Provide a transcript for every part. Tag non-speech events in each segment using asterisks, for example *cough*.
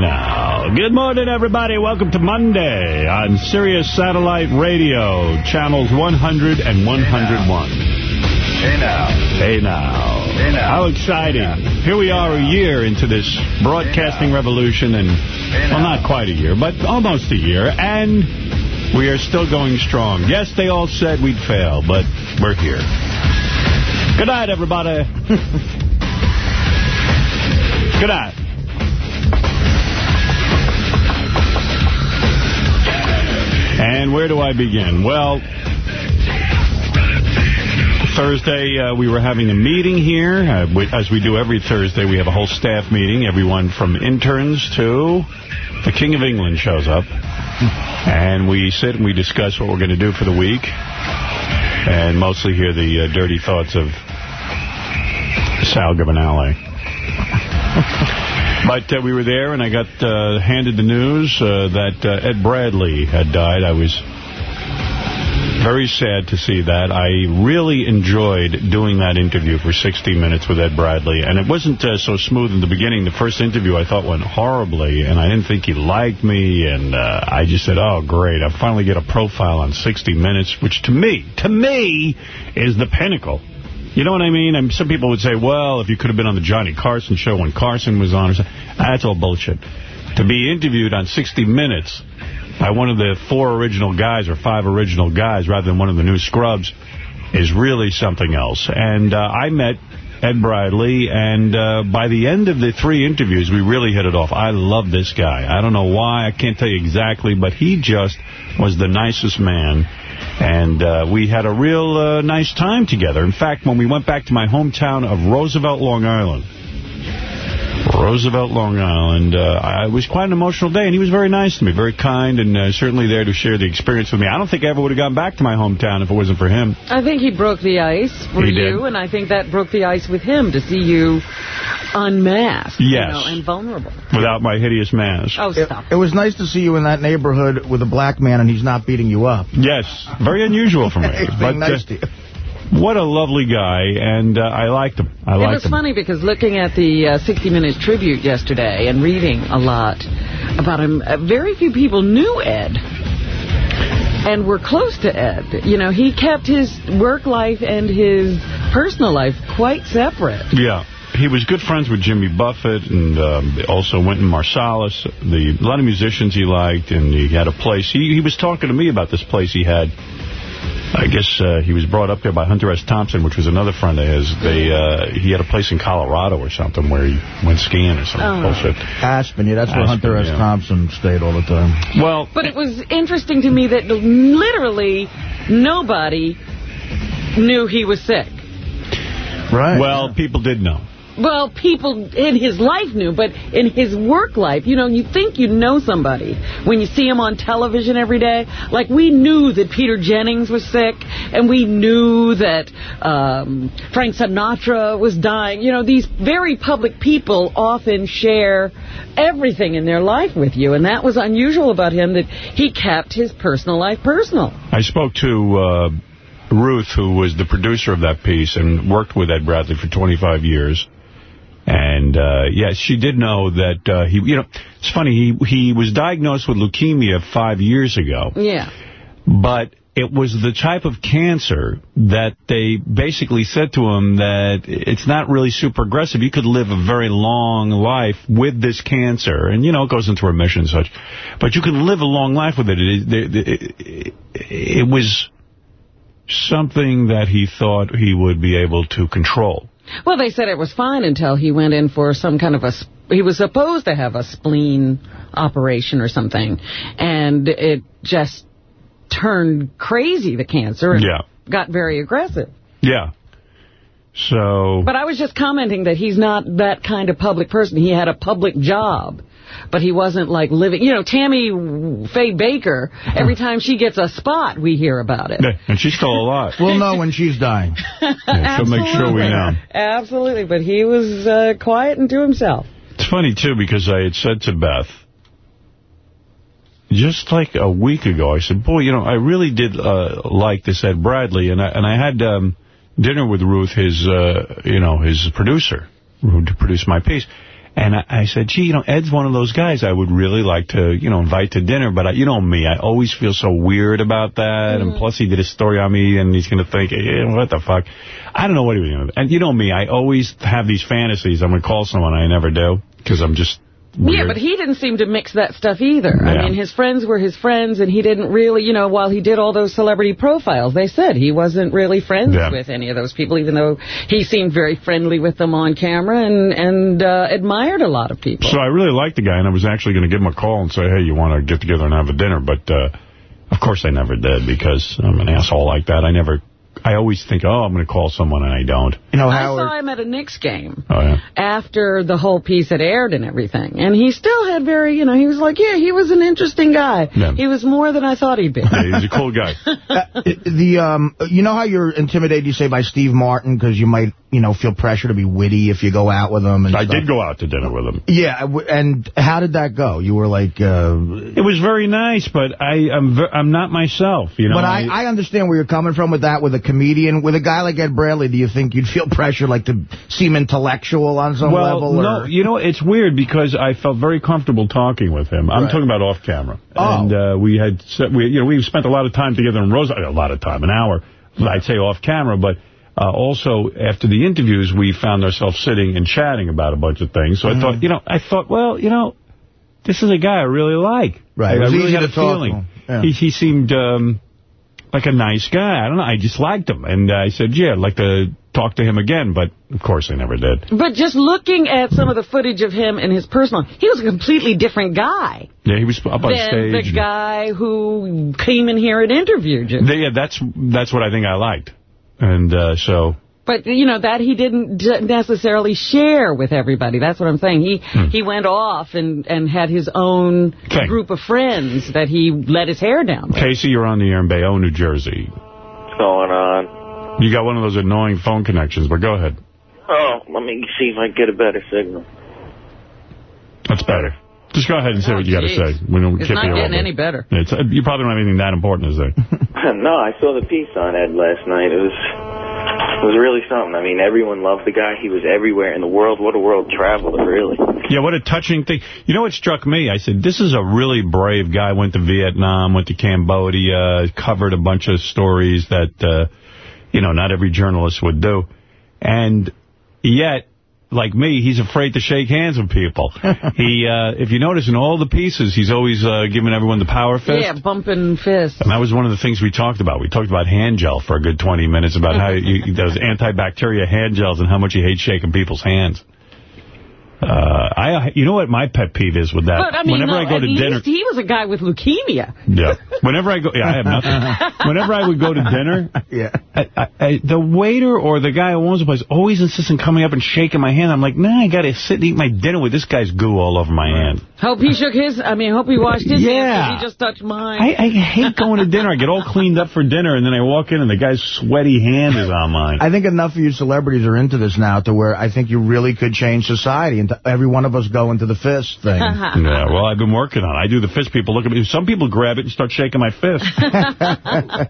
now. Good morning, everybody. Welcome to Monday on Sirius Satellite Radio, channels 100 and 101. Hey now. Hey now. Hey now. How exciting. Here we are a year into this broadcasting revolution, and, well, not quite a year, but almost a year, and we are still going strong. Yes, they all said we'd fail, but we're here. Good night, everybody. *laughs* Good night. And where do I begin? Well, Thursday, uh, we were having a meeting here. Uh, we, as we do every Thursday, we have a whole staff meeting. Everyone from interns to the King of England shows up. And we sit and we discuss what we're going to do for the week. And mostly hear the uh, dirty thoughts of Sal Governale. *laughs* But uh, we were there, and I got uh, handed the news uh, that uh, Ed Bradley had died. I was very sad to see that. I really enjoyed doing that interview for 60 minutes with Ed Bradley, and it wasn't uh, so smooth in the beginning. The first interview I thought went horribly, and I didn't think he liked me, and uh, I just said, oh, great, I finally get a profile on 60 Minutes, which to me, to me, is the pinnacle. You know what I mean? And some people would say, well, if you could have been on the Johnny Carson show when Carson was on, or something, that's all bullshit. To be interviewed on 60 Minutes by one of the four original guys or five original guys rather than one of the new scrubs is really something else. And uh, I met Ed Bradley, and uh, by the end of the three interviews, we really hit it off. I love this guy. I don't know why. I can't tell you exactly, but he just was the nicest man. And uh, we had a real uh, nice time together. In fact, when we went back to my hometown of Roosevelt, Long Island, Roosevelt, Long Island. Uh, it was quite an emotional day, and he was very nice to me, very kind, and uh, certainly there to share the experience with me. I don't think I ever would have gone back to my hometown if it wasn't for him. I think he broke the ice for He you, did. and I think that broke the ice with him to see you unmasked you Yes. know, and vulnerable. Without my hideous mask. Oh, It, stop. it was nice to see you in that neighborhood with a black man and he's not beating you up. Yes, very unusual for me. *laughs* He's but nice uh, to you. What a lovely guy, and uh, I liked him. I liked It was him. funny because looking at the uh, 60 Minutes tribute yesterday and reading a lot about him, uh, very few people knew Ed and were close to Ed. You know, he kept his work life and his personal life quite separate. Yeah. He was good friends with Jimmy Buffett and um, also Wynton Marsalis, the, a lot of musicians he liked, and he had a place. He, he was talking to me about this place he had. I guess uh, he was brought up there by Hunter S. Thompson, which was another friend of his. They uh, He had a place in Colorado or something where he went skiing or some Oh. bullshit. Aspen, yeah, that's where Aspen, Hunter S. yeah. Thompson stayed all the time. Well, But it was interesting to me that literally nobody knew he was sick. Right. well, people did know. Well, people in his life knew, but in his work life, you know, you think you know somebody when you see him on television every day. Like, we knew that Peter Jennings was sick, and we knew that um, Frank Sinatra was dying. You know, these very public people often share everything in their life with you, and that was unusual about him, that he kept his personal life personal. I spoke to uh, Ruth, who was the producer of that piece and worked with Ed Bradley for 25 years. And, uh, yes, she did know that uh, he, you know, it's funny, he, he was diagnosed with leukemia five years ago, Yeah. but it was the type of cancer that they basically said to him that it's not really super aggressive. You could live a very long life with this cancer. And, you know, it goes into remission and such. But you can live a long life with it. It, it, it, it was something that he thought he would be able to control. Well, they said it was fine until he went in for some kind of a... He was supposed to have a spleen operation or something, and it just turned crazy, the cancer, and Yeah. got very aggressive. Yeah. So, But I was just commenting that he's not that kind of public person. He had a public job, but he wasn't like living... You know, Tammy Faye Bakker, every time she gets a spot, we hear about it. yeah, and she's still alive. We'll know when she's dying. *laughs* Yeah, she'll make sure we know. Absolutely, but he was uh, quiet and to himself. It's funny, too, because I had said to Beth, just like a week ago, I said, boy, you know, I really did uh, like this Ed Bradley. And I, and I had um, dinner with Ruth, his, uh, you know, his producer, who produced my piece. And I, I, said, gee, you know, Ed's one of those guys I would really like to, you know, invite to dinner. But, I, you know me, I always feel so weird about that. Mm. And plus he did a story on me, and he's going to think, eh, what the fuck? I don't know what he was going to And you know me, I always have these fantasies. I'm going to call someone, I never do, because I'm just Weird. Yeah, but he didn't seem to mix that stuff either. Yeah. I mean, his friends were his friends, and he didn't really, you know, while he did all those celebrity profiles, they said he wasn't really friends yeah. with any of those people, even though he seemed very friendly with them on camera and, and uh, admired a lot of people. So I really liked the guy, and I was actually going to give him a call and say, hey, you want to get together and have a dinner, but... Uh, of course I never did because I'm an asshole like that. I never I always think, oh, I'm going to call someone, and I don't. You know, Howard, I saw him at a Knicks game oh, yeah? after the whole piece had aired and everything. And he still had very, you know, he was like, yeah, he was an interesting guy. Yeah. He was more than I thought he'd be. Yeah, he's a cool guy. *laughs* uh, the um, You know how you're intimidated, you say, by Steve Martin because you might, you know, feel pressure to be witty if you go out with him? I stuff. did go out to dinner with him. Yeah, and how did that go? You were like... Uh, it was very nice, but I, I'm I'm not myself, you know. But I, I understand where you're coming from with that, with a comedian, with a guy like Ed Bradley, do you think you'd feel *laughs* pressure like to seem intellectual on some well, level? Well, no. You know, it's weird because I felt very comfortable talking with him. I'm right. talking about off camera. Oh. And uh, we had, we, you know, we spent a lot of time together in Rose, a lot of time, an hour, I'd say off camera, but uh, also, after the interviews, we found ourselves sitting and chatting about a bunch of things. So mm -hmm. I thought, you know, I thought, well, you know, this is a guy I really like. Right. I, I really had a feeling. Yeah. He, he seemed um, like a nice guy. I don't know. I just liked him. And I said, yeah, I'd like to talk to him again. But, of course, I never did. But just looking at some of the footage of him and his personal, he was a completely different guy. Yeah, he was up on stage. the guy who came in here and interviewed you. Yeah, that's, that's what I think I liked. And uh, so... But, you know, that he didn't necessarily share with everybody. That's what I'm saying. He hmm. he went off and, and had his own okay. group of friends that he let his hair down with. Casey, you're on the air in Bayonne, New Jersey. What's going on? You got one of those annoying phone connections, but go ahead. Oh, let me see if I can get a better signal. That's better. Just go ahead and say oh, what you got to say. We don't it's not getting any better. It's, uh, you probably don't have anything that important, is there? *laughs* no, I saw the piece on Ed last night. It was it was really something. I mean, everyone loved the guy. He was everywhere in the world. What a world traveler, really. Yeah, what a touching thing. You know what struck me? I said, this is a really brave guy. Went to Vietnam, went to Cambodia, covered a bunch of stories that, uh, you know, not every journalist would do. And yet, like me, he's afraid to shake hands with people. *laughs* he, uh, if you notice in all the pieces, he's always uh, giving everyone the power fist. Yeah, bumping fist. And that was one of the things we talked about. We talked about hand gel for a good 20 minutes, about how *laughs* you, those antibacteria hand gels and how much he hates shaking people's hands. Uh, I, you know what my pet peeve is with that? But, I mean, Whenever no, I go to dinner, he was a guy with leukemia. Yeah. Whenever I go, yeah, I have nothing. *laughs* Whenever I would go to dinner, yeah, I, I, the waiter or the guy who owns the place always insists on coming up and shaking my hand. I'm like, nah, I got to sit and eat my dinner with this guy's goo all over my hand. Hope he shook his. I mean, hope he washed his yeah. hands. He just touched mine. I, I hate going to dinner. I get all cleaned up for dinner, and then I walk in and the guy's sweaty hand is on mine. I think enough of you celebrities are into this now to where I think you really could change society, and every one of us go into the fist thing. *laughs* yeah, well, I've been working on it. I do the fist. People look at me. Some people grab it and start shaking my fist. *laughs*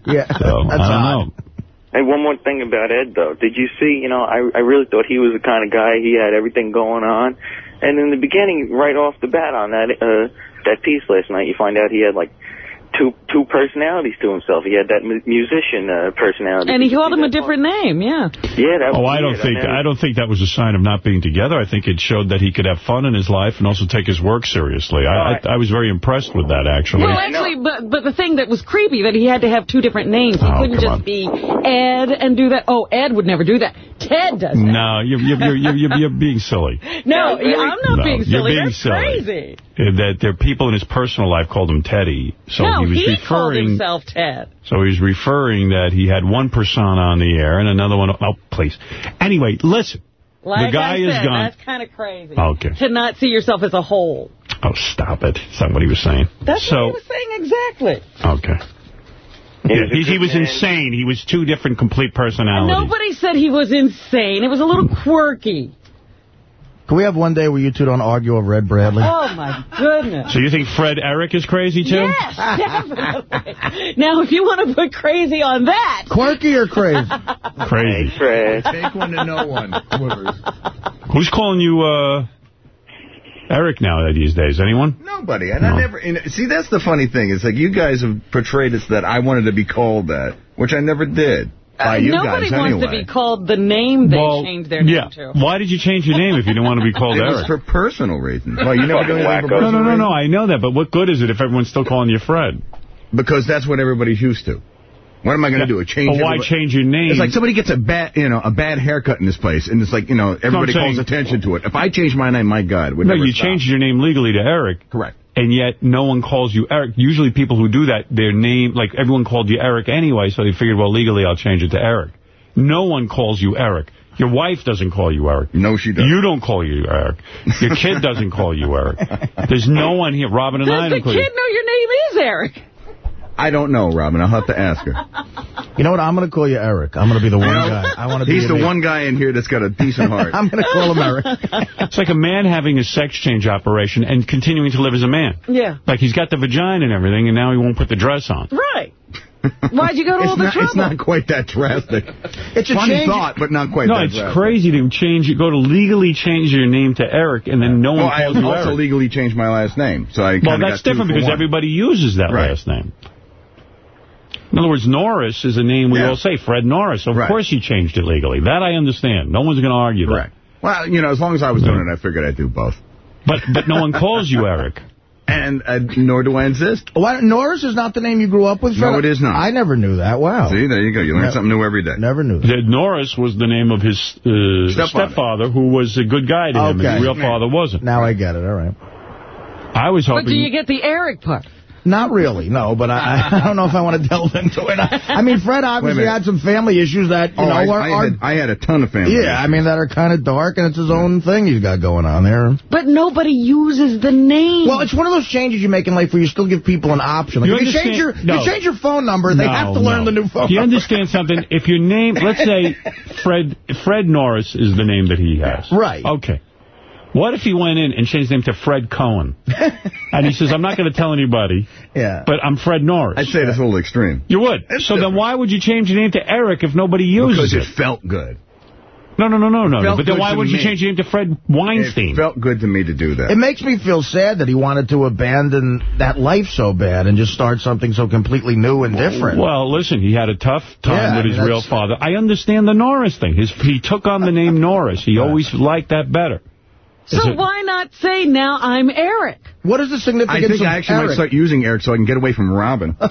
yeah, so, that's I don't know. Hey, one more thing about Ed, though. Did you see, you know, I, I really thought he was the kind of guy, he had everything going on. And in the beginning, right off the bat on that uh, that piece last night, you find out he had, like, two two personalities to himself. He had that musician uh, personality. And he called him a different part? name, yeah. Yeah, that Oh, I don't think I, I don't think that was a sign of not being together. I think it showed that he could have fun in his life and also take his work seriously. I, I, I was very impressed with that, actually. Well, actually, but but the thing that was creepy, that he had to have two different names. He oh, couldn't just on. be Ed and do that. Oh, Ed would never do that. Ted does that. No, you're, you're, you're, you're, you're being silly. No, I'm not no, being silly. You're being That's silly. crazy. That there are people in his personal life called him Teddy. So no, he was he referring, called himself Ted. So he's referring that he had one persona on the air and another one. Oh, please. Anyway, listen. Like the guy I said, is gone. That's kind of crazy. Okay. To not see yourself as a whole. Oh, stop it. That's not what he was saying. That's so, what he was saying exactly. Okay. Yeah, he, he was insane. He was two different complete personalities. Nobody said he was insane. It was a little quirky. Can we have one day where you two don't argue over Ed Bradley? Oh, my goodness. So you think Fred Eric is crazy, too? Yes, definitely. *laughs* now, if you want to put crazy on that... Quirky or crazy? *laughs* crazy. Fred. Take one to no one. Who's calling you, uh... Eric now these days? Anyone? Nobody. And No. I never. And see, that's the funny thing. It's like you guys have portrayed it that I wanted to be called that, which I never did. By you Uh, Nobody guys wants to be called the name they well, changed their name yeah. to. Why did you change your name if you didn't want to be called It was Eric? for personal reasons. Well, you never do anything for Wacko. No, no, no, no. I know that, but what good is it if everyone's still calling you Fred? Because that's what everybody's used to. What am I going to do? A change? But why everybody- change your name? It's like somebody gets a bad, you know, a bad haircut in this place, and it's like, you know, everybody saying- calls attention to it. If I change my name, my God, would no, never you stop. changed your name legally to Eric. Correct. And yet no one calls you Eric. Usually people who do that, their name, like everyone called you Eric anyway, so they figured, well, legally I'll change it to Eric. No one calls you Eric. Your wife doesn't call you Eric. No, she doesn't. You don't call you Eric. Your kid doesn't call you Eric. *laughs* There's no one here. Robin and I Does the don't call you. Does the kid you. know your name is Eric? I don't know, Robin. I'll have to ask her. You know what? I'm going to call you Eric. I'm going to be the one guy. I want to be He's the your- one guy in here that's got a decent heart. *laughs* I'm going to call him Eric. It's like a man having a sex change operation and continuing to live as a man. Yeah. Like he's got the vagina and everything, and now he won't put the dress on. Right. *laughs* Why'd you go to all the not, trouble? it's not quite that drastic. It's a Funny change. thought, but not quite No, that it's drastic. crazy to change. You go to legally change your name to Eric, and then no one Well, I calls you also legally changed my last name, so I Well, kinda that's got different because one. everybody uses that Right. last name. In other words, Norris is a name we Yeah. all say, Fred Norris. Of Right. course he changed it legally. That I understand. No one's going to argue that. Correct. Well, you know, as long as I was doing it, I figured I'd do both. But but no one calls you Eric. *laughs* And uh, nor do I insist. Why, Norris is not the name you grew up with? Fred? No, it is not. I never knew that. Wow. See, there you go. You learn No. something new every day. Never knew that. That Norris was the name of his uh, Stepfather. stepfather, who was a good guy to him. Okay. His real father wasn't. Now I get it. All right. I was hoping... But do you get the Eric part? Not really, no, but I, I don't know if I want to delve into it. I, I mean, Fred obviously had some family issues that, you oh, know, I, are, I, had, I had a ton of family. yeah, I mean, that are kind of dark, and it's his own thing he's got going on there. But nobody uses the name. Well, it's one of those changes you make in life where you still give people an option. Like, You if you change your no. you change your phone number, they No, have to learn no. the new phone Do you number. understand something? If your name, let's say *laughs* Fred Fred Norris is the name that he has. Right. Okay. What if he went in and changed his name to Fred Cohen? *laughs* and he says, I'm not going to tell anybody, Yeah. but I'm Fred Norris. I'd say that's a little extreme. you would. It's so then why would you change your name to Eric if nobody uses it? Because it? it felt good. No, no, no, no, no. But then why to would you me. change your name to Fred Weinstein? It felt good to me to do that. It makes me feel sad that he wanted to abandon that life so bad and just start something so completely new and different. Well, listen, he had a tough time Yeah, with I his mean, real father. I understand the Norris thing. His, he took on the name Norris. He always liked that better. So why not say, now I'm Eric? What is the I significance think of I actually Eric? might start using Eric so I can get away from Robin. *laughs*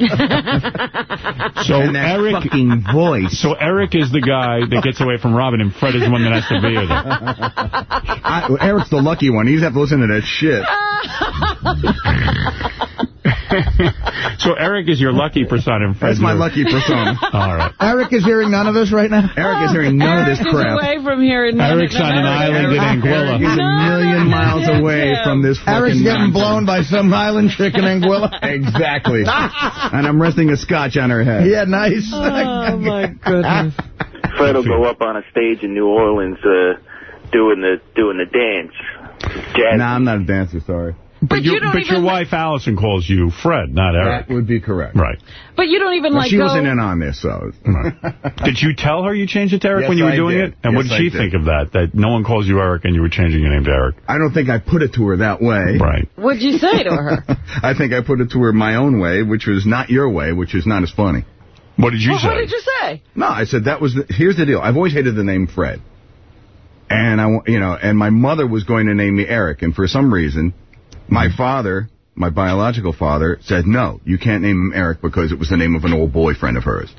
So Eric, fucking voice. so Eric is the guy that gets away from Robin, and Fred is the one that has to be with him. Eric's the lucky one. He's have to listen to that shit. *laughs* *laughs* So Eric is your lucky persona, and Fred's That's my lucky persona. *laughs* All right. Eric is hearing none of this right now? Eric is hearing none of Eric this is crap. away from here. In Eric's on an America. island in Eric is Anguilla. a million miles away from this fucking Eric's getting nonsense. blown by some island chick in Anguilla. *laughs* Exactly. and I'm resting a scotch on her head. Yeah, nice. Oh, my goodness. Fred will go up on a stage in New Orleans uh, doing the doing the dance. Jazz. Nah, I'm not a dancer, sorry. But, you your- but your wife, Allison, calls you Fred, not Eric. That would be correct. Right. But you don't even, Well, like, she go... wasn't in on this, so. Did you tell her you changed it to Eric Yes, when you were I doing did. it? And what did she did. think of that? That no one calls you Eric and you were changing your name to Eric? I don't think I put it to her that way. Right. What did you say to her? *laughs* I think I put it to her my own way, which was not your way, which is not as funny. What did you well, say? what did you say? No, I said that was the, here's the deal. I've always hated the name Fred, and I wa- you know, and my mother was going to name me Eric, and for some reason, my father, my biological father, said no, you can't name him Eric because it was the name of an old boyfriend of hers.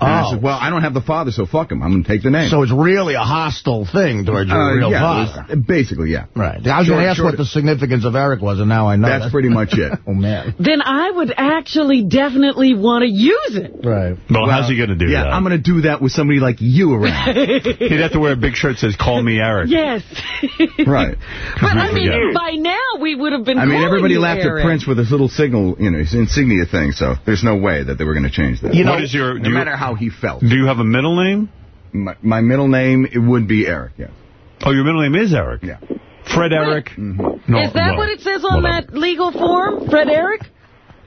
And I Oh. said, well, I don't have the father, so fuck him. I'm going to take the name. So it's really a hostile thing towards your Uh, real yeah, father. was- basically, yeah. Right. I was going to ask short- what the significance of Eric was, and now I know. That's pretty much *laughs* it. Oh, man. Then I would actually definitely want to use it. Right. Well, how's he going to do yeah, that? I'm going to do that with somebody like you around. *laughs* He'd have to wear a big shirt that says, call me Eric. Yes. right. *laughs* But, I mean, forget. by now we would have been I mean, everybody laughed Eric. at Prince with his little signal, you know, his insignia thing, so there's no way that they were going to change that. You know, what is your... Do no you, matter how he felt. do you have a middle name? My, my middle name, it would be Eric, yeah. Oh, your middle name is Eric? Yeah. Fred Eric? Mm-hmm. No, Is that well, what it says on whatever. that legal form, Fred Eric?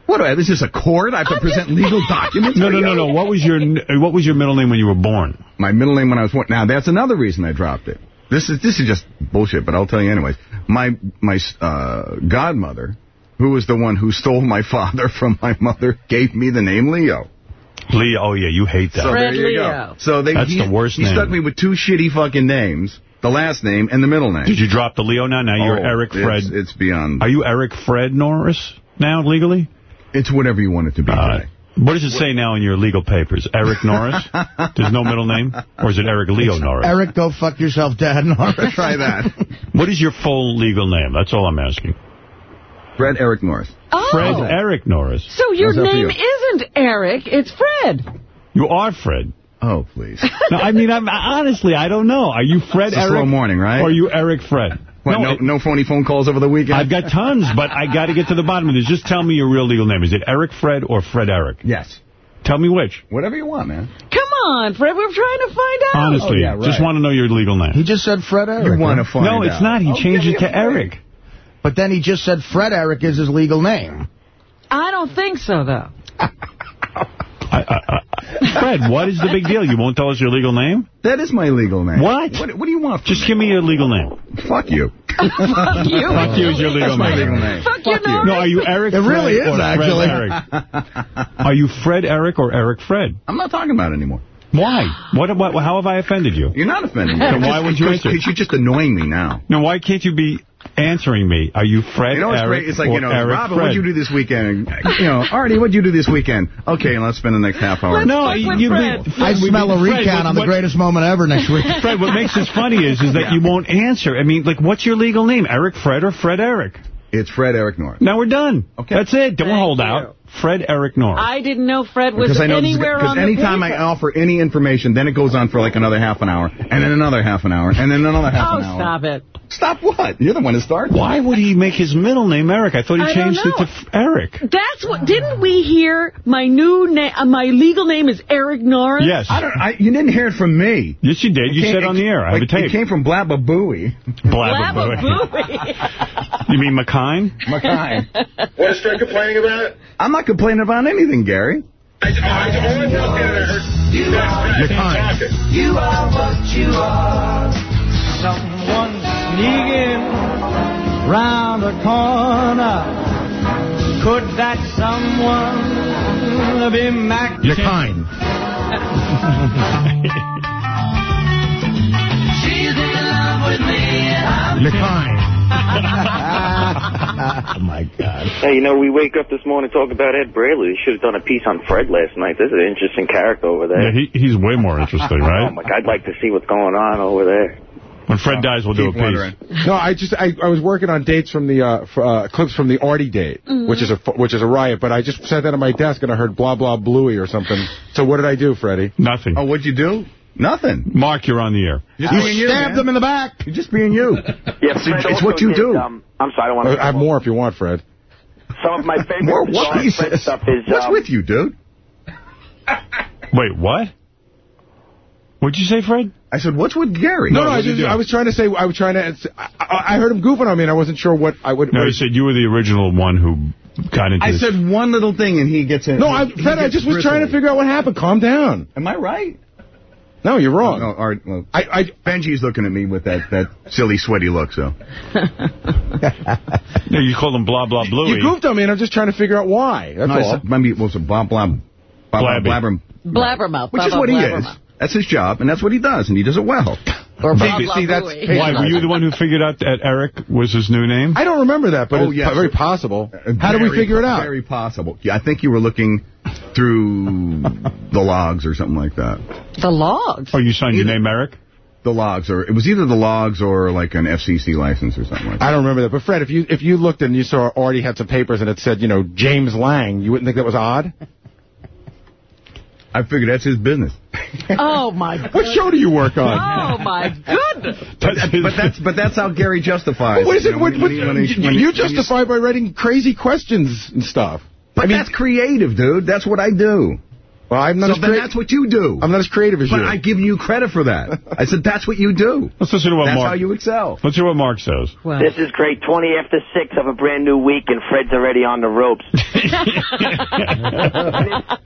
What do I, is this a court? I have to present legal documents? No, no, no, no. What was your What was your middle name when you were born? My middle name when I was born. Now, that's another reason I dropped it. This is this is just bullshit, but I'll tell you anyways. My my uh, godmother, who was the one who stole my *laughs* father from my mother, gave me the name Leo. Leo, oh yeah, you hate that. So Fred there you Leo. go. So they, That's he, the worst he name. stuck me with two shitty fucking names, the last name and the middle name. Did you drop the Leo now? Now you're Oh, Eric Fred. It's, it's beyond. Are you Eric Fred Norris now, legally? It's whatever you want it to be. Uh, what does it say now in your legal papers? Eric Norris? *laughs* There's no middle name? Or is it Eric Leo Norris? Eric, go fuck yourself, Dad. Norris. Try that. What is your full legal name? That's all I'm asking. Fred Eric Norris. Oh. Fred Eric Norris. So your How's name you? isn't Eric, it's Fred. You are Fred. Oh, please. *laughs* No, I mean, I'm, honestly, I don't know. Are you Fred It's a Eric? slow morning, right? Or are you Eric Fred? What, no, it- no phony phone calls over the weekend? I've got tons, but I got to get to the bottom of this. Just tell me your real legal name. Is it Eric Fred or Fred Eric? Yes. Tell me which. Whatever you want, man. Come on, Fred, we're trying to find out. Honestly, Oh, yeah, right. just want to know your legal name. He just said Fred Eric. You want to huh? find no, it's not. He Oh, changed it to a break. Eric. But then he just said Fred Eric is his legal name. I don't think so, though. I, I, I, Fred, what is the big deal? You won't tell us your legal name? That is my legal name. What? What, what do you want from Just me? give me your legal name. Fuck you. *laughs* Fuck you. Fuck you is your legal That's my name. legal name. Fuck you, Fuck you. Norris. No, are you Eric It Fred really is, or Fred actually. Eric? *laughs* Are you Fred Eric or Eric Fred? I'm not talking about it anymore. Why? What, what? How have I offended you? You're not offending me. Then why wouldn't you answer? Because you're just annoying me now. No, why can't you be answering me? Are you Fred You know what's Eric great? It's like, or you know, Eric Robin, Fred? what'd you do this weekend? You know, Artie, what'd you do this weekend? Okay, let's spend the next half hour. Let's No, you, with you Fred. I we- smell a Fred, recount what- on the greatest moment ever next week. *laughs* Fred, what makes this funny is is that you won't answer. I mean, like, what's your legal name? Eric Fred or Fred Eric? It's Fred Eric Norris. Now we're done. Okay. That's it. Don't Thank hold you. out. Fred Eric Norris. I didn't know Fred was Because I know this is anywhere because on the anytime I offer any information, then it goes on for like another half an hour, and then another half an hour, and then another half Oh, an hour. Oh, stop it. Stop what? You're the one who started. Why would he make his middle name Eric? I thought he I changed it to F- Eric. That's what, didn't we hear my new name, uh, my legal name is Eric Norris? Yes. I don't. I, you didn't hear it from me. Yes, you did. You It said came- on the air. I have a like, tape. It came from Blababooey. Blabberboy. Blababooey. *laughs* You mean McKine? Mackay. Want to start complaining about it? I'm not complaining about anything, Gary. I, I only walked in and I heard you guys talking. You are what you are. Someone sneaking round the corner. Could that someone be Mac? You're kind. *laughs* She's in love with me. You're kind. *laughs* oh, my God. Hey, you know, we wake up this morning talk about Ed Bradley. He should have done a piece on Fred last night. This is an interesting character over there. Yeah, he, he's way more interesting, right? Oh, right? my God, I'd like to see what's going on over there. When Fred dies, we'll do a Keep wondering. piece. No, I just I, I was working on dates from the uh, f- uh clips from the Artie date, which is a which is a riot. But I just sat that on my desk and I heard blah blah bluey or something. So what did I do, Freddie? Nothing. Oh, what'd you do? Nothing. Mark, you're on the air. Just You being you, stabbed man. him in the back. You're just being you. *laughs* Yeah, It's, it's what you do. Um, I'm sorry, I don't want I have more if you want, Fred. Some of my *laughs* favorite More what? Stuff is... What's um, with you, dude? Wait, what? What'd you say, Fred? I said, what's with Gary? No, no, I, just. I was trying to say I was trying to. I, I I heard him goofing on me, and I wasn't sure what I would. No, what- he said you were the original one who got into I this. said one little thing and he gets in. no, I, Fred, I gets just was trying to figure out what happened. Calm down. Am I right? No, you're wrong. No, all right, well, I, I Benji's looking at me with that, that silly, sweaty look, so. *laughs* No, you called him blah, blah, bluey. you goofed on me, and I'm just trying to figure out why. That's No, I all. said, maybe it was a blah, blah, blah, Blabby. blabber, Blabbermouth. which is Blah, what he blah, is. Blabbermouth. That's his job, and that's what he does, and he does it well. Or blah, See, see, that's- Why, were you the one who figured out that Eric was his new name? I don't remember that, but Oh, it's yes. very possible. Uh, How did we figure it out? Very possible. Yeah, I think you were looking through the logs or something like that. The logs. Oh, you signed your name Eric? The logs, or it was either the logs or like an FCC license or something like that. I don't remember that. But Fred, if you if you looked and you saw already had some papers and it said, you know, James Lang, you wouldn't think that was odd? I figured that's his business. *laughs* Oh, my What show do you work on? Oh, my goodness. But, but that's but that's how Gary justifies. what is you it? know, What, what, when he- when he- you, when he- you when he- justify by writing crazy questions and stuff. But I mean, that's creative, dude. That's what I do. Well, I'm not so as then that's what you do. I'm not as creative as but you. I give you credit for that. *laughs* I said that's what you do. Let's listen to what That's Mark... how you excel. Let's hear what Mark says. Well, This is great. 20 after 6 of a brand new week, and Fred's already on the ropes. *laughs*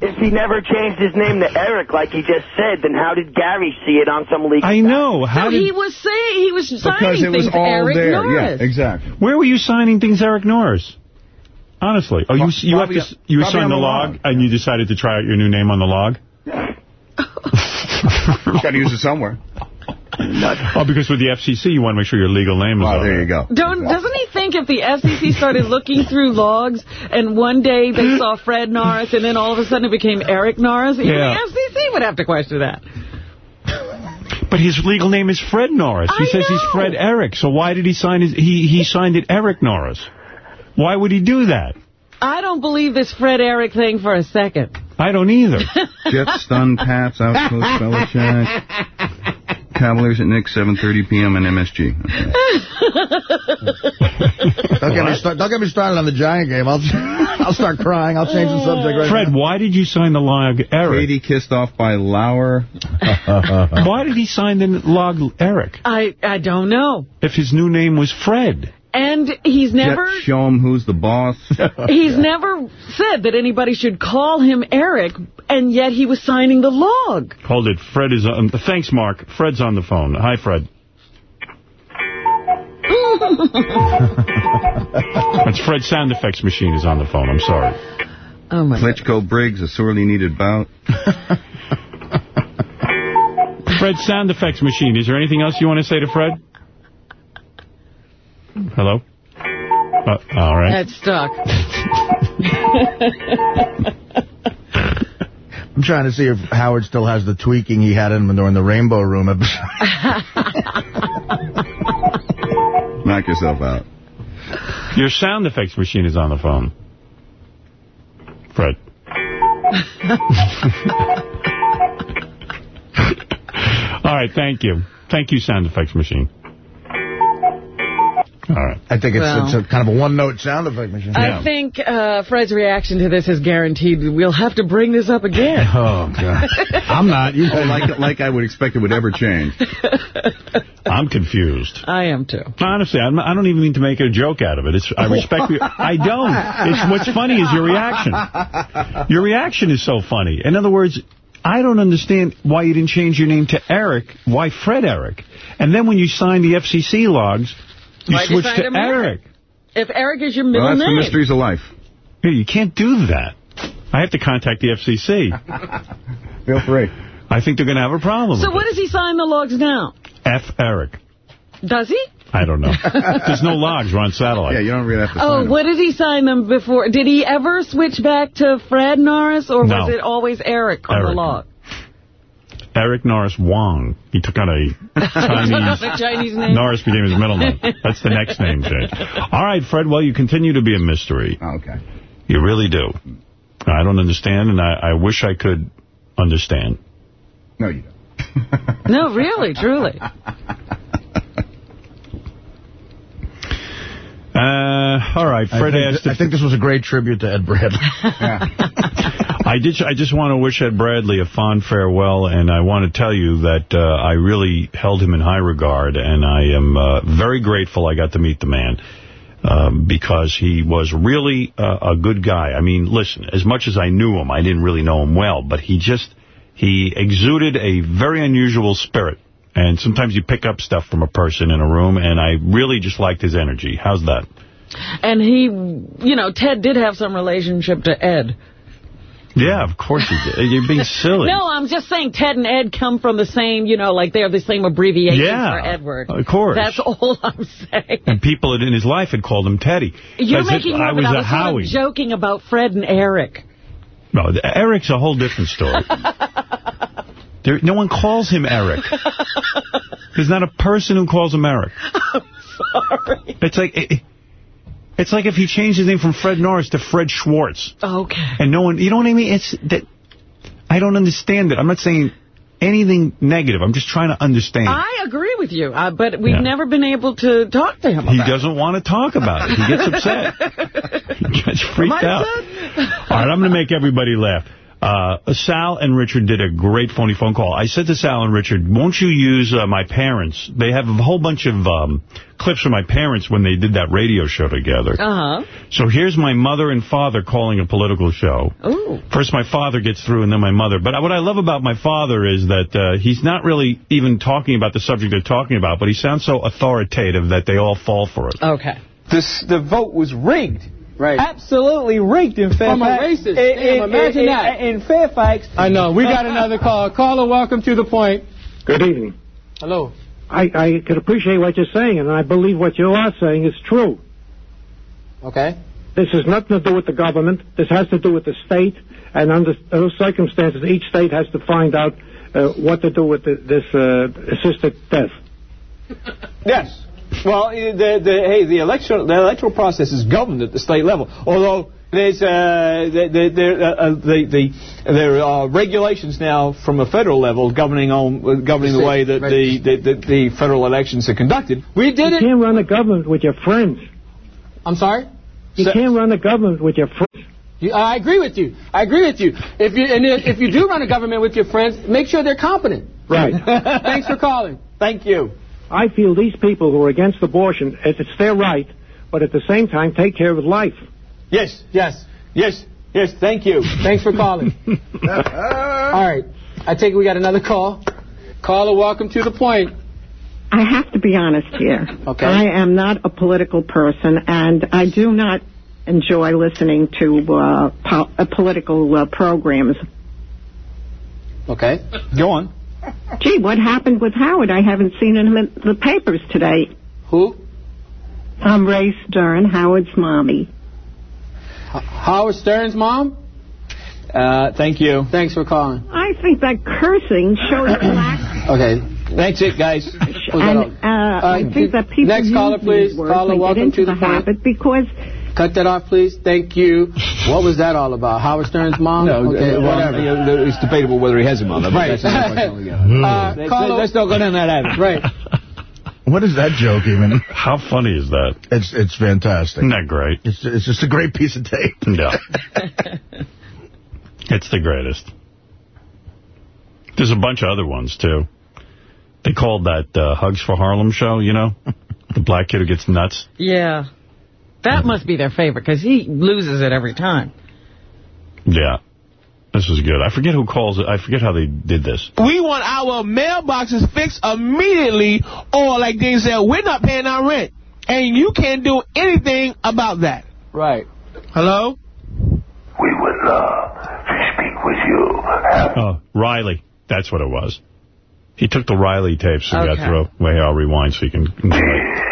if he never changed his name to Eric like he just said, then how did Gary see it on some leak? I know. How no, did... he was saying he was signing Because it was things all Eric there. Norris. Yeah, exactly. Where were you signing things Eric Norris? Honestly. Oh, you you have to, you probably signed the the log, log. and you decided to try out your new name on the log? *laughs* Got to use it somewhere. Oh, because with the FCC, you want to make sure your legal name is Oh, on there you go. Don't, doesn't he think if the FCC started looking through logs and one day they saw Fred Norris and then all of a sudden it became Eric Norris, even Yeah. the FCC would have to question that. But his legal name is Fred Norris. He I says he's. Fred Eric. So why did he sign his... He, he signed it Eric Norris. Why would he do that? I don't believe this Fred Eric thing for a second. I don't either. *laughs* Jets stun Pats out coach Belichick. Cavaliers at Knicks 7:30 p.m. on MSG. Don't get, me start, don't get me started on the Giant game. I'll *laughs* I'll start crying. I'll change the subject right Fred, now. why did you sign the log Eric? Katie kissed off by Lauer. *laughs* Why did he sign the log Eric I, I don't know. if his new name was Fred? And he's never Jet, show him who's the boss. *laughs* he's never said that anybody should call him Eric, and yet he was signing the log. Hold it. Fred is on... Thanks, Mark. Fred's on the phone. Hi, Fred. *laughs* That's Fred's sound effects machine is on the phone. I'm sorry. Oh, my God. Klitschko Briggs, a sorely needed bout. *laughs* Fred's sound effects machine. Is there anything else you want to say to Fred? Hello? Uh, all right. That's stuck. I'm trying to see if Howard still has the tweaking he had in him during the Rainbow Room episode. *laughs* Knock yourself out. Your sound effects machine is on the phone. Fred. *laughs* *laughs* All right, thank you. Thank you, sound effects machine. All right. I think it's, Well. it's a kind of a one-note sound effect machine. Yeah. I think uh, Fred's reaction to this is guaranteed. We'll have to bring this up again. *laughs* Oh, God. I'm not. You *laughs* Oh, like, like I would expect it would ever change. *laughs* I'm confused. I am too. Honestly, I'm, I don't even mean to make a joke out of it. It's, I respect you. I don't. It's, what's funny is your reaction. Your reaction is so funny. In other words, I don't understand why you didn't change your name to Eric. Why Fred Eric? And then when you signed the FCC logs, you Why'd you switched sign to Eric. If Eric is your middle Well, that's the name. mysteries of life. Hey, you can't do that. I have to contact the FCC. *laughs* Feel free. I think they're going to have a problem So what does he sign the logs now? F. Eric. Does he? I don't know. *laughs* There's no logs. We're on satellite. Yeah, you don't really have to oh, sign Oh, it. what did he sign them before? Did he ever switch back to Fred Norris, or No. was it always Eric on the log? Eric Norris Wong. He took out a Chinese... *laughs* Chinese name? Norris became his middle name. That's the next name change. All right, Fred, well, you continue to be a mystery. Oh, okay. You really do. I don't understand, and I, I wish I could understand. No, you don't. No, really, truly. *laughs* Uh, all right, I Fred think, asked I think this was a great tribute to Ed Bradley. *laughs* I did. I just want to wish Ed Bradley a fond farewell, and I want to tell you that uh, I really held him in high regard, and I am uh, very grateful I got to meet the man um, because he was really uh, a good guy. I mean, listen, as much as I knew him, I didn't really know him well, but he just he exuded a very unusual spirit. And sometimes you pick up stuff from a person in a room, and I really just liked his energy. How's that? And he, you know, Ted did have some relationship to Ed. Yeah, of course he did. You're being silly. *laughs* No, I'm just saying Ted and Ed come from the same, you know, like they're the same abbreviation Yeah, for Edward. of course. That's all *laughs* I'm saying. And people in his life had called him Teddy. You're making more I was it. Was Howie. joking about Fred and Eric. No, Eric's a whole different story. *laughs* there, no one calls him Eric. *laughs* There's not a person who calls him Eric. Sorry. It's like it, it's like if he changed his name from Fred Norris to Fred Schwartz, Okay. and no one, you know what I mean? It's that I don't understand it. I'm not saying anything negative. I'm just trying to understand. I agree with you, uh, but we've Yeah. never been able to talk to him he doesn't want to talk about it. He gets upset. *laughs* he gets freaked out. All right, I'm going to make everybody laugh. Uh, Sal and Richard did a great phony phone call. I said to Sal and Richard, won't you use uh, my parents? They have a whole bunch of um, clips from my parents when they did that radio show together. Uh-huh. So here's my mother and father calling a political show. Ooh. First my father gets through and then my mother. But what I love about my father is that uh, he's not really even talking about the subject they're talking about, but he sounds so authoritative that they all fall for it. Okay. This, the vote was rigged. Right. Absolutely rigged in Fairfax. From a racist. In, Damn, imagine in- that. In Fairfax. I know. We got *laughs* another call. Caller, welcome to the point. Good evening. Hello. I, I can appreciate what you're saying, and I believe what you are saying is true. Okay. This has nothing to do with the government. This has to do with the state, and under those circumstances, each state has to find out uh, what to do with the, this uh, assisted death. Yes. Well, eh, the, the, hey, the election, the electoral process is governed at the state level. Although there's uh, the, the, the, uh, the, the, there are regulations now from a federal level governing on uh, governing the way that the, the, the, the federal elections are conducted. We did You it. can't run a government with your friends. I'm sorry? You can't run a government with your friends. You, I agree with you. I agree with you. If you and if if you do run a government with your friends, make sure they're competent. Right. *laughs* Thanks for calling. Thank you. I feel these people who are against abortion, it's it's their right, but at the same time, take care of life. Yes, yes, yes, yes. Thank you. Thanks for calling. *laughs* All right. I take it we got another call. Caller, welcome to the point. I have to be honest here. Okay. I am not a political person, and I do not enjoy listening to uh, po- uh, political uh, programs. Okay. Go on. Gee, what happened with Howard? I haven't seen him in the papers today. Who? I'm Ray Stern, Howard's mommy. Howard Stern's mom? Uh, thank you. Thanks for calling. I think that cursing shows lack. *coughs* Okay. That's it, guys. And uh, I think that people next use caller, please. words Caller, and welcome get into to the the habit because Cut that off, please. Thank you. What was that all about? Howard Stern's mom? No, okay, uh, whatever. uh, it's debatable whether he has a mother. *laughs* Right. that's another question altogether. *laughs* Uh, Let's- caller- let's not go down that avenue. Right. *laughs* What is that joke even? How funny is that? It's it's fantastic. Isn't that great? It's it's just a great piece of tape. Yeah. it's the greatest. There's a bunch of other ones, too. They called that uh, Hugs for Harlem show, you know? the black kid who gets nuts. Yeah. That must be their favorite, because he loses it every time. Yeah. This is good. I forget who calls it. I forget how they did this. We want our mailboxes fixed immediately, or like they said, we're not paying our rent. And you can't do anything about that. Right. Hello? We would love to speak with you. Oh, Riley. That's what it was. He took the Riley tapes and Okay. got through. Wait, I'll rewind so you can enjoy it.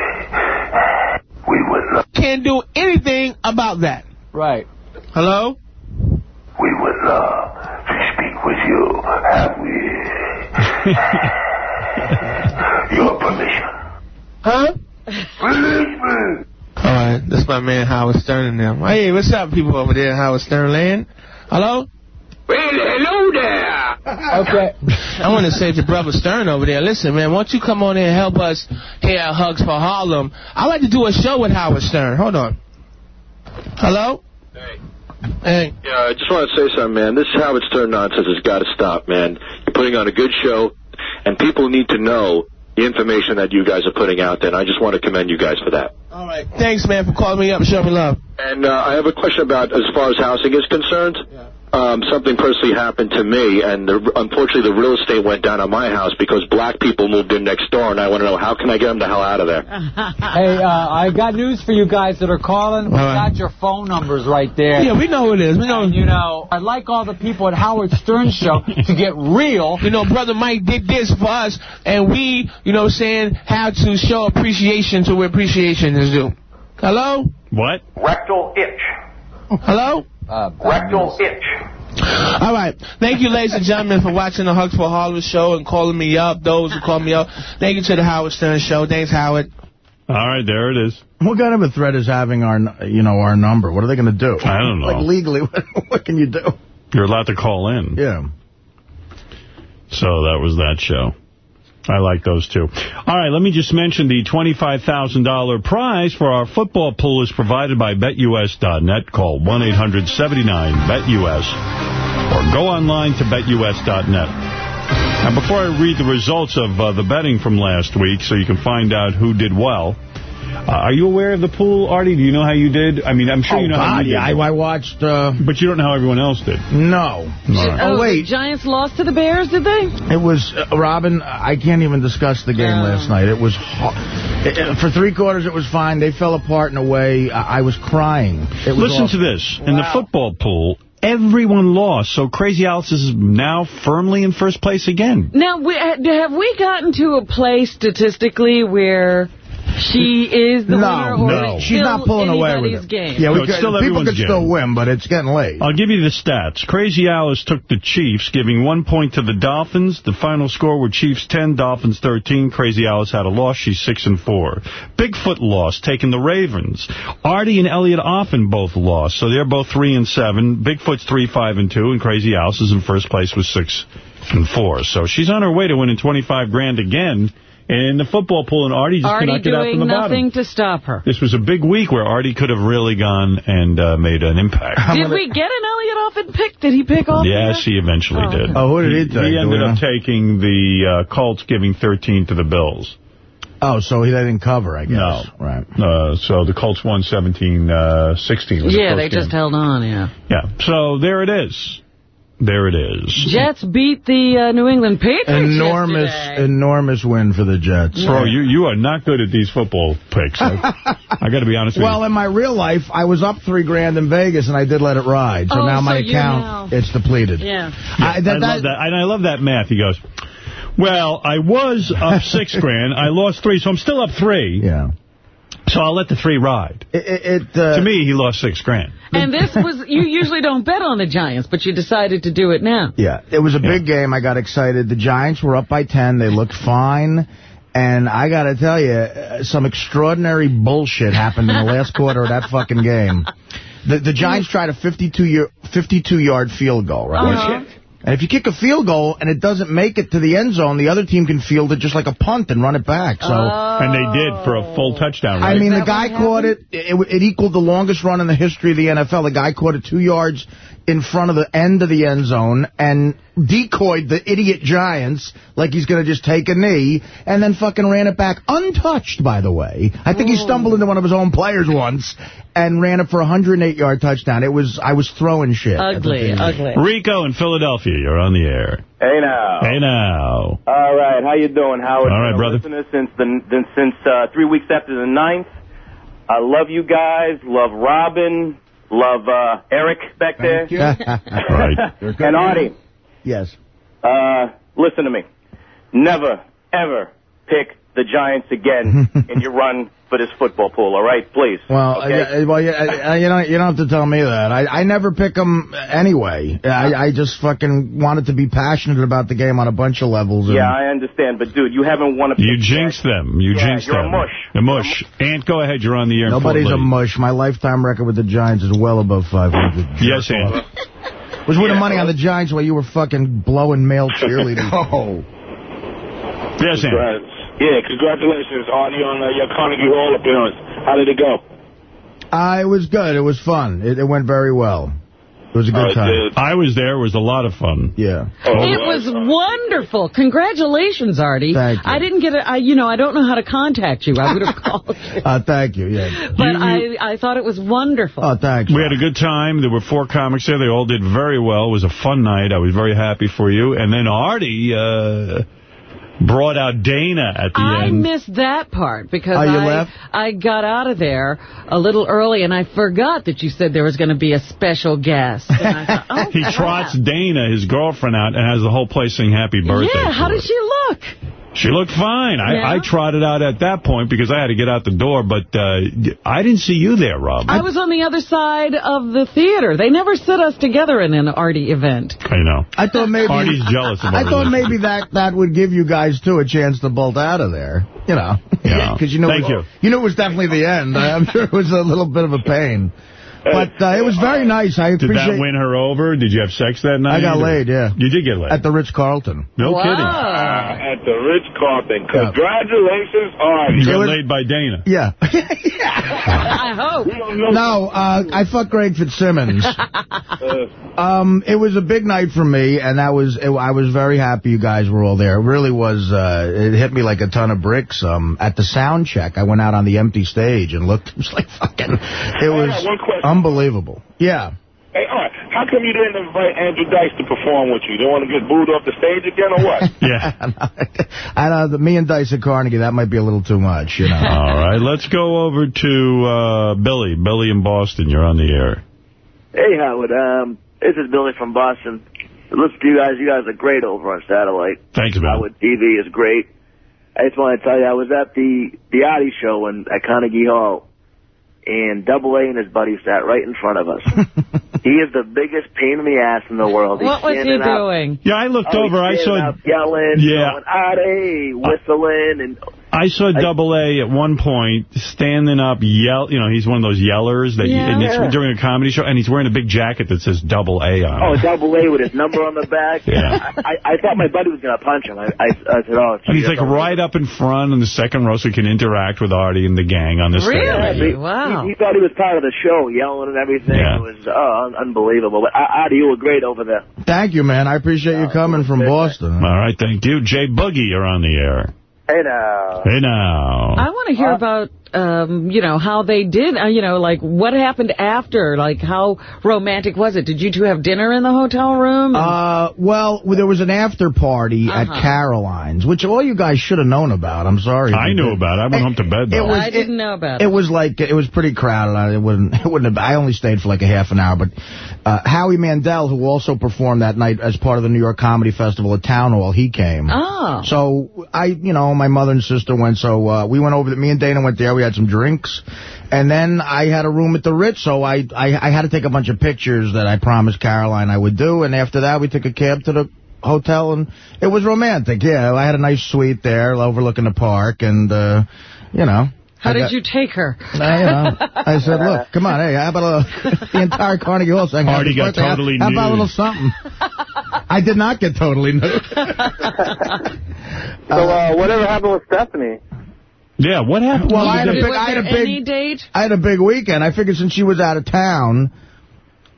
We would love, Can't do anything about that. Right. Hello? we would love to speak with you. Have we *laughs* your permission? Huh? Release me. All right, that's my man Howard Stern and them. Hey, what's up, people over there, Howard Stern land? Hello? Well, hello there. *laughs* Okay. I want to say to Brother Stern over there, listen, man, won't you come on in and help us here at Hugs for Harlem? I'd like to do a show with Howard Stern. Hold on. Hello? Hey. Hey. Yeah, I just want to say something, man. This Howard Stern nonsense has got to stop, man. You're putting on a good show, and people need to know the information that you guys are putting out there, and I just want to commend you guys for that. All right. Thanks, man, for calling me up and showing me love. And uh, I have a question about as far as housing is concerned. Um, something personally happened to me, and the, unfortunately, the real estate went down on my house because black people moved in next door, and I want to know how can I get them the hell out of there? *laughs* Hey, uh, I got news for you guys that are calling. We right. got your phone numbers right there. Yeah, we know who it is. We know. And, you know, I'd like all the people at Howard Stern's show *laughs* to get real. You know, Brother Mike did this for us, and we, you know saying, how to show appreciation to where appreciation is due. Hello? What? Rectal itch. Hello? Uh, Rectal itch. All right. Thank you, ladies and gentlemen, for watching the Hugs for Harlem show and calling me up, those who called me up. Thank you to the Howard Stern show. Thanks, Howard. All right, there it is. What kind of a threat is having our, you know, our number? What are they going to do? I don't know. Like legally, what, *laughs* what can you do? You're allowed to call in. Yeah. So that was that show. I like those two. All right, let me just mention the $25,000 prize for our football pool is provided by BetUS.net. Call 1-800-79-BETUS. or go online to betus.net. Now, before I read the results of uh, the betting from last week so you can find out who did well, uh, are you aware of the pool, Artie? Do you know how you did? I mean, I'm sure Oh, you know how God, you did. yeah, I- I watched... Uh, but you don't know how everyone else did. No. All right. Oh, wait. the Giants lost to the Bears, did they? It was, uh, Robin, I can't even discuss the game Oh. last night. It was, ho- it, it- for three quarters it was fine. They fell apart in a way, I, I was crying. It was Listen awful. to this. In the football pool, everyone lost, so Crazy Alice is now firmly in first place again. Now, we, have we gotten to a place statistically where she is the winner, or no. She's still not pulling away with anybody's it. game? Yeah, we No, could, still people everyone's could game. still win, but it's getting late. I'll give you the stats. Crazy Alice took the Chiefs, giving one point to the Dolphins. The final score were Chiefs 10, Dolphins 13. Crazy Alice had a loss. She's 6 and 4. Bigfoot lost, taking the Ravens. Artie and Elliot Offen both lost, so they're both 3 and 7. Bigfoot's 3, 5 and 2, and Crazy Alice is in first place with 6 and 4. So she's on her way to winning 25 grand again in the football pool, and Artie just Artie cannot get out from the bottom. nothing to stop her. This was a big week where Artie could have really gone and uh, made an impact. Did we get an Elliot Offen pick? Did he pick off? Yes, he eventually Oh. did. Oh, who did he take? He Do ended up know? taking the uh, Colts, giving 13 to the Bills. Oh, so he didn't cover, I guess. No. Right. Uh, so the Colts won 17-16. Uh, 16 the Yeah, first they just held on, yeah. Yeah, so there it is. There it is. Jets beat the uh, New England Patriots Enormous, yesterday. enormous win for the Jets. Bro, you you are not good at these football picks. I, I got to be honest with Well, you. in my real life, I was up three grand in Vegas, and I did let it ride. So Oh, now my so you account, now- it's depleted. Yeah. I, that, I love that. And I love that math. He goes, well, I was up six *laughs* grand. I lost three, so I'm still up three. Yeah. So I'll let the three ride. It, it, it, uh, to me, he lost six grand. And this was, you usually don't bet on the Giants, but you decided to do it now. Yeah, it was a big game. I got excited. The Giants were up by 10. They looked fine. And I got to tell you, uh, some extraordinary bullshit happened in the last quarter of that fucking game. The, the Giants tried a 52-yard 52 yard field goal, right? Uh-huh. And if you kick a field goal and it doesn't make it to the end zone, the other team can field it just like a punt and run it back. So, And they did for a full oh. touchdown, right? I mean, the guy caught it. it. It equaled the longest run in the history of the NFL. The guy caught it two yards in front of the end of the end zone and decoyed the idiot Giants like he's going to just take a knee and then fucking ran it back untouched, by the way. I think he stumbled into one of his own players once and ran it for a 108-yard touchdown. It was I was throwing shit. Ugly, ugly. Rico in Philadelphia, you're on the air. Hey now. Hey now. All right, how you doing, Howard? All right, Been a brother. Listener since the then since uh, three weeks after the ninth. I love you guys. Love Robin. Love uh, Eric back there. *laughs* right. and Artie. Yes. Uh, listen to me. Never ever pick the Giants again *laughs* in your run for this football pool. All right, please. Well, Okay? uh, well, yeah, uh, you don't you don't have to tell me that. I I never pick them anyway. I I just fucking wanted to be passionate about the game on a bunch of levels. and- yeah, I understand, but dude, you haven't won a. You pick jinxed yet. them. You Yeah, jinxed you're a them. mush. The mush. Ant, go ahead. You're on the air. Nobody's a mush. My lifetime record with the Giants is well above 500. Yes, Ant. Was winning money on the Giants while you were fucking blowing male cheerleaders. *laughs* Oh. Yes, Ant. Congrats. Yeah, congratulations, Artie, on uh, your Carnegie Hall appearance. How did it go? Uh, it was good. It was fun. It, it went very well. It was a good Oh, time. did. I was there. It was a lot of fun. Yeah. It was wonderful. Congratulations, Artie. Thank you. I didn't get it. I, you know, I don't know how to contact you. I would have *laughs* called you. Uh, thank you. Yeah. But I, I thought it was wonderful. Oh, thanks. We had a good time. There were four comics there. They all did very well. It was a fun night. I was very happy for you. And then Artie uh, brought out Dana at the I end. I missed that part because Oh, I, left? I got out of there a little early and I forgot that you said there was going to be a special guest. And I thought, *laughs* oh, he trots Dana, his girlfriend, out and has the whole place sing happy birthday. Yeah, how did she look? She looked fine. I, Yeah? I trotted out at that point because I had to get out the door, but uh, I didn't see you there, Rob. I was on the other side of the theater. They never sit us together in an Artie event. I know. I thought maybe Artie's jealous of I thought maybe that that would give you guys too a chance to bolt out of there. You know, Yeah. *laughs* because you know, Thank it, you. You know, it was definitely the end. I'm sure it was a little bit of a pain, but uh, it was very nice. I Did that win her over? Did you have sex that night? I got laid. Yeah, You did get laid. at the Ritz Carlton. no Wow. kidding. Uh, at the Ritz Carlton. Yeah. Congratulations, Artie. You got was- laid by Dana. *laughs* Yeah. I hope. We don't know. no, uh, I fucked Greg Fitzsimmons. *laughs* Um, it was a big night for me, and that was it, I was very happy you guys were all there. It really was. Uh, it hit me like a ton of bricks. Um, at the sound check, I went out on the empty stage and looked. *laughs* It was like fucking. It was one question. Unbelievable. Yeah. Hey, all right. How come you didn't invite Andrew Dice to perform with you? You don't want to get booed off the stage again or what? *laughs* yeah. *laughs* I know the me and Dice at Carnegie. That might be a little too much, you know. All right, let's go over to uh, Billy. Billy in Boston. You're on the air. Hey, Howard. Um, this is Billy from Boston. Listen to you guys. You guys are great over on Satellite. Thanks, man. Howard TV is great. I just want to tell you, I was at the the Artie show in, at Carnegie Hall, and Double A and his buddy sat right in front of us. *laughs* he is the biggest pain in the ass in the world. He's What was he standing up- doing? Yeah, I looked Oh, over. I saw. standing up yelling, Yeah. going, Artie, whistling, and I saw Double A at one point standing up, yell. You know, he's one of those yellers that, Yeah. and it's Yeah. during a comedy show, and he's wearing a big jacket that says Double A on oh, it. Double A with his number on the back. *laughs* Yeah. I, I, I thought my buddy was going to punch him. I, I, I said, oh, And he's like right up in front in the second row so he can interact with Artie and the gang on the stage. Yeah, he, He, he thought he was part of the show, yelling and everything. Yeah. It was oh, unbelievable. But uh, Artie, you were great over there. Thank you, man. I appreciate you coming from Boston. All right, thank you. Jay Boogie, you're on the air. Hey now. Hey now. I want to hear uh, about, um, you know, how they did, uh, you know, like what happened after, like how romantic was it? Did you two have dinner in the hotel room? Uh, well, there was an after party at Uh-huh. Caroline's, which all you guys should have known about. I'm sorry. I knew didn't. about it. I went home to bed, though. I didn't know about it. It was like it was pretty crowded. I it wouldn't *laughs* it wouldn't have. I only stayed for like a half an hour, but uh, Howie Mandel, who also performed that night as part of the New York Comedy Festival at Town Hall, he came. Oh. So I, you know, my mother and sister went. So uh, we went over. The, me and Dana went there. We had some drinks, and then I had a room at the Ritz. So I, I, I had to take a bunch of pictures that I promised Caroline I would do. And after that, we took a cab to the hotel, and it was romantic. Yeah, I had a nice suite there overlooking the park, and uh, you know. How I did got- you take her? I, you know, I said, look, *laughs* come on, hey, how about a, the entire Carnegie Hall thing? Artie happy got birthday? How- totally How about a little something? I did not get totally nude. *laughs* So uh, whatever happened with Stephanie? Yeah, what happened? Well, I had a big, I had a there any date? I had a big weekend. I figured since she was out of town,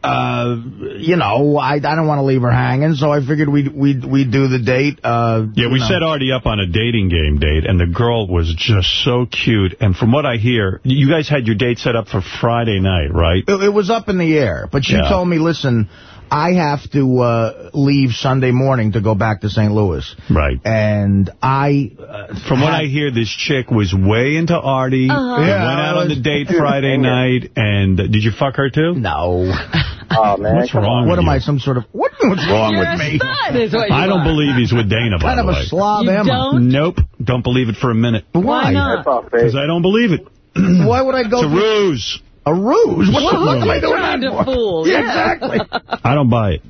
uh, you know, I I don't want to leave her hanging, so I figured we'd we'd we'd do the date. Uh, Yeah, we know. set Artie up on a dating game date, and the girl was just so cute. And from what I hear, you guys had your date set up for Friday night, right? It, it was up in the air, but she Yeah. told me, listen, I have to uh, leave Sunday morning to go back to St. Louis. Right. And I... Uh, From what I hear, this chick was way into Artie. Uh-huh. Yeah, went out I on the *laughs* date Friday night, and uh, did you fuck her too? No. *laughs* Oh, man. What's wrong What with am you? I, some sort of... What, what's wrong You're with me? stud is what you I don't are. believe he's with Dana, by Kind of a slob You am I? don't? Nope. Don't believe it for a minute. Why not? Because I don't believe it. *clears throat* Why would I go... It's a ruse. A ruse? What the Well, fuck am I who's doing trying that to for? fool? *laughs* Yeah, Yeah. exactly. *laughs* I don't buy it.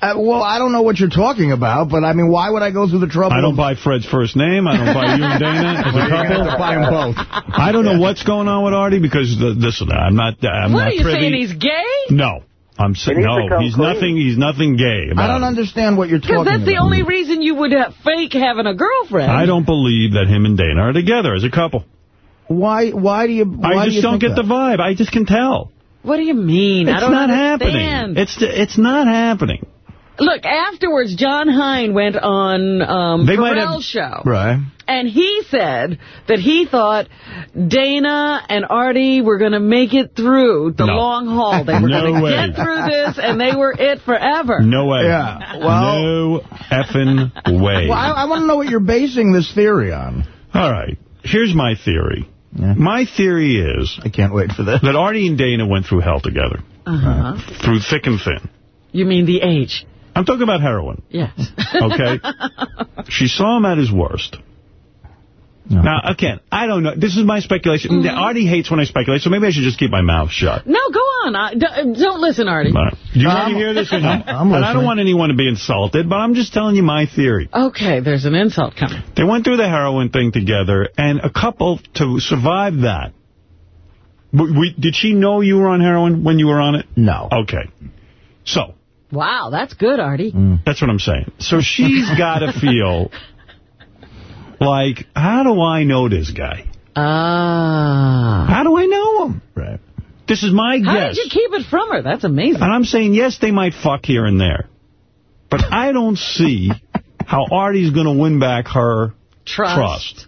Uh, well, I don't know what you're talking about, but I mean, why would I go through the trouble? I don't buy Fred's first name. I don't buy you and Dana as a You're gonna couple. have to buy 'em both. *laughs* I don't know what's going on with Artie because the, this and that. I'm not. I'm What not are you privy. saying? He's gay? No, I'm saying He needs to no. He's clean. nothing. He's nothing gay. About I don't it. understand what you're talking Because that's the about. only reason you would have fake having a girlfriend. I don't believe that him and Dana are together as a couple. Why? Why do you? Why I do just you don't think get the vibe. I just can tell. What do you mean? It's I don't not understand. happening. It's it's not happening. Look, afterwards, Jon Hein went on um, They Pharrell's have- show. Right. And he said that he thought Dana and Artie were going to make it through the No. long haul. They were *laughs* No going to get through this, and they were it forever. No way. Yeah, well- no effing way. Well, I, I want to know what you're basing this theory on. All right. Here's my theory. Yeah. My theory is I can't wait for this. that Artie and Dana went through hell together, Uh-huh. through thick and thin. You mean the age? I'm talking about heroin. Yes. Okay? *laughs* she saw him at his worst. Now, again, I don't know. This is my speculation. Mm-hmm. Artie hates when I speculate, so maybe I should just keep my mouth shut. no, go on. I, don't, uh, don't listen, Artie. But do you No, want to I'm- um, hear this or *laughs* not? I'm and I don't want anyone to be insulted, but I'm just telling you my theory. Okay, there's an insult coming. They went through the heroin thing together, and a couple, to survive that, w- we, did she know you were on heroin when you were on it? No. Okay. So, Wow, that's good, Artie. Mm. that's what I'm saying. So she's got to *laughs* feel like, how do I know this guy? Ah. How do I know him? Right. This is my How guess. did you keep it from her? That's amazing. And I'm saying, yes, they might fuck here and there. But I don't see *laughs* how Artie's going to win back her Trust. trust.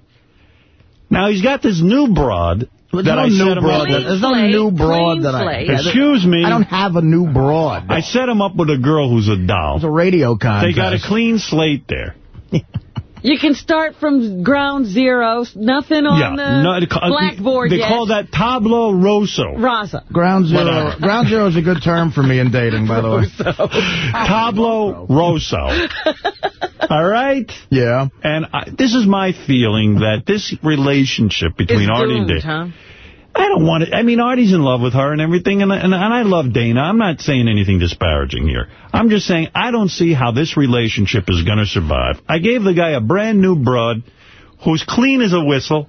Now, he's got this new broad There's that no I new broad. up with. There's no new broad that I... slate. Excuse me. I don't have a new broad. I set him up with a girl who's a doll. It's a radio contest. They got a clean slate there. *laughs* You can start from ground zero, nothing on the no, they call- uh, blackboard They yet. call that tablo rosso. Rasa. Ground zero. *laughs* Ground zero is a good term for me in dating, by the way. *laughs* Tablo rosso. *laughs* All right? Yeah. And I, this is my feeling that this relationship between It's Artie and doomed, Dana... huh? I don't want it. I mean, Artie's in love with her and everything, and, and, and I love Dana. I'm not saying anything disparaging here. I'm just saying I don't see how this relationship is going to survive. I gave the guy a brand new broad who's clean as a whistle.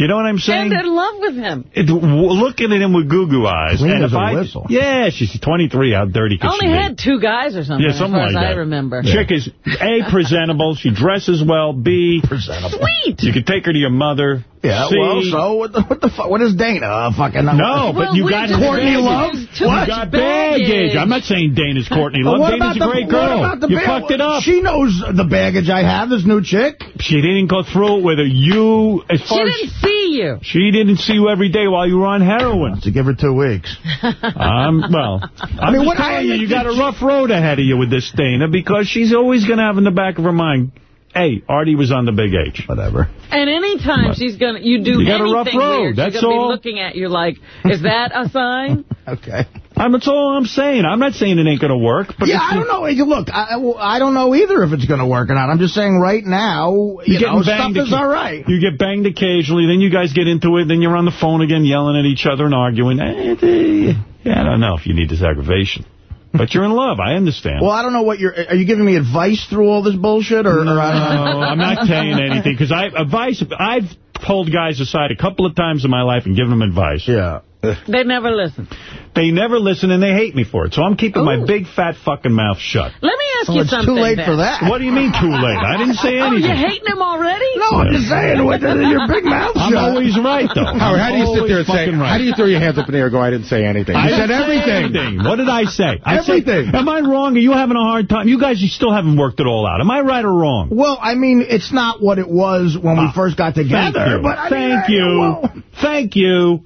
You know what I'm saying? And in love with him. It, looking at him with goo-goo eyes. Clean and as if a I, whistle. Yeah, she's 23. How dirty could Only she be? had two guys or something, Yeah, something as far like as that. I remember. Chick is, A, *laughs* presentable. She dresses well. B, presentable. Sweet. You can take her to your mother. Yeah, C, well, so what the, what the fuck? What is Dana? Uh, fucking No, but you got Courtney. Love? Too You got baggage. baggage. I'm not saying Dana's Courtney Love. what Dana's about a great the, girl. What about the you ba- fucked it up. She knows the baggage I have, this new chick. She didn't go through it with her. You, as She far as didn't see you. she didn't see you every day while you were on heroin. To give her two weeks. Um, well, I'm mean, just what- telling I- you, you got a rough road ahead of you with this Dana because she's always going to have in the back of her mind, hey, Artie was on the big H. Whatever. And anytime she's gonna, you do You got a rough road, weird, that's she's gonna all. be looking at you like, is that a sign? *laughs* Okay. I'm, that's all I'm saying. I'm not saying it ain't going to work. But yeah, I don't know. Look, I, I don't know either if it's going to work or not. I'm just saying right now, you know, stuff banged. is all right. You get banged occasionally, then you guys get into it, then you're on the phone again yelling at each other and arguing. Eh, eh, Yeah, I don't know if you need this aggravation. But you're in love. I understand. Well, I don't know what you're... Are you giving me advice through all this bullshit? or, no, or I don't know? I'm not saying anything because I advice. I've pulled guys aside a couple of times in my life and given them advice. Yeah. *laughs* They never listen. They never listen and they hate me for it. So I'm keeping my big fat fucking mouth shut. Let me ask Well, you it's something. too late then. for that. What do you mean too late? I didn't say *laughs* anything. Oh, anything. you're hating him already? No, I'm just saying, with your big mouth I'm shut. always right, though. *laughs* Howard, how do you sit there and say, right. how do you throw your hands up in the air and go, I didn't say anything? You I said didn't everything. anything. What did I say? I Everything. Said, am I wrong? Are you having a hard time? You guys you still haven't worked it all out. Am I right or wrong? Well, I mean, it's not what it was when we Ah, first got Thank together. you. But I mean, Thank hey, you. well, Thank you.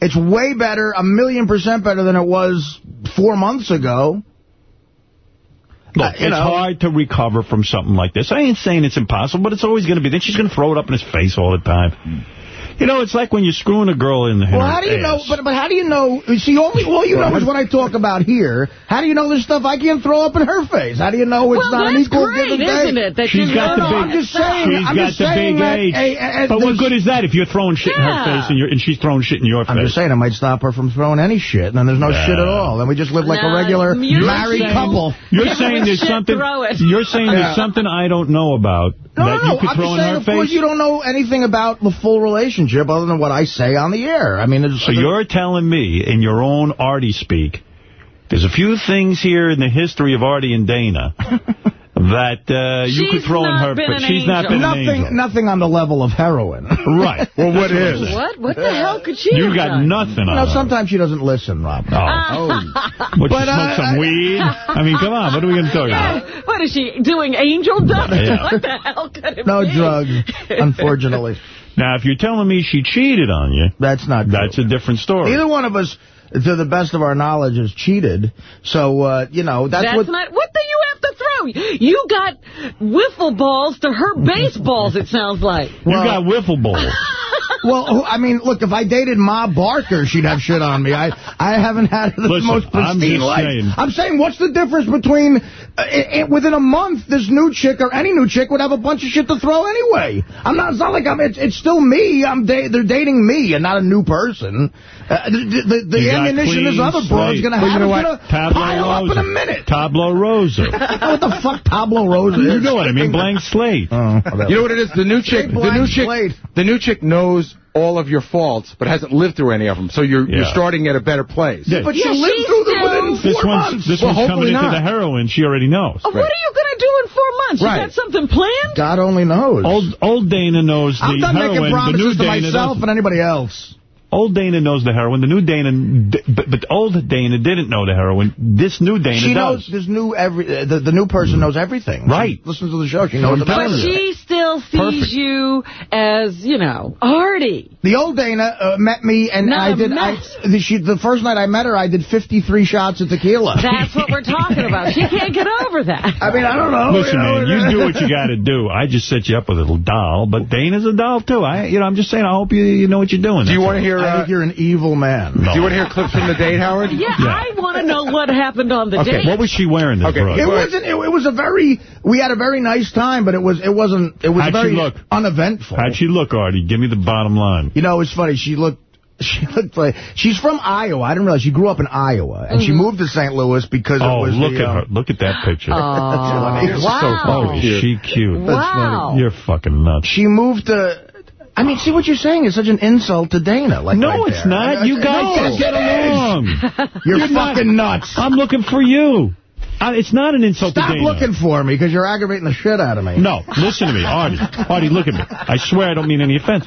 It's way better, a million percent better than it was four months ago. Look, uh, you it's know. hard to recover from something like this. I ain't saying it's impossible, but it's always going to be. Then she's going to throw it up in his face all the time. You know, it's like when you're screwing a girl in the head. Well, how do you know? But but how do you know? See, only all you know is what I talk about here. How do you know this stuff I can't throw up in her face? How do you know it's Well, not an that's equal great, give and take? isn't it, that She's you got the big. I'm just saying. She's I'm got just the saying big that, age. but what good is that if you're throwing shit in her face and, you're, and she's throwing shit in your face? I'm just saying it might stop her from throwing any shit, and then there's no Yeah. shit at all. Then we just live like a regular married saying- couple. You're saying *laughs* there's something. You're saying there's something I don't know about No, no, I'm just in saying, of course, you don't know anything about the full relationship other than what I say on the air. I mean, it's, So you're telling me, in your own Artie speak, there's a few things here in the history of Artie and Dana *laughs* that uh, you could throw in her been face. an She's not angel. been an nothing, angel. nothing on the level of heroin. *laughs* Right. Well, what is? What? What the hell could she You have got done? nothing You on know, her. sometimes she doesn't listen, Rob. Oh. *laughs* What, But, you smoke uh, some I- weed? I mean, come on. What are we going to talk *laughs* about? What is she doing? Angel dust? Yeah. What the hell could it No be? drugs, unfortunately. Now, if you're telling me she cheated on you, That's not true. that's a different story. Neither one of us, to the best of our knowledge, has cheated. So, uh, you know, that's, That's what... not. What do you have to throw? You got wiffle balls to her baseballs. It sounds like. you got wiffle balls. *laughs* Well, I mean, look, if I dated Ma Barker, she'd have shit on me. I I haven't had the Listen, most I'm pristine life. saying. I'm saying, what's the difference between, uh, i i within a month, this new chick or any new chick would have a bunch of shit to throw anyway. I'm not, it's not like I'm, it's, it's still me. I'm da They're dating me and not a new person. Uh, the the, the ammunition this clean other broad's going to have you know is what? going to Tablo pile up in a minute. Tablo Rosa. *laughs* what the fuck Tablo Rosa is? you know what I mean? Blank slate. Oh, You know what it is? The new chick, the new chick, slate. the new chick knows all of your faults, but hasn't lived through any of them. So you're you're starting at a better place. Yeah. But Yeah, lived she's through them still- within This four one's, months. this Well, one's coming hopefully into the heroin. She already knows. Oh, What are you going to do in four months? Right. You got something planned? God only knows. Old old Dana knows the I'm done heroin. making the new promises to Dana myself doesn't. and anybody else. Old Dana knows the heroin. The new Dana, but, but old Dana didn't know the heroin. This new Dana She does. knows this new every uh, the, the new person knows everything. Right. She listens to the show. She knows about But she still sees Perfect. you as, you know, Artie. The old Dana uh, met me, and Not I a did. I, the, she, the first night I met her, I did 53 shots of tequila. That's what we're talking about. She can't get over that. I mean, I don't know. Listen, man, you do what you got to do. I just set you up with a little doll, but Dana's a doll, too. I, you know, I'm just saying, I hope you, you know what you're doing. Do you want to hear? I Uh, think you're an evil man. Do you want to hear clips from the date, Howard? Yeah, I want to know what happened on the Okay, date. what was she wearing, this Okay, broad? It wasn't. It, it was a very. We had a very nice time, but it was. It wasn't. It was How'd she very look? uneventful. How'd she look, Artie? Give me the bottom line. You know, it's funny. She looked. *laughs* She looked like she's from Iowa. I didn't realize she grew up in Iowa, and she Mm-hmm. moved to St. Louis because Oh, it was. look the, at um, her. Look at that picture. *laughs* Oh, You're wow. so Oh, fucking is she cute. Wow. You're fucking nuts. She moved to. I mean, see what you're saying is such an insult to Dana. Like No, right it's there. not. You guys No. get along. *laughs* You're, You're not- fucking nuts. I'm looking for you. Uh, it's not an insult Stop to Dana. Stop looking for me because you're aggravating the shit out of me. No, listen to me, Artie. Artie, look at me. I swear I don't mean any offense.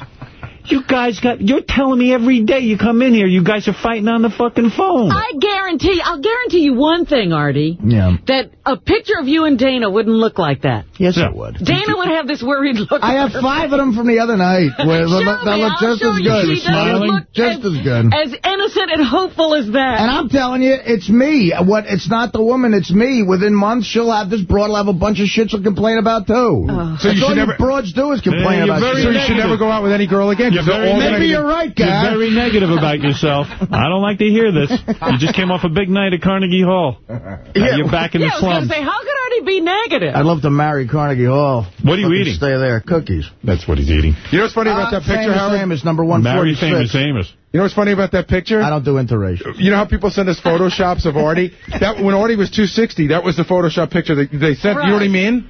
You guys got, you're telling me every day you come in here, you guys are fighting on the fucking phone. I guarantee, I'll guarantee you one thing, Artie. Yeah. That a picture of you and Dana wouldn't look like that. Yes, Yeah. it would. Dana would have this worried look. I have on her five of them from the other night. *laughs* Where Show they look, they me, look I'll just show as good. She Smiling? look just as, as good. As innocent and hopeful as that. And I'm telling you, it's me. What? It's not the woman, it's me. Within months, she'll have this broad level bunch of shit she'll complain about, too. Oh. So you should all never- you broads do is complain Yeah, you're about very So you should never go out with any girl again. 'Cause You're very all negative. Maybe you're right, guy. You're very negative about yourself. I don't like to hear this. You just came off a big night at Carnegie Hall. Now Yeah. you're back in yeah, the I was going to say, how could Artie be negative? I'd love to marry Carnegie Hall. What are you Fucking eating? Stay there. Cookies. That's what he's eating. You know what's funny about Uh, that picture, famous Howard? Amos, number Marry 146. famous Amos. You know what's funny about that picture? I don't do interracial. You know how people send us photoshops of Artie? *laughs* That when Artie was 260, that was the Photoshop picture that they sent. You know what I mean?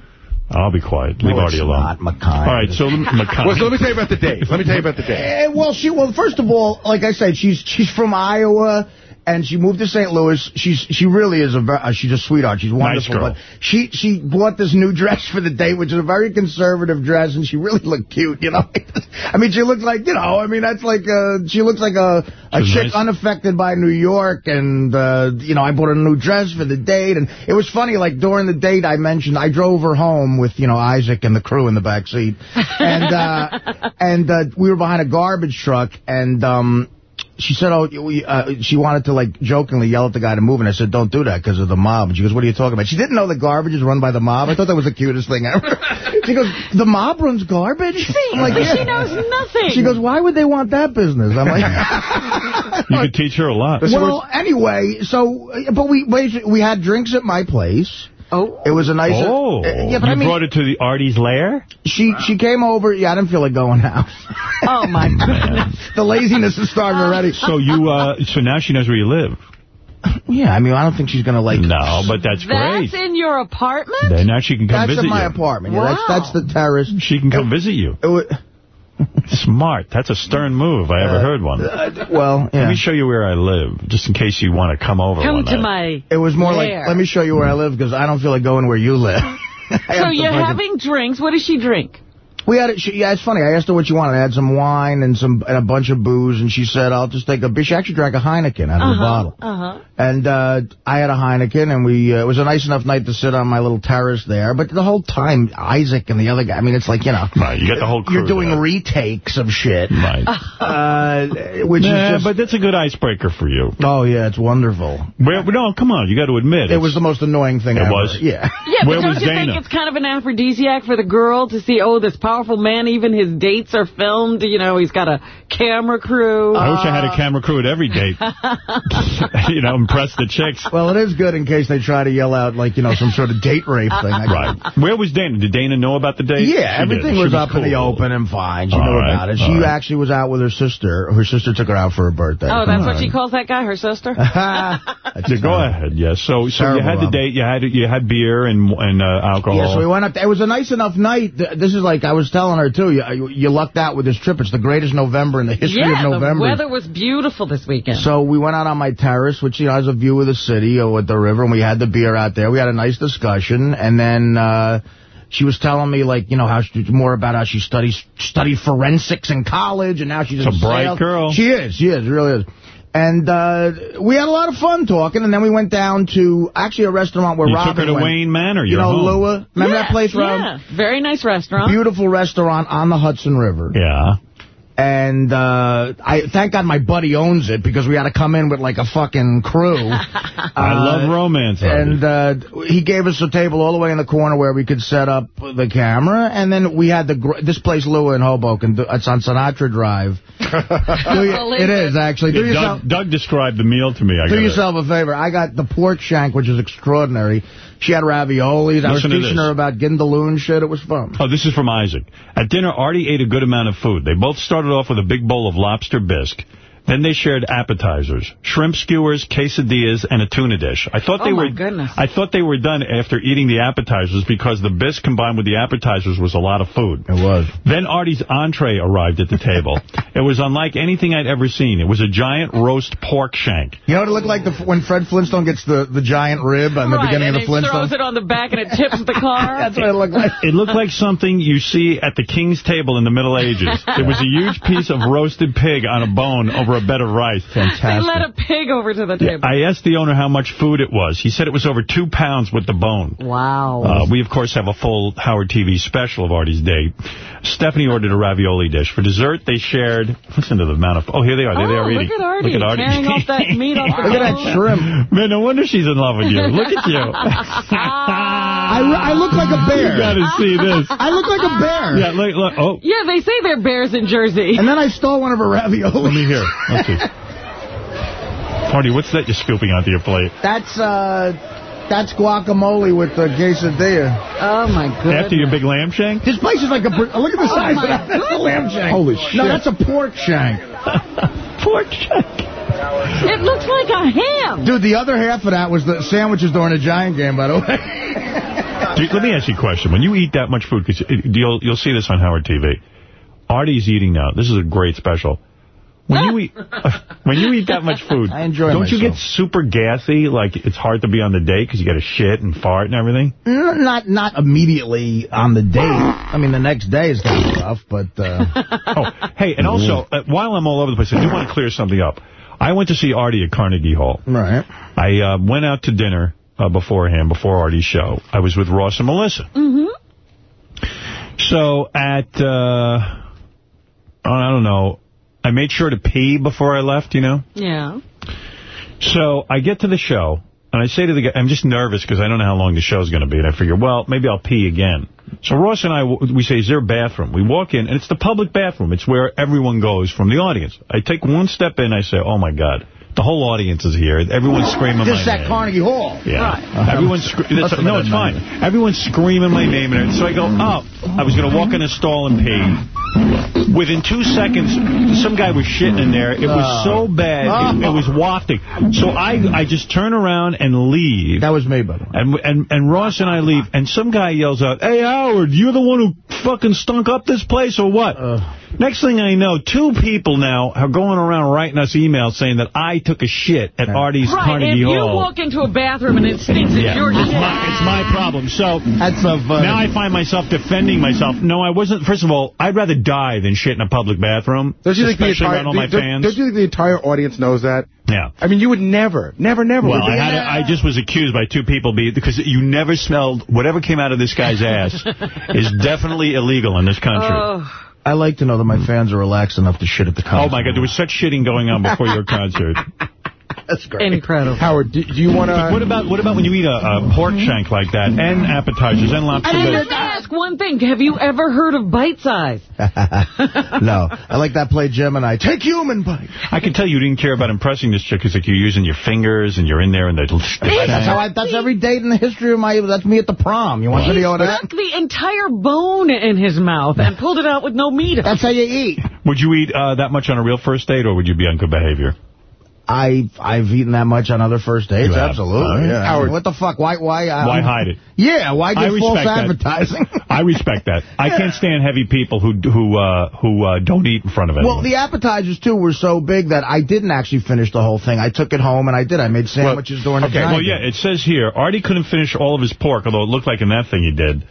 I'll be quiet. Leave No, Artie it's alone. not, McKay. All right, so McKay. *laughs* Well, so let me tell you about the date. Let me tell you about the date. Eh, well, she well, first of all, like I said, she's she's from Iowa. And she moved to St. Louis. She's she really is a uh, she's a sweetheart. She's wonderful. girl. But she she bought this new dress for the date, which is a very conservative dress, and she really looked cute. You know, *laughs* I mean, she looked like you know, I mean, that's like uh, she looks like a a She's chick nice. unaffected by New York, and uh, you know, I bought a new dress for the date, and it was funny. Like during the date, I mentioned I drove her home with you know Isaac and the crew in the back seat, and uh, *laughs* and uh, we were behind a garbage truck, and um, she said, oh, we, uh, she wanted to, like, jokingly yell at the guy to move, and I said, don't do that because of the mob. And she goes, what are you talking about? She didn't know the garbage is run by the mob. I thought that was the cutest thing ever. *laughs* she goes, the mob runs garbage? I'm like, she knows nothing. She goes, why would they want that business? I'm like... *laughs* You could teach her a lot. well, anyway, so, uh, but we we had drinks at my place. Oh. It was a nice... Oh, uh, yeah, but you I mean, brought it to the Artie's lair? she she came over. Yeah, I didn't feel like going out. *laughs* Oh, my goodness. *laughs* the laziness is starting already. *laughs* So you, uh, so now she knows where you live. Yeah, I mean, I don't think she's going to, like... No, but that's great. That's in your apartment? Then now she can come That's visit in my you. apartment. Yeah, Wow. that's, that's the terrace. She can come visit you. It wa- Smart. That's a stern move. I ever heard one. uh, well, Let me show you where I live, just in case you want to come over Come one to night. my... It was more Where? like, let me show you where I live, because I don't feel like going where you live. *laughs* *laughs* So you're having drinks. What does she drink? We had it. She, yeah, it's funny. I asked her what she wanted. I had some wine and some and a bunch of booze, and she said, "I'll just take a." beer." She actually drank a Heineken out of the bottle. Uh-huh. And uh, I had a Heineken, and we uh, it was a nice enough night to sit on my little terrace there. But the whole time, Isaac and the other guy. I mean, it's like you know, Right, you got the whole crew you're doing there. retakes of shit, Right. *laughs* uh, which Nah, is just. but that's a good icebreaker for you. oh yeah, it's wonderful. Where, no, come on, you got to admit. It was the most annoying thing It ever. was? Yeah. Yeah, Where but don't you Dana? think it's kind of an aphrodisiac for the girl to see, oh, this powerful man, even his dates are filmed, you know, he's got a camera crew. I wish I had a camera crew at every date. *laughs* *laughs* you know, impress the chicks. Well, it is good in case they try to yell out, like, you know, some sort of date rape thing. I *laughs* Right. Where was Dana? Did Dana know about the date? Yeah, She everything did. was She up in the open and fine. She All knew right, about it. all She right. actually was out with her sister. Her sister took her out for her birthday. Oh, that's what she calls that guy, her sister? Yeah, go ahead. Yeah. So, so you had the date. You had you had beer and and uh, alcohol. Yeah, so we went up. It was a nice enough night. This is like I was telling her too. You, you lucked out with this trip. It's the greatest November in the history yeah, of November. the weather was beautiful this weekend. So we went out on my terrace, which you know has a view of the city or with the river, and we had the beer out there. We had a nice discussion, and then uh, she was telling me, like, you know, how she, more about how she studies studied forensics in college, and now she's It's a bright sales. girl. She is, she is, really is. And uh, we had a lot of fun talking, and then we went down to actually a restaurant where You Robin took her to went. Wayne Manor, You know, home. Lua. Remember yeah, that place, Rob? Yeah, very nice restaurant. Beautiful restaurant on the Hudson River. Yeah. And uh, I thank God my buddy owns it because we had to come in with like a fucking crew. *laughs* I love romance. And uh, he gave us a table all the way in the corner where we could set up the camera. And then we had the gr this place, Lua in Hoboken. It's on Sinatra Drive. *laughs* You- it is, actually. Do Yeah, yourself, Doug, Doug described the meal to me. I do gotta- yourself a favor. I got the pork shank, which is extraordinary. She had raviolis. I was teaching her about Gindaloon shit. It was fun. Oh, this is from Isaac. At dinner, Artie ate a good amount of food. They both started off with a big bowl of lobster bisque. Then they shared appetizers, shrimp skewers, quesadillas, and a tuna dish. I thought Oh, they my were goodness. I thought they were done after eating the appetizers because the bisque combined with the appetizers was a lot of food. It was. Then Artie's entree arrived at the table. *laughs* it was unlike anything I'd ever seen. It was a giant roast pork shank. You know what it looked like the, when Fred Flintstone gets the, the giant rib on the right, beginning of the he Flintstones? throws it on the back and it tips the car. *laughs* That's what it looked like. It looked like something you see at the king's table in the Middle Ages. *laughs* It was a huge piece of roasted pig on a bone over a bed of rice. They let a pig over to the table. I asked the owner how much food it was. He said it was over two pounds with the bone. Wow. Uh, we, of course, have a full Howard TV special of Artie's Day. Stephanie ordered a ravioli dish. For dessert, they shared... Listen to the amount of... Oh, here they are. There they Oh, are look eating. at Artie, Look at Artie. carrying off that meat off *laughs* the Look at that shrimp. Man, no wonder she's in love with you. Look at you. *laughs* I, I look like a bear. You gotta see this. I look like a bear. Yeah, look, look. Oh, Yeah, they say they're bears in Jersey. And then I stole one of her raviolis. let me hear. Let's see. Artie, what's that you're scooping onto your plate? That's, uh, that's guacamole with the quesadilla. Oh, my goodness. After your big lamb shank? This place is like a... Look at the Oh, size my of that. That's a *laughs* lamb shank. Holy shit. No, that's a pork shank. *laughs* Pork shank. It looks like a ham. Dude, the other half of that was the sandwiches during the Giant game, by the way. *laughs* Dude, let me ask you a question. When you eat that much food, because you'll, you'll see this on Howard TV, Artie's eating now. This is a great special. When you eat *laughs* when you eat that much food, I enjoy don't you get super gassy? Like, it's hard to be on the date because you got to shit and fart and everything? N- Not not immediately on the date. I mean, the next day is kind of rough, but... Uh, *laughs* oh, hey, and also, uh, while I'm all over the place, I do want to clear something up. I went to see Artie at Carnegie Hall. right. I uh, went out to dinner uh, beforehand, before Artie's show. I was with Ross and Melissa. Mm-hmm. So at, uh, I don't know, I made sure to pee before I left, you know? Yeah. So I get to the show, and I say to the guy, I'm just nervous because I don't know how long the show's going to be. And I figure, well, maybe I'll pee again. So Ross and I, we say, is there a bathroom? We walk in, and it's the public bathroom. It's where everyone goes from the audience. I take one step in, I say, oh, my God. The whole audience is here. Everyone's screaming Just my at name. Carnegie Hall. Yeah. Right. Everyone's no, it's fine. Everyone's screaming my name in it. So I go up. I was going to walk in a stall and pee. Within two seconds, some guy was shitting in there. It was Oh. so bad. It, oh. it was wafting. So I I just turn around and leave. That was me, by the way. And, and and Ross and I leave, and some guy yells out, "Hey Howard, you're the one who fucking stunk up this place, or what?" Uh. Next thing I know, two people now are going around writing us emails saying that I took a shit at Artie's Right, Carnegie if you walk into a bathroom and it stinks, it's Yeah, your it's shit. my, it's my problem. So That's so funny. Uh, now I find myself defending myself. No, I wasn't. First of all, I'd rather die than shit in a public bathroom, Don't you think the especially entire, around all my don't- fans. Don't you think the entire audience knows that? yeah. I mean, you would never, never, never. Well, would I had I just was accused by two people because you never smelled whatever came out of this guy's ass *laughs* is definitely illegal in this country. Oh. I like to know that my fans are relaxed enough to shit at the concert. oh my God, there was such shitting going on before your concert. *laughs* *laughs* That's great. Incredible. Howard, do, do you want But what to... about what about when you eat a, a pork shank like that and appetizers and lobster I bisque? didn't ask one thing. Have you ever heard of bite size? *laughs* no. I like that play Gemini. Take human bite. I can tell you didn't care about impressing this chick because like you're using your fingers and you're in there and the. That's how I, that's every date in the history of my, that's me at the prom. You want He video of that? stuck the entire bone in his mouth and pulled it out with no meat. on it. That's how you eat. Would you eat uh, that much on a real first date, or would you be on good behavior? I, I've eaten that much on other first dates, You absolutely. All right. Yeah. Howard- what the fuck? Why, why, um, Why hide it? Yeah, why I give false respect that. advertising? *laughs* I respect that. I can't stand heavy people who who uh, who uh, don't eat in front of anyone. Well, the appetizers, too, were so big that I didn't actually finish the whole thing. I took it home, and I did. I made sandwiches during the okay, drive. well, yeah, it says here, Artie couldn't finish all of his pork, although it looked like in that thing he did.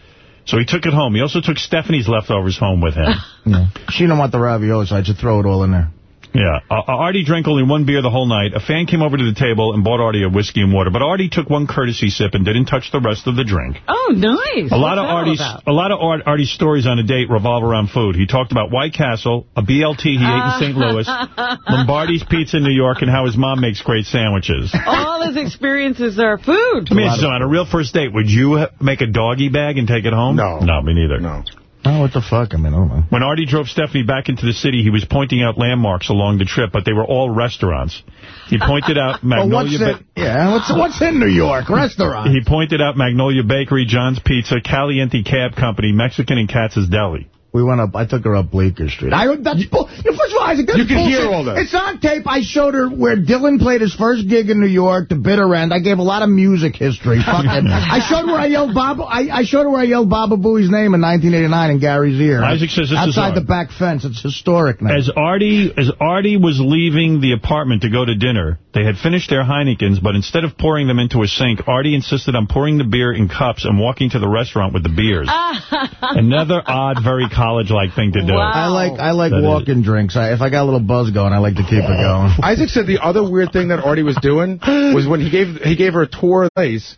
So he took it home. He also took Stephanie's leftovers home with him. *laughs* Yeah. She didn't want the ravioli, so I just throw it all in there. Yeah. Uh, Artie drank only one beer the whole night. A fan came over to the table and bought Artie a whiskey and water. But Artie took one courtesy sip and didn't touch the rest of the drink. Oh, nice. A lot What's of that Artie's a lot of Art, Artie's stories on a date revolve around food. He talked about White Castle, a BLT he ate in St. Louis, *laughs* Lombardi's Pizza in New York, and how his mom makes great sandwiches. All his experiences are food. I mean, so on a real first date, would you make a doggy bag and take it home? No. No, me neither. No. Oh, what the fuck? I mean, I don't know. When Artie drove Stephanie back into the city, he was pointing out landmarks along the trip, but they were all restaurants. He pointed out *laughs* Well, Magnolia... what's Ba- in, yeah, what's, what's in New York? Restaurant. He pointed out Magnolia Bakery, John's Pizza, Caliente Cab Company, Mexican and Katz's Deli. We went up, I took her up Bleecker Street. I, that's bull, first of all, Isaac, that's You can bullshit. hear all that. It's on tape. I showed her where Dylan played his first gig in New York, the bitter end. I gave a lot of music history. *laughs* Fucking, I showed her where I yelled Baba, I, I showed her where I yelled Baba Booey's name in 1989 in Gary's ear. Isaac says this is Outside odd. the back fence. It's historic now. As Artie as Artie was leaving the apartment to go to dinner, they had finished their Heinekens, but instead of pouring them into a sink, Artie insisted on pouring the beer in cups and walking to the restaurant with the beers. *laughs* Another odd, very college-like thing to do. I like I like That is- walking drinks. I, if I got a little buzz going, I like to keep it going. Isaac said the other weird thing that Artie was doing *gasps* was when he gave he gave her a tour of the place,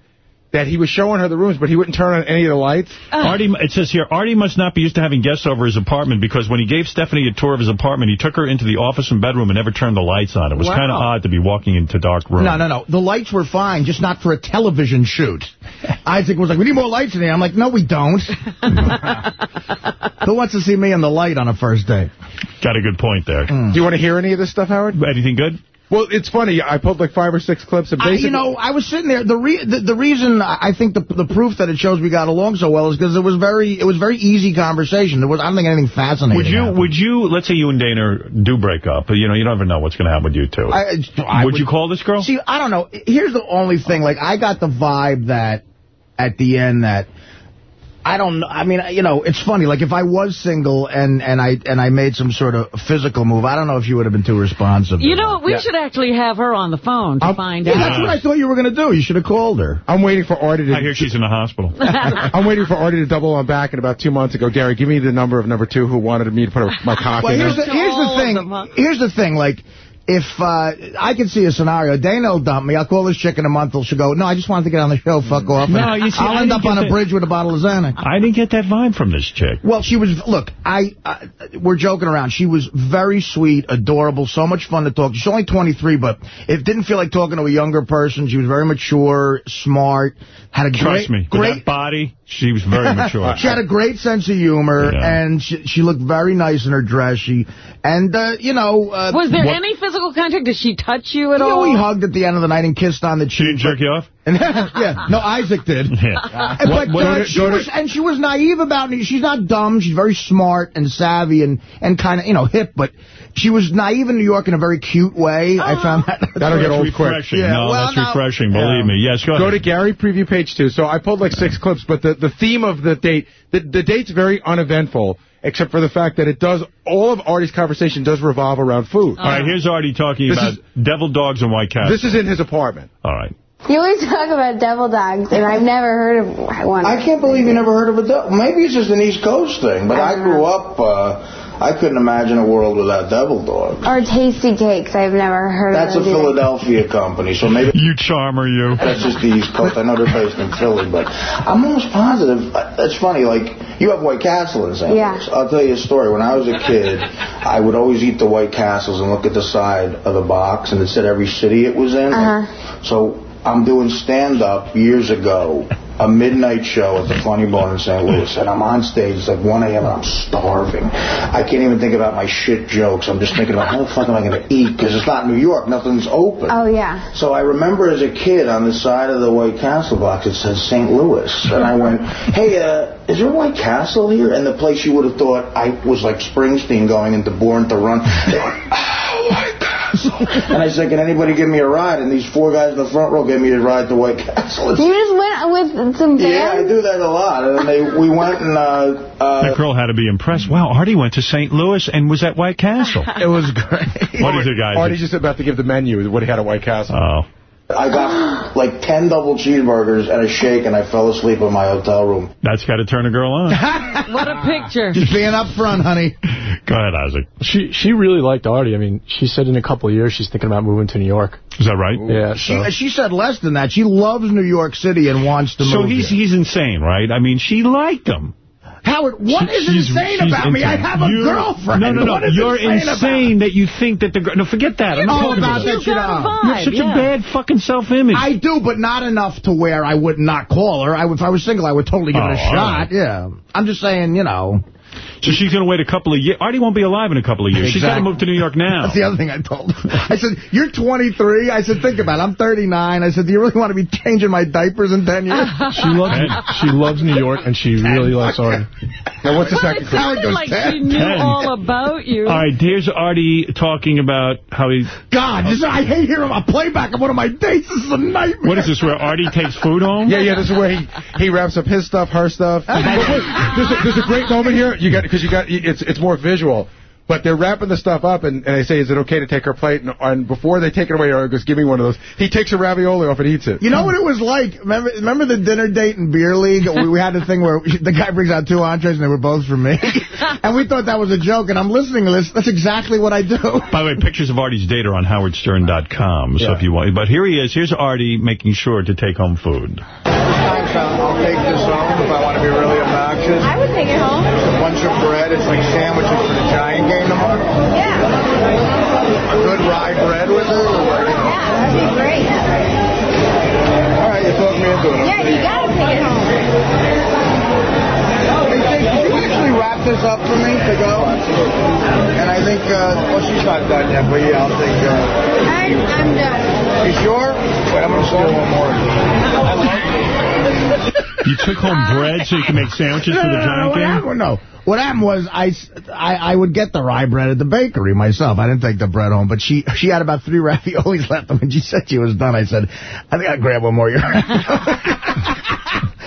that he was showing her the rooms, but he wouldn't turn on any of the lights. Artie, it says here, Artie must not be used to having guests over his apartment because when he gave Stephanie a tour of his apartment, he took her into the office and bedroom and never turned the lights on. It was Wow. kind of odd to be walking into dark rooms. No, no, no. The lights were fine, just not for a television shoot. *laughs* Isaac was like, we need more lights in here. I'm like, no, we don't. *laughs* Who wants to see me in the light on a first date? Got a good point there. Mm. Do you want to hear any of this stuff, Howard? Anything good? Well, it's funny. I pulled like five or six clips, and I, basically, you know, I was sitting there. The re the, the reason I I think the the proof that it shows we got along so well is because it was very it was very easy conversation. There was I don't think anything fascinating. Would you, happened. would you, let's say you and Dana do break up, you know, you don't never know what's going to happen with you two. I, I would, you call this girl? See, I don't know. Here's the only thing. Like, I got the vibe that at the end that I don't know. I mean, uh, you know, it's funny. Like, if I was single and and I and I made some sort of physical move, I don't know if you would have been too responsive. You know what? We Yeah. should actually have her on the phone to um, find Yeah, out. that's what I thought you were going to do. You should have called her. I'm waiting for Artie to... I hear she's in the hospital. *laughs* I'm waiting for Artie to double on back in about two months ago. Gary, give me the number of number two who wanted me to put a, my cock Well, in here's her. the, here's the thing. Here's the thing. Like, if uh, I could see a scenario, Dana will dump me. I'll call this chick in a month. She'll go, no, I just wanted to get on the show. Fuck off. No, you see, I'll I end up get on a that. bridge with a bottle of Xanax. I didn't get that vibe from this chick. Well, she was, look, I, uh, we're joking around. She was very sweet, adorable, so much fun to talk to. She's only 23, but it didn't feel like talking to a younger person. She was very mature, smart, had a Trust great, me, great, body, she was very *laughs* mature. she had a great sense of humor, Yeah. and she, she looked very nice in her dress. She, and, uh, you know... Uh, Was there what- any physical contact? Did she touch you at Yeah, all? we hugged at the end of the night and kissed on the cheek. She didn't jerk you off? *laughs* And, yeah, no, Isaac did. *laughs* Yeah. Uh, but What- what- uh, she go was, and she was naive about it. She's not dumb. She's very smart and savvy and, and kind of, you know, hip. But she was naive in New York in a very cute way. I found that. *laughs* That'll get That's old quick. Yeah, no, well, that's now- refreshing. Believe me. Yes, go Go ahead. to Gary preview page two. So I pulled like six clips, but the, the theme of the date, the, the date's very uneventful, except for the fact that it does, all of Artie's conversation does revolve around food. All right, here's Artie talking This about is- devil dogs and white cats. This is in his apartment. All right. You always talk about devil dogs, and I've never heard of one. I can't believe you never heard of a devil. Maybe it's just an East Coast thing, but I grew up, uh, I couldn't imagine a world without devil dogs. Or Tastykakes. I've never heard of. That's a either. Philadelphia company, so maybe You charmer, you. that's just the East Coast. I know they're based in Philly, but I'm almost positive. uh, It's funny, like, you have White Castle in St. Yeah. Louis. I'll tell you a story. When I was a kid, I would always eat the White Castles and look at the side of the box, and it said every city it was in. Uh-huh. So I'm doing stand-up years ago, a midnight show at the Funny Bone in St. Louis, and I'm on stage. It's like 1 a.m. and I'm starving. I can't even think about my shit jokes. I'm just thinking about how the fuck am I going to eat? Because it's not New York. Nothing's open. Oh, yeah. So I remember as a kid on the side of the White Castle box it says St. Louis, and I went, "Hey, uh, is there a White Castle here?" And the place you would have thought I was like Springsteen going into Born to Run. They *laughs* went, "Oh, White Castle." And I said, "Can anybody give me a ride?" And these four guys in the front row gave me a ride to White Castle. It's- You just went with some yeah, I do that a lot. And they, we went and uh, uh, That girl had to be impressed. Wow, Artie went to St. Louis and was at White Castle. *laughs* It was great. What is it, guys? Artie's just about to give the menu, what he had at White Castle. Oh. I got *gasps* like 10 double cheeseburgers and a shake, and I fell asleep in my hotel room. That's got to turn a girl on. *laughs* What a picture. Just being up front, honey. *laughs* Go ahead, Isaac. She she really liked Artie. I mean, she said in a couple of years she's thinking about moving to New York. Is that right? Yeah. So. She, she said less than that. She loves New York City and wants to So move he's here. he's insane, right? I mean, she liked him. Howard, what She- is she's- insane she's about me? I insane. have a You- girlfriend. No, no, no. What is You're insane, insane that you think that the girl... No, forget that. I'm You not about that shit. You have such a bad fucking self-image. I do, but not enough to where I would not call her. I, if I was single, I would totally give Oh, it a oh, shot. right. Yeah. I'm just saying, you know. So she's going to wait a couple of years. Artie won't be alive in a couple of years. She's got to move to New York *laughs* now. That's the other thing I told her. I said, you're 23. I said, think about it. I'm 39. I said, do you really want to be changing my diapers in 10 years? *laughs* She loves she loves New York and she really likes Artie. Now what's the Well, it sounded like she knew Ten. all about you. All right, here's Artie talking about how he... God, this, I hate hearing a playback of one of my dates. This is a nightmare. What is this, where Artie takes food home? Yeah, yeah, this is where he, he wraps up his stuff, her stuff. There's, a, there's a great moment here. You got because you got it's it's more visual. But they're wrapping the stuff up, and, and they say, is it okay to take her plate? And, and before they take it away, or goes, give me one of those, he takes a ravioli off and eats it. You know what it was like? Remember remember the dinner date in Beer League? We, we had the thing where *laughs* the guy brings out two entrees and they were both for me. *laughs* and we thought that was a joke, and I'm listening to this. That's exactly what I do. By the way, pictures of Artie's date are on howardstern.com, so if you want. But here he is. Here's Artie making sure to take home food. I'll take this home if I want to be really obnoxious. I would take it home. Bunch of bread. It's like sandwiches for the Giant game tomorrow. Yeah. A good rye bread with it. Or? Yeah, that'd be great. All right, you talked me into it. Yeah, you gotta take it home. Wrap this up for me to go? And I think, uh, well, she's not done yet, but yeah, I'll take, uh... I'm, I'm done. You sure? Wait, I'm going to steal one more. You took home bread so you can make sandwiches for the Giant what game? happened, no. What happened was I I would get the rye bread at the bakery myself. I didn't take the bread home, but she she had about three *laughs* raviolis left. And when she said she was done, I said, I think I'll grab one more. *laughs* *laughs*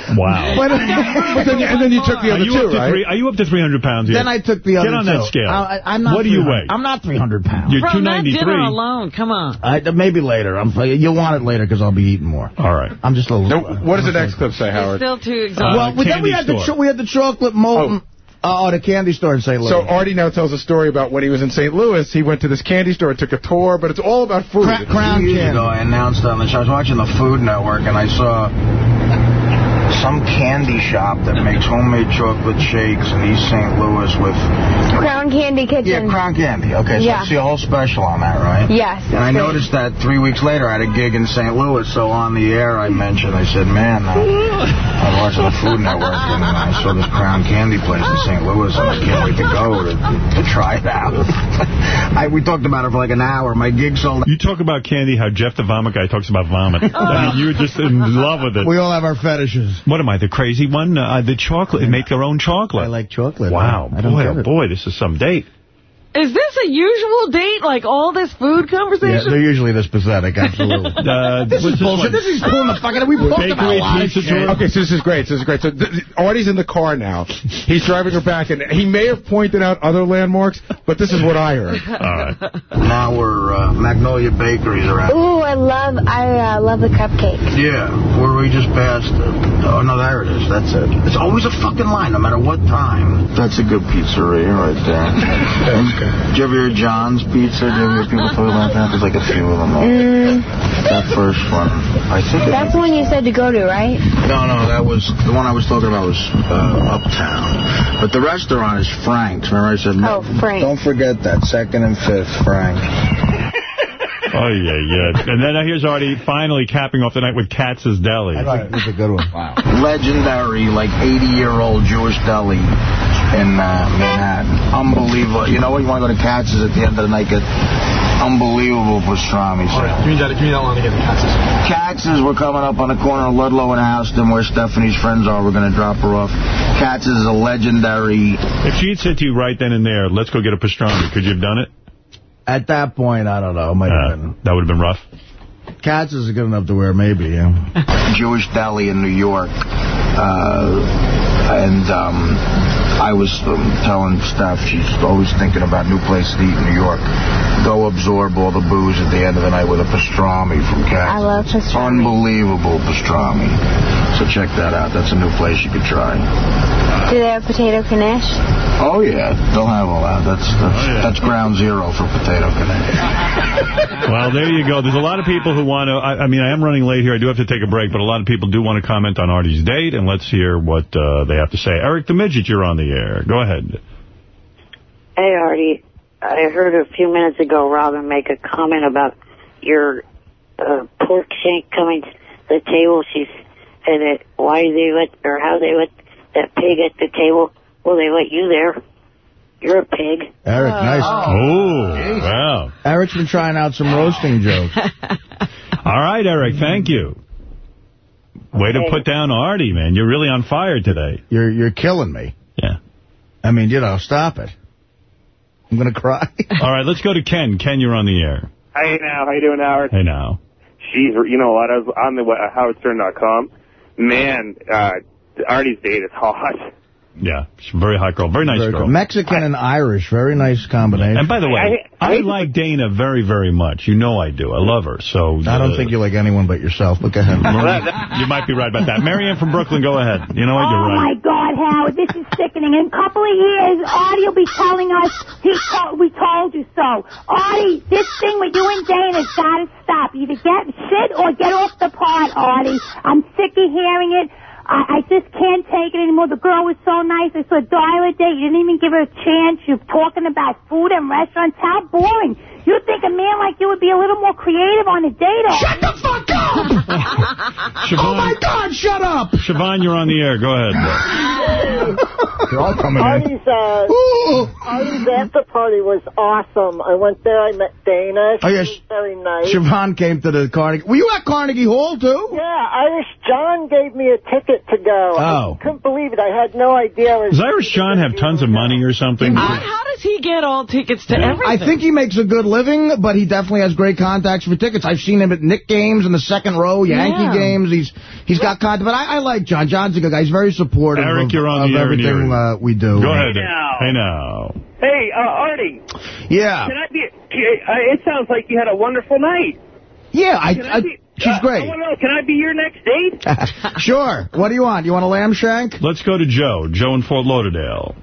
You're Wow. But, But then, and then you took the other two, right? three, are you up to 300 pounds yet? Then I took the other two. Get on two. that scale. I, I'm not what do you 300 weigh? I'm not 300 pounds. You're From that 293. dinner alone, come on. I, maybe later. I'm, you'll want it later because I'll be eating more. All right. I'm just a little... Now, what does the next clip say, You're Howard? still too Uh, exhausted. well, but then we had, the store. cho- we had the chocolate molten... Oh, the candy store in St. Louis. So Artie now tells a story about when he was in St. Louis, he went to this candy store, took a tour, but it's all about food. Cra- Crown Two years candy. ago, I announced on the show, I was watching the Food Network, and I saw some candy shop that makes homemade chocolate shakes in East St. Louis with... Crown Candy Kitchen. Yeah, Crown Candy. Okay, so Yeah. I see a whole special on that, right? Yes. And I great. noticed that three weeks later I had a gig in St. Louis, so on the air I mentioned, I said, man, uh, I was watching the Food Network and I saw this Crown Candy place in St. Louis and I can't wait to go to, to try it out. *laughs* I, we talked about it for like an hour. My gig sold out. You talk about candy, how Jeff the Vomit guy talks about vomit. I mean, you were just in love with it. We all have our fetishes. What am I, the crazy one? Uh, the chocolate. Make their own chocolate. I like chocolate. Wow. Boy, oh boy, this is some date. Is this a usual date, like all this food conversation? Yeah, conversation? they're usually this pathetic, absolutely. *laughs* Uh, this what's is bullshit. This is pulling the fucking... We talked about a lot of pizza shit. tour. Okay, so this is great. So this is great. So th th- Artie's in the car now. He's driving her back, and he may have pointed out other landmarks, but this is what I heard. All right. *laughs* Now we're uh, Magnolia Bakeries around. Ooh, I love, I uh, love the cupcakes. Yeah, where we just passed. Uh, oh, no, there it is. That's it. It's always a fucking line, no matter what time. That's a good pizzeria right there. *laughs* Did you ever hear John's Pizza? Did you ever hear people talk about that? There's like a few of them. Mm, That first one. I think that's the one you said to go to, right? No, no, that was... The one I was talking about was uh, Uptown. But the restaurant is Frank's. Remember I said... Oh, Frank. Don't forget that. Second and fifth, Frank. Oh, yeah, yeah. *laughs* And then here's Artie finally capping off the night with Katz's Deli. That's a good one. Wow. legendary, like 80-year-old Jewish deli in uh, Manhattan. Unbelievable. You know what? You want to go to Katz's at the end of the night, get unbelievable pastrami. So. Give me that. Give me that line again. Katz's. Katz's, we're coming up on the corner of Ludlow and Houston where Stephanie's friends are. We're going to drop her off. Katz's is a legendary... If she had said to you right then and there, let's go get a pastrami, could you have done it? At that point, I don't know. Might Uh, have been. that would have been rough. Katz's is good enough to wear, maybe, yeah. Jewish deli in New York. Uh, And um, I was um, telling Steph, she's always thinking about new places to eat in New York. Go absorb all the booze at the end of the night with a pastrami from Cat. I love pastrami. Unbelievable pastrami. So check that out. That's a new place you could try. Do they have potato knish? Oh, yeah. They'll have all that. That's that's, that's ground zero for potato knish. *laughs* Well, there you go. There's a lot of people who want to, I, I mean, I am running late here. I do have to take a break, but a lot of people do want to comment on Artie's date, and let's hear what uh, they have to say. Eric the Midget, you're on the air. Go ahead. Hey, Artie. I heard a few minutes ago Robin make a comment about your uh, pork shank coming to the table. She said that why they let, or how they let that pig at the table. Well, they let you there. You're a pig. Eric, nice. Oh, wow. Eric's been trying out some roasting jokes. *laughs* All right, Eric, thank you. Way to put down Artie, man. You're really on fire today. You're you're killing me. Yeah. I mean, you know, stop it. I'm going to cry. *laughs* All right, let's go to Ken. Ken, you're on the air. Hey now, how you doing, Howard? Hey, now. Jeez, you know what? I was on the uh, HowardStern.com. Man, uh, Artie's date is hot. *laughs* Yeah, she's a very hot girl. Very nice Very girl. good. Mexican and Irish, very nice combination. And by the way, I, like Dana very, very much. You know I do. I love her. So I don't uh, think you like anyone but yourself, but go ahead. *laughs* you might be right about that. Marianne from Brooklyn, go ahead. You know what? You're Oh right. my God, Howard, this is sickening. In a couple of years, Artie will be telling us he told, we told you so. Artie, this thing with you and Dana's got to stop. Either get sit or get off the pot, Artie. I'm sick of hearing it. I, I just can't take it anymore. The girl was so nice. I saw Dial date. You didn't even give her a chance. You're talking about food and restaurants. How boring. You think a man like you would be a little more creative on a date? Shut the fuck up! Siobhan, *laughs* oh my God, shut up! Siobhan, you're on the air. Go ahead. *laughs* They're all coming in. Artie's, uh, Artie's after party was awesome. I went there. I met Dana. She Oh, yeah, was very nice. Siobhan came to the Carnegie. Were you at Carnegie Hall, too? Yeah, Irish John gave me a ticket to go. Oh. I couldn't believe it. I had no idea. Was Does Irish John have tons of money or something? How does he get all tickets to I everything? I think he makes a good living, but he definitely has great contacts for tickets. I've seen him at Knick games in the second row, Yankee Yeah. games. He's he's got contact. But I, I like John. John's a good guy. He's very supportive Eric, of, you're on of the air everything Erie. uh, we do. Go ahead. Hey, now. Hey, now. Hey, uh, Artie. Yeah. Can I be? Uh, it sounds like you had a wonderful night. Yeah, I, Can I, be, she's uh, great. I want to know. Can I be your next date? *laughs* sure. What do you want? You want a lamb shank? Let's go to Joe. Joe in Fort Lauderdale.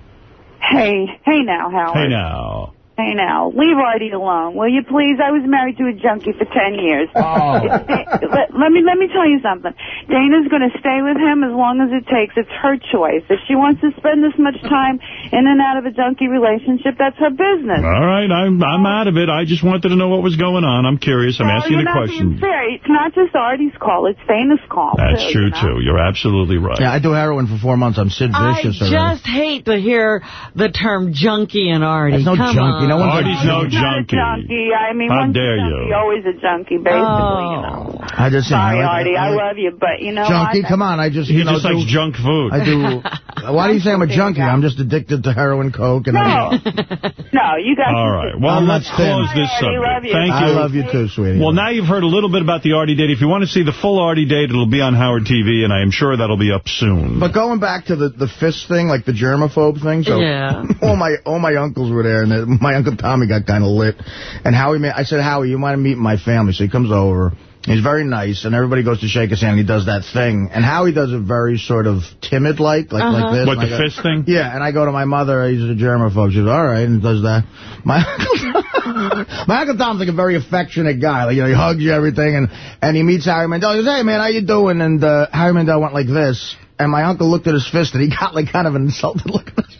Hey, hey now, Howard. Hey, now. Hey now, leave Artie alone, will you please? I was married to a junkie for 10 years. Oh. *laughs* Let, let me let me tell you something. Dana's going to stay with him as long as it takes. It's her choice. If she wants to spend this much time in and out of a junkie relationship, that's her business. All right, I'm I'm out of it. I just wanted to know what was going on. I'm curious. I'm Well, asking you're a not question. being fair. It's not just Artie's call. It's Dana's call. That's too, true, you know? too. You're absolutely right. Yeah, I do heroin for four months. I'm Sid Vicious. I just already. hate to hear the term junkie and Artie. There's no Come junkie. On. One's a Artie's no He's not a junkie. junkie. I mean, How once dare a junkie, you. always a junkie, basically, you know. Oh. I just you know, Sorry, I Artie. I I love you, but you know Junkie, what? come on. I just, He you know, just likes do- junk food. I do. *laughs* Why do you say I'm a junkie? I'm just addicted to heroin, coke, and No. *laughs* no, you guys. All right. Well, I'm let's thin. close this Artie, subject. love you. Thank I love you too, sweetie. Well, now you've heard a little bit about the Artie date. If you want to see the full Artie date, it'll be on Howard TV, and I am sure that'll be up soon. But going back to the the fist thing, like the germaphobe thing, so Yeah. *laughs* all my all my uncles were there, and the, my uncle Tommy got kind of lit. And Howie, ma- I said, Howie, you want to meet my family? So he comes over. He's very nice, and everybody goes to shake his hand. And he does that thing, and Howie does it very sort of timid, like like Uh-huh. like this. What, the go- fist thing? Yeah, and I go to my mother. He's a germaphobe. She goes, all right, and does that. My *laughs* uncle, my uncle Tom's like a very affectionate guy. Like you know, he hugs you, everything, and and he meets Harry Mandel. He goes, hey man, how you doing? And uh, Harry Mandel went like this. And my uncle looked at his fist, and he got like kind of an insulted *laughs* look on his face.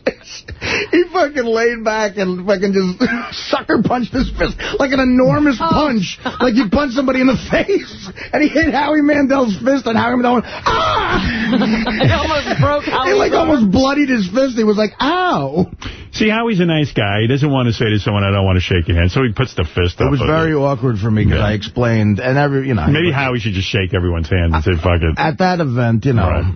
He fucking laid back and fucking just *laughs* sucker punched his fist like an enormous punch, like you punch somebody in the face. And he hit Howie Mandel's fist, and Howie Mandel went, ah! *laughs* It almost broke He like almost bloodied his fist. He was like, ow. See, Howie's a nice guy. He doesn't want to say to someone, I don't want to shake your hand, so he puts the fist It up. was of very awkward for me because I explained, and every, you know. Maybe Howie should just shake everyone's hand and say, fuck it. At that event, you know. All right.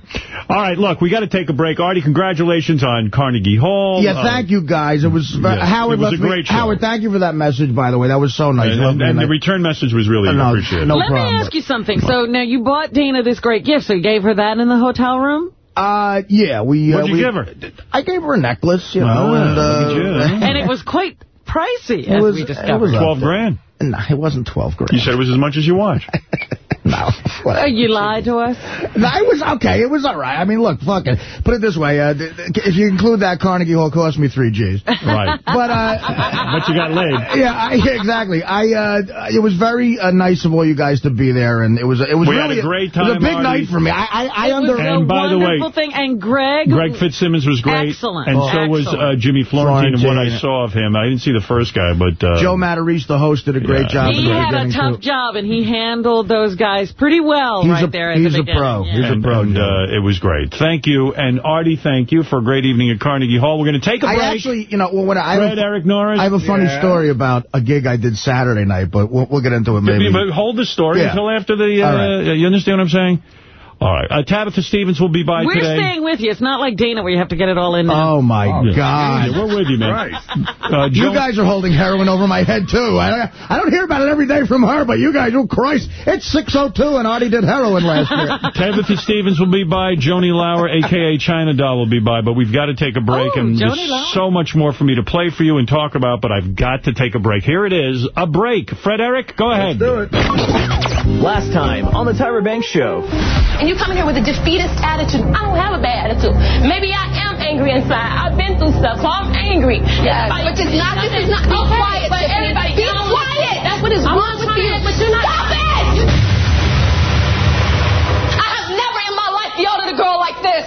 All right, look, we got to take a break. Artie, congratulations on Carnegie Hall. Yeah, thank you guys. It was uh, yes, Howard it was left a me- great show. Howard, thank you for that message, by the way. That was so nice. And, Love and, me, and the return message was really uh, No, appreciated. no Let problem. me ask you something. So now you bought Dana this great gift, so you gave her that in the hotel room? Uh, yeah, we. Uh, What'd you we, give her? I gave her a necklace, you Well, know, and, uh, you. And it was quite pricey, It as was- we it was 12 there. grand. No, it wasn't 12 grand. You said it was as much as you want. *laughs* no. *laughs* Oh, you lied to us? No, it was okay. It was all right. I mean, look, fuck it. Put it this way. Uh, th- th- if you include that, Carnegie Hall cost me three G's. Right. But, uh... *laughs* But you got laid. Yeah, I, yeah, exactly. I uh, It was very uh, nice of all you guys to be there, and it was it was We had really a great It was a big Artie. night for me. I I, I It under was a And by the way- thing. And Greg... Greg Fitzsimmons was great. Excellent. And so was uh, Jimmy Florentine, and what I saw of him. I didn't see the first guy, but... Uh, Joe Matarese, the host, did a great Yeah. job. He had a tough through. job, and he handled those guys pretty well He's right a- there at he's the a beginning. pro. Yeah. He's a pro, and, Joe. uh, it was great. Thank you. And Artie, thank you for a great evening at Carnegie Hall. We're going to take a break. I actually, you know, well, when I, I Fred, have, Eric Norris. I have a funny Yeah. story about a gig I did Saturday night, but we'll, we'll get into it maybe. But hold the story Yeah. until after the... Uh, All right. You understand what I'm saying? All right. Uh, Tabitha Stevens will be by We're today. staying with you. It's not like Dana where you have to get it all in now. Oh, my Yeah. God. Yeah, we're with you, man. Right. Uh, You guys are holding heroin over my head, too. I, I don't hear about it every day from her, but you guys, oh, Christ, it's 6.02 and Artie did heroin last year. *laughs* Tabitha Stevens will be by. Joni Lauer, a.k.a. China Doll, will be by. But we've got to take a break. Oh, and Joni there's Lauer. so much more for me to play for you and talk about, but I've got to take a break. Here it is, a break. Fred Eric, go ahead. do it. Last time on the Tyra Banks Show. And you come in here with a defeatist attitude. I don't have a bad attitude. Maybe I am angry inside. I've been through stuff, so I'm angry. Yes, Everybody- but it's not- this is not- be Okay, quiet, But Tiffany. everybody, Be you like quiet. That's what is I'm wrong with you. to- But you're not. Stop it! I have never in my life yelled at a girl like this.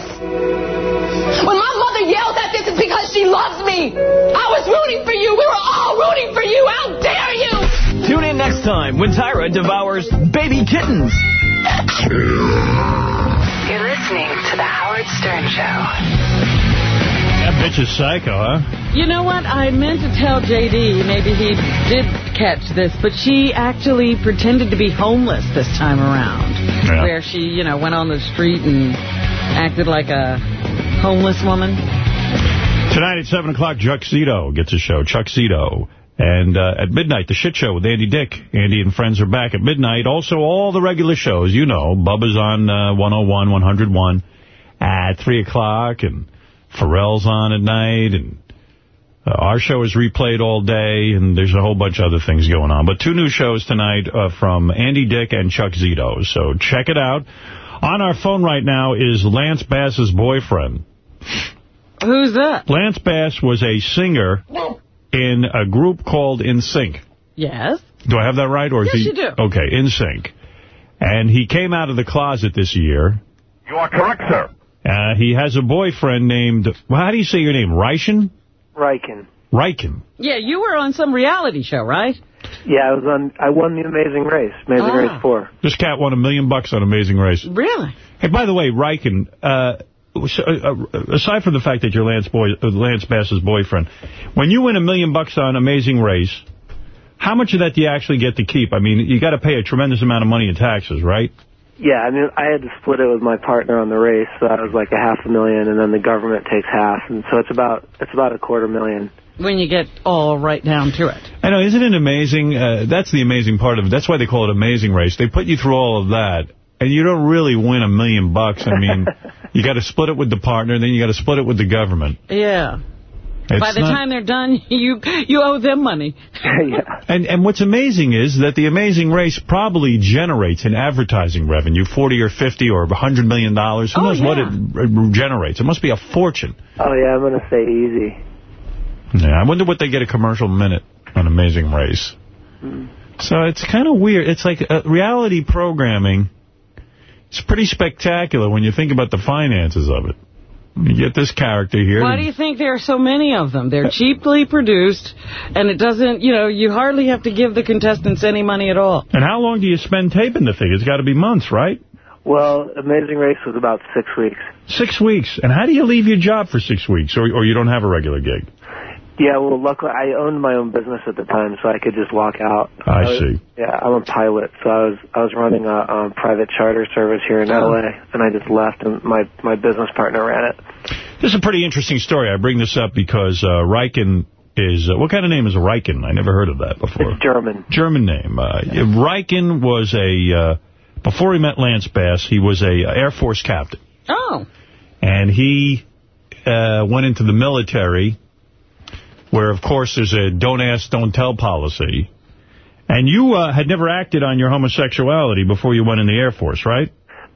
When my mother yells at this, it's because she loves me. I was rooting for you. We were all rooting for you. How dare you? Tune in next time when Tyra devours baby kittens. You're listening to The Howard Stern Show. That bitch is psycho, huh? You know what? I meant to tell J.D. Maybe he did catch this, but she actually pretended to be homeless this time around. Yeah. Where she, you know, went on the street and acted like a homeless woman. Tonight at 7 o'clock, Chuck Zito gets a show. Chuck Zito. And uh, at midnight, The Shit Show with Andy Dick. Andy and friends are back at midnight. Also, all the regular shows, you know. Bubba's on uh, 101, 101 at 3 o'clock. And Ferrall's on at night. And uh, our show is replayed all day. And there's a whole bunch of other things going on. But two new shows tonight uh, from Andy Dick and Chuck Zito. So check it out. On our phone right now is Lance Bass's boyfriend. Who's that? Lance Bass was a singer in a group called NSYNC. Yes. Do I have that right? Or is Yes, he? you do. Okay, NSYNC. And he came out of the closet this year. You are correct, sir. Uh, he has a boyfriend named, well, how do you say your name? Reichen? Riken. Reichen. Yeah, you were on some reality show, right? Yeah, I was on. I won the Amazing Race, Amazing Ah. Race Four. This cat won a million bucks on Amazing Race. Really? Hey, by the way, Reichen, uh, uh, aside from the fact that you're Lance, boy, uh, Lance Bass's boyfriend, when you win a million bucks on Amazing Race, how much of that do you actually get to keep? I mean, you got to pay a tremendous amount of money in taxes, right? Yeah, I mean, I had to split it with my partner on the race, so that was like a half a million, and then the government takes half, and so it's about it's about a quarter million. When you get all right down to it. I know, isn't it amazing? Uh, that's the amazing part of it. That's why they call it Amazing Race. They put you through all of that, and you don't really win a million bucks. I mean, *laughs* you got to split it with the partner, then you got to split it with the government. Yeah. It's By the not- time they're done, *laughs* you you owe them money. *laughs* yeah. And and what's amazing is that the Amazing Race probably generates an advertising revenue, 40 or 50 or 100 million dollars. Who Oh, knows what it generates? It must be a fortune. Oh yeah, I'm gonna say easy. Yeah, I wonder what they get a commercial minute on Amazing Race. So it's kind of weird. It's like uh, reality programming. It's pretty spectacular when you think about the finances of it. You get this character here. Why do you think there are so many of them? They're uh, cheaply produced, and it doesn't, you know, you hardly have to give the contestants any money at all. and how long do you spend taping the thing? It's got to be months, right? Well, Amazing Race was about six weeks. Six weeks. And how do you leave your job for six weeks, or, or you don't have a regular gig? Yeah, well, luckily I owned my own business at the time, so I could just walk out. I was- see. Yeah, I'm a pilot, so I was I was running a um, private charter service here in Oh. L.A., and I just left, and my my business partner ran it. This is a pretty interesting story. I bring this up because uh, Reichen is... Uh, what kind of name is Reichen? I never heard of that before. It's German. German name. Uh, Reichen was a... Uh, before he met Lance Bass, he was a uh, Air Force captain. Oh. and he uh, went into the military, where, of course, there's a don't ask, don't tell policy. And you uh, had never acted on your homosexuality before you went in the Air Force, right?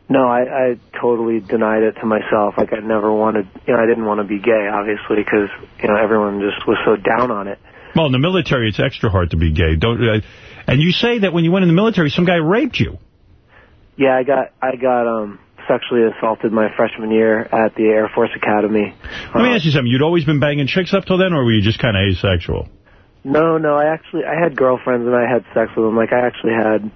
No, I, I totally denied it to myself. Like I never wanted, you know, I didn't want to be gay, obviously, because you know everyone just was so down on it. Well, in the military, it's extra hard to be gay. Don't. Uh, and you say that when you went in the military, some guy raped you. Yeah, I got I got um sexually assaulted my freshman year at the Air Force Academy. Let me ask you something. You'd always been banging chicks up till then, or were you just kind of asexual? No, no, I actually I had girlfriends and I had sex with them. Like I actually had,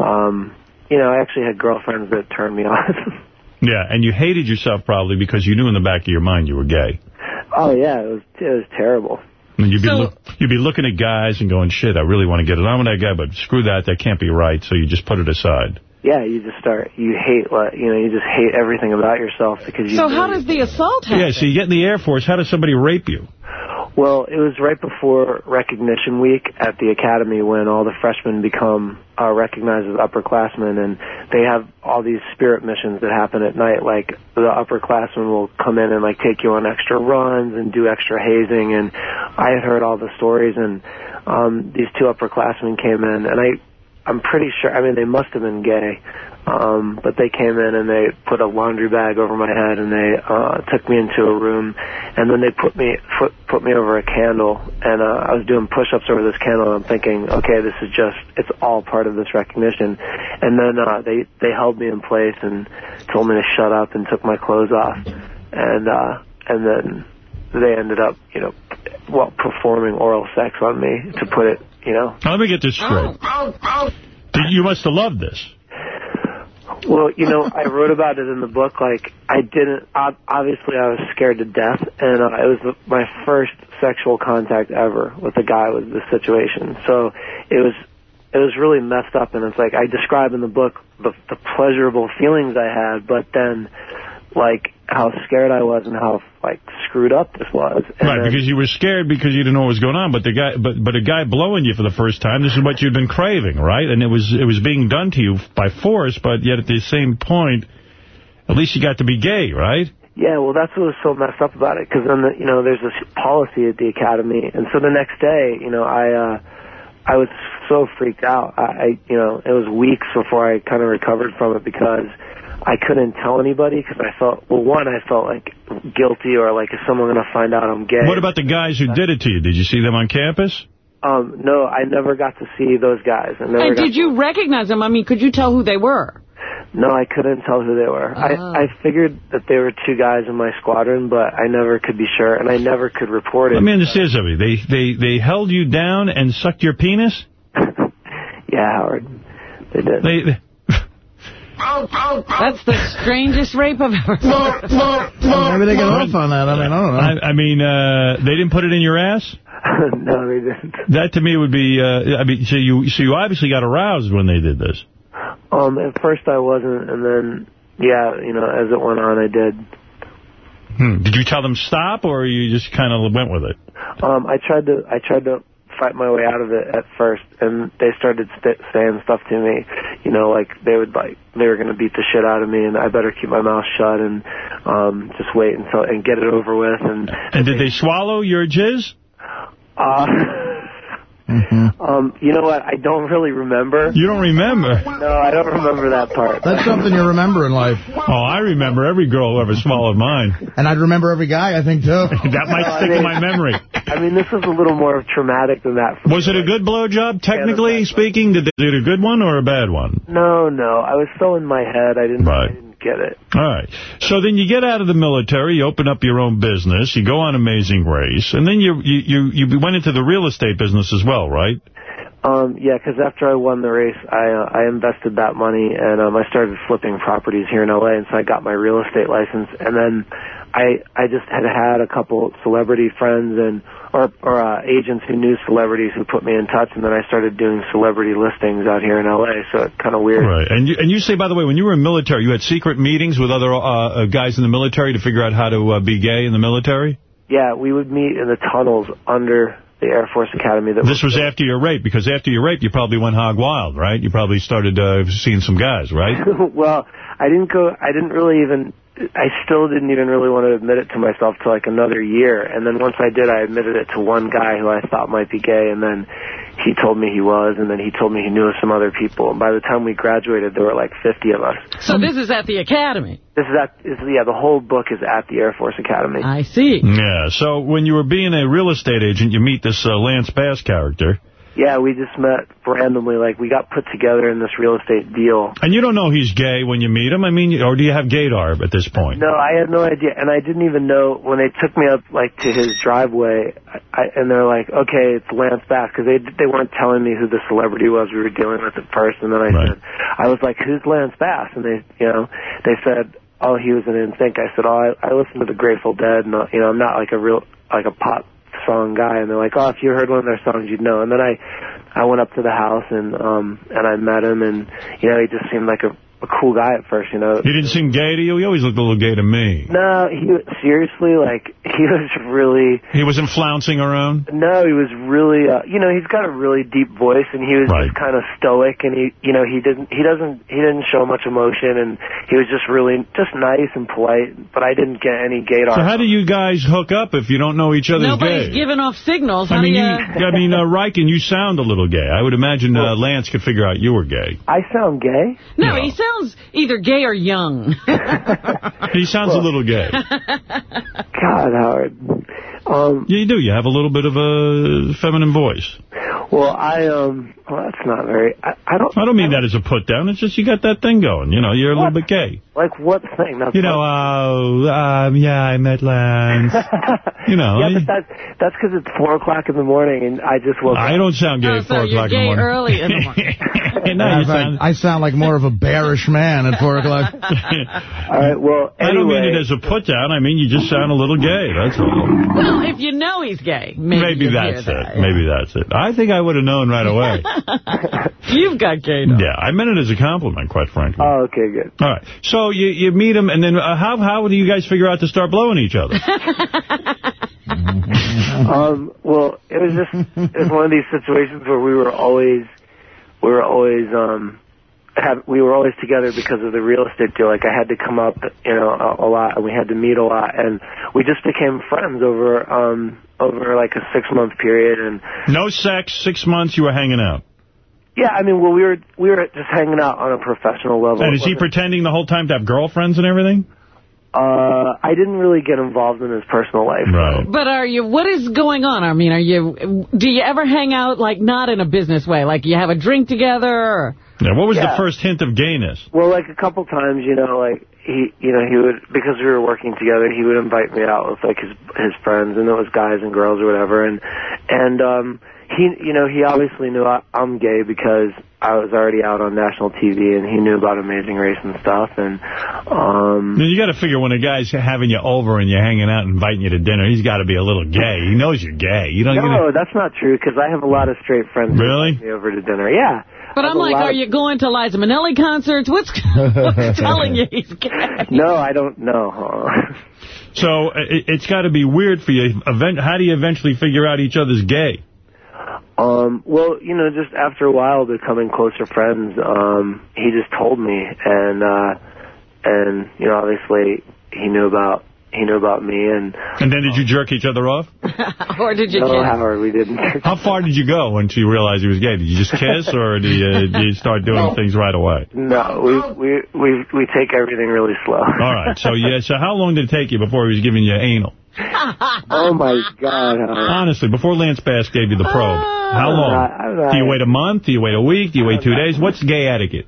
um, you know, I actually had girlfriends that turned me *laughs* on. Yeah, and you hated yourself probably because you knew in the back of your mind you were gay. oh yeah, it was it was terrible. And you'd be So- look, you'd be looking at guys and going, shit, I really want to get it on with that guy, but screw that, that can't be right, so you just put it aside. Yeah, you just start you hate what you know you just hate everything about yourself because you. So how does the assault happen? Yeah, so you get in the Air Force, how does somebody rape you? Well, it was right before recognition week at the academy when all the freshmen become uh, recognized as upperclassmen, and they have all these spirit missions that happen at night. Like the upperclassmen will come in and like take you on extra runs and do extra hazing. And I had heard all the stories, and um, these two upperclassmen came in, and I, I'm pretty sure. I mean, they must have been gay. Um, but they came in and they put a laundry bag over my head and they uh, took me into a room and then they put me put, put me over a candle and uh, I was doing push-ups over this candle and I'm thinking, okay, this is just it's all part of this recognition. And then uh, they they held me in place and told me to shut up and took my clothes off and uh, and then they ended up, you know, well performing oral sex on me to put it, you know. Now, let me get this straight. Did- You must have loved this. Well, you know, I wrote about it in the book. Like, I didn't. ob- Obviously, I was scared to death, and uh, it was the, my first sexual contact ever with a guy with this situation. So it was, it was really messed up. And it's like I describe in the book the, the pleasurable feelings I had, but then, like, how scared I was and how like screwed up this was. And Right, then- because you were scared because you didn't know what was going on, but the guy, but but a guy blowing you for the first time, this is what you'd been craving, right? And it was it was being done to you by force, but yet at the same point, at least you got to be gay, right? Yeah, well, that's what was so messed up about it. Because then, the, you know, there's this policy at the academy, and so the next day, you know, I, uh, I was so freaked out. I, I you know, it was weeks before I kind of recovered from it because I couldn't tell anybody because I felt, well, one, I felt like guilty or like is someone going to find out I'm gay? What about the guys who did it to you? Did you see them on campus? Um, no, I never got to see those guys. I never And got did you recognize them? I mean, could you tell who they were? No, I couldn't tell who they were. Ah. I, I figured that they were two guys in my squadron, but I never could be sure, and I never could report it. Let me understand something. They they they held you down and sucked your penis. *laughs* Yeah, Howard. They did. They, they- That's the strangest rape I've ever heard. Maybe they get off on that. I mean, I don't know. I, I mean, uh, they didn't put it in your ass. *laughs* no, they didn't. That to me would be. Uh, I mean, so you so you obviously got aroused when they did this. Um, at first I wasn't, and then, yeah, you know, as it went on, I did. Hmm. Did you tell them stop, or you just kind of went with it? Um, I tried to, I tried to fight my way out of it at first, and they started st- saying stuff to me, you know, like they would like they were going to beat the shit out of me, and I better keep my mouth shut and um, just wait until and get it over with. And And did they swallow your jizz? uh, *laughs* um, you know what? I don't really remember. You don't remember? No, I don't remember that part. That's something you remember in life. Oh, I remember every girl who ever swallowed mine. And I'd remember every guy, I think, too. *laughs* that might stick in my memory. I mean, this is a little more traumatic than that. Was it a good blowjob, technically speaking? Did they did a good one or a bad one? No, no. I was so in my head, I didn't, I didn't get it. All right. So then you get out of the military, you open up your own business, you go on Amazing Race, and then you you you, you went into the real estate business as well, right? Um, yeah, because after I won the race, I uh, I invested that money and um, I started flipping properties here in LA, and so I got my real estate license. And then I I just had had a couple celebrity friends and or or uh, agents who knew celebrities who put me in touch, and then I started doing celebrity listings out here in LA. So it's kind of weird. Right. And you, and you say, by the way, when you were in military, you had secret meetings with other uh, uh, guys in the military to figure out how to uh, be gay in the military? Yeah, we would meet in the tunnels under the Air Force Academy. That This was after your rape, because after your rape, you probably went hog wild, right? You probably started uh, seeing some guys, right? *laughs* well, I didn't go. I didn't really even I still didn't even really want to admit it to myself till like another year. And then once I did, I admitted it to one guy who I thought might be gay, and then he told me he was, and then he told me he knew of some other people. And by the time we graduated, there were like 50 of us. So this is at the academy. This is at, is, yeah, the whole book is at the Air Force Academy. I see. Yeah, so when you were being a real estate agent, you meet this uh, Lance Bass character. Yeah, we just met randomly. Like, we got put together in this real estate deal. And you don't know he's gay when you meet him? I mean, or do you have gaydar at this point? No, I had no idea, and I didn't even know when they took me up like to his driveway, I, and they're like, "Okay, it's Lance Bass," because they they weren't telling me who the celebrity was we were dealing with at first, and then I Right. said, "I was like, who's Lance Bass?" And they, you know, they said, "Oh, he was in NSYNC." I said, "Oh, I, I listen to the Grateful Dead, and uh, you know, I'm not like a real like a pop song guy." And they're like, "Oh, if you heard one of their songs, you'd know." And then I I went up to the house and um and I met him, and you know, he just seemed like a, a cool guy at first, you know. He didn't seem gay to you? He always looked a little gay to me. No, he seriously like *laughs* he was really He wasn't flouncing around? no, he was really uh, you know he's got a really deep voice and he was just kind of stoic and he you know he didn't he doesn't he didn't show much emotion and he was just really just nice and polite but I didn't get any gaydar. So how do you guys hook up if you don't know each other's Nobody's gay? giving off signals. How I mean, do you, you... I mean, uh, *laughs* Reichen, you sound a little gay. I would imagine uh, Lance could figure out you were gay. I sound gay? No, he sounds either gay or young. *laughs* He sounds a little gay. *laughs* God, Howard. Um, yeah, you do. You have a little bit of a feminine voice. Well, I um well that's not very I, I don't I don't mean that as a put down. It's just you got that thing going. You know, you're a little bit gay. like what thing? That's You know, uh, um, yeah, I met Lance. *laughs* you know, yeah, I- but that's that's because it's four o'clock in the morning and I just woke up. I up. don't sound gay Oh, at so 4 you're o'clock in the gay morning. early in the *laughs* morning. no, I, sound, I sound like more of a bearish man at 4 o'clock. *laughs* All right, well, I don't mean it as a put down. I mean you just sound a little gay. That's all. well, if you know he's gay, maybe, Maybe that's it. that. Maybe that's it. I think I would have known right away. *laughs* You've got gay though. yeah, I meant it as a compliment, quite frankly. Oh, okay, good. All right. So you you meet him, and then uh, how how do you guys figure out to start blowing each other? *laughs* um, well, it was just it was one of these situations where we were always we were always um have we were always together because of the real estate deal. Like I had to come up, you know, a, a lot, and we had to meet a lot, and we just became friends over um over like a six month period, and No sex, six months. You were hanging out, yeah, I mean, well, we were we were just hanging out on a professional level. and is he pretending the whole time to have girlfriends and everything? Uh, I didn't really get involved in his personal life. Right. But are you, what is going on? I mean, are you, do you ever hang out, like, not in a business way? Like, you have a drink together? Or... Yeah. What was Yeah. the first hint of gayness? Well, like a couple times, you know, like he, you know, he would because we were working together. He would invite me out with like his his friends, and it was guys and girls or whatever. And and um, he, you know, he obviously knew I, I'm gay because I was already out on national TV, and he knew about Amazing Race and stuff. And um, Now, you got to figure when a guy's having you over and you're hanging out and inviting you to dinner, he's got to be a little gay. He knows you're gay. You don't. you no, know- that's not true because I have a lot of straight friends. Really? invite Me over to dinner, yeah. But I have I'm like, are of- you going to Liza Minnelli concerts? What's, *laughs* what's *laughs* telling you he's gay? No, I don't know. So it, it's got to be weird for you. Event, how do you eventually figure out each other's gay? Um, well, you know, just after a while becoming closer friends, um, he just told me and uh and you know, obviously he knew about he knew about me and And then did you jerk each other off? *laughs* or did you no, kiss? Howard, we didn't. *laughs* How far did you go once you realized he was gay? Did you just kiss, or did you, uh, did you start doing things right away? No, we we we we take everything really slow. *laughs* All right. So yeah. So how long did it take you before he was giving you anal? oh my God! Howard. Honestly, before Lance Bass gave you the probe, how long? not- not- Do you wait a month? Do you wait a week? Do you wait two days? What's gay etiquette?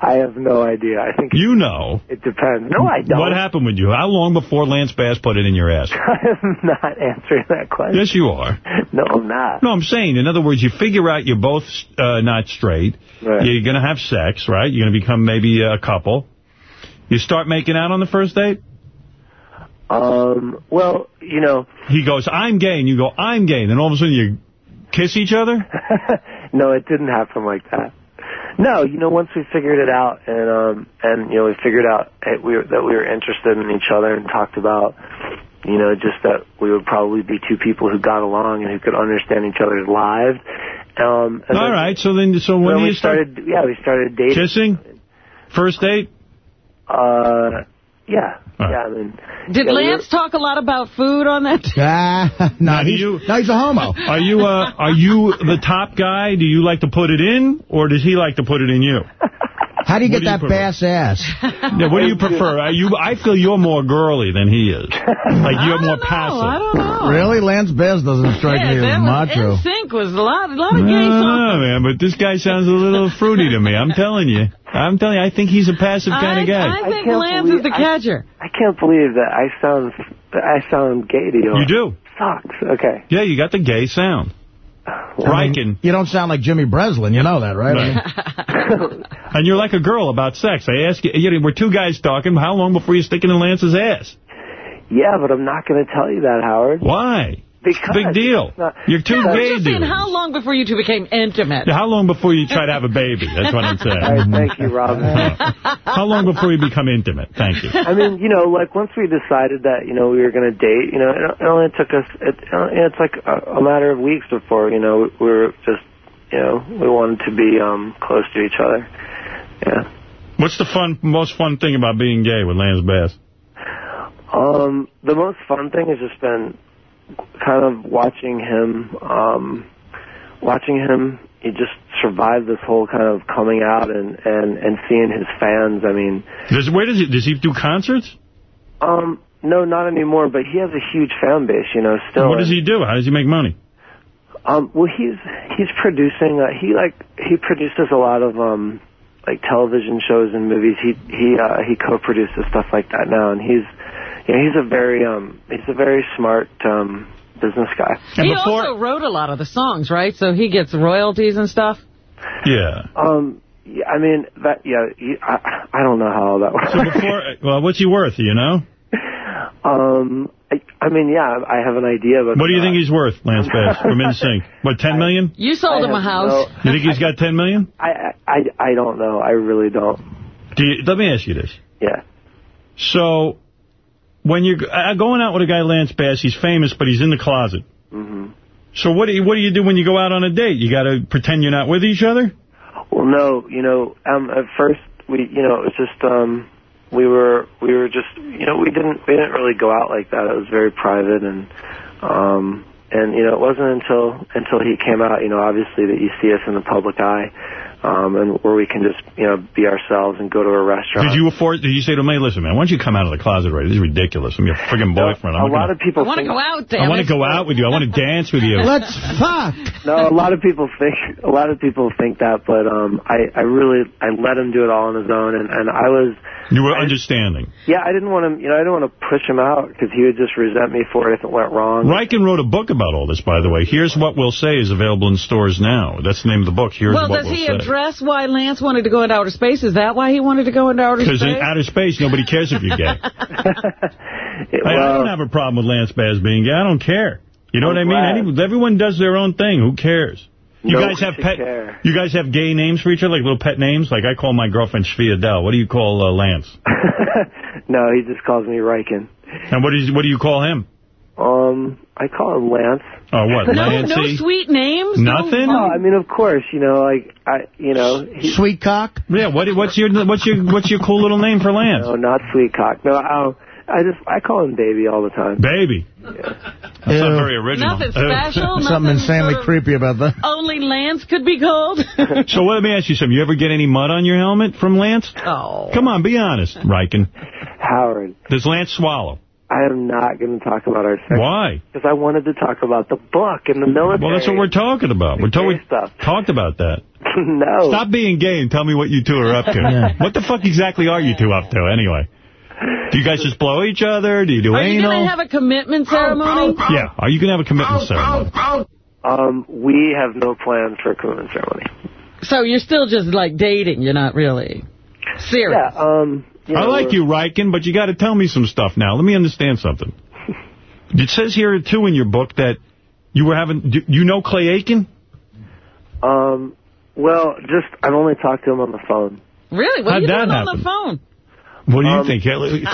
I have no idea. I think You know. it depends. No, I don't. What happened with you? How long before Lance Bass put it in your ass? *laughs* I'm not answering that question. Yes, you are. No, I'm not. No, I'm saying, in other words, you figure out you're both uh, not straight. Right. You're going to have sex, right? You're going to become maybe a couple. You start making out on the first date? Um. Well, you know, He goes, I'm gay, and you go, I'm gay. And then all of a sudden you kiss each other? *laughs* no, it didn't happen like that. No, you know, once we figured it out, and um, and you know, we figured out that we were, that we were interested in each other, and talked about, you know, just that we would probably be two people who got along and who could understand each other's lives. Um, All then, right, so then, so when then you start started, yeah, we started dating. kissing? First date? Uh, yeah, yeah. I mean, Did yeah, we were- Lance talk a lot about food on that? *laughs* Ah, no, Now, he's, you- no, he's a homo. *laughs* Are you uh, are you the top guy? Do you like to put it in, or does he like to put it in you? *laughs* How do you get do you that prefer? bass ass? Yeah, what do you prefer? Are you, I feel you're more girly than he is. *laughs* Like you're more passive. I don't know. Really? Lance Bass doesn't strike yeah, me as macho. was, NSYNC was a lot, a lot of don't gay songs. know, man, but this guy sounds a little *laughs* fruity to me. I'm telling you. I'm telling you, I think he's a passive kind I, of guy. I think can't Lance believe- is the I- catcher. I can't believe that I sound I sound gay to you. You do. Sucks. Okay. Yeah, you got the gay sound. I mean, you don't sound like Jimmy Breslin. You know that, right? I mean, *laughs* And you're like a girl about sex. I ask you, you know, we're two guys talking. How long before you stick it in Lance's ass? Yeah, but I'm not going to tell you that, Howard. Why? Because Big deal. not- You're too No, gay just saying, dudes. how long before you two became intimate? How long before you try to have a baby? That's what I'm *laughs* saying. All right, thank you, Robin. *laughs* How long before you become intimate? Thank you. I mean, you know, like once we decided that, you know, we were going to date, you know, it, it only took us, it, it's like a, a matter of weeks before, you know, we were just, you know, we wanted to be um close to each other. Yeah. What's the fun, most fun thing about being gay with Lance Bass? Um, the most fun thing has just been kind of watching him, um, watching him. He just survived this whole kind of coming out and and and seeing his fans. I mean, Does, where does he, does he do concerts? um, no, not anymore. But he has a huge fan base. You know, still. What does he do? How does he make money? Um, well, he's he's producing. Uh, he like he produces a lot of um like television shows and movies. He he uh, he co-produces stuff like that now, and he's you know, he's a very um he's a very smart um business guy. And he also wrote a lot of the songs, right? So he gets royalties and stuff. Yeah. Um, yeah, I mean that. Yeah, he, I I don't know how all that works. So before, *laughs* well, what's he worth, you know? um, I, I mean, yeah, I have an idea, but What do you think he's worth, Lance Bass, *laughs* from NSYNC? What, $10 million? You sold I him a have house. You think he's got $10 million? I I I don't know. I really don't. Do you, let me ask you this. Yeah. So, when you're uh, going out with a guy, Lance Bass, he's famous, but he's in the closet. hmm So what do you what do you do when you go out on a date? You got to pretend you're not with each other? Well, no, you know, um, at first we, you know, it was just, um, we were, we were just, you know, we didn't, we didn't really go out like that. It was very private and, um, and you know, it wasn't until until he came out, you know, obviously that you see us in the public eye, um, and where we can just, you know, be ourselves and go to a restaurant. Did you afford? Did you say to me, listen, man, why don't you come out of the closet right? This is ridiculous. I'm your friggin' boyfriend. I'm a lot gonna, of people I want to go out, there. I want to go out with you. I want to dance with you. *laughs* Let's fuck. No, a lot of people think a lot of people think that, but um, I I really I let him do it all on his own, and and I was You were understanding. yeah I didn't want to, you know I didn't want to push him out because he would just resent me for it if it went wrong. Reichen wrote a book about all this, by the way. Here's What We'll Say is available in stores now. That's the name of the book. Here's well, What We'll he Say. Address why Lance wanted to go into outer space? Is that why he wanted to go into outer Because space? in outer space, nobody cares if you're gay. It- *laughs* Hey, I don't have a problem with Lance Bass being gay. I don't care. You know I'm what I mean? Any, everyone does their own thing. Who cares? You No guys have pet. care. You guys have gay names for each other, like little pet names. Like I call my girlfriend Shvia Dell. What do you call uh, Lance? *laughs* no, he just calls me Reichen. And what is what do you call him? Um, I call him Lance. Oh, what? no, Lancy? no sweet names. Nothing? No, oh, I mean, of course, you know, like I, you know, he, Sweet cock. Yeah. What? What's your what's your what's your cool little name for Lance? no, not sweet cock. No, I, I just I call him baby all the time. Baby. That's not very original. Nothing special. *laughs* Something insanely sort of creepy about that. Only Lance could be called. *laughs* so let me ask you something. You ever get any mud on your helmet from Lance? oh. Come on, be honest, Reichen. Howard, Does Lance swallow? I am not going to talk about our sex Why? because I wanted to talk about the book and the military. Well, that's what we're talking about. We're talking stuff. talked about that. *laughs* no. Stop being gay and tell me what you two are up to. *laughs* Yeah. What the fuck exactly are you two up to, anyway? Do you guys just blow each other? Do you do Are you going to have a commitment ceremony? yeah. Are you going to have a commitment ceremony? Um, we have no plans for a commitment ceremony. So you're still just like dating. You're not really serious. Yeah. Um. You I like you, Reichen, but you got to tell me some stuff now. Let me understand something. *laughs* It says here, too, in your book that you were having... Do you know Clay Aiken? Um. Well, just I've only talked to him on the phone. Really? What How'd are you that doing on the phone? What do you Um, think?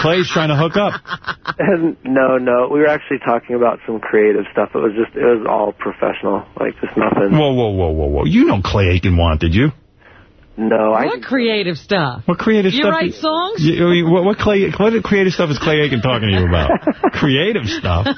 Clay's trying to hook up. *laughs* And no, no, we were actually talking about some creative stuff. It was just, it was all professional, like just nothing. Whoa, whoa, whoa, whoa, whoa. You know Clay Aiken wanted you. No, I What creative stuff? What creative stuff You stuff? write songs? You, you- what, what, Clay, what creative stuff is Clay Aiken talking to you about? *laughs* creative stuff? *laughs*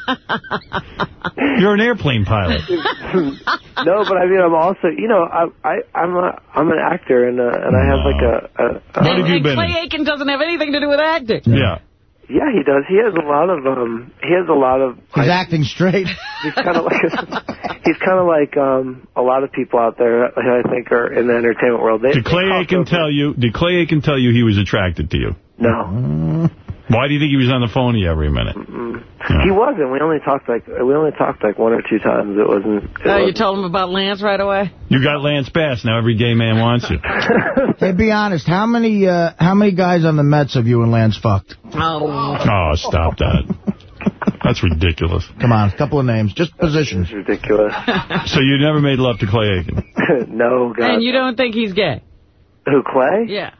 You're an airplane pilot. *laughs* no, but I mean, I'm also, you know, I, I, I'm a, I'm an actor, and uh, and I have like a. a, a What have you and been Clay in? Aiken doesn't have anything to do with acting. Yeah. Yeah, he does. He has a lot of, um, he has a lot of. He's acting straight. *laughs* He's kind of like, *laughs* he's kind of like um, a lot of people out there who I think are in the entertainment world. They, Did Clay Aiken tell you? Did Clay Aiken tell you he was attracted to you? No. Why do you think he was on the phone to you every minute? He wasn't. We only talked like we only talked like one or two times. It wasn't. It Oh, you wasn't- told him about Lance right away? You got Lance Bass. Now every gay man wants you. *laughs* Hey, be honest. How many uh, how many guys on the Mets have you and Lance fucked? Oh. Oh, stop that. That's ridiculous. Come on, a couple of names, just positions. That's ridiculous. *laughs* So you never made love to Clay Aiken? *laughs* no, God. And you don't think he's gay? Who Clay? Yeah.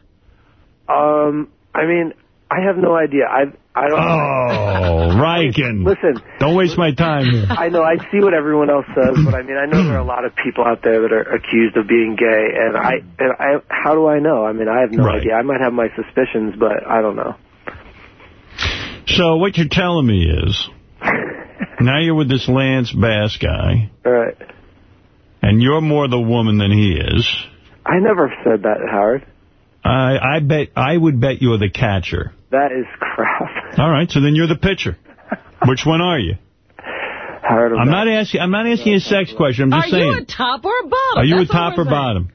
Um, I mean, I have no idea. I I don't. Oh, *laughs* Reichen. Listen. Don't waste my time here. I know. I see what everyone else says, but I mean, I know there are a lot of people out there that are accused of being gay, and I and I. How do I know? I mean, I have no Right. idea. I might have my suspicions, but I don't know. So what you're telling me is, *laughs* now you're with this Lance Bass guy, All right. and you're more the woman than he is. I never said that, Howard. I I bet I would bet you're the catcher. That is *laughs* crap. All right, so then you're the pitcher. *laughs* Which one are you? Howard, I'm not asking. I'm not asking you a sex question. I'm Are just saying. you a top or a bottom? are you a That's all top or saying. bottom?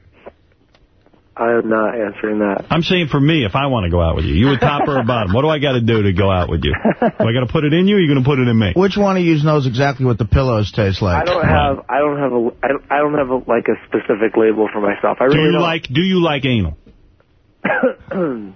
I am not answering that. I'm saying for me, if I want to go out with you, you a top or a bottom? What do I got to do to go out with you? Do I got to put it in you? or you going to put it in me? Which one of you knows exactly what the pillows taste like? I don't have. I don't have a. I don't, I don't have a, like a specific label for myself. I Do really you don't. like Do you like anal? *clears throat* *clears throat*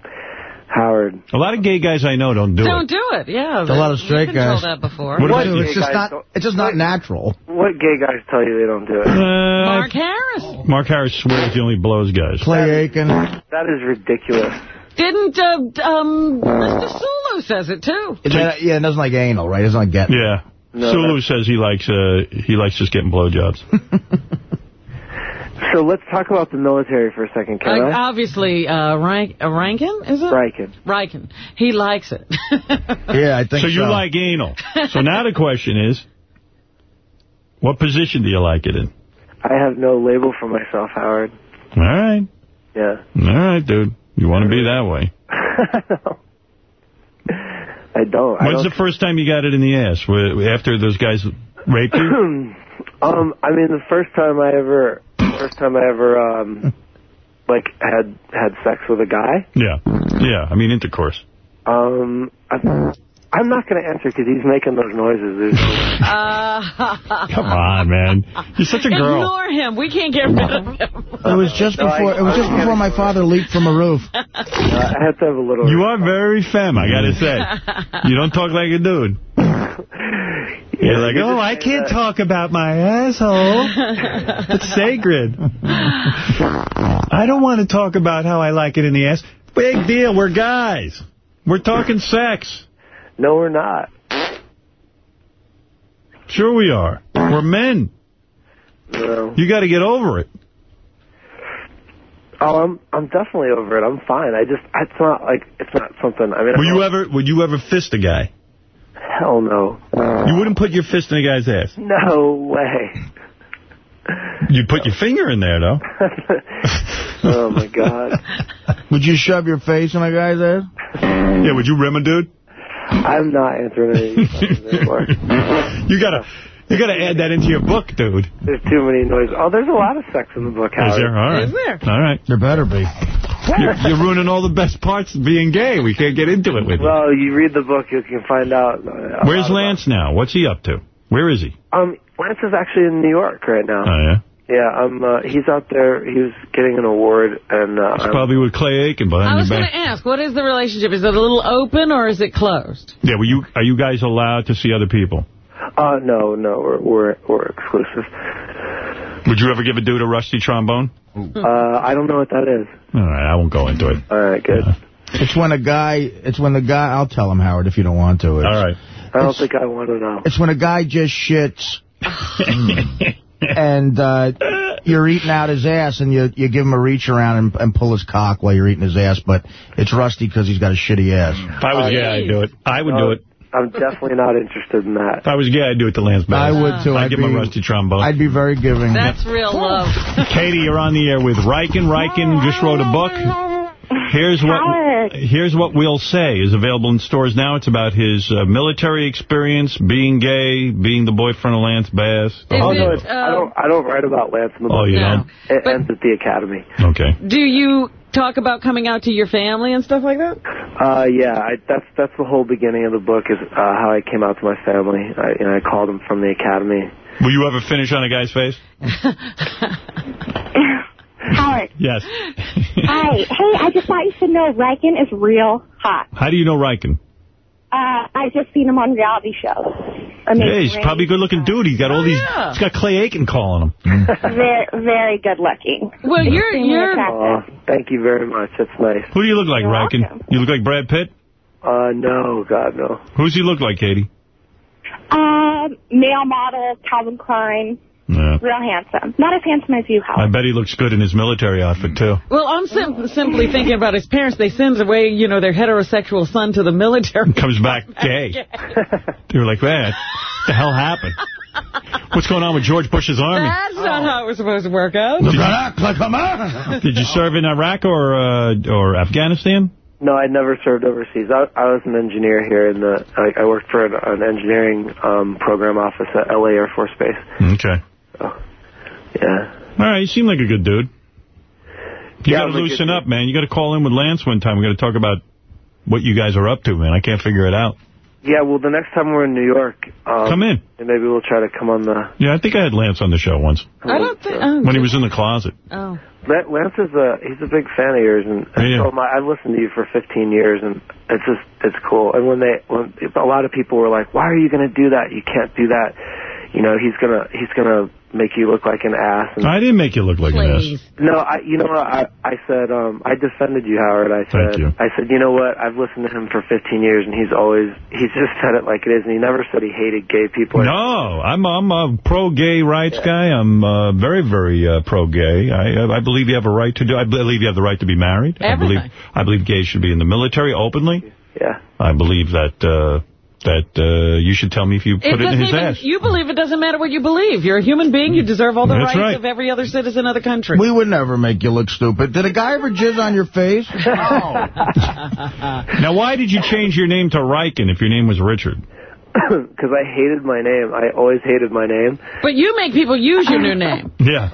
Howard. A lot of gay guys I know don't do it. Don't it. do it, yeah. a lot of straight You've been guys. told that before. What What about? It's just not. It's just not natural. What gay guys tell you they don't do it? Uh, Mark Harris. Mark Harris swears he only blows guys. Clay Aiken. That is ridiculous. Didn't uh, um, Mr. Sulu says it, too? Is that- yeah, it doesn't like anal, right? It doesn't like getting. Yeah. No, Sulu says he likes uh, he likes just getting blowjobs. *laughs* So let's talk about the military for a second, can Like, I? obviously, uh, Rank, uh, Rankin, is it? Reichen. Reichen. He likes it. *laughs* Yeah, I think so so. you like anal. *laughs* So now the question is, what position do you like it in? I have no label for myself, Howard. All right. Yeah. All right, dude. You want to be that way. *laughs* I don't. I When's don't. the first time you got it in the ass? After those guys raped you? *clears throat* um, I mean, the first time I ever, first time I ever, um, *laughs* like had had sex with a guy. Yeah. Yeah, I mean intercourse. Um, I'm, I'm not going to answer because he's making those noises. There's no- Uh, Come on, man. You're such a girl. Ignore him. We can't get rid of him. It was just No, I- before. It was just before my father leaped from a roof. *laughs* I have to have a little. You are very femme, I gotta say. *laughs* You don't talk like a dude. *laughs* You're like, you oh, I can't that. talk about my asshole. *laughs* It's sacred. I don't want to talk about how I like it in the ass. Big deal. We're guys. We're talking sex. No, we're not. Sure we are. We're men. No. You got to get over it. Oh, I'm I'm definitely over it. I'm fine. I just it's not like it's not something. I mean, Will I you don't- ever? Would you ever fist a guy? Hell no. You wouldn't put your fist in a guy's ass. No way. You'd put your finger in there, though. *laughs* oh my god. Would you shove your face in a guy's ass? Yeah, would you rim a dude? I'm not answering any of questions anymore. *laughs* You gotta, you gotta add that into your book, dude. There's too many noises. Oh, there's a lot of sex in the book, Howard. Is there? All right. Is there? All right. There better be. You're, *laughs* you're ruining all the best parts of being gay. We can't get into it with you. Well, you read the book, you can find out. uh, Where's lot Lance now? What's he up to? Where is he? Um, Lance is actually in New York right now. Oh, yeah? Yeah, um, uh, he's out there. He was getting an award, and uh, He's I'm- probably with Clay Aiken behind I behind was your going to ask, what is the relationship? Is it a little open or is it closed? Yeah, well, you, are you guys allowed to see other people? Uh, no, no, we're we're, we're exclusive. Would you ever give a dude a rusty trombone? Uh, I don't know what that is. All right, I won't go into it. All right, good. It's when a guy. It's when the guy. I'll tell him Howard if you don't want to. It's, All right. I don't think I want to know. It's when a guy just shits. and uh, you're eating out his ass and you you give him a reach around and, and pull his cock while you're eating his ass, but it's rusty because he's got a shitty ass. If I was yeah, I'd do it. I would do it. I'm definitely not interested in that. If I was gay, I'd do it to Lance Bass. I would, too. I'd, I'd give him be- a rusty trombone. I'd be very giving. That's real love. *laughs* Katie, you're on the air with Reichen. Reichen just wrote a book. Here's what here's what we'll say is available in stores now. It's about his uh, military experience, being gay, being the boyfriend of Lance Bass. the oh, no, deal. it's, I don't. I don't write about Lance in the Oh, book. you don't? It ends at the academy. Okay. Do you talk about coming out to your family and stuff like that? Uh, yeah, I, that's that's the whole beginning of the book is uh, how I came out to my family. I, you know, I called them from the academy. Will you ever finish on a guy's face? *laughs* Howard. Yes. Hi. Hey, I just thought you should know Reichen is real hot. How do you know Reichen? Uh, I just seen him on reality shows. Amazing Yeah, he's Race. probably a good-looking dude. He's got all these. yeah. He's got Clay Aiken calling him. *laughs* very, very good looking. Well, you're you're. Oh, thank you very much. That's nice. Who do you look like, Reichen? You look like Brad Pitt. Uh, no, God, no. Who's he look like, Katie? Um, male model, Calvin Klein, Yeah. real handsome. Not as handsome as you, I bet he looks good in his military outfit too. Well, I'm sim simply thinking about his parents. They send away, you know, their heterosexual son to the military. *laughs* Comes back *laughs* gay. They were like, man, what the hell happened? What's going on with George Bush's army? That's not how it was supposed to work out. Did you serve in Iraq or uh, or Afghanistan? No, I never served overseas. I, I was an engineer here in the. I, I worked for an, an engineering um, program office at LA Air Force Base. Okay. Yeah. All right, you seem like a good dude. You Yeah, got to I'm a good loosen up, man. You got to call in with Lance one time. We got to talk about what you guys are up to, man. I can't figure it out. Yeah. Well, the next time we're in New York, um, Come in. and maybe we'll try to come on the. Yeah, I think I had Lance on the show once I don't think. Oh, when he was in the closet. Oh. Lance is a he's a big fan of yours, and I Yeah. told him I- I've listened to you for 15 years, and it's just it's cool. And when they when a lot of people were like, "Why are you going to do that? You can't do that." You know, he's gonna he's gonna make you look like an ass. And, I didn't make you look like an ass. no, I you know what I I said um I defended you, Howard. I said Thank you. I said you know what I've listened to him for 15 years, and he's always he's just said it like it is, and he never said he hated gay people. No, I'm I'm a pro-gay rights guy. I'm uh, very, very uh, pro-gay. I I believe you have a right to do. I believe you have the right to be married. I believe I believe gays should be in the military openly. Yeah. I believe that uh, that uh, you should tell me if you put it in his even, ass. you believe it doesn't matter what you believe. You're a human being. You deserve all the That's rights right. of every other citizen of the country. We would never make you look stupid. Did a guy ever jizz on your face? *laughs* No. *laughs* now, why did you change your name to Reichen if your name was Richard? *coughs* Because I hated my name. I always hated my name. But you make people use your new name. *laughs* Yeah.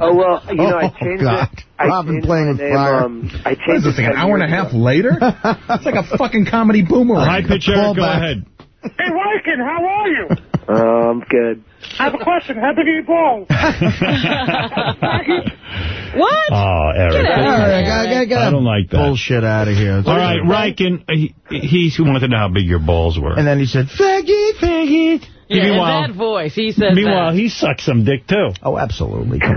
Oh well, you know I Oh, changed God. it. I Robin changed playing my with name, fire. Um, I changed What is this it thing, an hour and a half ago. later? It's like a fucking comedy boomerang. High pitch Eric, go Callback. ahead. Hey, Reichen, how are you? Oh, I'm good. I have a question. How big are your balls? *laughs* *laughs* What? Oh, Eric. Get out of Eric, here. I, gotta get I don't like that. bullshit out of here. All right, Reichen, he, he wanted to know how big your balls were. And then he said, faggot, faggot. Yeah, Meanwhile- in that voice, he says Meanwhile, that. he sucks some dick, too. Oh, absolutely. *laughs*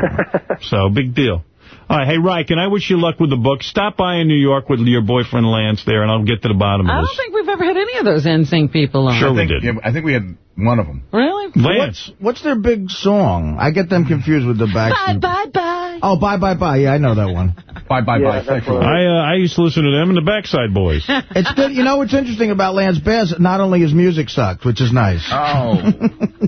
So, big deal. All right, hey, Reichen, I wish you luck with the book. Stop by in New York with your boyfriend Lance there, and I'll get to the bottom I of this. I don't think we've ever had any of those NSYNC people on. Sure I we think, did. yeah, I think we had one of them. Really? Lance. What's, what's their big song? I get them confused with the *laughs* Bye, bye, bye. *laughs* Oh, bye, bye, bye. Yeah, I know that one. *laughs* Bye, bye, Yeah, bye. that's Sexual. I uh, I used to listen to them and the Backside Boys. *laughs* It's good. You know what's interesting about Lance Bass? Not only his music sucked, which is nice. Oh.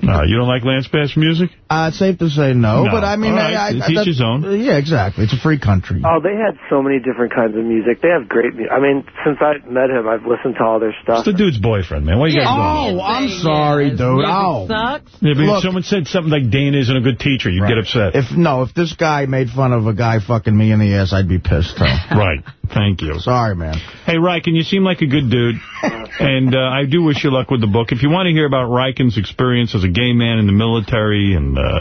No, you don't like Lance Bass music? Uh, it's safe to say no, No. but I mean... All right, I, I, to each his own. Yeah, exactly. It's a free country. Oh, they had so many different kinds of music. They have great music. I mean, since I met him, I've listened to all their stuff. It's the dude's boyfriend, man. What you Yeah. guys doing? Oh, I'm sorry, yes, dude. Oh. sucks. Yeah, but if someone said something like Dana isn't a good teacher, you'd get upset. If No, if this guy made fun of a guy fucking me in the ass, I'd be pissed, too. *laughs* right. Thank you. Sorry, man. Hey, Reichen, you seem like a good dude, *laughs* and uh, I do wish you luck with the book. If you want to hear about Reichen's experience as a gay man in the military and uh,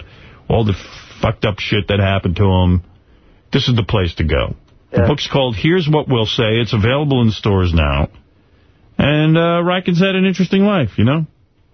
all the fucked up shit that happened to him, this is the place to go. The book's called Here's What We'll Say. It's available in stores now. And uh, Reichen's had an interesting life, you know?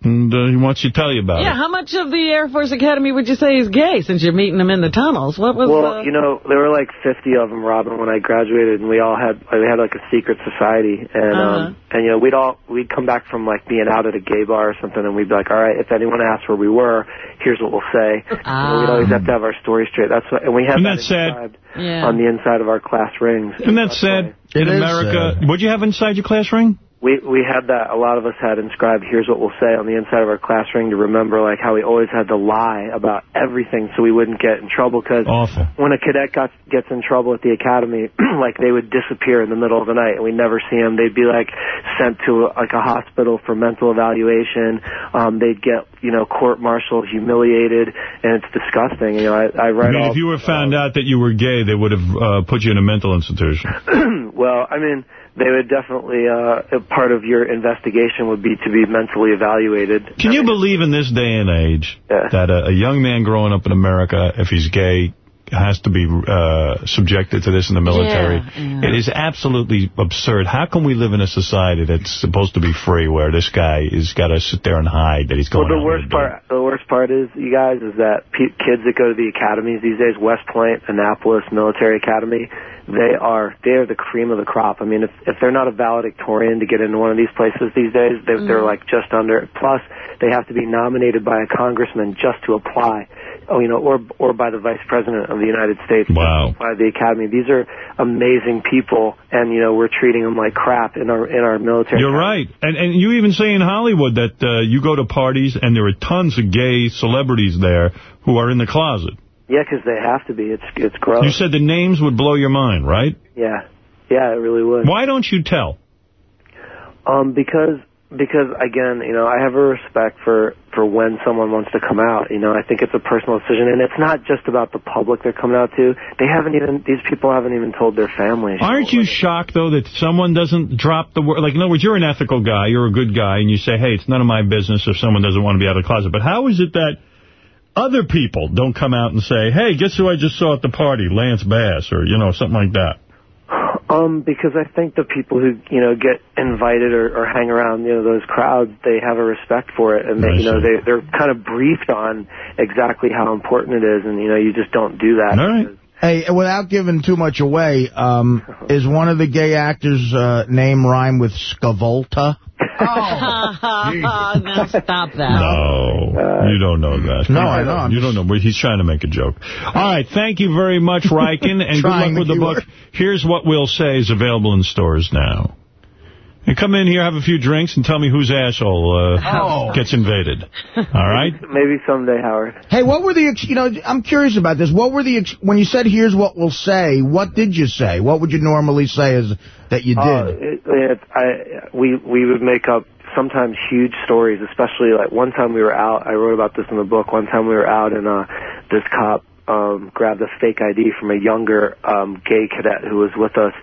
And uh, he wants you to tell you about Yeah, it. Yeah, how much of the Air Force Academy would you say is gay since you're meeting them in the tunnels? What was Well, uh, you know, there were like 50 of them, Robin, when I graduated, and we all had like, we had like a secret society, and Uh-huh. um, and you know, we'd all we'd come back from like being out at a gay bar or something, and we'd be like, all right, if anyone asks where we were, here's what we'll say. And we'd always have to have our story straight. That's what, and we had Isn't that that sad? inscribed Yeah. on the inside of our class rings. Isn't that sad? In It is America, sad. what'd you have inside your class ring? We we had that. A lot of us had inscribed. Here's what we'll say on the inside of our class ring to remember, like how we always had to lie about everything so we wouldn't get in trouble. Because Awful. when a cadet got gets in trouble at the academy, *clears throat* like they would disappear in the middle of the night and we never see them. They'd be like sent to like a hospital for mental evaluation. Um, they'd get you know court-martialed, humiliated, and it's disgusting. You know, I, I I mean, all. if you were found out that you were gay, they would have uh, put you in a mental institution. *clears throat* well, I mean, they would definitely, uh, a part of your investigation would be to be mentally evaluated. Can you believe in this day and age that a, a young man growing up in America, if he's gay, has to be uh, subjected to this in the military? Yeah, yeah. It is absolutely absurd. How can we live in a society that's supposed to be free where this guy is got to sit there and hide that he's going Well, the worst part, the worst part is, you guys, is that pe kids that go to the academies these days, West Point, Annapolis Military Academy, they are they are the cream of the crop. I mean, if if they're not a valedictorian to get into one of these places these days, they're, they're Mm. like just under. Plus, they have to be nominated by a congressman just to apply. Oh, you know, or or by the vice president of the United States. Wow. By the academy, these are amazing people, and you know we're treating them like crap in our in our military. You're right. And and you even say in Hollywood that uh, you go to parties and there are tons of gay celebrities there who are in the closet. Yeah, because they have to be. It's it's gross. You said the names would blow your mind, right? Yeah, yeah, it really would. Why don't you tell? Um, because because again, you know, I have a respect for for when someone wants to come out. You know, I think it's a personal decision, and it's not just about the public they're coming out to. They haven't even these people haven't even told their families. Aren't you shocked, though, that someone doesn't drop the word? Like, in other words, you're an ethical guy, you're a good guy, and you say, hey, it's none of my business if someone doesn't want to be out of the closet. But how is it that other people don't come out and say, hey, guess who I just saw at the party? Lance Bass, or, you know, something like that. Um, because I think the people who you know get invited or, or hang around you know those crowds, they have a respect for it, and they, you know they they're kind of briefed on exactly how important it is, and you know you just don't do that. All right. Hey, without giving too much away, um, *laughs* is one of the gay actors' uh, name rhyme with Scavolta? *laughs* now stop that. No, you don't know that. No, I know. I'm You don't know, but he's trying to make a joke. All right, thank you very much, Reichen, and good luck with the the book. Here's What We'll Say is available in stores now. And come in here, have a few drinks, and tell me whose asshole uh, Oh. gets invaded. All right? *laughs* Maybe someday, Howard. Hey, what were the, ex you know, I'm curious about this. What were the, ex when you said, here's what we'll say, what did you say? What would you normally say is that you did? Uh, it, it, I, we we would make up sometimes huge stories, especially like one time we were out. I wrote about this in the book. One time we were out and uh, this cop um, grabbed a fake ID from a younger um, gay cadet who was with us,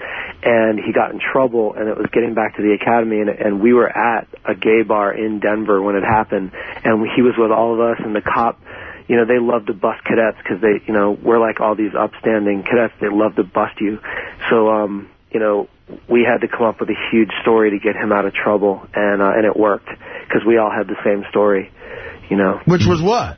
and he got in trouble. And it was getting back to the academy, and, and we were at a gay bar in Denver when it happened, and he was with all of us, and the cop you know, they love to bust cadets because they, you know, we're like all these upstanding cadets. They love to bust you. So, um, you know, we had to come up with a huge story to get him out of trouble, and uh, and it worked because we all had the same story, you know. Which was what?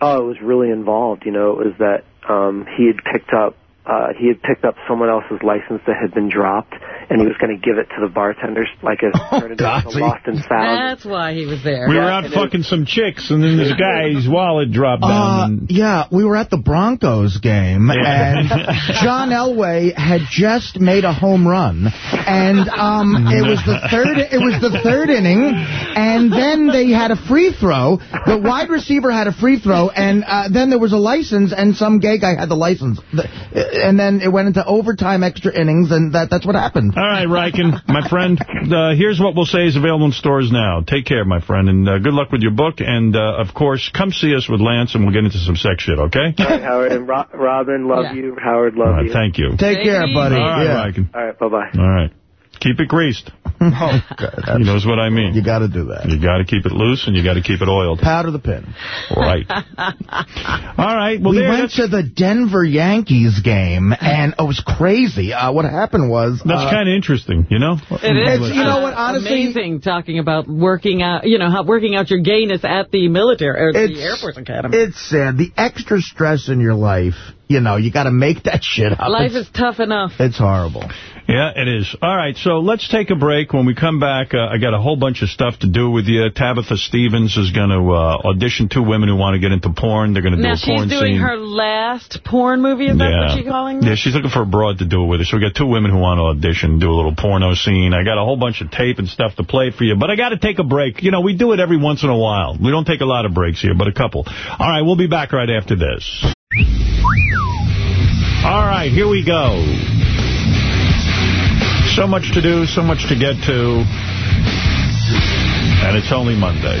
Oh, it was really involved. You know, it was that um, he had picked up uh, he had picked up someone else's license that had been dropped, and he was going to give it to the bartenders, like a, turn it into a lost and found. That's why he was there. We were out fucking some chicks, and then this guy's wallet dropped down. Uh, and- yeah, we were at the Broncos game, and John Elway had just made a home run, and um, it was the third. It was the third inning, and then they had a free throw. The wide receiver had a free throw, and uh, then there was a license, and some gay guy had the license, The- and then it went into overtime, extra innings, and that that's what happened. All right, Reichen, my friend, uh, here's what we'll say is available in stores now. Take care, my friend, and uh, good luck with your book. And, uh, of course, come see us with Lance, and we'll get into some sex shit, okay? All right, Howard and Ro- Robin, love Yeah. you. Howard, love All right, you. thank you. Take Take care, it buddy. All right, yeah. Reichen. All right, bye bye. All right. Keep it greased. *laughs* Oh, God. He knows what I mean. You got to do that. You got to keep it loose and you got to keep it oiled. Powder the pin. Right. *laughs* All right. Well, we there, went to the Denver Yankees game, and it was crazy. Uh, what happened was... That's uh, kind of interesting, you know? It is. you know what, honestly- amazing talking about working out, you know, how working out your gayness at the military, or the Air Force Academy. It's sad. The extra stress in your life, you know, you got to make that shit up. Life it's, is tough enough. it's horrible. Yeah, it is. All right, so let's take a break. When we come back, uh, I got a whole bunch of stuff to do with you. Tabitha Stevens is going to uh, audition two women who want to get into porn. They're going to do a Now a she's doing her last porn movie. Is that what she's calling? it? Yeah, she's looking for a broad to do it with her. So we got two women who want to audition, do a little porno scene. I got a whole bunch of tape and stuff to play for you, but I got to take a break. You know, we do it every once in a while. We don't take a lot of breaks here, but a couple. All right, we'll be back right after this. All right, here we go. So much to do, so much to get to. And it's only Monday.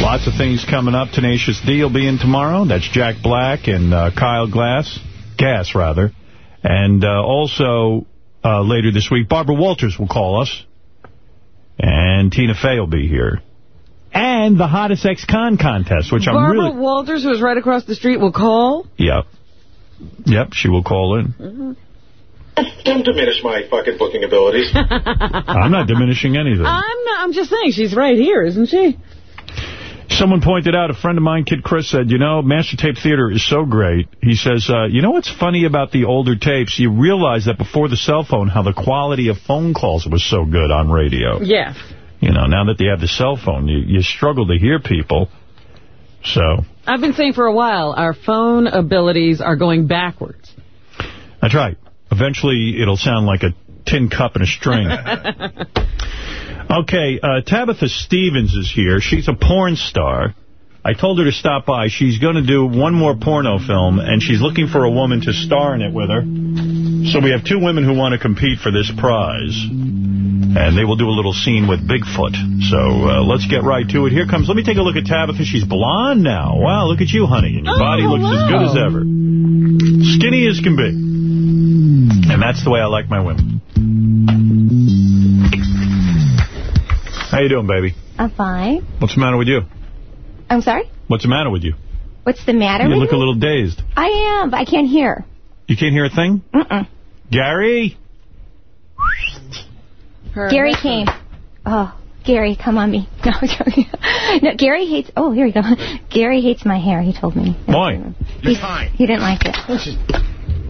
Lots of things coming up. Tenacious D will be in tomorrow. That's Jack Black and uh, Kyle Glass. Gass, rather. And uh, also, uh, later this week, Barbara Walters will call us. And Tina Fey will be here. And the Hottest Ex-Con contest, which I'm really... Barbara. Walters, who is right across the street, will call. Yep. Yep, she will call in. Don't diminish my fucking booking abilities. *laughs* I'm not diminishing anything. I'm not. I'm just saying she's right here, isn't she? Someone pointed out, a friend of mine, Kid Chris, said, you know, Master Tape Theater is so great. He says, uh, you know what's funny about the older tapes? You realize that before the cell phone, how the quality of phone calls was so good on radio. Yeah. You know, now that they have the cell phone, you, you struggle to hear people. So, I've been saying for a while, our phone abilities are going backwards. that's right. Eventually, it'll sound like a tin cup and a string. *laughs* Okay, uh, Tabitha Stevens is here. She's a porn star. I told her to stop by. She's going to do one more porno film, and she's looking for a woman to star in it with her. So we have two women who want to compete for this prize. And they will do a little scene with Bigfoot. So uh, let's get right to it. Here comes, let me take a look at Tabitha. She's blonde now. Wow, look at you, honey. And your Oh, body looks as good as ever. Skinny as can be. And that's the way I like my women. How you doing, baby? I'm fine. What's the matter with you? I'm sorry? What's the matter with you? What's the matter You with look me? a little dazed. I am, but I can't hear. You can't hear a thing? Mm-mm. Gary? Gary came. Oh, Gary, come on me. *laughs* No, no, Gary hates... Oh, here we go. *laughs* Gary hates my hair, he told me. Why? He's, fine. he didn't like it.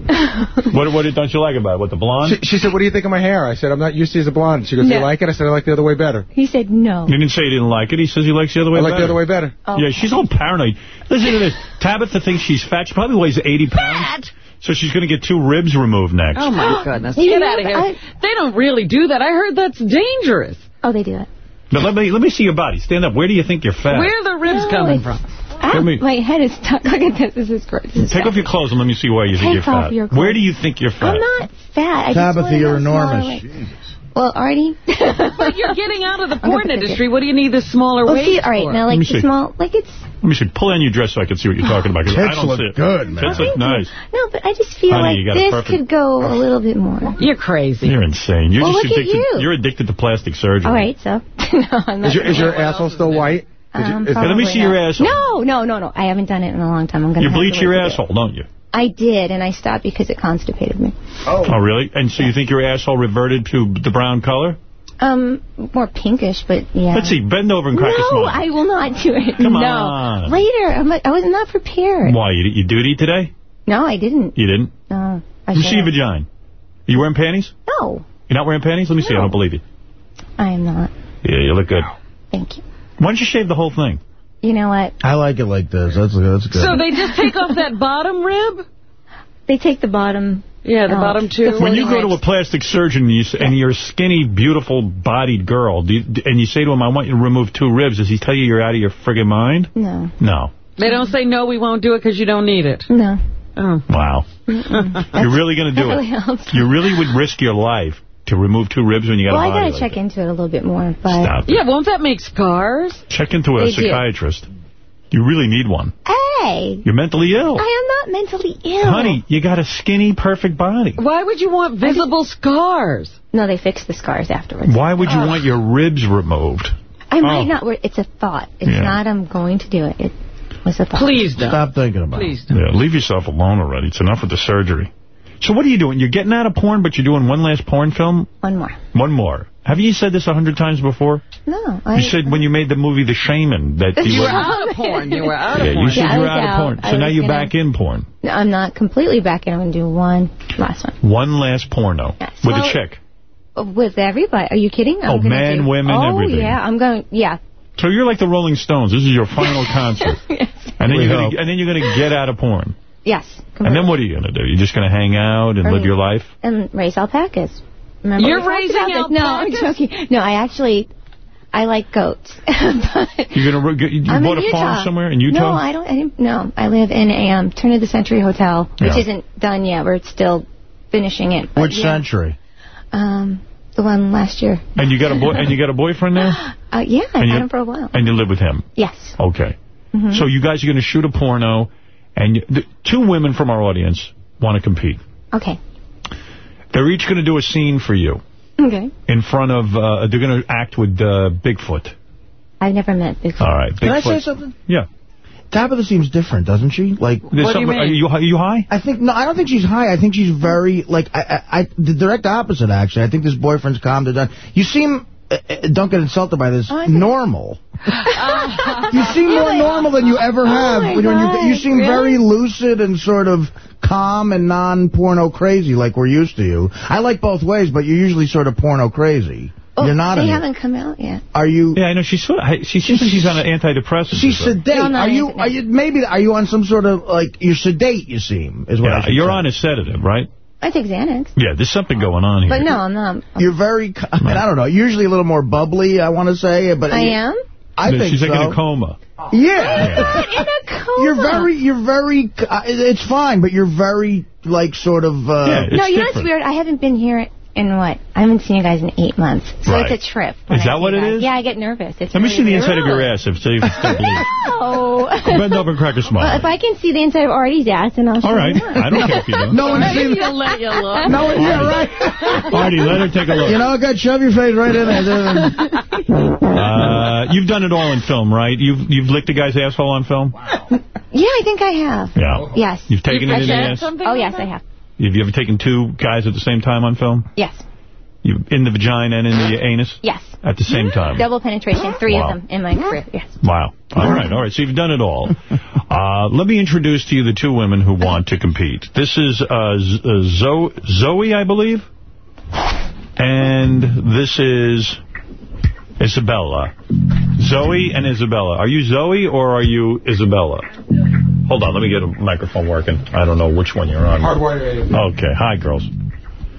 *laughs* what, what don't you like about it? What, the blonde? She, she said, what do you think of my hair? I said, I'm not used to as a blonde. She goes, No. you like it? I said, I like the other way better. He said no. You didn't say he didn't like it. He says he likes the other way I like better. the other way better. Oh. Yeah, she's all paranoid. Listen to this. Tabitha thinks she's fat. She probably weighs 80 pounds. Fat! So she's going to get two ribs removed next. Oh, my *gasps* goodness. Get out of here. I- They don't really do that. I heard that's dangerous. Oh, they do it. But let me let me see your body. Stand up. Where do you think you're fat? Where are the ribs No, coming it's- from? Ah, me- my head is stuck. *laughs* Look at this. This is great. This is Take fat. off your clothes and let me see where you think you're off fat. your clothes. Where do you think you're fat? I'm not fat. I Tabitha, wanna you're enormous. weight. Well, Artie. *laughs* But you're getting out of the *laughs* porn gonna industry. What do you need the smaller well, waist see, all right, for? now, like the small, like it's, Let me see. Pull down your dress so I can see what you're talking about. 'cause I don't look see it. good, man. Tits look nice. no, but I just feel Honey, like got a this perfect- could go a little bit more. You're crazy. You're insane. You're Well, just look at addicted. you. You're addicted to plastic surgery. All right, so. no, I'm not Is your, is your asshole still white? Did you- Um, let me see your asshole. No, no, no, no. I haven't done it in a long time. I'm gonna. You bleach your do asshole, don't you? I did, and I stopped because it constipated me. Oh, Oh, really? And so you think your asshole reverted to the brown color? Um, more pinkish, but yeah. Let's see. Bend over and crack a smile. No. I will not do it. Come no. on. Later. I'm like, I was not prepared. Why? You, you duty today? No, I didn't. You didn't? No. I me see vagina. Are you wearing panties? No, You're not wearing panties? Let me see. I don't believe you. I am not. Yeah, you look good. Thank you. Why don't you shave the whole thing? You know what? I like it like this. That's, that's good. So they just take off that bottom rib? They take the bottom. Yeah, the Oh, bottom two. the When you go to a plastic surgeon and, you, s- and you're a skinny, beautiful bodied girl, do you, and you say to him, I want you to remove two ribs, does he tell you you're out of your friggin' mind? No. No. They don't say, no, we won't do it because you don't need it. No. Oh. Wow. You're really going to do it. really. You really would risk your life to remove two ribs when you got Well, a I body gotta like check that. into it a little bit more, but Stop it. Yeah, won't that make scars? Check into a They do. psychiatrist. You really need one. hey, You're mentally ill. I am not mentally ill. Honey, you got a skinny, perfect body. Why would you want visible scars? No, they fix the scars afterwards. Why would you want your ribs removed? I might Oh. not. wor- It's a thought. It's Yeah. not I'm going to do it. It was a thought. Please stop thinking about Please it. Yeah, leave yourself alone already. It's enough with the surgery. So what are you doing? You're getting out of porn, but you're doing one last porn film? One more. One more. Have you said this a hundred times before? No. I, You said when you made the movie The Shaman that *laughs* you, You were were... out of porn. You were out of Yeah, porn. you said Yeah, you were was out of porn. So now you're gonna- back in porn. No, I'm not completely back in. I'm going to do one last one. One last porno with Well, a chick. With everybody. Are you kidding? I'm Oh, gonna men, do- women, oh, everything. yeah. I'm going, yeah. So you're like the Rolling Stones. This is your final *laughs* concert. And then you're gonna, and then you're going to get out of porn. Yes. And then what are you going to do? You're just going to hang out and Right. live your life? And raise alpacas. Remember You're raising about this? No, I'm alpacas? joking. No, I actually, I like goats. *laughs* but You're going to you I'm bought in a farm Utah. somewhere in Utah? No, I don't. I didn't, no, I live in a um, turn of the century hotel, which Yeah. isn't done yet. We're still finishing it. but Which yeah. century? Um, the one last year. And you got a boy and you got a boyfriend there? *gasps* Uh, yeah, I've And you- had him for a while. And you live with him? Yes. Okay. Mhm. So you guys are going to shoot a porno, and the, two women from our audience want to compete. Okay. They're each going to do a scene for you Okay. in front of, uh, they're going to act with uh, Bigfoot. I've never met Bigfoot. All right, Can I say something? Yeah. Tabitha seems different, doesn't she? Like, There's something- Are you, are you high? I think no, I don't think she's high. I think she's very like I, I, I the direct opposite. Actually, I think this boyfriend's calmed her down. You seem. Uh, don't get insulted by this. normal. *laughs* you seem more normal than you ever have. my when you, God, you seem really? very lucid and sort of calm and non-porno crazy, like we're used to you. I like both ways, but you're usually sort of porno crazy. Oh, you're not. They haven't come out yet. Are you? Yeah, I know. She's sort of, she seems like she's on an antidepressant. She's sedate. No, I'm are you? Are you? Maybe. Are you on some sort of like? You're sedate. You seem is what I Yeah, should you're say. on a sedative, right? I take Xanax. Yeah, there's something going on here. But no, I'm not. You're very, I mean, I don't know, usually a little more bubbly, I want to say. but I am? I No, think She's so. like in a coma. Yeah. in a coma. You're very, you're very, uh, it's fine, but you're very, like, sort of, uh... no, you know what's weird? I haven't been here in what? I haven't seen you guys in eight months. So Right. it's a trip. Is that what you it guys. is? Yeah, I get nervous. It's Let me really see the inside of your ass if see if it's still bleeding. *laughs* Oh. Bend over and crack a Well, if I can see the inside of Artie's ass, then I'll show All right. you. I don't care if you don't. No one's *laughs* Maybe seen... he'll let you look. No, yeah, right. Artie, let her take a look. You know, God, shove your face right in there. Uh, you've done it all in film, right? You've you've licked a guy's asshole on film? Wow. Yeah, I think I have. Yeah. Yes. You've taken it in the ass? Oh, yes, I have. Have you ever taken two guys at the same time on film? Yes. You In the vagina and in the *gasps* anus? Yes. At the same time? Double penetration, three Wow. of them in my career. Yes. Wow. All right, all right. So you've done it all. *laughs* Uh, let me introduce to you the two women who want to compete. This is uh, Z- uh, Zo Zoe, I believe. And this is Isabella. Zoe and Isabella. Are you Zoe or are you Isabella? Hold on, let me get a microphone working. I don't know which one you're on. Hardwired. Okay, hi, girls.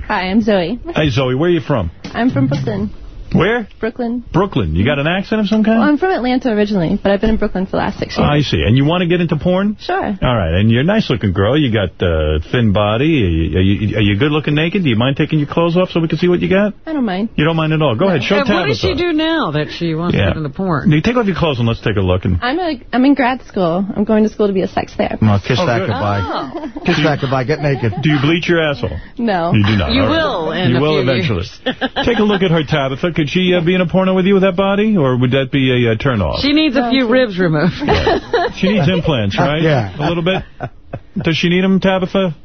Hi, I'm Zoe. Hey, Zoe, where are you from? I'm from Brooklyn. Where? Brooklyn. Brooklyn. You got an accent of some kind? Well, I'm from Atlanta originally, but I've been in Brooklyn for the last six years. I see. And you want to get into porn? Sure. All right. And you're a nice-looking girl. You got uh, thin body. Are you, are you, are you good-looking naked? Do you mind taking your clothes off so we can see what you got? I don't mind. You don't mind at all. Go ahead. Show And Tabitha. what does she do now that she wants Yeah. to get into porn? You take off your clothes and let's take a look. And I'm a I'm in grad school. I'm going to school to be a sex therapist. No, kiss Oh, that good. goodbye. Kiss that goodbye. Get naked. Do you bleach your asshole? No. You do not. You All right. will in You a will few eventually. years. *laughs* take a look at her, Tabitha. Could she uh, be in a porno with you with that body, or would that be a uh, turn-off? She needs a few ribs removed. She needs implants, right? Yeah. A little bit? Does she need them, Tabitha?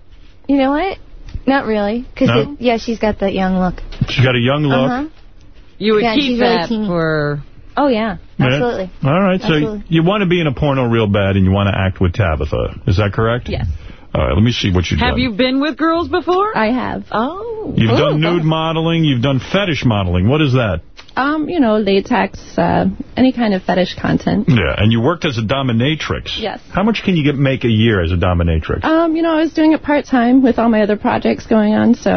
You know what? Not really. Cause No? it, yeah, she's got that young look. She's got a young look. Uh-huh. You would Yeah, keep she's really that teeny. for... Oh, yeah. Yeah. Absolutely. All right, so you want to be in a porno real bad and you want to act with Tabitha. Is that correct? Yes. All right, let me see what you've Have done. you been with girls before? I have. Oh. You've done oh. nude modeling. You've done fetish modeling. What is that? Um, you know, latex, uh, any kind of fetish content. Yeah, and you worked as a dominatrix. Yes. How much can you get make a year as a dominatrix? Um, you know, I was doing it part-time with all my other projects going on, so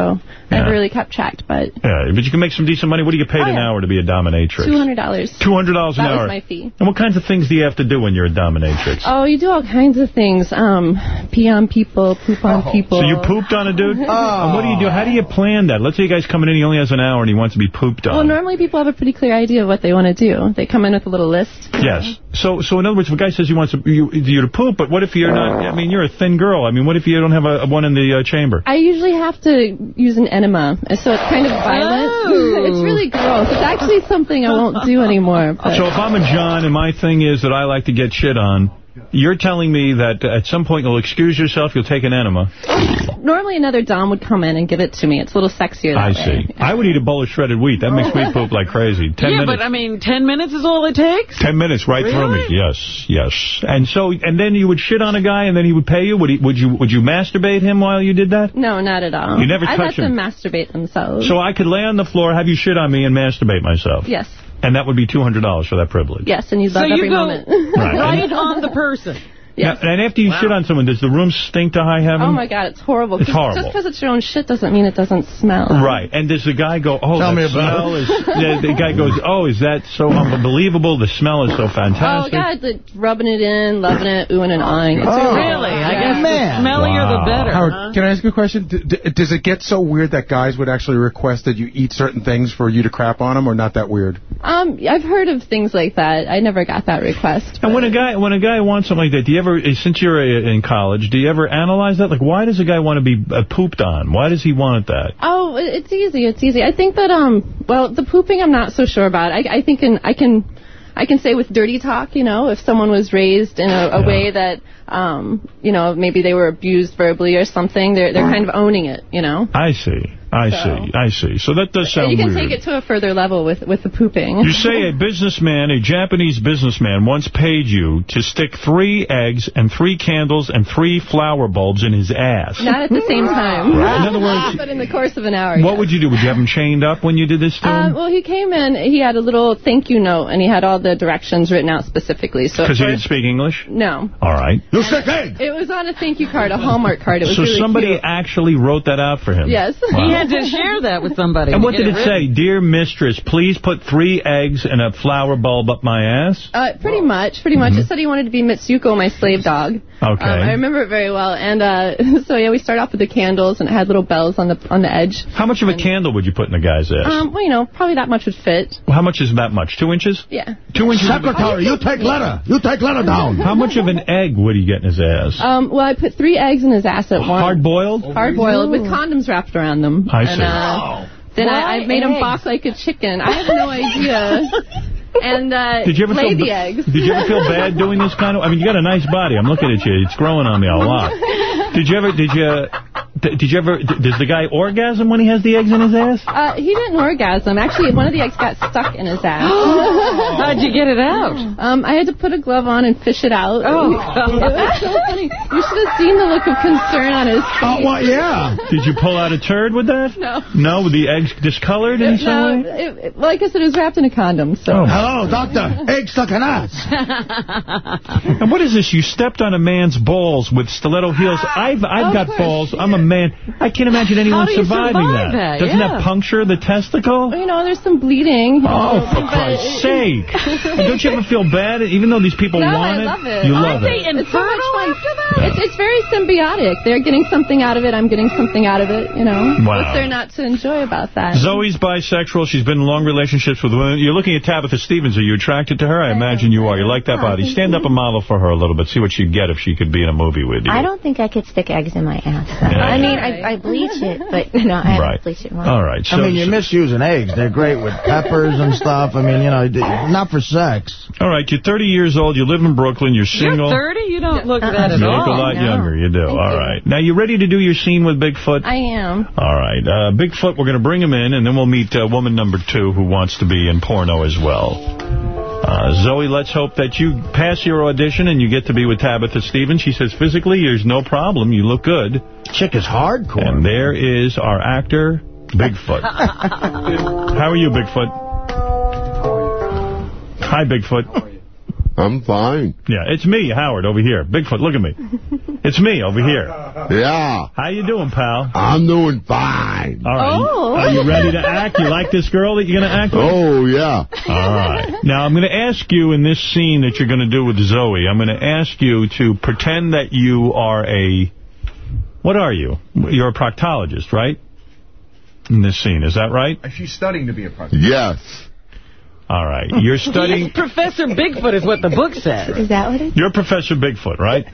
I never really kept track, but yeah, but you can make some decent money. What do you get paid Oh, an yeah. hour to be a dominatrix? $200. $200 an That was hour. my fee. And what kinds of things do you have to do when you're a dominatrix? Oh, you do all kinds of things. Um, pee on people, poop on people. So you pooped on a dude? Oh. And what do you do? How do you plan that? Let's say a guy's coming in, and he only has an hour, and he wants to be pooped on. Well, normally people have a pretty clear idea of what they want to do. They come in with a little list. Yes. So, so in other words, if a guy says he wants you, you to poop, but what if you're not? I mean, you're a thin girl. I mean, what if you don't have a, a one in the uh, chamber? I usually have to use an enema, so it's kind of violent. Oh. *laughs* it's really gross. It's actually something I won't do anymore. But So if I'm a John and my thing is that I like to get shit on, you're telling me that at some point you'll excuse yourself, you'll take an enema. normally another dom would come in and give it to me. It's a little sexier that I way. see. I would eat a bowl of shredded wheat. That makes me oh. poop like crazy. Ten yeah, minutes. but I mean, 10 minutes is all it takes? Ten minutes right through me. Yes, yes. And so, and then you would shit on a guy, and then he would pay you. Would he? Would you? Would you masturbate him while you did that? No, not at all. You never I touch let him. them masturbate themselves. So I could lay on the floor, have you shit on me, and masturbate myself. yes, And that would be $200 for that privilege. yes, and you So love you every go moment. *laughs* Right. right on the person. Yes. Now, and after you shit on someone, does the room stink to high heaven? Oh my God, it's horrible. It's 'Cause horrible. Just because it's your own shit doesn't mean it doesn't smell. Right. And does the guy go, oh, Tell me about smell it. is... the, the guy goes, oh, is that so unbelievable? The smell is so fantastic. Oh fantastic. God, like, rubbing it in, loving it, oohing and ahhing. It's Oh, Really? I Yeah. guess the smellier the better. Howard, huh? can I ask you a question? D d does it get so weird that guys would actually request that you eat certain things for you to crap on them, or not that weird? Um, I've heard of things like that. I never got that request. And when a guy when a guy wants something like that, do you ever, since you're uh, in college, do you ever analyze that? Like, why does a guy want to be uh, pooped on? Why does he want that? Oh, it's easy. It's easy. I think that um, well, the pooping, I'm not so sure about. I, I think in, I can, I can say with dirty talk, you know, if someone was raised in a, a way that, um, you know, maybe they were abused verbally or something, they're they're kind of owning it, you know. I see. I So- see. I see. So that does sound you can weird. take it to a further level with with the pooping. You say a *laughs* businessman, a Japanese businessman, once paid you to stick three eggs and three candles and three flower bulbs in his ass. Not at the same time. Right. In *laughs* other words- but in the course of an hour. What would you do? Would you have him chained up when you did this to Um, well, he came in. He had a little thank you note, and he had all the directions written out specifically. So Because he didn't speak English? No. All right. You stick egg. It was on a thank you card, a Hallmark card. It was So really somebody cute. actually wrote that out for him? Yes. Wow. He had to share that with somebody. And what did it written. say? Dear mistress, please put three eggs and a flower bulb up my ass? Uh, pretty much, pretty much. It said he wanted to be Mitsuko, my slave dog. Mm-hmm. Okay. Um, I remember it very well. And uh, *laughs* so yeah, we start off with the candles, and it had little bells on the on the edge. How much of a candle would you put in a guy's ass? Um, well, you know, probably that much would fit. How much is that much? Two inches? Yeah. Two inches. Secretary, you take letter. You take letter down. How much of an egg would he get in his ass? Um, well, I put three eggs in his ass at once. Hard boiled? Hard boiled with condoms wrapped around them. I And, see. uh, then I, I made him box like a chicken. I have no idea. *laughs* And uh, Did you ever laid feel the eggs. Did you ever feel bad *laughs* doing this kind of? I mean, you got a nice body. I'm looking at you. It's growing on me a lot. *laughs* Did you ever? Did you? Did you ever? Does the guy orgasm when he has the eggs in his ass? Uh, he didn't orgasm. Actually, one of the eggs got stuck in his ass. *gasps* How'd you get it out? Um, I had to put a glove on and fish it out. Oh, *laughs* it was so funny. You should have seen the look of concern on his face. Oh, well, yeah. Did you pull out a turd with that? No. No, the eggs discolored in some No, way? it, it, like I said, it was wrapped in a condom. So. Oh. Hello, doctor. Egg stuck in ass. *laughs* And what is this? You stepped on a man's balls with stiletto heels. I've I've Of got balls. I'm a man. I can't imagine anyone surviving survive that? Doesn't Yeah. that puncture the testicle? You know, there's some bleeding. Oh, *laughs* for Christ's *laughs* sake. Don't you ever feel bad, even though these people No, want I it? love it. You Aren't love they it. It's so much fun. It's, it's very symbiotic. They're getting something out of it. I'm getting something out of it. You know, Wow. what's there not to enjoy about that? Zoe's bisexual. She's been in long relationships with women. You're looking at Tabitha Stevens. Are you attracted to her? I imagine you are. You like that body. Stand up and model for her a little bit. See what she'd get if she could be in a movie with you. I don't think I could stick eggs in my ass. Yeah. I mean, I, I bleach it, but no, I Right. haven't it once. All right. So, I mean, you're misusing eggs. They're great with peppers and stuff. I mean, you know, not for sex. all right. You're 30 years old. You live in Brooklyn. You're single. You're 30? You don't look that at You look a lot No. younger. You do. Thank All you. Now, you ready to do your scene with Bigfoot? I am. All right. Uh, Bigfoot, we're going to bring him in, and then we'll meet uh, woman number two who wants to be in porno as well. Uh, Zoe, let's hope that you pass your audition and you get to be with Tabitha Stevens. She says physically there's no problem. You look good. Chick is hardcore. And there is our actor, Bigfoot. *laughs* How are you, Bigfoot? Hi, Bigfoot. I'm fine. Yeah, it's me, Howard, over here. Bigfoot, look at me. *laughs* It's me over here. Yeah. How you doing, pal? I'm doing fine. All right. Oh. Are you ready to act? You like this girl that you're going to act with? Oh, yeah. All right. Now, I'm going to ask you in this scene that you're going to do with Zoe, I'm going to ask you to pretend that you are a... What are you? You're a proctologist, right? In this scene, is that right? She's studying to be a proctologist. Yes. All right. You're *laughs* studying... Professor Bigfoot is what the book says. Is that what it is? You're Professor Bigfoot, right?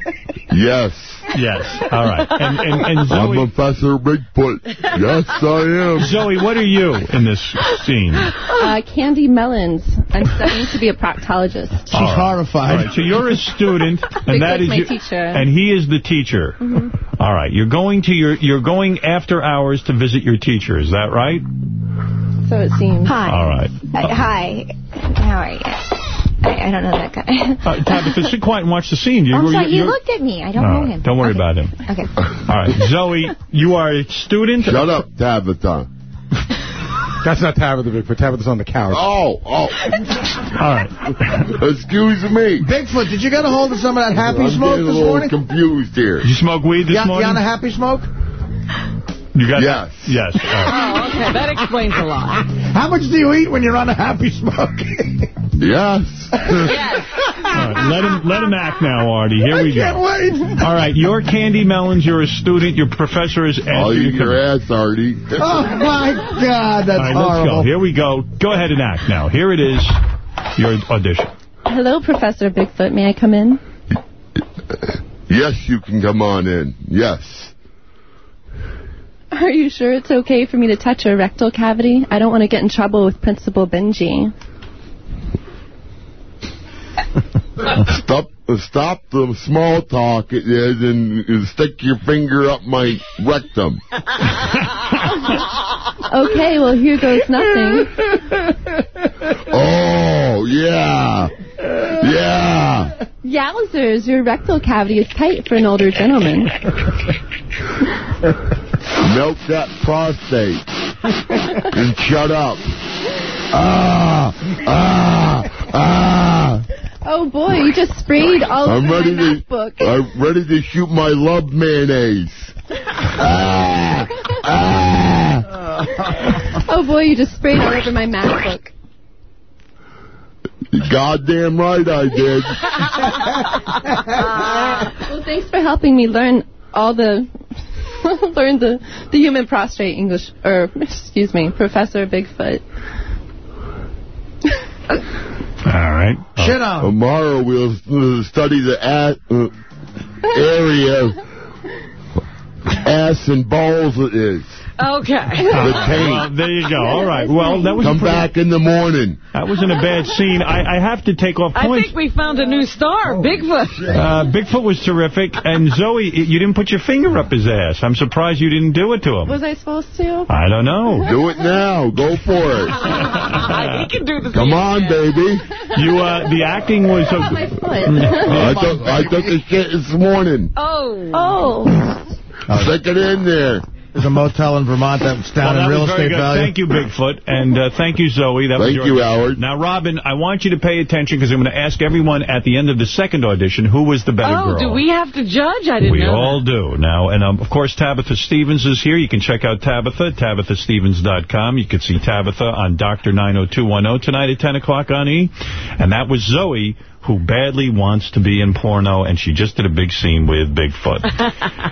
Yes. Yes. All right. And, and, and Zoe... I'm Professor Bigfoot. Yes, I am. Zoe, what are you in this scene? Uh, Candy Melons. I'm studying to be a proctologist. She's horrified. All right, so you're a student, and that Bigfoot's is my your, teacher. and he is the teacher. Mhm. All right, you're going to your you're going after hours to visit your teacher. Is that right? So it seems. Hi. All right. Uh, hi. How are you? I, I don't know that guy. Uh, Tabitha, sit quiet and watch the scene. You, I'm sorry, you- looked at me. I don't All know him. Don't worry about him. Okay. All right, Zoe, you are a student. Shut up, Tabitha. *laughs* That's not Tabitha Bigfoot. Tabitha's on the couch. Oh, oh. All right. *laughs* Excuse me. Bigfoot, did you get a hold of some of that happy I'm smoke getting a this little morning? confused here. Did you smoke weed this You, you morning? on a happy smoke? You got Yes. Yes. All right. *laughs* Oh, okay. That explains a lot. How much do you eat when you're on a happy smoke? Yes. All right, *laughs* Let him let him act now, Artie. Here we go. can't wait. All right, you're Candy Melons. You're a student. Your professor is I'll asking you eat to your ass, Artie. Oh, my God, that's All *laughs* right, let's go. Here we go. Go ahead and act now. Here it is. Your audition. Hello, Professor Bigfoot. May I come in? Yes, you can come on in. Yes. Are you sure it's okay for me to touch a rectal cavity? I don't want to get in trouble with Principal Benji. Stop stop the small talk and, and stick your finger up my rectum. *laughs* Okay, well, here goes nothing. Oh, yeah. Yeah. Yowzers, your rectal cavity is tight for an older gentleman. *laughs* Milk that prostate. *laughs* and shut up. Ah, ah, ah. Oh, boy, you just sprayed all I'm over ready my to MacBook. I'm ready to shoot my love mayonnaise. *laughs* ah, ah. Oh, boy, you just sprayed all over my MacBook. Goddamn right I did. *laughs* well, thanks for helping me learn all the... *laughs* learn the, the human prostrate English, or, excuse me, Professor Bigfoot. All right. Shit on. Tomorrow we'll uh, study the a- uh, area *laughs* ass and balls it is. Okay. *laughs* The taint. Well, there you go. All right. Well, that was Come pretty, back in the morning. That wasn't a bad scene. I, I have to take off points. I think we found a new star, Bigfoot. Uh, Bigfoot was terrific, and Zoe, you didn't put your finger up his ass. I'm surprised you didn't do it to him. Was I supposed to? I don't know. Do it now. Go for it. *laughs* he can do the Come on, baby. You, uh, the acting was. Oh, my foot. *laughs* I took I took a shit this morning. Oh. Oh. Stick it in there. There's a motel in Vermont that's down Well, that in real estate good. value. Thank you, Bigfoot, and uh, thank you, Zoe. That was Thank your you. Howard. Now, Robin, I want you to pay attention because I'm going to ask everyone at the end of the second audition who was the better Oh, girl. do we have to judge? I didn't We know. all do now. And, um, of course, Tabitha Stevens is here. You can check out Tabitha, tabithastevens.com. You can see Tabitha on Dr. 90210 tonight at 10 o'clock on E. And that was Zoe, who badly wants to be in porno, and she just did a big scene with Bigfoot.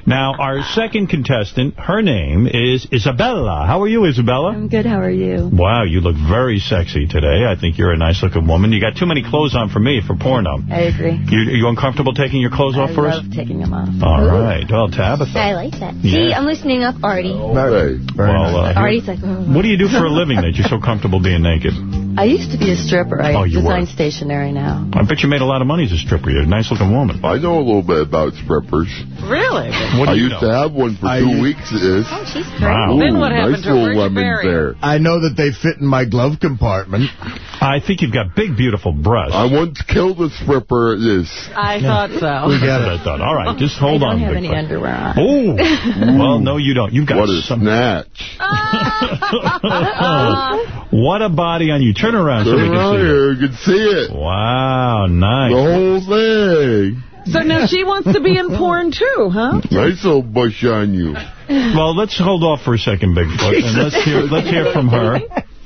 *laughs* now, our second contestant, her name is Isabella. How are you, Isabella? I'm good. How are you? Wow, you look very sexy today. I think you're a nice-looking woman. You got too many clothes on for me for porno. I agree. You, you uncomfortable taking your clothes off I love taking them off. All right. Well, Tabitha. I like that. Yeah. See, I'm listening up, Artie. Hey. Well, uh, Artie's like, oh. what do you do for a living that you're so comfortable being naked? *laughs* I used to be a stripper. I Oh, you design were. stationery now. I bet you made a lot of money as a stripper. You're a nice-looking woman. I know a little bit about strippers. Really? What do I you used know? to have one for I two used- weeks. It is. Oh, she's great. Wow. Then what happened nice to her? little Where'd you lemons bury her? there. I know that they fit in my glove compartment. I think you've got big, beautiful breasts. I once killed a stripper. It is. I thought so. We got it. I thought. All right, just hold on. I don't on. have any Fred. underwear on. Oh, well, no, you don't. You've got What a some. snatch. *laughs* Ah. *laughs* what a body on you. Turn around so we can around see here. You can see it. it. Wow, nice. The whole thing. So now she wants to be in porn too, huh? Nice old bush on you. Well, let's hold off for a second, Bigfoot, and let's hear let's hear from her. *laughs*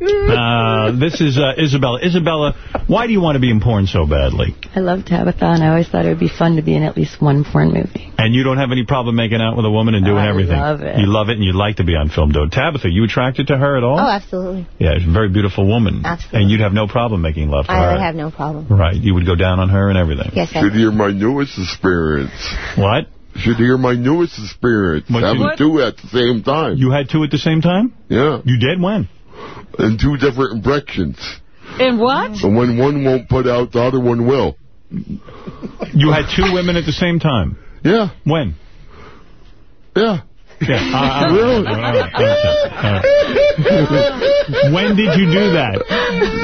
*laughs* Uh, this is uh, Isabella. Isabella, why do you want to be in porn so badly? I love Tabitha, and I always thought it would be fun to be in at least one porn movie. And you don't have any problem making out with a woman and doing I everything? love it. You love it and you'd like to be on film, though. Tabitha, you attracted to her at all? Oh, absolutely. Yeah, she's a very beautiful woman. Absolutely. And you'd have no problem making love to I her. would have no problem. Right, you would go down on her and everything. Yes, I Should hear my newest experience. What? Should hear my newest experience. What you- Having What? two at the same time. You had two at the same time? Yeah. You did? When? In two different directions. And what? And when one won't put out, the other one will. You had two women at the same time? Yeah. When? Yeah. Yeah. Uh, *laughs* Really? all right, all right. When did you do that?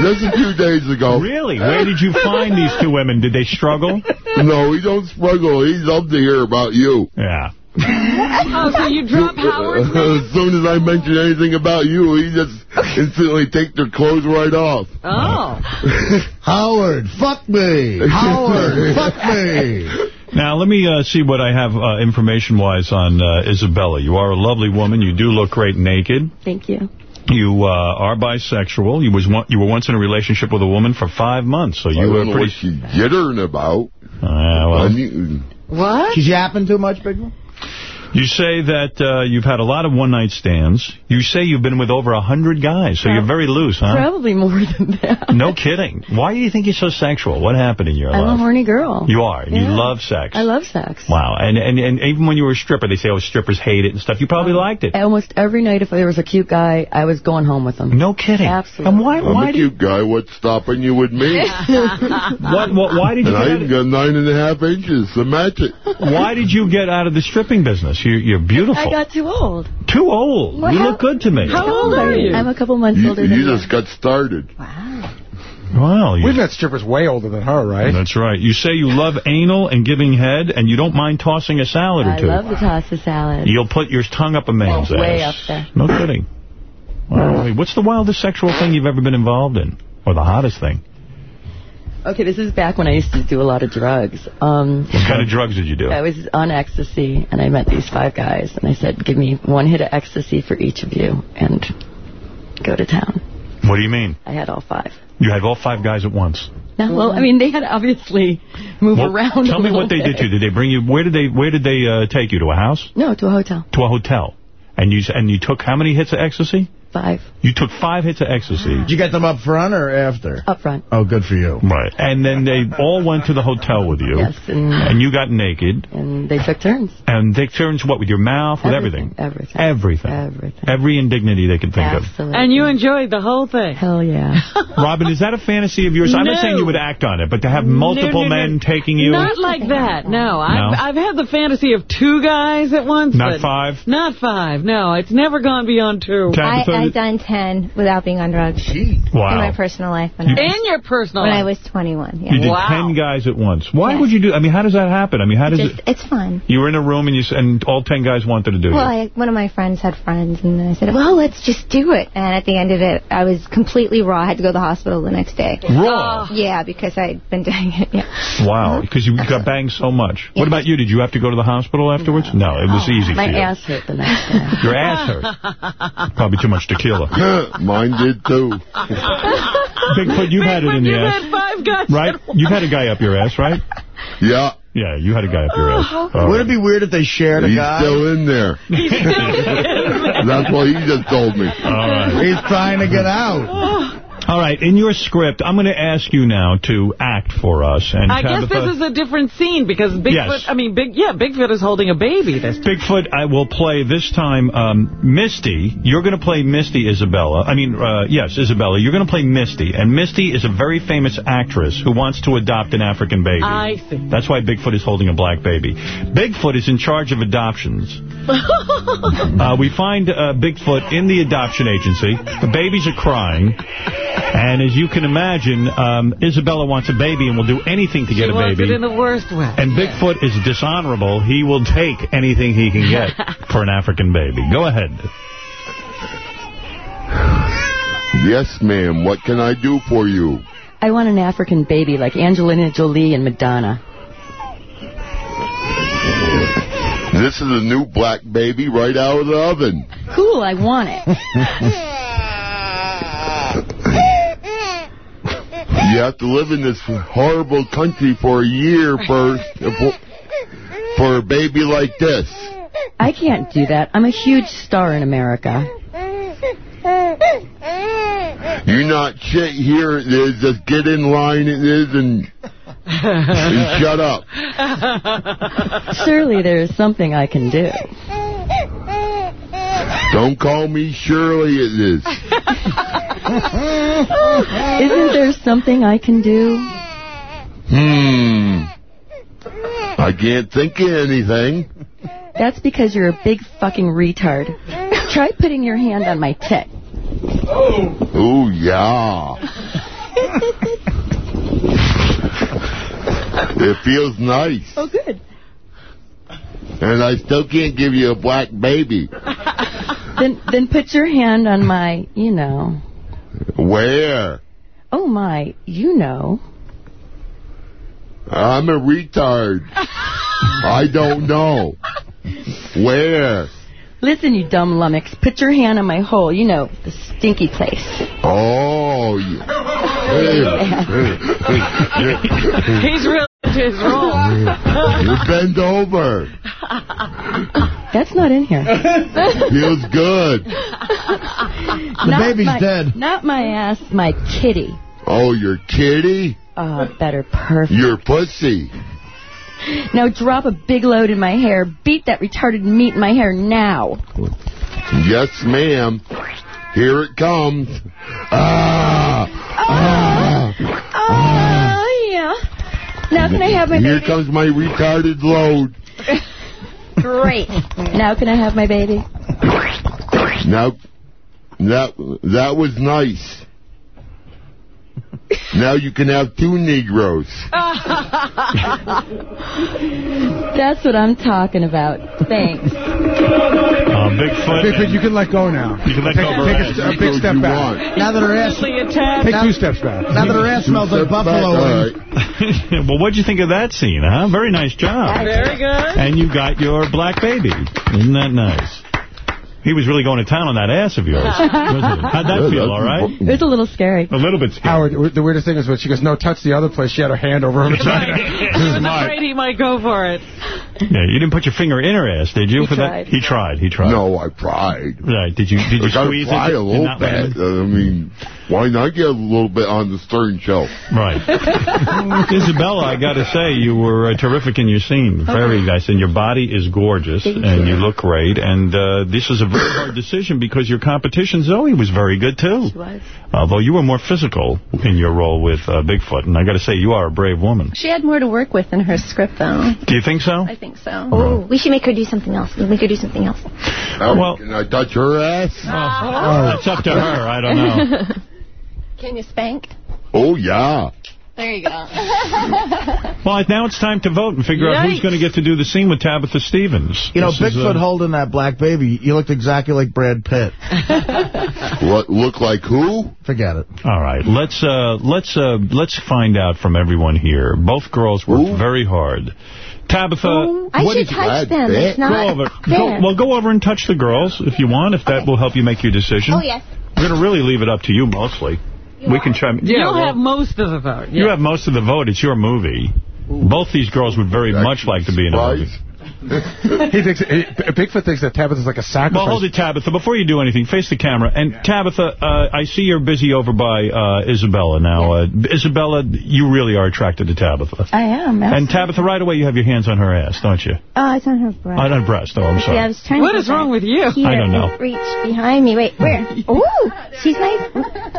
Just a few days ago. Really? Where did you find these two women? Did they struggle? No, he don't struggle. He loves to hear about you. Yeah. Oh, so you drop Howard? *laughs* as *laughs* soon as I mention anything about you, he just instantly take their clothes right off. Oh. *laughs* Howard, fuck me. Howard, fuck me. Now, let me uh, see what I have uh, information-wise on uh, Isabella. You are a lovely woman. You do look great naked. Thank you. You uh, are bisexual. You was one, you were once in a relationship with a woman for five months, so I you don't were know pretty... what she's jittering about. Uh, well, What? She's yapping too much, Big One? You say that uh, you've had a lot of one-night stands. You say you've been with over a 100 guys, so you're very loose, huh? Probably more than that. *laughs* No kidding. Why do you think you're so sexual? What happened in your life? I'm a horny girl. You are. You love sex. I love sex. Wow. And, and and even when you were a stripper, they say, oh, strippers hate it and stuff. You probably liked it. Almost every night, if there was a cute guy, I was going home with him. No kidding. Absolutely. And why, I'm why a do you, cute guy. What's stopping you with me? *laughs* what, what, why did you and I get even got nine and a half inches to match it. why did you get out of the stripping business? You're, you're beautiful. I got too old. Too old. What you hap- look good to me. How old are you? I'm a couple months You, older you than you. You just got started. Wow. You, We've met strippers way older than her, right? that's right. You say you love anal and giving head, and you don't mind tossing a salad or two. I love to toss a salad. You'll put your tongue up a man's Way ass. up there. No kidding. Wow. What's the wildest sexual thing you've ever been involved in? Or the hottest thing? Okay, this is back when I used to do a lot of drugs. Um, What kind of drugs did you do? I was on ecstasy, and I met these five guys, and I said, give me one hit of ecstasy for each of you, and go to town. What do you mean? I had all five. You had all five guys at once. No, well, I mean, they had to obviously move Well, around Tell me what they bit. did to you. Did they bring you? Where did they? Where did they uh, take you to a house? No, to a hotel. To a hotel? And you and you took how many hits of ecstasy? Five. You took five hits of ecstasy. Did you get them up front or after? Up front. Oh, good for you. Right. And then they all went to the hotel with you. Yes, and, uh, And you got naked. and they took turns. And they took turns what with your mouth, with everything. Everything. Everything. Everything. Every indignity they could think of. Absolutely. And you enjoyed the whole thing. Hell yeah. *laughs* Robin, is that a fantasy of yours? I'm not saying you would act on it, but to have multiple No, no, no. men taking you. Not like that, no. No? I've, I've had the fantasy of two guys at once. Not five? Not five, no. It's never gone beyond two. I, Tabitha, I've done 10 without being on drugs in wow. my personal life when, I, was, In your personal when I was 21. Yeah. You did Wow. 10 guys at once. Why Yes. would you do I mean, how does that happen? I mean, how does Just, it... it's fun. You were in a room and you and all 10 guys wanted to do Well, it. I, one of my friends had friends, and I said, well, let's just do it. And at the end of it, I was completely raw. I had to go to the hospital the next day. Raw? Ah. Yeah, because I'd been doing it, yeah. Wow, because you got banged so much. What about you? Did you have to go to the hospital afterwards? No, it was oh, easy My for you. ass hurt the next day. Your ass hurt. *laughs* Probably too much tequila. *laughs* Mine did too. Bigfoot, you've had it in the ass. had five guys. Right? You've had a guy up your ass, right? Yeah. Yeah, you had a guy up your ass. Oh, All Would right. it be weird if they shared a He's guy? *laughs* still in there. That's what he just told me. All right. He's trying to get out. Oh. All right, in your script, I'm going to ask you now to act for us. And I guess this is a different scene because Bigfoot, Yes. I mean, Big, yeah, Bigfoot is holding a baby this time. Bigfoot, I will play this time um, Misty. You're going to play Misty Isabella. I mean, uh, yes, Isabella. You're going to play Misty. And Misty is a very famous actress who wants to adopt an African baby. I see. That's why Bigfoot is holding a black baby. Bigfoot is in charge of adoptions. *laughs* Uh, we find uh, Bigfoot in the adoption agency. The babies are crying. And as you can imagine, um, Isabella wants a baby and will do anything to get a baby. She wants it in the worst way. And Bigfoot is dishonorable. He will take anything he can get *laughs* for an African baby. Go ahead. Yes, ma'am. What can I do for you? I want an African baby like Angelina Jolie and Madonna. This is a new black baby right out of the oven. Cool, I want it. *laughs* You have to live in this horrible country for a year first for, for a baby like this. I can't do that. I'm a huge star in America. You're not shit. Here is. Just get in line. It is and, and shut up. Surely there's something I can do. Don't call me Shirley. It is. Isn't there something I can do? Hmm. I can't think of anything. That's because you're a big fucking retard. Try putting your hand on my tit. Oh yeah. it feels nice. Oh, good. And I still can't give you a black baby. Then, then put your hand on my, you know. Where? Oh my, you know. I'm a retard. I don't know. Where? Listen, you dumb lummox. Put your hand on my hole. You know, the stinky place. Oh, you. *laughs* He's really into his role. *laughs* you bend over. *laughs* That's not in here. *laughs* Feels good. the baby's my, dead. Not my ass, my kitty. Oh, your kitty? Oh, better perfect. Your pussy. Now drop a big load in my hair. Beat that retarded meat in my hair now. Yes, ma'am. Here it comes. Ah! Ah! Oh, yeah. Now can I have my Here baby? comes my retarded load. *laughs* Great. Now can I have my baby? Now, that that was nice. *laughs* Now you can have two Negroes. *laughs* That's what I'm talking about. Thanks. Uh, Bigfoot. Bigfoot, you can let go now. You can let take, go of take a, a big step back. Now that her ass, Take two steps back. now that her ass smells like buffalo wings. *laughs* well, what'd you think of that scene, huh? Very nice job. Very good. And you got your black baby. Isn't that nice? He was really going to town on that ass of yours. *laughs* How'd that feel, all right? It was a little scary. A little bit scary. Howard, the weirdest thing is when she goes, no, touch the other place. She had her hand over her vagina. *laughs* I was afraid he might go for it. Yeah, you didn't put your finger in her ass, did you? He for tried. that? He tried. He tried. No, I tried. Right. Did you Did you I gotta squeeze try it? a little bit. I mean, why not get a little bit on the Stern Show? Right. *laughs* Isabella, I got to say, you were uh, terrific in your scene. Very nice. And your body is gorgeous, Thank and you. you look great. And uh, this is a very hard decision because your competition, Zoe, was very good, too. She was. Although you were more physical in your role with uh, Bigfoot. And I got to say, you are a brave woman. She had more to work with in her script, though. Do you think so? I think so. Oh, we should make her do something else. We'll make her do something else. Well, can I touch her ass? Oh, it's up to her. I don't know. *laughs* Can you spank? Oh, yeah. There you go. *laughs* Well, now it's time to vote and figure out who's going to get to do the scene with Tabitha Stevens. You know, This is, Bigfoot uh, holding that black baby, you looked exactly like Brad Pitt. *laughs* What, look like who? Forget it. All right, let's uh, let's uh, let's find out from everyone here. Both girls worked very hard. Tabitha, I what should did you- touch them. It's Go not over. Go, well, go over and touch the girls if you want. If that will help you make your decision. Oh, yes. We're going to really leave it up to you mostly. We can try. Yeah, You'll well, have most of the vote. you have most of the vote. It's your movie. Both these girls would very much like to be in a movie. *laughs* he thinks he, Bigfoot thinks that Tabitha's like a sacrifice. Well, hold it, Tabitha. Before you do anything, face the camera. And Tabitha, uh, I see you're busy over by uh, Isabella now. Uh, Isabella, you really are attracted to Tabitha. I am. And Tabitha, right away you have your hands on her ass, don't you? Oh, it's on her breast. On her breast. Oh, I'm Yeah, I sorry. was trying What to is wrong with you? Here, I don't know. Reach behind me. Wait, where? *laughs* Ooh, she's nice.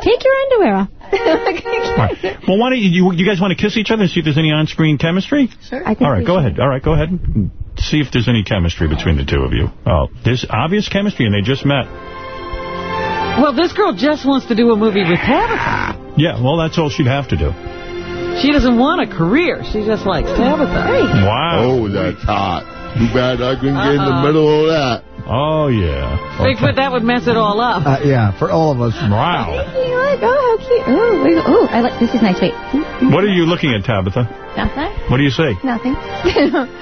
Take your underwear off. *laughs* Right. Well, why don't you, you, you guys want to kiss each other and see if there's any on-screen chemistry? Sure. I think All right, go should. ahead. All right, go ahead. See if there's any chemistry between the two of you. Oh, there's obvious chemistry, and they just met. Well, this girl just wants to do a movie with Tabitha. Yeah, well, that's all she'd have to do. She doesn't want a career. She just likes Tabitha. Wow. Oh, that's hot. Too bad I couldn't get in the middle of that. Oh, yeah. Bigfoot, that would mess it all up. Uh, yeah, for all of us. Wow. Hey, look. Oh, how cute. Oh, wait, ooh, I like, this is nice. Wait. What are you looking at, Tabitha? Nothing? What do you say? Nothing. *laughs*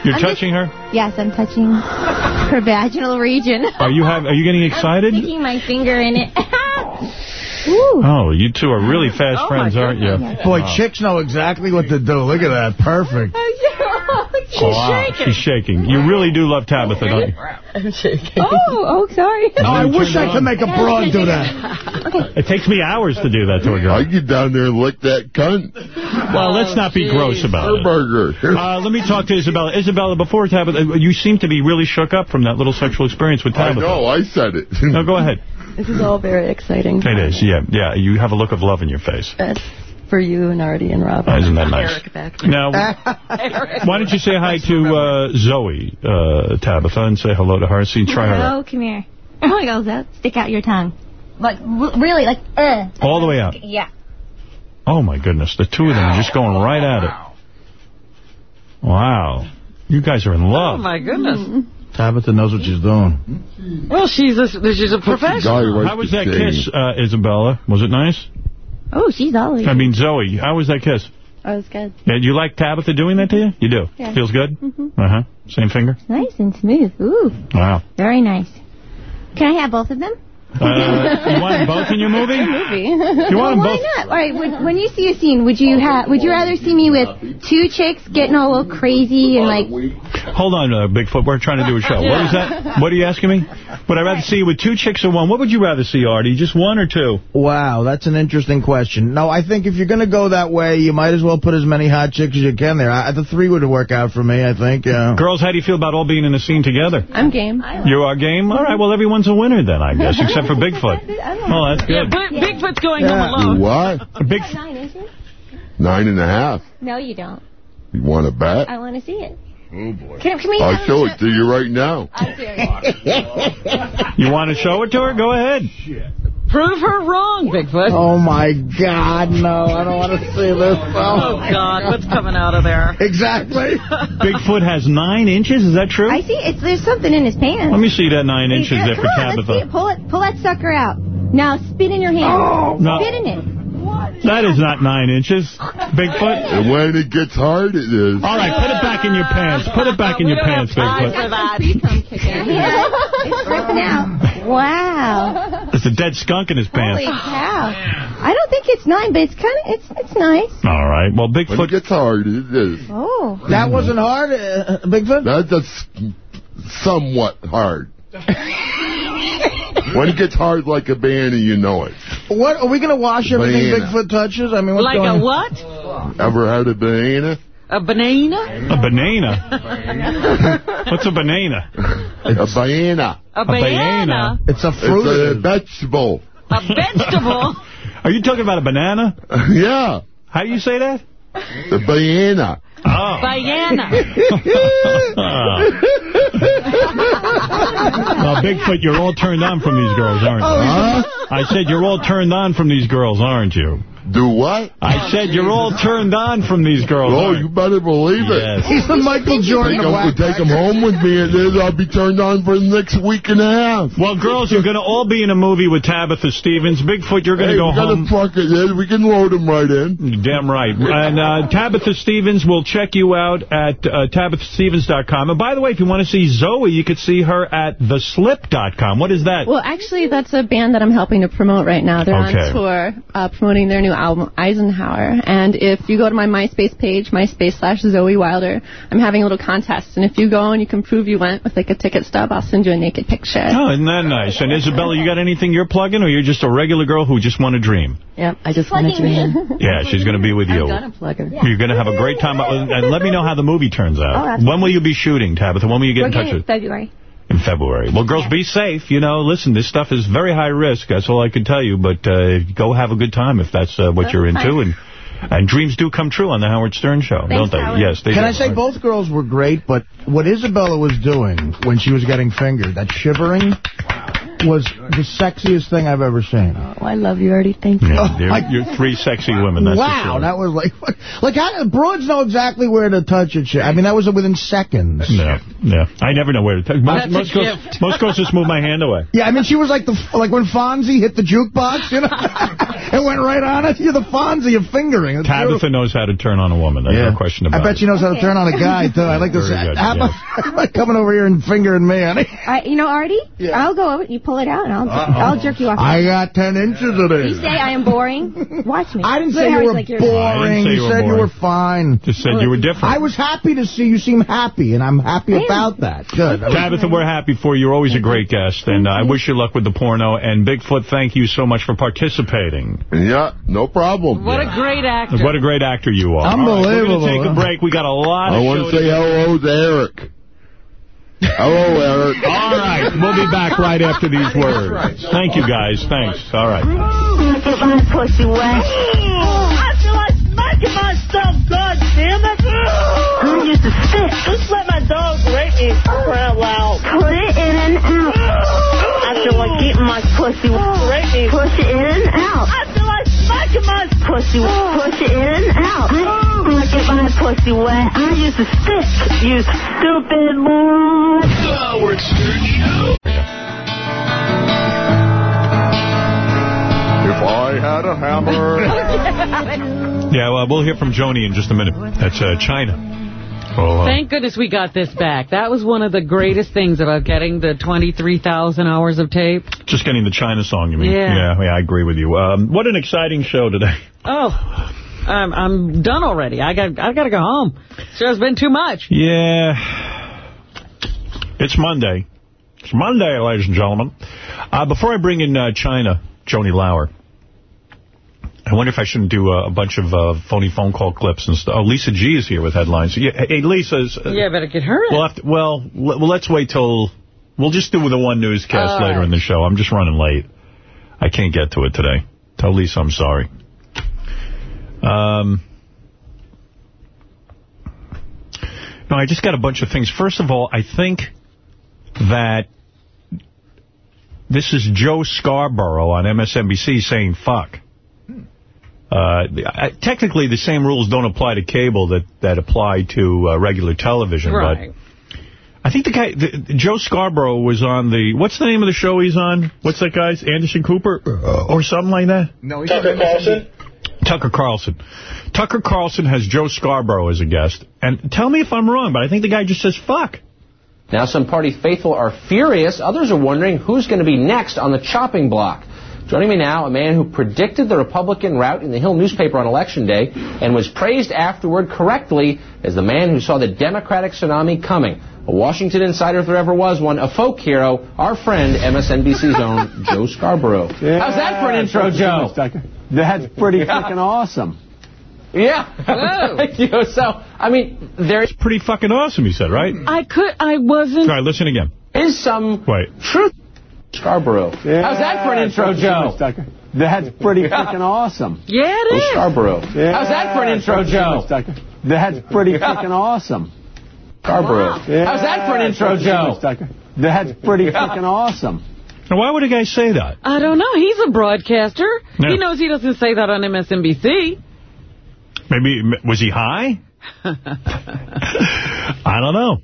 You're I'm touching her? Yes, I'm touching her vaginal region. Are you have? Are you getting excited? I'm Sticking my finger in it. *laughs* Oh, you two are really fast Oh, friends, aren't you? Boy, Wow. chicks know exactly what to do. Look at that. Perfect. *laughs* She's shaking. She's shaking. You really do love Tabitha, don't you? I'm shaking. Oh, oh, sorry. Oh, I wish I could make a broad do that. *laughs* It takes me hours to do that to a girl. I get down there and lick that cunt. Well, let's not be gross about it. Burger. Uh, let me talk to Isabella. Isabella, before Tabitha, you seem to be really shook up from that little sexual experience with I Tabitha. know, I said it. No, go ahead. This is all very exciting. It is, yeah. Yeah, you have a look of love in your face. That's for you and Artie and Rob. Oh, isn't that nice? Eric back. Now, *laughs* why don't you say hi to uh, Zoe, uh, Tabitha, and say hello to her. See, try her out. Oh, come here. Oh, it goes out. Stick out your tongue. Like, r- really, like, uh. All the way out. Yeah. Oh, my goodness. The two of them are just going right at it. Wow. You guys are in love. Oh, my goodness. Tabitha knows what she's doing. Well, she's a, she's a professional. How was that kiss, uh, Isabella? Was it nice? Oh, she's all I mean, Zoe, how was that kiss? That was good. Yeah, you like Tabitha doing that to you? You do? Yeah. Feels good? Mhm. Uh-huh. Same finger? Nice and smooth. Ooh, Wow. very nice. Can I have both of them? Uh, you want them both in your movie? *laughs* movie. You want well, them why both? not? All right, when, when you see a scene, would you have? Would you rather see me with two chicks getting all a little crazy and like? Hold on, uh, Bigfoot. We're trying to do a show. What is that? What are you asking me? Would I rather see you with two chicks or one? What would you rather see, Artie? Just one or two? Wow, that's an interesting question. No, I think if you're going to go that way, you might as well put as many hot chicks as you can there. I, the three would work out for me, I think. Yeah. Girls, how do you feel about all being in a scene together? I'm game. You are game? All right, well, everyone's a winner then, I guess, *laughs* except for Bigfoot. Oh, that's Yeah, good. but Bigfoot's going home alone. what? Big, Nine inches? Nine and a half. No, you don't. You want to bet? I want to see it. Oh, boy. Can, can we? I'll show it to you right now. you want to show it to her? Go ahead. Prove her wrong, Bigfoot. Oh, my God, no. I don't want to see this. *laughs* Oh, God, what's coming out of there? Exactly. *laughs* Bigfoot has nine inches? Is that true? I see. It's there's something in his pants. Let me see that nine inches Yeah, there come for on, let's see it. Tabitha. Pull it. Pull that sucker out. Now spit in your hand. Oh, no. Spit in it. That is not nine inches. Bigfoot. And when it gets hard, it is. All right, put it back in your pants. Put it back in your pants, Bigfoot. *laughs* Yeah, it's ripping out. Wow. There's a dead skunk in his pants. Holy pants. cow. I don't think it's nine, but it's kind of it's it's nice. All right. Well, When it Bigfoot. gets hard, it is. Oh. That wasn't hard, uh, Bigfoot? That's somewhat hard. *laughs* when it gets hard like a banana, you know it. What Are we going to wash everything Banana. Bigfoot touches? I mean, what's Like going a what? Ever had a banana? A banana? A banana. *laughs* What's a banana? A banana. A banana? It's a It's fruit. a vegetable. A vegetable? *laughs* Are you talking about a banana? *laughs* yeah. How do you say that? The banana. Oh. Banana. Well, Bigfoot, you're all turned on from these girls, aren't you? Oh, huh? I said you're all turned on from these girls, aren't you? Do what? I said you're all turned on from these girls. Oh, aren't you better believe it. Yes. He's the Michael Jordan Take of them, Black take 'em home with me, and then I'll be turned on for the next week and a half. Well, girls, you're going to all be in a movie with Tabitha Stevens. Bigfoot, you're going to Hey, go we got home. a truck in. We can load them right in. Damn right. And uh, Tabitha Stevens will check you out at uh, TabithaStevens.com. And by the way, if you want to see Zoe, you could see her at TheSlip.com. What is that? Well, actually, that's a band that I'm helping to promote right now. They're Okay. on tour uh, promoting their new album, Eisenhower. And if you go to my MySpace page, MySpace slash Zoe Wilder, I'm having a little contest. And if you go and you can prove you went with like a ticket stub, I'll send you a naked picture. Oh, isn't that nice? And Isabella, you got anything you're plugging, or you're just a regular girl who just won a dream? Yeah, I just wanted you dream. *laughs* Yeah, she's going to be with you. I'm gonna plug her. You're going to have a great time. Uh, And let me know how the movie turns Oh, out. absolutely. when will you be shooting, Tabitha? When will you get We're in touch getting with February. In February. Well, girls, be safe. You know, listen, this stuff is very high risk. That's all I can tell you. But uh, go have a good time if that's uh, what That's you're into. fine. And and dreams do come true on the Howard Stern show, Thanks, don't they? Howard. Yes, they Can do. I say both girls were great, but what Isabella was doing when she was getting fingered, that shivering, was the sexiest thing I've ever seen. Oh, I love you, Artie. Thank you. Yeah, oh, you're, I- you're three sexy women. That's for wow, sure. that was like, *laughs* like how, broads know exactly where to touch it. shit. I mean, that was within seconds. Yeah, yeah. I never know where to touch. Most, most, girls, most girls just move my hand away. *laughs* Yeah, I mean, she was like the like when Fonzie hit the jukebox, you know, *laughs* it went right on it. You're the Fonzie of fingering. It's Tabitha beautiful. knows how to turn on a woman. There's no question about it. I bet it. she knows how to turn on a guy too. I like this. Very good, How about, coming over here and fingering me, honey? All right, you know, Artie, I'll go over. You pull pull it out, and I'll, Uh-oh. I'll jerk you off. I got 10 inches of You say I am boring? Watch me. *laughs* I didn't say how you were like, you're- boring. say You you were said you were fine. Just said you were different. I was happy to see you seem happy, and I'm happy about that. Good. Tabitha, we're happy for you. You're always a great guest, and uh, I wish you luck with the porno. And Bigfoot, thank you so much for participating. Yeah, no problem. What a great actor. What a great actor you are. Unbelievable, All right, we're going to take a break. We got a lot I of want to say hello to Eric. Hello, Eric. All right, we'll be back right after these words. Thank you, guys. Thanks. All right. Look my pussy wet. I feel like smacking myself, god damn it. I'm just a stick. Just let my dog rape me for out loud. Put it in and out. I feel like eating my pussy. Rape me. Push it in and out. I feel like smacking my pussy. Push it in and out. Look at my pussy wet. I'm just a stick. You stupid moron. Howard Stern If I had a hammer. *laughs* Yeah, well, we'll hear from Joni in just a minute. That's uh, China. Well, uh, Thank goodness we got this back. That was one of the greatest things about getting the 23,000 hours of tape. just getting the China song, you mean? Yeah. yeah, yeah, I agree with you. Um, what an exciting show today. Oh, I'm, I'm done already. I got I got to go home. Show's been too much. Yeah. It's Monday. It's Monday, ladies and gentlemen. Uh, before I bring in uh, China, Joni Lauer, I wonder if I shouldn't do a, a bunch of uh, phony phone call clips and stuff. Oh, Lisa G is here with headlines. Yeah, hey, Lisa's... Uh, Yeah, better get her in. We'll, have to, well, well, let's wait till... We'll just do the one newscast All later right. in the show. I'm just running late. I can't get to it today. Tell Lisa I'm sorry. Um... No, I just got a bunch of things. First of all, I think that this is Joe Scarborough on MSNBC saying fuck. Uh, technically, the same rules don't apply to cable that, that apply to uh, regular television. Right. But I think the guy, the, Joe Scarborough was on the, what's the name of the show he's on? What's that guy's? Anderson Cooper? Or something like that? No, he's Tucker Carlson? Tucker Carlson. Tucker Carlson has Joe Scarborough as a guest. And tell me if I'm wrong, but I think the guy just says fuck. Now some party faithful are furious. Others are wondering who's going to be next on the chopping block. Joining me now, a man who predicted the Republican rout in the Hill newspaper on Election Day and was praised afterward correctly as the man who saw the Democratic tsunami coming. A Washington insider, if there ever was one, a folk hero, our friend, MSNBC's own *laughs* Joe Scarborough. How's that for an intro, Joe? That's pretty freaking awesome. Yeah. *laughs* Thank you. So, I mean, there's pretty fucking awesome, he said, right? I could, I wasn't. All right, listen again. Is some Wait. truth. Scarborough. How's that for an intro, Joe? That's pretty freaking awesome. Yeah, it Joe is. Scarborough. How's that for an intro, Joe? That's pretty freaking awesome. Scarborough. How's that for an intro, Joe? That's pretty freaking awesome. Now, why would a guy say that? I don't know. He's a broadcaster. Yeah. He knows he doesn't say that on MSNBC. Maybe, was he high? *laughs* I don't know.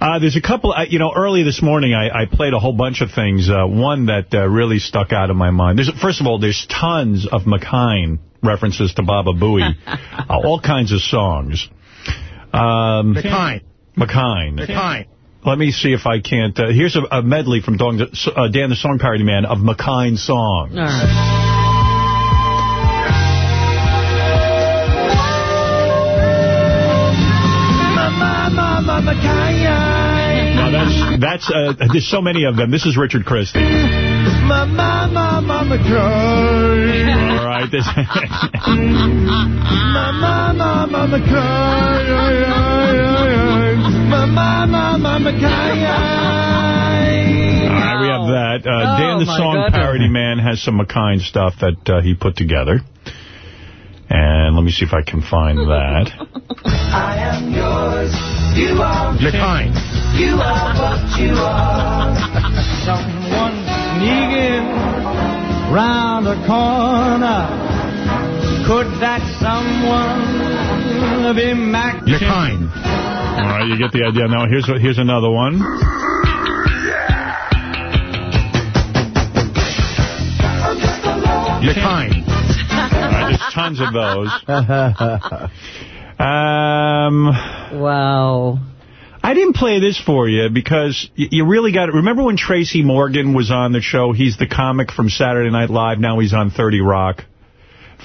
Uh, there's a couple, uh, you know, early this morning I, I played a whole bunch of things. Uh, one that uh, really stuck out in my mind. There's, first of all, there's tons of McKine references to Baba Booey. *laughs* uh, all kinds of songs. Um, McKine. McKine. McKine. Let me see if I can't. Uh, here's a, a medley from Don, uh, Dan the Song Parody Man of McKine songs. All right. Now that's that's uh, there's so many of them. This is Richard Christie. Mama, mama, McCoy. All right, this. Mama, mama, McCoy. Mama, mama, McCoy. All right, we have that. Uh, Oh, Dan the Song goodness. Parody Man has some McKine stuff that uh, he put together. And let me see if I can find that. *laughs* I am yours. You are McKine. You are what you are. Someone sneaking round the corner. Could that someone be Mac? McKine. All right, you get the idea. Now, here's here's another one. McKine. All right, there's tons of those. Um, wow. I didn't play this for you because you really got it. Remember when Tracy Morgan was on the show? He's the comic from Saturday Night Live. Now he's on 30 Rock.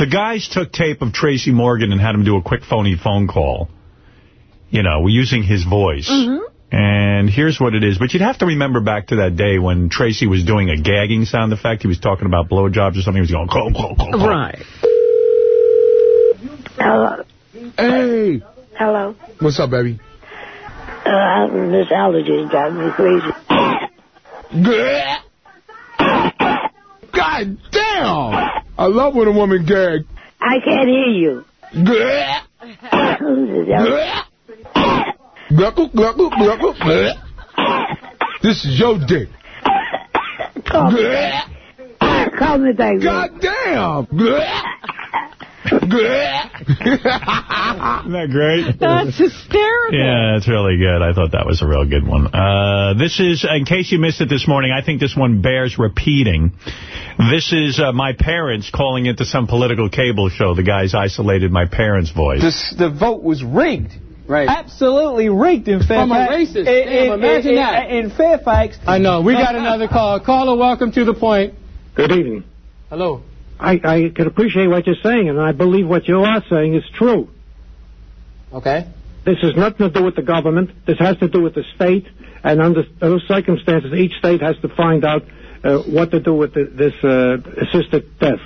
The guys took tape of Tracy Morgan and had him do a quick phony phone call. You know, using his voice. And here's what it is. But you'd have to remember back to that day when Tracy was doing a gagging sound effect. He was talking about blowjobs or something. He was going, call, call, call, call. Right. Hello. Hey. Hello. What's up, baby? Uh, this allergy got me crazy. *coughs* God damn! I love when a woman gag. I can't hear you. This is your dick. Call me. Call me back. God damn! Isn't that great? *laughs* That's hysterical. Yeah, that's really good. I thought that was a real good one. Uh, this is, in case you missed it this morning, I think this one bears repeating. This is uh, my parents calling into some political cable show. The guys isolated my parents' voice. This, the vote was rigged. Right. Absolutely rigged in Fairfax. From a racist. In, Damn, imagine in- that. In Fairfax. I know. We got *laughs* another call. Caller, welcome to the point. Good evening. Hello. I, I can appreciate what you're saying, and I believe what you are saying is true. Okay. This has nothing to do with the government. This has to do with the state, and under those circumstances, each state has to find out uh, what to do with the, this uh, assisted death.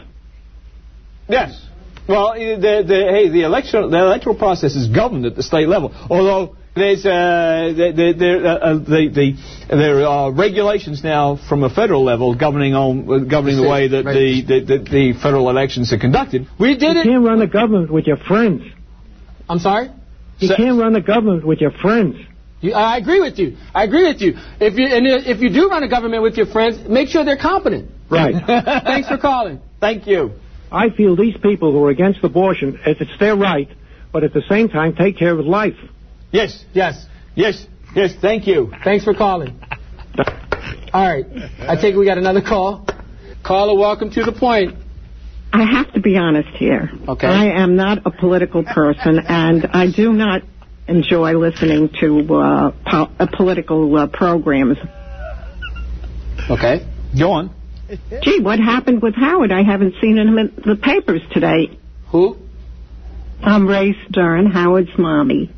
Yes. Well, the, the, hey, the election, the electoral process is governed at the state level. Although there's uh, the, the, the, uh, the, the, there are regulations now from a federal level governing on uh, governing the way that the, the, the, the federal elections are conducted. We did you it. can't run a government with your friends. I'm sorry? You So- can't run a government with your friends. You, I agree with you. I agree with you. If you and if you do run a government with your friends, make sure they're competent. Right. *laughs* Thanks for calling. Thank you. I feel these people who are against abortion, it's their right, but at the same time take care of life. Yes, yes, yes, yes. Thank you. Thanks for calling. All right. I take it we got another call. Caller, welcome to the point. I have to be honest here. Okay. I am not a political person, and I do not enjoy listening to uh, po- uh, political uh, programs. Okay. Go on. Gee, what happened with Howard? I haven't seen him in the papers today. Who? I'm Ray Stern, Howard's mommy.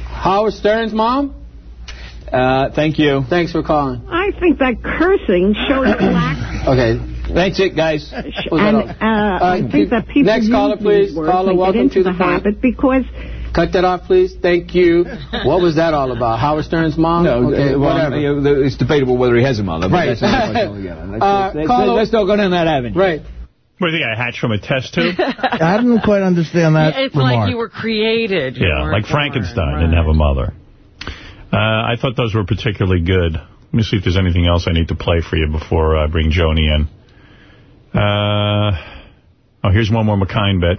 Howard Stern's mom? Uh, thank you. Thanks for calling. I think that cursing shows lack. *coughs* Okay. That's it, guys. Close that And off. uh, I think that people next caller, please. Caller, welcome to the the point. habit because Cut that off, please. Thank you. What was that all about? Howard Stern's mom? No, okay, uh, well, whatever. you know, it's debatable whether he has a mother. Right. That's not the question altogether. Let's, *laughs* Uh, let's, caller- let's not go down that avenue. Right. What do you think, I hatched from a test tube? *laughs* I didn't quite understand that it's remark. like you were created. You Yeah, weren't like born, Frankenstein right. didn't have a mother. Uh, I thought those were particularly good. Let me see if there's anything else I need to play for you before I bring Joni in. Uh, oh, here's one more McKine bet.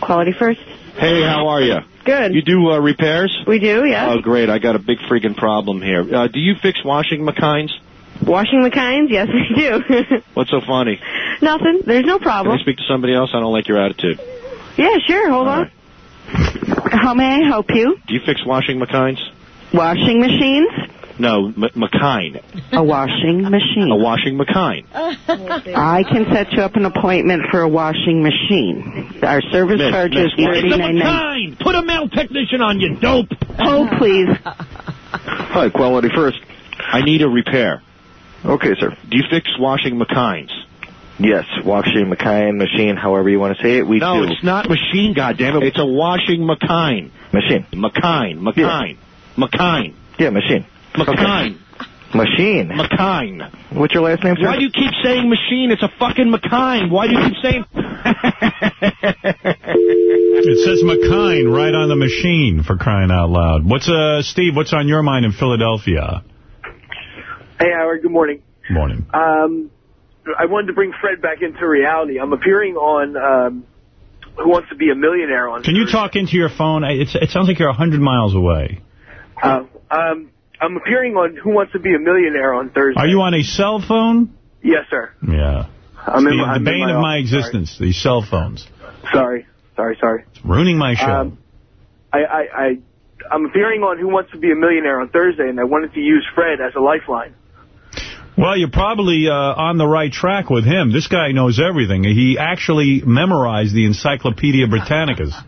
Quality first. Hey, how are you? Good. You do uh, repairs? We do, yeah. Oh, great. I got a big freaking problem here. Uh, do you fix washing McKines? Washing the kinds? Yes, we do. *laughs* What's so funny? Nothing. There's no Can problem. I speak to somebody else? I don't like your attitude. Yeah, sure. Hold on. How may I help you? Do you fix washing machines? Washing machines? No, M- McKine. A washing machine. A washing McKine. *laughs* I can set you up an appointment for a washing machine. Our service Miss, charge miss, is what- thirty It's a nine ninety. McKine! Put a male technician on, you dope! Oh, please. Hi, quality first. I need a repair. Okay, sir. Do you fix washing McKines? Yes, washing McKine machine, however you want to say it. We no, do. it's not machine, goddammit. It's a washing McKine. Machine. McKine. McKine. McKine. Yeah, machine. McKine. Machine. McKine. What's your last name, sir? Why do you keep saying machine? It's a fucking McKine. Why do you keep saying... *laughs* It says McKine right on the machine for crying out loud. What's uh, Steve? What's on your mind in Philadelphia? Hey, Howard. Good morning. Morning. Um, I wanted to bring Fred back into reality. I'm appearing on um, Who Wants to Be a Millionaire on. Can you talk into your phone? It's, it sounds like you're 100 miles away. Uh, um, I'm appearing on Who Wants to Be a Millionaire on Thursday. Are you on a cell phone? Yes, sir. Yeah. I'm in the, I'm the bane my of my office, sorry. existence, these cell phones. Sorry, sorry, sorry. It's ruining my show. Um, I, I, I, I'm appearing on Who Wants to Be a Millionaire on Thursday, and I wanted to use Fred as a lifeline. Well, you're probably uh, on the right track with him. This guy knows everything. He actually memorized the Encyclopedia Britannicas. *laughs*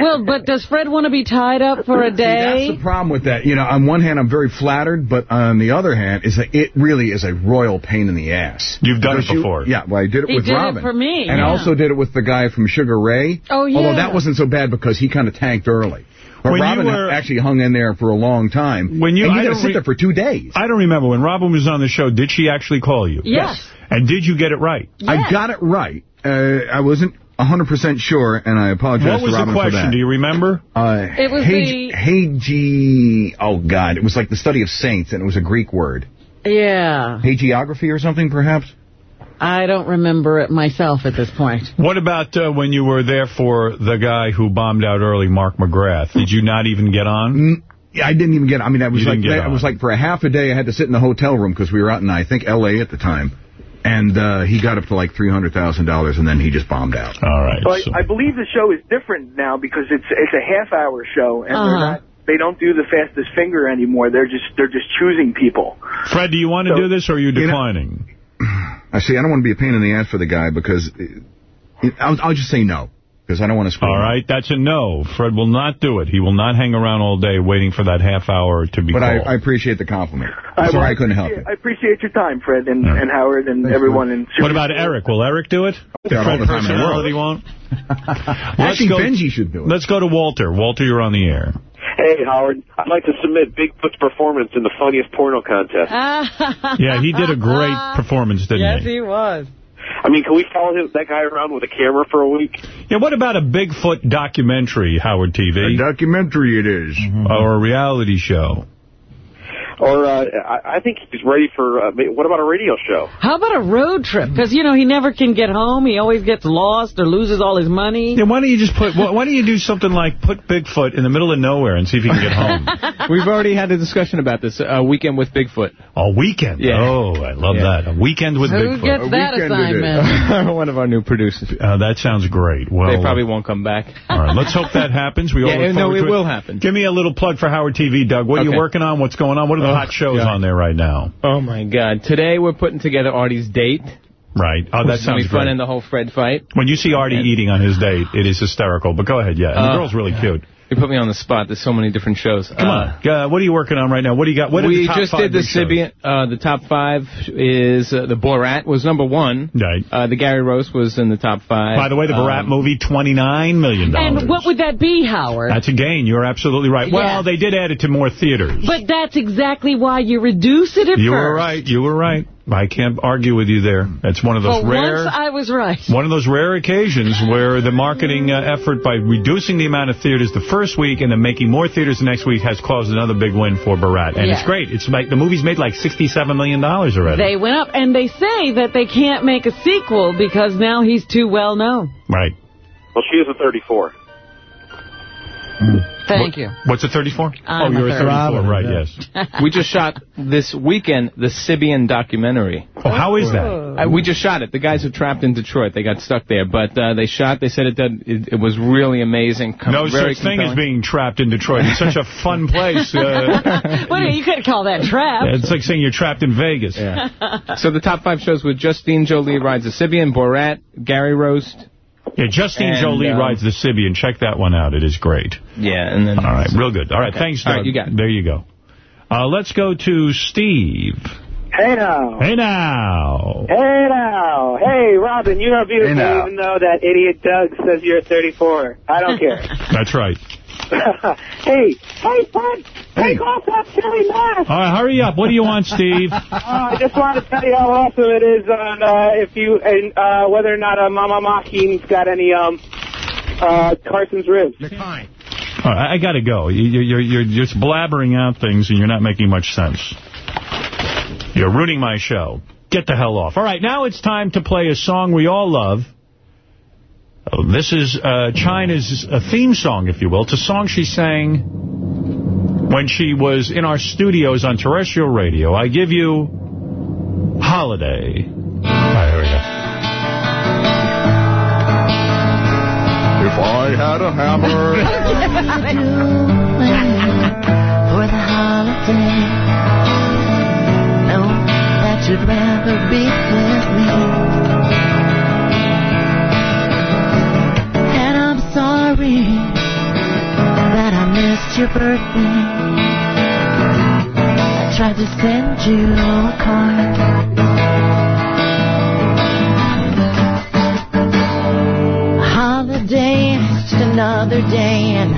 Well, but does Fred want to be tied up for a See, day? that's the problem with that. You know, on one hand, I'm very flattered, but on the other hand, is that it really is a royal pain in the ass. You've done it Because you- before. yeah, well, I did it He with did it Robin. for me, And I also did it with the guy from Sugar Ray. Oh, yeah. Although that wasn't so bad because he kind of tanked early. But When you Robin were- actually hung in there for a long time. When you, and you I got to don't sit there for two days. I don't remember. When Robin was on the show, did she actually call you? Yes. And did you get it right? Yes. I got it right. Uh, I wasn't 100% sure, and I apologize What was to the Robin for question? that. Do you remember? Uh, It was Hage, Hage, oh God, it was like the study of saints, and it was a Greek word. Yeah. Hagiography or something, perhaps? I don't remember it myself at this point. What about uh, when you were there for the guy who bombed out early, Mark McGrath? Did you not even get on? Mm, Yeah, I didn't even get. I mean, I was You like, didn't I was like for a half a day. I had to sit in the hotel room because we were out in, I think, L.A. at the time, and uh, he got up to like three hundred thousand dollars, and then he just bombed out. All right. So I, I believe the show is different now because it's it's a half hour show, and they're Uh-huh. not. They don't do the fastest finger anymore. They're just they're just choosing people. Fred, do you want to do this, or are you declining? *clears throat* I see. I don't want to be a pain in the ass for the guy because uh, I'll, I'll just say no because I don't want to screw. All him up. right, that's a no. Fred will not do it. He will not hang around all day waiting for that half hour to be But I. I appreciate the compliment. I, I'm sorry I couldn't help you. I appreciate your time, Fred and, and Howard and everyone. And what about Eric? Will Eric do it? Yeah, all the time in the world. personality won't? *laughs* Actually, go- Benjy should do it. Let's go to Walter. Walter, you're on the air. Hey, Howard. I'd like to submit Bigfoot's performance in the funniest porno contest. Yeah, he did a great *laughs* performance, didn't yes, he? Yes, he was. I mean, can we follow him, that guy around with a camera for a week? Yeah, what about a Bigfoot documentary, Howard TV? A documentary it is. Or a reality show? Or uh, I, I think he's ready for. Uh, what about a radio show? How about a road trip? Because, you know, he never can get home. He always gets lost or loses all his money. Yeah, why don't you just put, why why don't you do something like put Bigfoot in the middle of nowhere and see if he can get home? *laughs* We've already had a discussion about this, a weekend with Bigfoot. A weekend? Yeah. Oh, I love Yeah. that. A weekend with Bigfoot. Who Bigfoot. gets that assignment? *laughs* One of our new producers. Uh, that sounds great. Well, they probably won't come back. *laughs* All right, let's hope that happens. We all Yeah, look no, forward it to will happen. Give me a little plug for Howard TV, Doug. What are you working on? What's going on? What are the Oh, hot shows yeah. on there right now? Oh, my God. Today we're putting together Artie's date. Right. Oh, that sounds fun in the whole Fred fight. When you see Artie eating on his date, it is hysterical. But go ahead, yeah. And the Uh, girl's really cute. You put me on the spot. There's so many different shows. Come on. Uh, what are you working on right now? What do you got? What we the just did the? Sybian. Uh, the top five is uh, the Borat was number one. Right. Uh, the Gary Roast was in the top five. By the way, the Borat Um, movie, $29 million. And what would that be, Howard? That's a gain. You're absolutely right. Well, Yeah. they did add it to more theaters. But that's exactly why you reduce it at You first. were right. You were right. I can't argue with you there. That's one of those For rare... once, I was right. *laughs* One of those rare occasions where the marketing uh, effort by reducing the amount of theaters the first week and then making more theaters the next week has caused another big win for Barat. And Yeah. it's great. It's like the movie's made like $67 million already. They went up, and they say that they can't make a sequel because now he's too well known. right. Well, she is a 34. Thank you. What's a 34? I'm oh, you're a a 34, 34, right, yeah. yes. *laughs* we just shot this weekend the Sybian documentary. Oh, how is that? Uh, we just shot it. The guys are trapped in Detroit. They got stuck there, but uh, they shot. They said it did. It, it was really amazing. com- No very such thing as being trapped in Detroit. It's such a fun *laughs* place. Uh, *laughs* What, you couldn't call that trap. it's like saying you're trapped in Vegas. Yeah. So the top five shows were Justine Joli rides the Sybian, Borat, Gary Roast. Yeah, Justine And, Joli um, rides the Sybian. Check that one out. It is great. Yeah, and then All right, real good. All right, Okay. thanks, Doug. right, you got it. There you go. Uh, let's go to Steve. Hey now. Hey now. Hey now. Hey, Robin, you are beautiful Hey, even though that idiot Doug says you're 34. I don't care. *laughs* That's right. *laughs* hey, hey, Fred, take off that silly mask. All right, hurry up. What do you want, *laughs* Steve? Uh, I just wanted to tell you how awesome it is on uh, if you and uh, whether or not uh, Mama Machine's got any um uh, Carson's ribs. All right, I got to go. You- you- You're, you're, you're just blabbering out things, and you're not making much sense. You're ruining my show. Get the hell off. All right, now it's time to play a song we all love. This is uh, China's uh, theme song, if you will. It's a song she sang when she was in our studios on terrestrial radio. I give you Holiday. All right, here we go. Your I had a hammer. *laughs* for the holiday. Know that you'd rather be with me. That I missed your birthday. I tried to send you a card. Holiday, just another day, and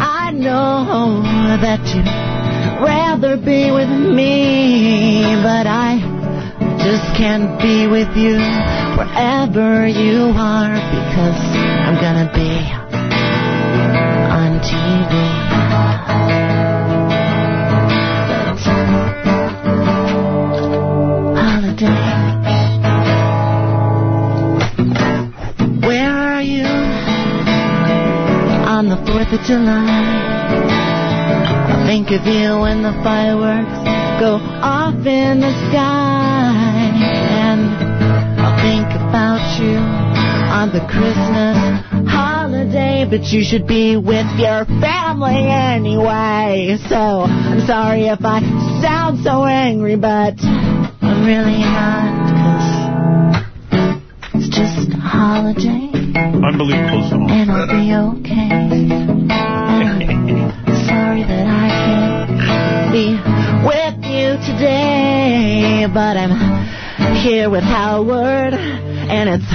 I know that you'd rather be with me, but I just can't be with you wherever you are because gonna be on TV. Holiday. Where are you on the 4th of July? I think of you when the fireworks go off in the sky. And I'll think about you on the Christmas But you should be with your family anyway. So I'm sorry if I sound so angry, but I'm really not. 'cause it's just a holiday. Unbelievable song. And I'll be okay. *laughs* Sorry that I can't be with you today, but I'm here with Howard, and it's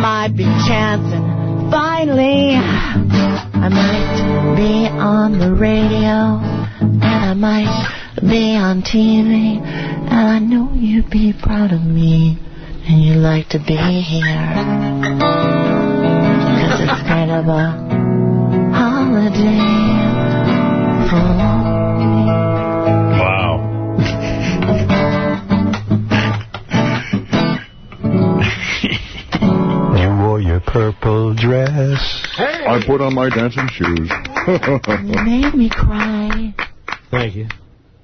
my big chance, finally I might be on the radio, and I might be on TV, and I know you'd be proud of me, and you'd like to be here. Cause it's kind of a holiday for purple dress. I put on my dancing shoes. You made me cry. Thank you.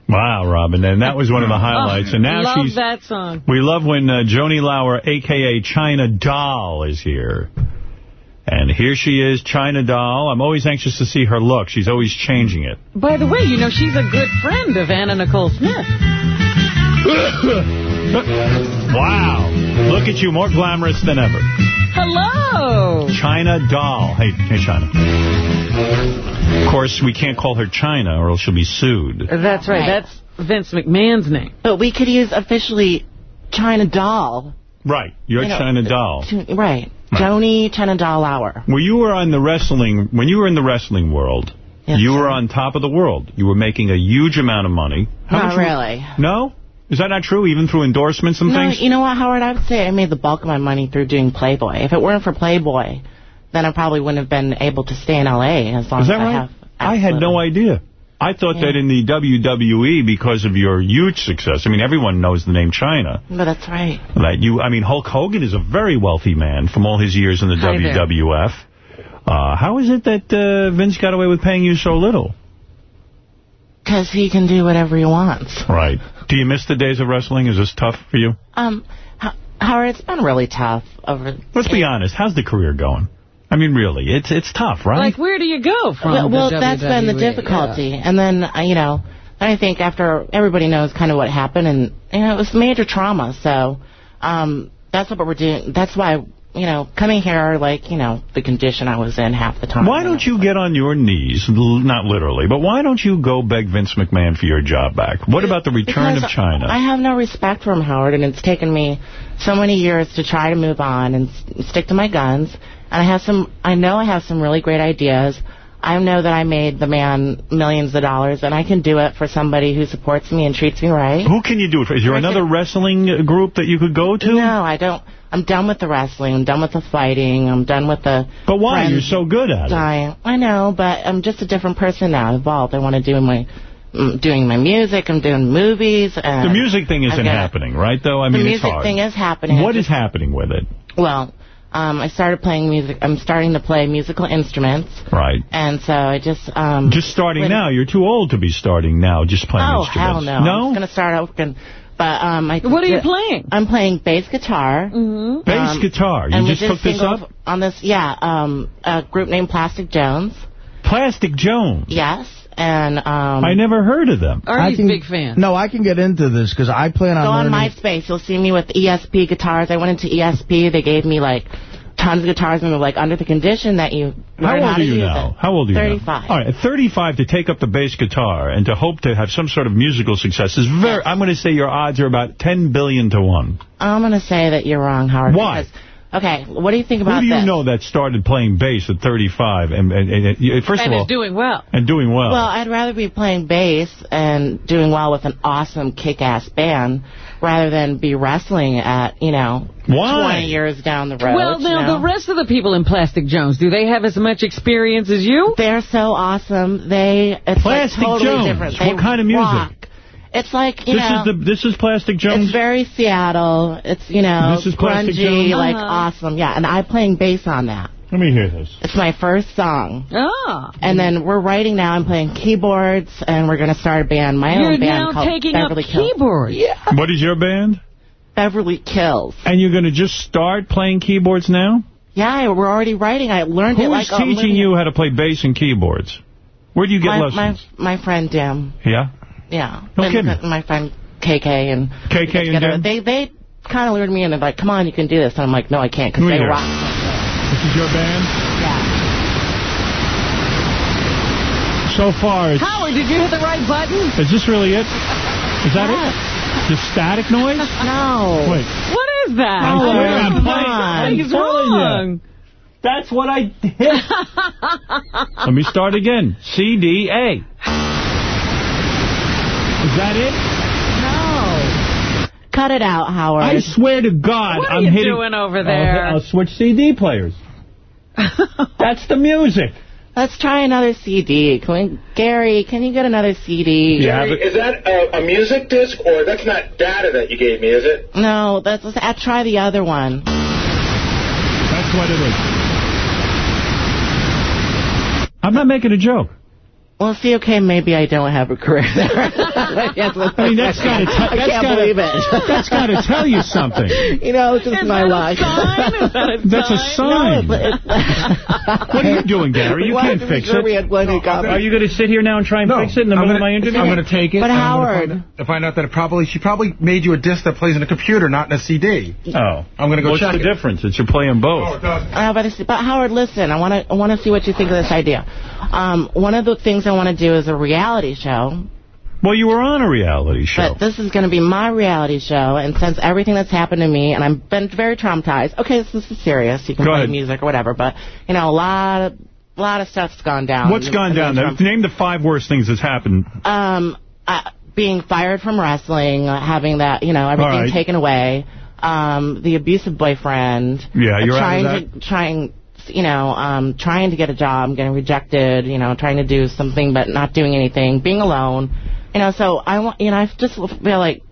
Wow, Robin. And that was one of the highlights. And now Love she's... that song. We love when uh, Joanie Laurer, a.k.a. China Doll, is here. And here she is, China Doll. I'm always anxious to see her look. She's always changing it. By the way, you know, she's a good friend of Anna Nicole Smith. *coughs* wow. Look at you, more glamorous than ever. Hello. China Doll. Hey, hey, China. Of course, we can't call her China or else she'll be sued. That's right. That's Vince McMahon's name. But we could use officially China Doll. Right. You're You know, China Doll. To- right. Joni China Doll Hour. When you were on the wrestling, when you were in the wrestling world, you were on top of the world. You were making a huge amount of money. Not much were- really. No? Is that not true, even through endorsements and No, things? you know what, Howard? I would say I made the bulk of my money through doing Playboy. If it weren't for Playboy, then I probably wouldn't have been able to stay in L.A. as long Is that as I right? have. I had no idea. I thought that in the WWE, because of your huge success, I mean, everyone knows the name China, But that's right. that you, I mean, Hulk Hogan is a very wealthy man from all his years in the Hi. WWF. Uh, how is it that uh, Vince got away with paying you so little? Because he can do whatever he wants. Right. Do you miss the days of wrestling? Is this tough for you? Um, Ho- Howard, it's been really tough over. Let's be honest. How's the career going? I mean, really, it's it's tough, right? Like, where do you go from? Well, well that's been the WWE? difficulty. And then, uh, you know, I think after everybody knows kind of what happened, and you know, it was major trauma. So, um, that's what we're doing. That's why, you know, coming here, like, you know, the condition I was in half the time. Why don't you get on your knees, not literally, but why don't you go beg Vince McMahon for your job back? What about the return Because of China? I have no respect for him, Howard, and it's taken me so many years to try to move on and stick to my guns. And I have some, I know I have some really great ideas. I know that I made the man millions of dollars, and I can do it for somebody who supports me and treats me right. Who can you do it for? Is there another wrestling uh, group that you could go to? No, I don't. I'm done with the wrestling. I'm done with the fighting. I'm done with the. But why? You're so good at it. dying. I know, but I'm just a different person now. I've evolved. I want to do my, mm, doing my music. I'm doing movies. And The music thing isn't happening, right, though? I mean, the music thing is happening. What I is happening with it? Well, um, I started playing music. I'm starting to play musical instruments, Right. and so I just um. Just starting now. You're too old to be starting now, just playing Oh instruments. hell no! No? I'm going to start working But um, I What are you playing? I'm playing bass guitar. Mm-hmm. Bass Um, guitar. You just took this up? on this. Yeah, um, a group named Plastic Jones. Plastic Jones. Yes, and um, I never heard of them. I can, No, I can get into this because I plan on Go on learning. MySpace. You'll see me with ESP guitars. I went into ESP. They gave me like tons of guitars and they were like under the condition that you How old how are you now? it. How old are you 35. now? All right, 35 to take up the bass guitar and to hope to have some sort of musical success is very, I'm going to say your odds are about 10 billion to 1. I'm going to say that you're wrong, Howard. Why? Because, okay, what do you think about that? Who do you this? know that started playing bass at 35 and, and, and, and first and of all, is doing well. and doing well? Well, I'd rather be playing bass and doing well with an awesome kick-ass band rather than be wrestling at, you know, Why? 20 years down the road. Well, you now, know? the rest of the people in Plastic Jones, do they have as much experience as you? They're so awesome. They It's Plastic like totally Jones. different. What They kind of music? rock. It's like, you this know... is the this is Plastic Jones. It's very Seattle. It's, you know, This is Plastic grungy, Jones? like Uh-huh. awesome. Yeah, and I'm playing bass on that. Let me hear this. It's my first song. Ah. And then we're writing now. I'm playing keyboards, and we're going to start a band, my You're own band now called taking Beverly up Kills. keyboards. Yeah. What is your band? Beverly Kills. And you're going to just start playing keyboards now? Yeah, we're already writing. I learned it like a teaching you how to play bass and keyboards? Where do you get my, lessons? My, my friend Dim. Yeah? Yeah. No and kidding. My friend KK and KK and together. They they kind of lured me in and like, come on, you can do this. And I'm like, no, I can't because they hear it. rock. This is your band? Yeah. So far, it's, Howard, did you hit the right button? is this really it? Is that it? Just static noise? *laughs* No. Wait. What is that? I'm Oh, sorry, I'm come playing- on. I'm He's you. wrong. That's what I hit. *laughs* *laughs* Let me start again. C, D, A. Is that it? No. Cut it out, Howard. I swear to God, What are I'm you hitting... doing over I'll- there? I'll, switch CD players. *laughs* That's the music. Let's try another CD. Can we, Gary, can you get another CD? Is that a, a music disc, or that's not data that you gave me, is it? No, that's, let's, I'll try the other one. That's what it is. I'm not making a joke. Well, see, okay, maybe I don't have a career there. *laughs* I mean, that's got to I that's can't gotta, believe it. That's got to tell you something. You know, it's just Is my life. that a *laughs* That's a sign. No, *laughs* What are you doing, Gary? You Why can't fix sure it. we had plenty of? Are you going to sit here now and try and No, fix it in the I'm middle gonna, of my interview? I'm going to take it. But I'm Howard- gonna find, to find out that it probably she probably made you a disc that plays in a computer, not in a CD. Oh. I'm going to go What's check the it. difference? It's you're playing both. Oh, it doesn't. Uh, but, but Howard, listen, I want to I want to see what you think of this idea. Um, one of the things I want to do is a reality show, Well, you were on a reality show. but this is going to be my reality show. And since everything that's happened to me, and I've been very traumatized. Okay, this, is serious. You can Go play ahead. music or whatever, but you know, a lot of a lot of stuff's gone down. What's gone down there? Name the five worst things that's happened. Um, uh, being fired from wrestling, uh, having that, you know, everything right. taken away, um, the abusive boyfriend. Yeah, uh, you're out trying of to trying, you know, um, trying to get a job, getting rejected, you know, trying to do something but not doing anything, being alone, you know. So I want, you know, I just feel like.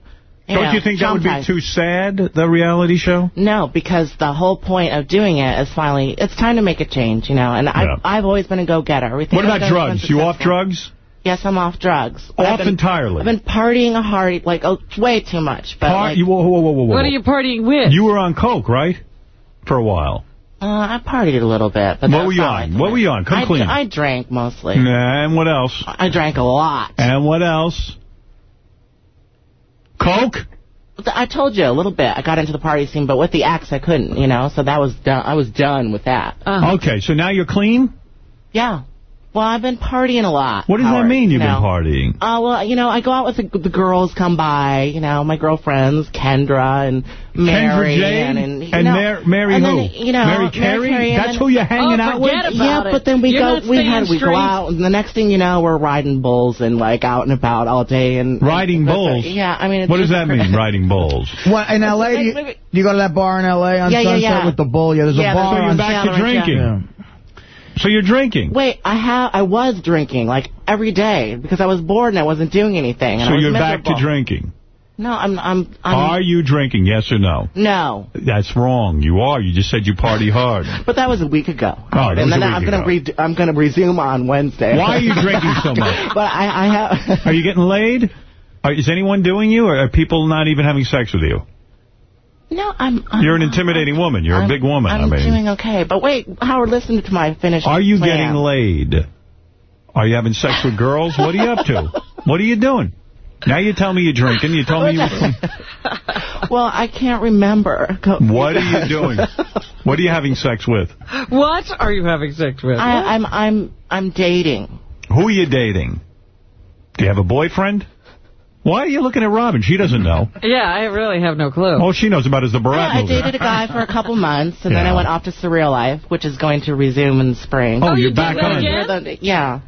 You Don't know, you think that would be too sad, the reality show? No, because the whole point of doing it is finally, it's time to make a change, you know. And Yeah. I've, I've always been a go-getter. Everything What about done has been drugs? You off drugs? Yes, I'm off drugs. But Off I've been- entirely? I've been partying a hard, like, oh, way too much. But, Par- like, you, whoa, whoa, whoa, whoa, whoa. What are you partying with? You were on coke, right? For a while. Uh, I partied a little bit. But What were you on? What were you on? Come I, clean. I drank mostly. And what else? I drank a lot. And what else? Coke? I told you a little bit. I got into the party scene, but with the axe, I couldn't, you know. So that was done. I was done with that. Uh-huh. Okay, so now you're clean? Yeah. Well, I've been partying a lot. What does that mean, you've you know? been partying? Uh, well, you know, I go out with the, the girls come by, you know, my girlfriends, Kendra and Mary. Kendra Jade? And, and, you And know, Mar- Mary and who? Then, you know, Mary Carey? and That's who you're hanging Oh, out with? forget Yeah, it. but then we You're go, we staying had, we go out, and the next thing you know, we're riding bulls and, like, out and about all day. and Riding bulls? Yeah, I mean, it's What does that mean, riding bulls? *laughs* What, in L.A., do you, do you go to that bar in L.A. on Yeah, yeah, Sunset yeah. with the bull? Yeah, there's Yeah, a bar So there's you're back to drinking. So you're drinking. Wait, I have, I was drinking, like, every day, because I was bored and I wasn't doing anything. And So you're back to drinking. No, I'm, I'm, I'm, Are you drinking, yes or no? no. That's wrong. You are. You just said you party hard. *laughs* But that was a week ago. Oh, that was and then I'm gonna ago. I'm gonna resume on Wednesday. Why are you drinking so much? *laughs* but I, I have. Are you getting laid? Are, is anyone doing you, or are people not even having sex with you? No, I'm... I'm You're an intimidating woman. You're I'm- a big woman. I'm I mean, doing okay. But wait, Howard, listen to my finish. are you plan. getting laid? Are you having sex with girls? What are you up to? *laughs* What are you doing? Now you tell me you're drinking. You tell me you. *laughs* Well, I can't remember. What are you doing? *laughs* What are you having sex with? What are you having sex with? I, I'm I'm I'm dating. Who are you dating? Do you have a boyfriend? Why are you looking at Robin? She doesn't know. Yeah, I really have no clue. All she knows about is the Borat I, I dated a guy for a couple months, and then I went off to Surreal Life, which is going to resume in the spring. Oh, Oh, you're you back on. You're the- yeah,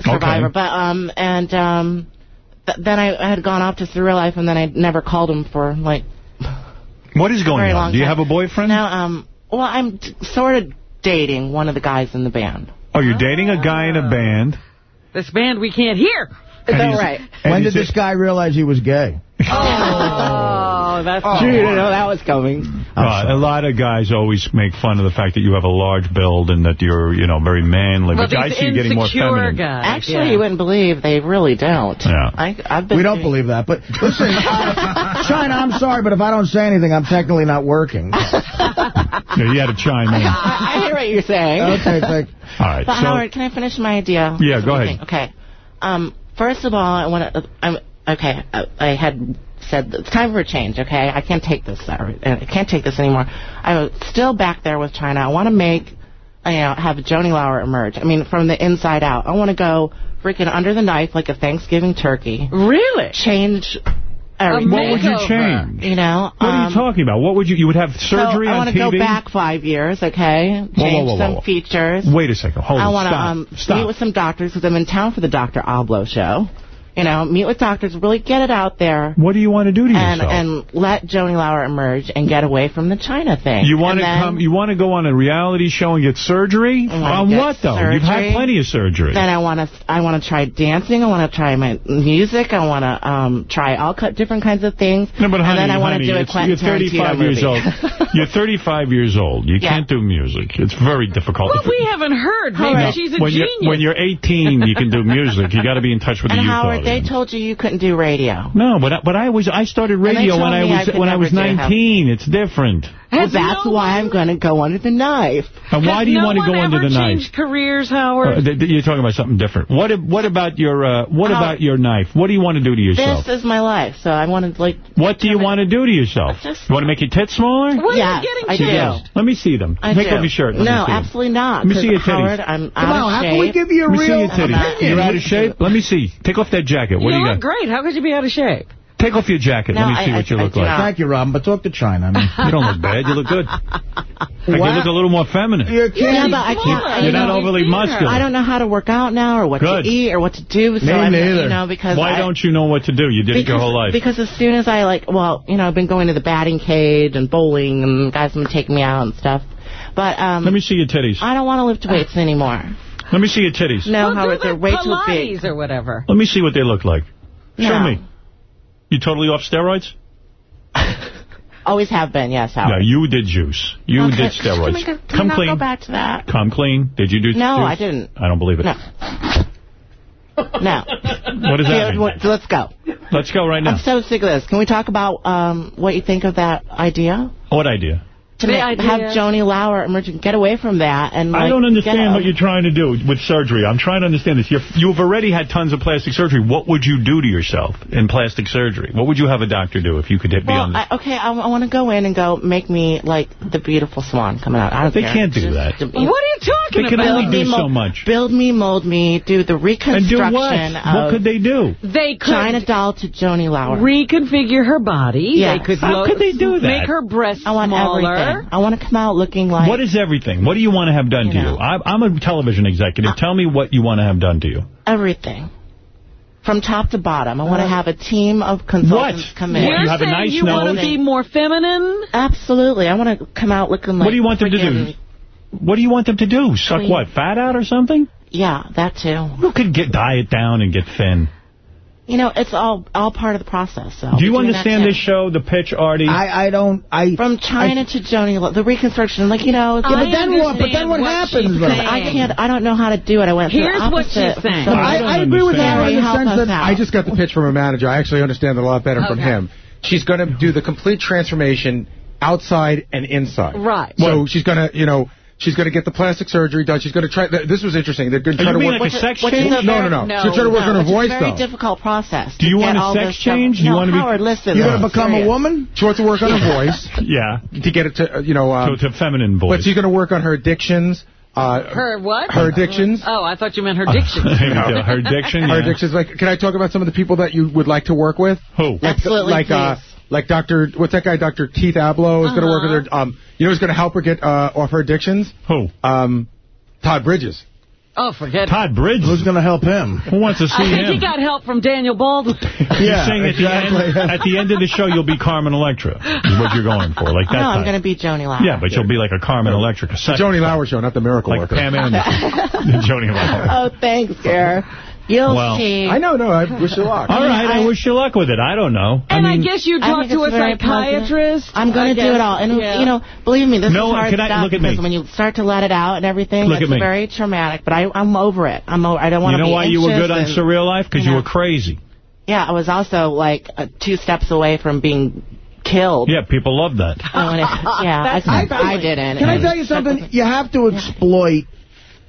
Survivor. Okay. But um, and um, th then I, I had gone off to Surreal Life, and then I never called him for like What is going very on? long Do you time. have a boyfriend? now. Um, well, I'm t- sort of dating one of the guys in the band. Oh, you're dating a guy in a band. This band we can't hear. Is that right? When did this guy realize he was gay? Oh, that's *laughs* You didn't know that was coming. Uh, a lot of guys always make fun of the fact that you have a large build and that you're, you know, very manly. Well, but I these see getting more insecure feminine. guys, Actually, you wouldn't believe they really don't. Yeah. I, I've been We don't believe that. But listen, *laughs* China, I'm sorry, but if I don't say anything, I'm technically not working. *laughs* Yeah, you had to chime in. I, I hear what you're saying. Okay, thank All right. But so, Howard, can I finish my idea? Yeah, go ahead. think? Okay. Um, first of all, I want to. I'm okay. I, I had said it's time for a change. Okay, I can't take this. uh, I can't take this anymore. I'm still back there with China. I want to make, you know, have Joanie Laurer emerge. I mean, from the inside out. I want to go freaking under the knife like a Thanksgiving turkey. Really? Change. Everything. What would you change? You know. What are um, you talking about? What would you, you would have surgery so I on want to go back five years, okay? Change Whoa, whoa, whoa, some features. Wait a second. Hold I on. I want to um, Stop. meet with some doctors because I'm in town for the Dr. Ablow show. You know, meet with doctors, really get it out there. What do you want to do to and, yourself? And let Joanie Laurer emerge and get away from the China thing. You want And to then- come? You want to go on a reality show and get surgery? On get what though? You've had plenty of surgery. Then I want to I want to try dancing. I want to try my music. I want to um, try all cut different kinds of things. No, but and honey, then I want to honey, do a it's- Quentin you're 35 Tarantino years movie. old. *laughs* You're 35 years old. You Yeah. can't do music. It's very difficult. Well, we haven't heard. Maybe No, she's a when genius. You're, when you're 18, you can do music. You got to be in touch with and the youth Howard, they told you you couldn't do radio. No, but I, but I was I started radio when I me I was when I was 19. It's different. Well, that's why I'm going to go under the knife. And why Has do you no want to go one under the knife? changed careers, Howard? Uh, th- th- you're talking about something different. What what about your uh, what How- about your knife? What do you want to do to yourself? This is my life, so I want to like. What do you want to do to yourself? You want to make your tits smaller? What are you getting I Yeah. do. Let me see them. I Take do. off your shirt. Let no, me see them. absolutely not. Let me see your 'cause, titties. Howard, I'm Come out on, of how can we give you a Let me see real your titties. You're out of shape? Let me see. Take off that jacket. What you do you look got? great. How could you be out of shape? Take off your jacket. No, Let me I- see I- what you I look like. not. Thank you, Robin, but talk to China. I mean, You don't look bad. You look good. *laughs* Like you look a little more feminine. You Yeah, but I can't. You're you not know, overly muscular. I don't know how to work out now, or what Good. to eat, or what to do. So Me I'm, neither. You know, because Why I, don't you know what to do? You did it your whole life. Because as soon as I like, well, you know, I've been going to the batting cage and bowling, and guys have been taking me out and stuff. But um, Let me see your titties. I don't want to lift weights anymore. Let me see your titties. No, well, Howard, do they're the way too big. or whatever. Let me see what they look like. Show No. me. You totally off steroids? *laughs* Always have been, yes, No, Howard. you did juice. You Okay. did steroids. Can we, go, can we Come not clean. go back to that? Come clean. Did you do No, juice? I didn't. I don't believe it. No. No. *laughs* What does that Here, mean? what- Let's go. Let's go right now. I'm so sick of this. Can we talk about um, what you think of that idea? What idea? To The make, have Joanie Laurer emerge and get away from that. and like, I don't understand what you're trying to do with surgery. I'm trying to understand this. You're, you've already had tons of plastic surgery. What would you do to yourself in plastic surgery? What would you have a doctor do if you could be Well, on this? I, okay, I, I want to go in and go make me like the beautiful swan coming out. I don't They care. can't do Just that. to What are you talking about? They can only do me, so much. Build me, mold me, do the reconstruction. And do what? of What could they do? They could China doll to Joanie Laurer. reconfigure her body. Yeah. They could How could they do that? Make her breasts I want smaller. everything. I want to come out looking like What is everything? What do you want to have done You to know. you? I, I'm a television executive. Uh, Tell me what you want to have done to you. everything. From top to bottom. I want to uh, have a team of consultants What? come in. You're You have a saying nice you want to be more feminine? Absolutely. I want to come out looking like what do you want them to do? What do you want them to do? Suck Clean. what? Fat out or something? Yeah, that too. Who could get diet down and get thin? You know, it's all all part of the process. So Do you We're doing that understand this show, The Pitch, Artie? I, I don't... I From China to Joanie, Lo- the reconstruction, like, you know... Yeah, but then what? But then what happens, though? I can't, I don't know how to do it. I went through Here's the what opposite. she's saying. So I, I agree with Gary, in the sense that out. I just got the pitch from a manager. I actually understand it a lot better from him. She's going to do the complete transformation outside and inside. Right. So she's going to, you know, she's going to get the plastic surgery done. She's going to try. This was interesting. They're going to try you to work. like a sex Which is change? a No, no, no. She's trying to work on her voice it's voice, a very though. difficult process. Do you want a all sex this change? Do you no, want to be- Howard, listen. You're going to is become a serious. woman? She wants to work on her voice *laughs* Yeah. to get it to, uh, you know. Um, So it's a feminine voice. but she's going to work on her addictions. Uh, Her what? Her addictions. Oh, I thought you meant her *laughs* diction. There. Her addiction, Her addictions. Like, can I talk about some of the people that you would like to work with? Who? Like, Absolutely, like, uh, please. Like Dr. What's that guy? Dr. Keith Ablow is going to work with her. Um, you know who's going to help her get uh, off her addictions? Who? Um, Todd Bridges. Oh, forget it. Todd Bridges. Who's going to help him? Who wants to see I think him? he got help from Daniel Baldwin. *laughs* You're saying at, the end, *laughs* at the end of the show you'll be Carmen Electra is what you're going for, like that No, I'm going to be Joanie Laurer. Yeah, but you'll be like a Carmen Electra. A Joanie Laurer show, not the Miracle like Worker. Pam Anderson. *laughs* Joanie Laurer. Oh, thanks, Gare. You'll Well, see. I know, no, I wish you luck. *laughs* All right, I, I- wish you luck with it. I don't know. And I, mean, guess you talk to a it's very psychiatrist. I'm going to do it all. And, Yeah. you know, believe me, this No, is hard can I- stuff look at because me. when you start to let it out and everything, Look it's at me. very traumatic. But I, I'm over it. I'm over, I don't want to be you know why you were good on and- Surreal Life? Because you you were crazy. Yeah, I was also, like, uh, two steps away from being killed. Yeah, people love that. Oh, and it- yeah, *laughs* That's I. I didn't. Can I tell you something? You have to exploit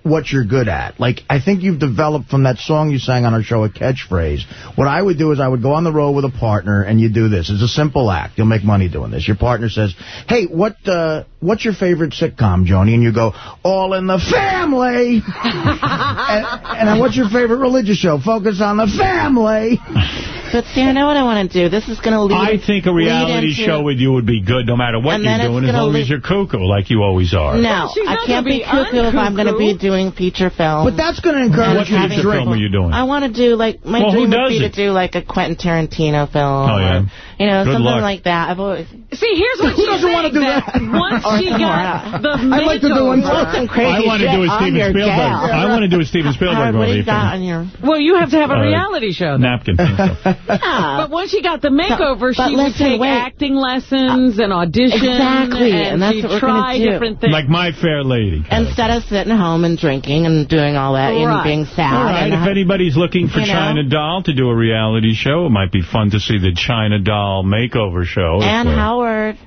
what you're good at. Like, I think you've developed from that song you sang on our show a catchphrase. What I would do is I would go on the road with a partner and you do this. It's a simple act. You'll make money doing this. Your partner says, hey, what uh, what's your favorite sitcom, Joanie? And you go, All in the Family. *laughs* and, and what's your favorite religious show? Focus on the family. *laughs* But see, I know what I want to do. This is going to lead. I think a reality into- show with you would be good no matter what you're doing, as gonna long as you're cuckoo like you always are. No, She's I can't be be cuckoo if I'm going to be doing feature films. But that's going to encourage What you to having feature film are you doing? I want to do like my Well, dream would be it? to do like a Quentin Tarantino film. Oh, yeah. or, you know, Good something luck. like that. I've always See, here's what Who doesn't wanna do that? that? Once she got the I'd like to do one makeover- some crazy I want to do a I'm Steven Spielberg. I want to do a Steven Spielberg Howard, what do movie. you got on your? Well, you have to have a reality show. then. Napkin. *laughs* Yeah. But once she got the makeover, But she would listen, take wait. acting lessons and auditions. Exactly, and, and that's she'd what we're gonna try do. different things. like My Fair Lady. Instead of sitting home and drinking and doing all that and being sad. All right, and if anybody's looking for you know? China Doll to do a reality show, it might be fun to see the China Doll makeover show. and uh, Howard,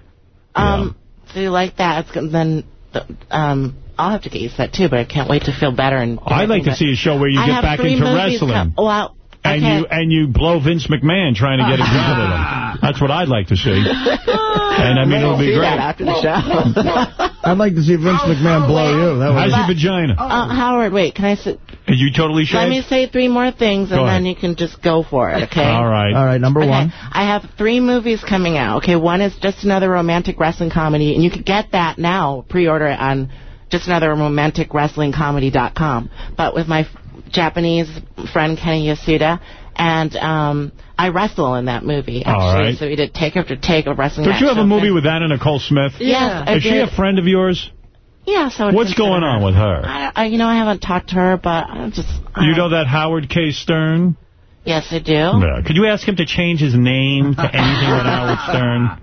um, do you like that? It's then, um, I'll have to get used to that, too, but I can't wait to feel better. And I'd like to see a show where you I get back into wrestling. com- well, And okay. you and you blow Vince McMahon trying to get a gun at him. That's what I'd like to see. *laughs* And I mean, it'll be great. that after the show. *laughs* I'd like to see Vince McMahon blow you. That How's would your vagina? uh, Howard, wait, can I sit? Are you totally Let me say three more things, and then you can just go for it, okay? All right. All right, number Okay, one. I have three movies coming out. Okay, one is just another romantic wrestling comedy, and you can get that now. Pre-order it on just another romantic wrestling comedy.com. But with my f- Japanese friend Kenny Yasuda, and um, I wrestle in that movie. Actually, All right. so we did take after take of wrestling. Don't you have a match. movie with Anna Nicole Smith? Yes, I Is she a friend of yours? Yeah, so I'd What's consider going her. on with her? I, I, you know, I haven't talked to her, but I'm just. I You know that Howard K. Stern? Yes, I do. Yeah. Could you ask him to change his name to anything with Howard Stern?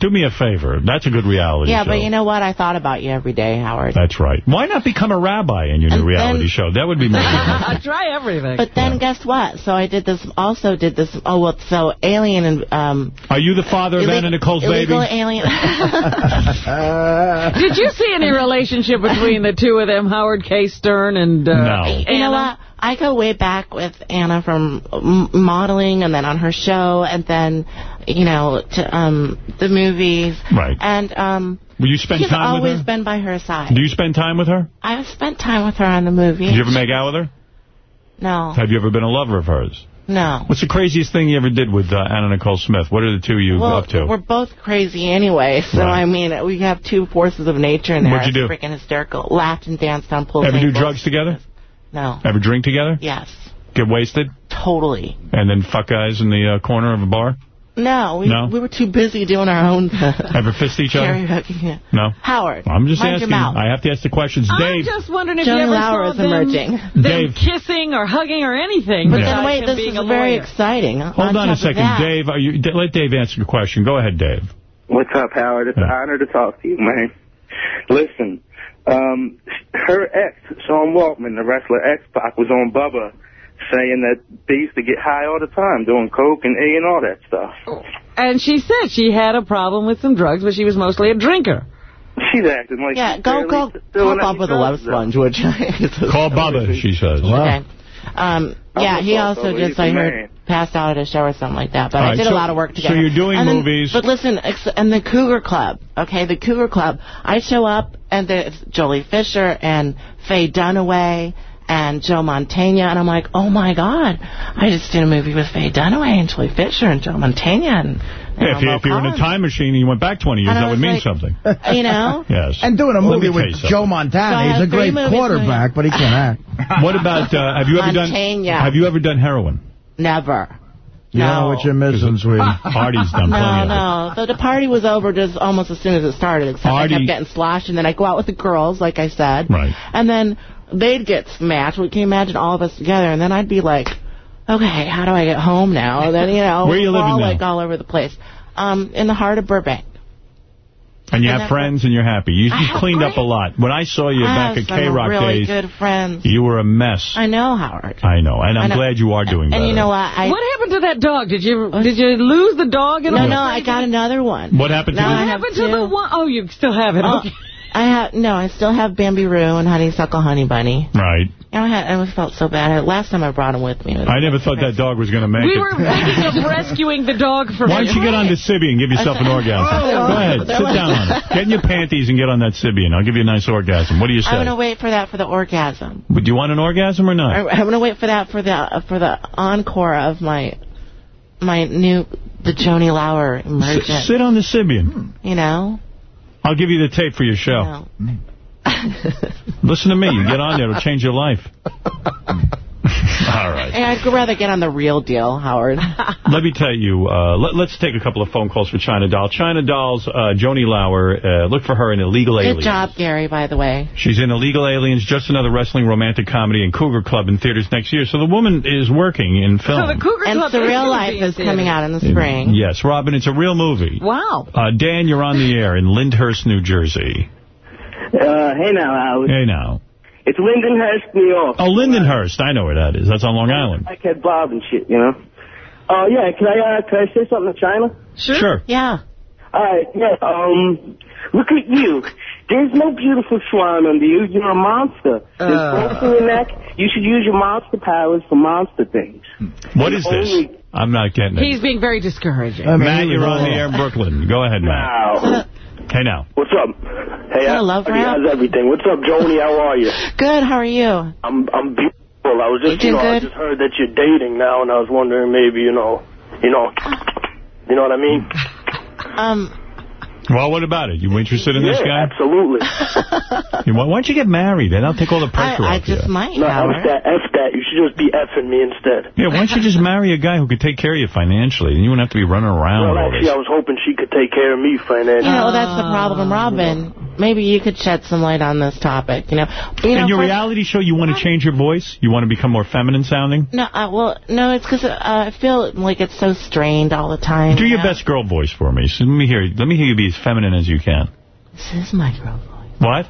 Do me a favor. That's a good reality Yeah, show. but you know what? I thought about you every day, Howard. That's right. Why not become a rabbi in your new And reality then- show? That would be *laughs* more. I try everything. But then guess what? So I did this, also did this, oh, well, so Alien and, um... Are you the father of ille- Anna Nicole's illegal baby? Alien... *laughs* Did you see any relationship between the two of them, Howard K. Stern and uh, No. You know what? I go way back with Anna from m- modeling and then on her show and then, you know, to um the movies. Right. And um Will you spend she's time with always her? been by her side. Do you spend time with her? I've spent time with her on the movie. Did you ever make out with her? No. Have you ever been a lover of hers? No. What's the craziest thing you ever did with uh, Anna Nicole Smith? What are the two you well, up to? we're both crazy anyway, so Right. I mean, we have two forces of nature in there. What'd you do? freaking hysterical. Laughed and danced on pool Ever do drugs together? No. Ever drink together? Yes. Get wasted? Totally. And then fuck guys in the uh, corner of a bar? No, we, No? we were too busy doing our own *laughs* Ever fist each other? Yeah. No. Howard, I'm just mind your asking. mouth. I have to ask the questions. I'm Dave. just wondering if Johnny you ever Lauer saw is them, emerging. them Dave. kissing or hugging or anything. But besides then wait, this is very lawyer. exciting. Hold on a second. Dave, are you, let Dave answer your question. Go ahead, Dave. What's up, Howard? It's an honor to talk to you, man. Listen, um, her ex, Sean Waltman, the wrestler X-Pac, was on Bubba saying that they used to get high all the time, doing coke and A and all that stuff. And she said she had a problem with some drugs, but she was mostly a drinker. She's acting like Yeah, she's go, barely go, call in up with a love sponge, would you? *laughs* Call Bubba, she says. Okay. Um, yeah, he also just, He's I a heard, man. passed out at a show or something like that. But All I did so- a lot of work together. so you're doing And then- movies. But listen, and the Cougar Club, okay, the Cougar Club, I show up, and there's Joely Fisher and Faye Dunaway and Joe Montana, and I'm like, oh my God, I just did a movie with Faye Dunaway and Joely Fisher and Joe Montana and, Yeah, if, you, if you're in a time machine and you went back 20 years, that would mean like- something. *laughs* you know? *laughs* Yes. And doing a movie with something. Joe So Montana. He's a great quarterback, but he can't *laughs* act. What about, uh, have you ever done, Montana. have you ever done heroin? Never. You don't know No. what you're missing, sweetie. Artie's done plenty No, of it. no. So the party was over just almost as soon as it started, except I kept getting sloshed, and then I go out with the girls, like I said. Right. And then they'd get smashed. We can you imagine all of us together, and then I'd be like, okay, how do I get home now? And then, you know, *laughs* Where you we're living all, now? like, all over the place. Um, in the heart of Burbank. And you And have friends and you're happy. You, I you have cleaned up a lot. When I saw you I back at K-Rock really days, good friends. you were a mess. I know, Howard. I know, and I'm know. glad you are doing And better. you know what? I, what happened to that dog? Did you did you lose the dog? And no, all no, I got another one. What happened to Now the- I What happened to two. the one? Oh, you still have it. Oh, Okay. I have no. I still have Bambi Roo and Honeysuckle Honey Bunny. Right. You I, had, I felt so bad. Last time I brought him with me. I never thought that dog was going to make We it. We were thinking of rescuing the dog from Why don't you get on the Sybian and give yourself an *laughs* orgasm? Oh, Go ahead, sit down on it. Get in your panties and get on that Sybian. I'll give you a nice orgasm. What do you say? I'm gonna wait for that for the orgasm. But Do you want an orgasm or not? I- I'm gonna wait for that for the uh, for the encore of my my new the Joanie Laurer S- sit on the Sybian. You know. I'll give you the tape for your show. No. Listen to me. You get on there, it'll change your life. *laughs* All right. And I'd rather get on the real deal, Howard. *laughs* Let me tell you, uh, let, us take a couple of phone calls for China Doll. China Doll's uh, Joanie Laurer. Uh, look for her in Illegal Good Aliens. Good job, Gary. By the way. She's in Illegal Aliens, just another wrestling romantic comedy in Cougar Club in theaters next year. So the woman is working in film. So the Cougar And Club Surreal gonna Life is coming theaters. out in the spring. Yes, Robin, it's a real movie. Wow. Uh, Dan, you're on the air in Lyndhurst, New Jersey. Uh, hey now, Howard. Hey, now. It's Lindenhurst, New York. Oh, Lindenhurst. I know where that is. That's on Long Island. I had Bob and shit, you know. Oh yeah, can I uh, can I say something to China? Sure. Yeah. All right, yeah. Um, look at you. There's no beautiful swan under you. You're a monster. There's Uh. bones in your neck. You should use your monster powers for monster things. What is this? I'm not getting it. He's being very discouraging. Matt, you're on the air in Brooklyn. Go ahead, Matt. Wow. Hey, now. What's up? Hey, Hello, love how's everything? What's up, Joanie? How are you? Good. How are you? I'm I'm beautiful. I was just You you know I just heard that you're dating now, and I was wondering maybe you know you know you know what I mean? Um. Well, what about it? You interested in this yeah, guy? absolutely. *laughs* You want- Why don't you get married? Then I'll take all the pressure I, I just you. might, No, F Howard. that, F that. You should just be effing me instead. Yeah, why don't you just marry a guy who could take care of you financially, and you wouldn't have to be running around Well, with all actually, this. I was hoping she could take care of me You financially. know, that's the problem, Robin. Maybe you could shed some light on this topic. You know, you know In your reality show, you want to change your voice? You want to become more feminine sounding? No, uh, well, no, it's because uh, I feel like it's so strained all the time. Do your you know? best girl voice for me. So let me hear. Let me hear you be as feminine as you can. This is my girl voice. What?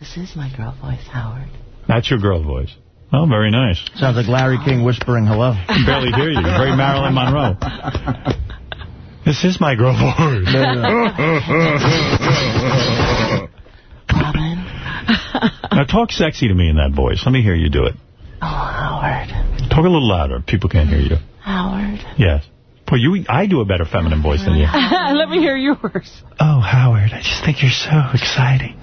This is my girl voice, Howard. That's your girl voice. Oh, very nice. Sounds like Larry King whispering hello. I *laughs* can barely hear you. Very Marilyn Monroe. *laughs* This is my girl voice. Robin. *laughs* now talk sexy to me in that voice. Let me hear you do it. Oh, Howard. Talk a little louder. People can't hear you. Howard. Yes. Well, you, I do a better feminine voice than you. *laughs* Let me hear yours. Oh, Howard, I just think you're so exciting.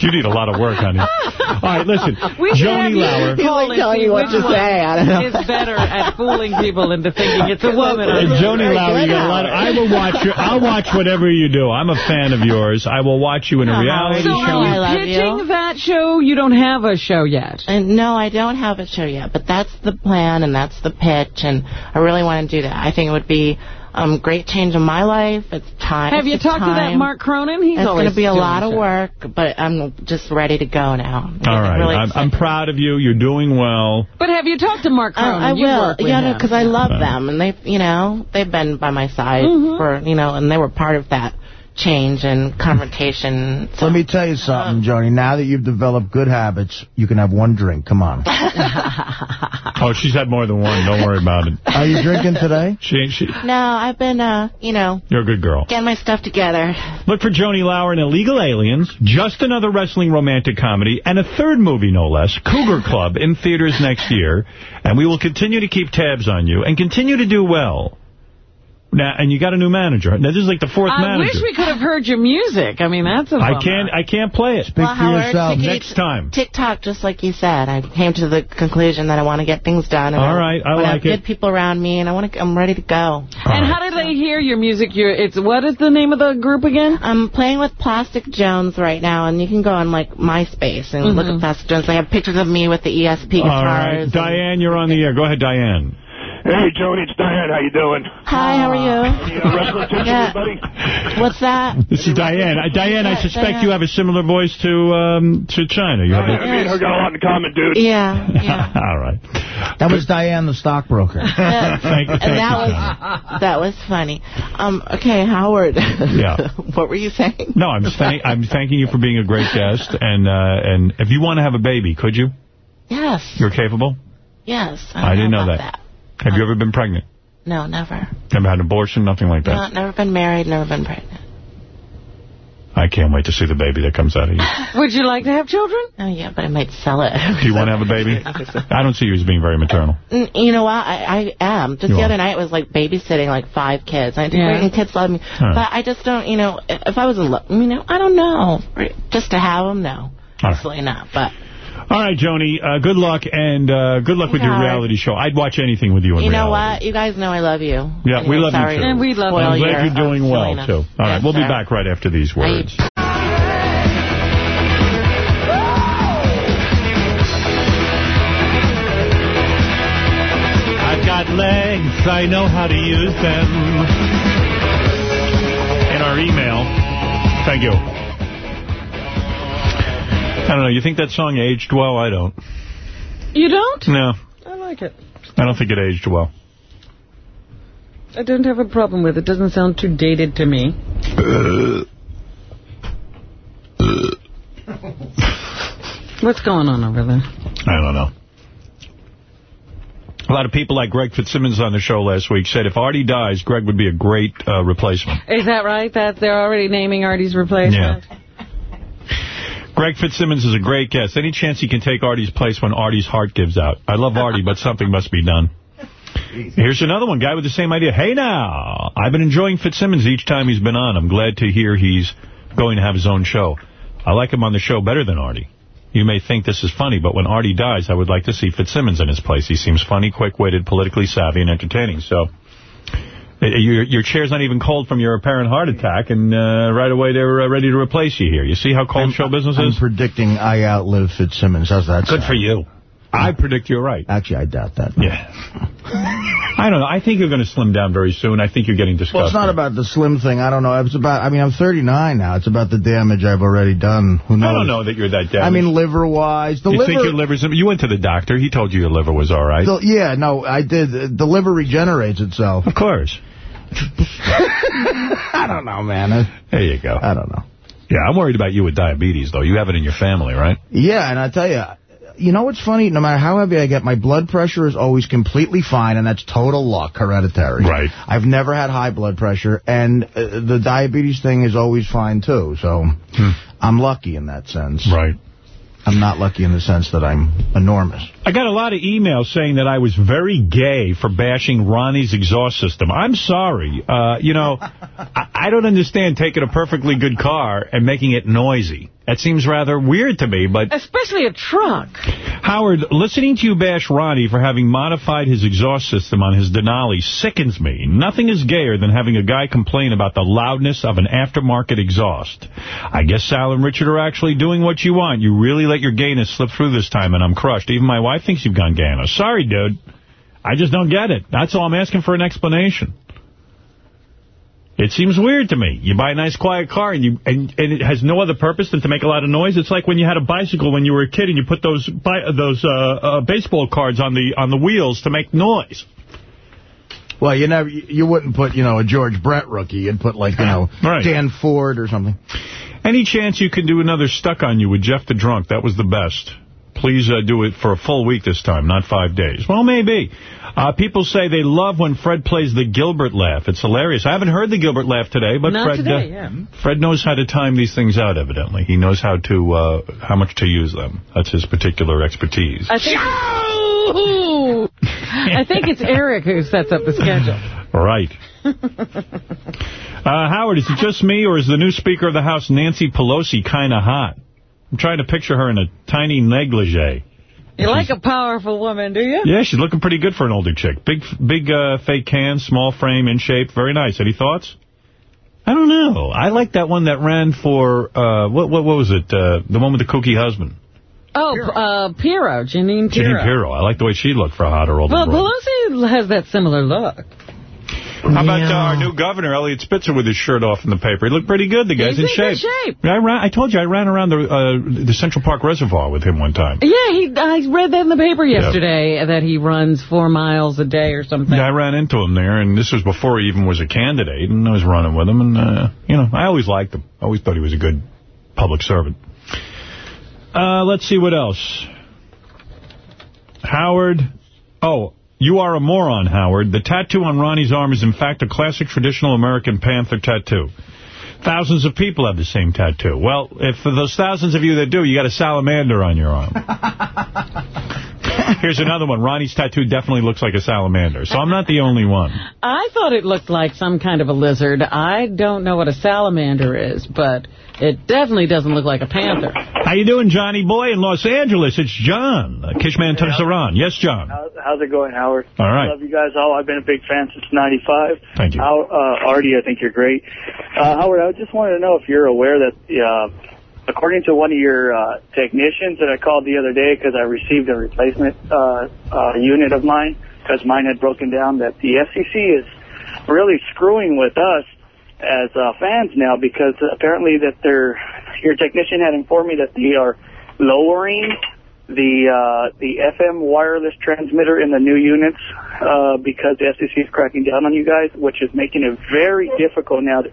You need a lot of work, honey. *laughs* All right, listen. We should Joanie Laurer. call like and telling you what which to one say. I don't know. Is better at fooling people into thinking it's a woman. Uh, Joanie Laurer, you got a lot of, I will watch you. I'll watch whatever you do. I'm a fan of yours. I will watch you in a reality So Howard, show. are I you love pitching you. that show? You don't have a show yet. And no, I don't have a show yet, but that's the plan and that's the pitch, and I really want to do that. I think it would be um great change in my life. It's time. Have you it's talked to that. Mark Cronin? He's It's going to be a lot of work, but I'm just ready to go now. All right. Really I'm, I'm proud of you. You're doing well. But have you talked to Mark Cronin? I, I You will, yeah, him. because I love them, and they, you know, they've been by my side Mhm. for, you know, and they were part of that change and confrontation. So, Let me tell you something, Joanie. Now that you've developed good habits, you can have one drink. Come on. *laughs* Oh, she's had more than one. Don't worry about it. Are you drinking today? She, she, no, I've been, uh, you know, you're a good girl. getting my stuff together. Look for Joanie Laurer in Illegal Aliens, just another wrestling romantic comedy, and a third movie, no less, Cougar Club, in theaters next year. And we will continue to keep tabs on you and continue to do well. Now, and you got a new manager. Now, this is like the fourth I manager. I wish we could have heard your music. I mean, that's a I bummer. can't. I can't play it. Speak well, for Howard, yourself. tickety- Next time. TikTok, just like you said, I came to the conclusion that I want to get things done. And All right, I want to like have good people around me, and I want to. I'm ready to go. And how did they hear your music? Your it's what is the name of the group again? I'm playing with Plastic Jones right now, and you can go on like MySpace and look Mhm. at Plastic Jones. They have pictures of me with the ESP guitars. All right. Diane, you're on the air. Go ahead, Diane. Hey, Joanie, it's Diane. How you doing? Hi, how are you? You know, wrestling tips, Yeah. everybody? What's that? This is Diane. Uh, Diane, I suspect Diane. you have a similar voice to um, to China. You have I mean, we got a lot in common, dude. Yeah, yeah. *laughs* All right. That was Diane, the stockbroker. *laughs* Thank, thank and you. that was that was funny. Um, okay, Howard. Yeah. *laughs* what were you saying? No, I'm thank I'm thanking you for being a great guest, and uh, and if you want to have a baby, could you? Yes. You're capable. Yes. I, didn't know about that. Have you ever been pregnant? No, never. Never had an abortion? Nothing like that. No, never been married, never been pregnant. I can't wait to see the baby that comes out of you. *laughs* Would you like to have children? Oh, yeah, but I might sell it. Do you want to have a baby? *laughs* I don't see you as being very maternal. Mm, you know what? I, I am. Just You the are. other night it was like babysitting like five kids. I did Yeah. great and kids love me. right. But I just don't, you know, if I was in love, you know, I don't know. Just to have them, no. All right. Absolutely not. But All right, Joanie, uh, good luck, and uh, good luck with your reality show. I'd watch anything with you you know reality. what? You guys know I love you. Yeah, we love you, sorry too. And we love spoil I'm glad you're doing uh, well, too. All right, Yes, we'll be back right after these words. I've got legs, I know how to use them. In our email, thank you. I don't know, you think that song aged well? I don't. You don't? No, I like it. I don't think it aged well. I don't have a problem with it. It Doesn't sound too dated to me. *laughs* What's going on over there? I don't know. A lot of people like Greg Fitzsimmons on the show last week said if Artie dies, Greg would be a great uh, replacement. Is that right? That they're already naming Artie's replacement? Greg Fitzsimmons is a great guest. Any chance he can take Artie's place when Artie's heart gives out? I love Artie, but something must be done. Here's another one, guy with the same idea. Hey now, I've been enjoying Fitzsimmons each time he's been on. I'm glad to hear he's going to have his own show. I like him on the show better than Artie. You may think this is funny, but when Artie dies, I would like to see Fitzsimmons in his place. He seems funny, quick-witted, politically savvy, and entertaining. So your, your chair's not even cold from your apparent heart attack, and uh, right away they're uh, ready to replace you here. You see how cold show business I'm is? predicting I outlive Fitzsimmons. How's that Good sound? for you. I predict you're right. Actually, I doubt that. Yeah. I don't know. I think you're going to slim down very soon. I think you're getting disgusted. Well, it's not about the slim thing. I don't know. It's about, I mean, I'm 39 now. It's about the damage I've already done. Who knows? I don't know that you're that damaged. I mean, liver-wise. The you liver, think your liver's... You went to the doctor. He told you your liver was all right. the- yeah, no, I did. The liver regenerates itself. of course. *laughs* I don't know, man. There you go. I don't know. Yeah, I'm worried about you with diabetes, though. You have it in your family, right? Yeah, and I tell you, you know what's funny? No matter how heavy I get, my blood pressure is always completely fine, and that's total luck, hereditary. Right. I've never had high blood pressure, and uh, the diabetes thing is always fine, too. So I'm lucky in that sense. Right. I'm not lucky in the sense that I'm enormous. I got a lot of emails saying that I was very gay for bashing Ronnie's exhaust system. I'm sorry. Uh, you know, *laughs* I, I don't understand taking a perfectly good car and making it noisy. That seems rather weird to me, but... Especially a truck. Howard, listening to you bash Ronnie for having modified his exhaust system on his Denali sickens me. Nothing is gayer than having a guy complain about the loudness of an aftermarket exhaust. I guess Sal and Richard are actually doing what you want. You really let your gayness slip through this time, and I'm crushed. Even my wife thinks you've gone gay on us. Sorry, dude. I just don't get it. That's all I'm asking for an explanation. It seems weird to me. You buy a nice quiet car and you and, and it has no other purpose than to make a lot of noise. It's like when you had a bicycle when you were a kid and you put those those uh, uh, baseball cards on the on the wheels to make noise. Well, you never you wouldn't put, you know, a George Brett rookie. You'd put like, you know, *laughs* Right. Dan Ford or something. Any chance you can do another Stuck on You with Jeff the Drunk? That was the best. Please uh, do it for a full week this time, not five days. Well, maybe. Uh, people say they love when Fred plays the Gilbert laugh. It's hilarious. I haven't heard the Gilbert laugh today, but Not Fred today, uh, yeah. Fred knows how to time these things out, evidently. He knows how to uh, how much to use them. That's his particular expertise. I think, I think it's Eric who sets up the schedule. *laughs* Right. *laughs* Uh, Howard, is it just me, or is the new Speaker of the House, Nancy Pelosi, kind of hot? I'm trying to picture her in a tiny negligee. You like a powerful woman, do you? Yeah, she's looking pretty good for an older chick. Big big uh, fake hands, small frame, in shape. Very nice. Any thoughts? I don't know. I like that one that ran for, uh, what, what what was it? Uh, the one with the kooky husband. Oh, uh, Pirro, Jeanine Pirro. Jeanine Pirro. I like the way she looked for a hotter older Well, brother. Pelosi has that similar look. How about uh, our new governor, Eliot Spitzer, with his shirt off in the paper? He looked pretty good. The guy's He's in shape. shape. I, ran, I told you, I ran around the uh, the Central Park Reservoir with him one time. Yeah, he. I read that in the paper yesterday that he runs four miles a day or something. Yeah, I ran into him there, and this was before he even was a candidate, and I was running with him, and, uh, you know, I always liked him. I always thought he was a good public servant. Uh, let's see what else. Howard. Oh, you are a moron, Howard. The tattoo on Ronnie's arm is, in fact, a classic traditional American Panther tattoo. Thousands of people have the same tattoo. Well, if for those thousands of you that do, you got a salamander on your arm. *laughs* Here's another one. Ronnie's tattoo definitely looks like a salamander, so I'm not the only one. I thought it looked like some kind of a lizard. I don't know what a salamander is, but it definitely doesn't look like a panther. How you doing, Johnny boy in Los Angeles? It's John, uh, Kishman Tessaran. Yes, John. How's, how's it going, Howard? All right. I love you guys all. I've been a big fan since 95. Thank you. How, uh, Artie, I think you're great. Uh, Howard, I just wanted to know if you're aware that, uh, according to one of your uh, technicians that I called the other day because I received a replacement uh, uh, unit of mine because mine had broken down, that the FCC is really screwing with us as uh, fans now because apparently that they're, your technician had informed me that they are lowering the uh, the FM wireless transmitter in the new units uh, because the FCC is cracking down on you guys, which is making it very difficult now to,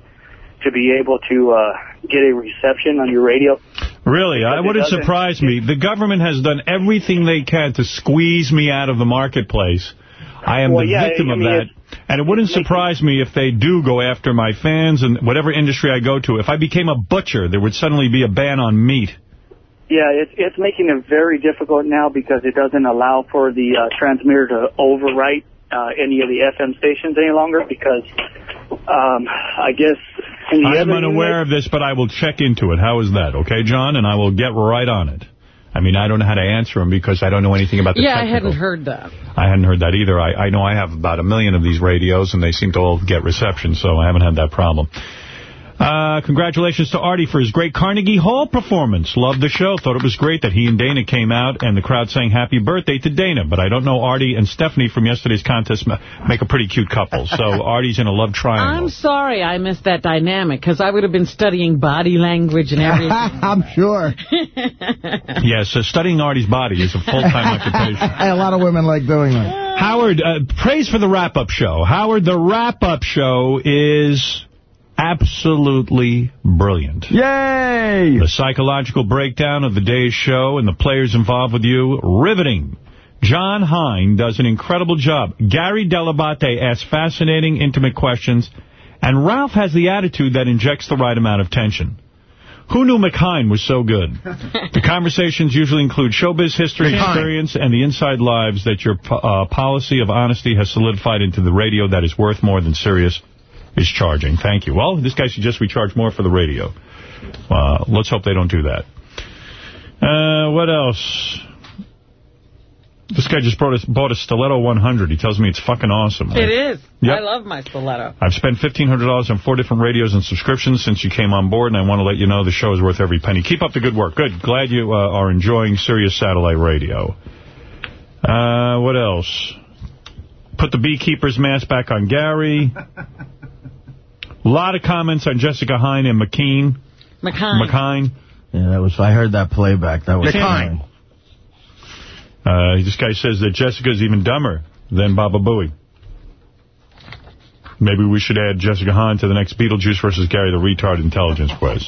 to be able to uh, get a reception on your radio. Really, I wouldn't surprise me. The government has done everything they can to squeeze me out of the marketplace. I am Well, the yeah, victim I of that. And it wouldn't surprise me if they do go after my fans and whatever industry I go to. If I became a butcher, there would suddenly be a ban on meat. Yeah, it's it's making it very difficult now because it doesn't allow for the uh, transmitter to overwrite uh, any of the FM stations any longer because um, I guess in the I am unaware of this, but I will check into it. How is that? Okay, John? And I will get right on it. I mean, I don't know how to answer him because I don't know anything about the Yeah, I hadn't heard that. I hadn't heard that either. I, I know I have about a million of these radios, and they seem to all get reception, so I haven't had that problem. Uh, congratulations to Artie for his great Carnegie Hall performance. Loved the show. Thought it was great that he and Dana came out and the crowd sang happy birthday to Dana. But I don't know Artie and Stephanie from yesterday's contest make a pretty cute couple. So *laughs* Artie's in a love triangle. I'm sorry I missed that dynamic, because I would have been studying body language and everything. *laughs* I'm sure. *laughs* Yes, uh, studying Artie's body is a full-time occupation. Hey, a lot of women like doing that. Howard, uh, praise for the wrap-up show. Howard, the wrap-up show is absolutely brilliant. Yay! The psychological breakdown of the day's show and the players involved with you, riveting. Jon Hein does an incredible job. Gary Dell'Abate asks fascinating, intimate questions. And Ralph has the attitude that injects the right amount of tension. Who knew McHine was so good? *laughs* the conversations usually include showbiz history, McHine. experience, and the inside lives that your uh, policy of honesty has solidified into the radio that is worth more than Sirius is charging. Thank you. Well, this guy suggests we charge more for the radio. Uh, let's hope they don't do that. Uh, what else? This guy just brought a, bought a Stiletto 100. He tells me it's fucking awesome. It is. Yep. I love my stiletto. I've spent $1,500 on four different radios and subscriptions since you came on board, and I want to let you know the show is worth every penny. Keep up the good work. Good. Glad you uh, are enjoying Sirius Satellite Radio. Uh, what else? Put the beekeeper's mask back on Gary. A lot of comments on Jessica Hine and McKean. McKine. McKine. Yeah, that was. I heard that playback. That was McKine. Uh, this guy says that Jessica's even dumber than Baba Booey. Maybe we should add Jessica Hahn to the next Beetlejuice versus Gary the Retard intelligence quiz.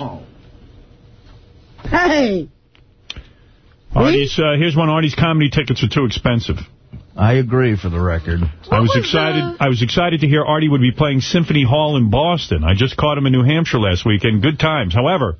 Hey. Artie's, uh, here's one. Artie's comedy tickets are too expensive. I agree, for the record. I was excited. I was excited to hear Artie would be playing Symphony Hall in Boston. I just caught him in New Hampshire last weekend. Good times. However,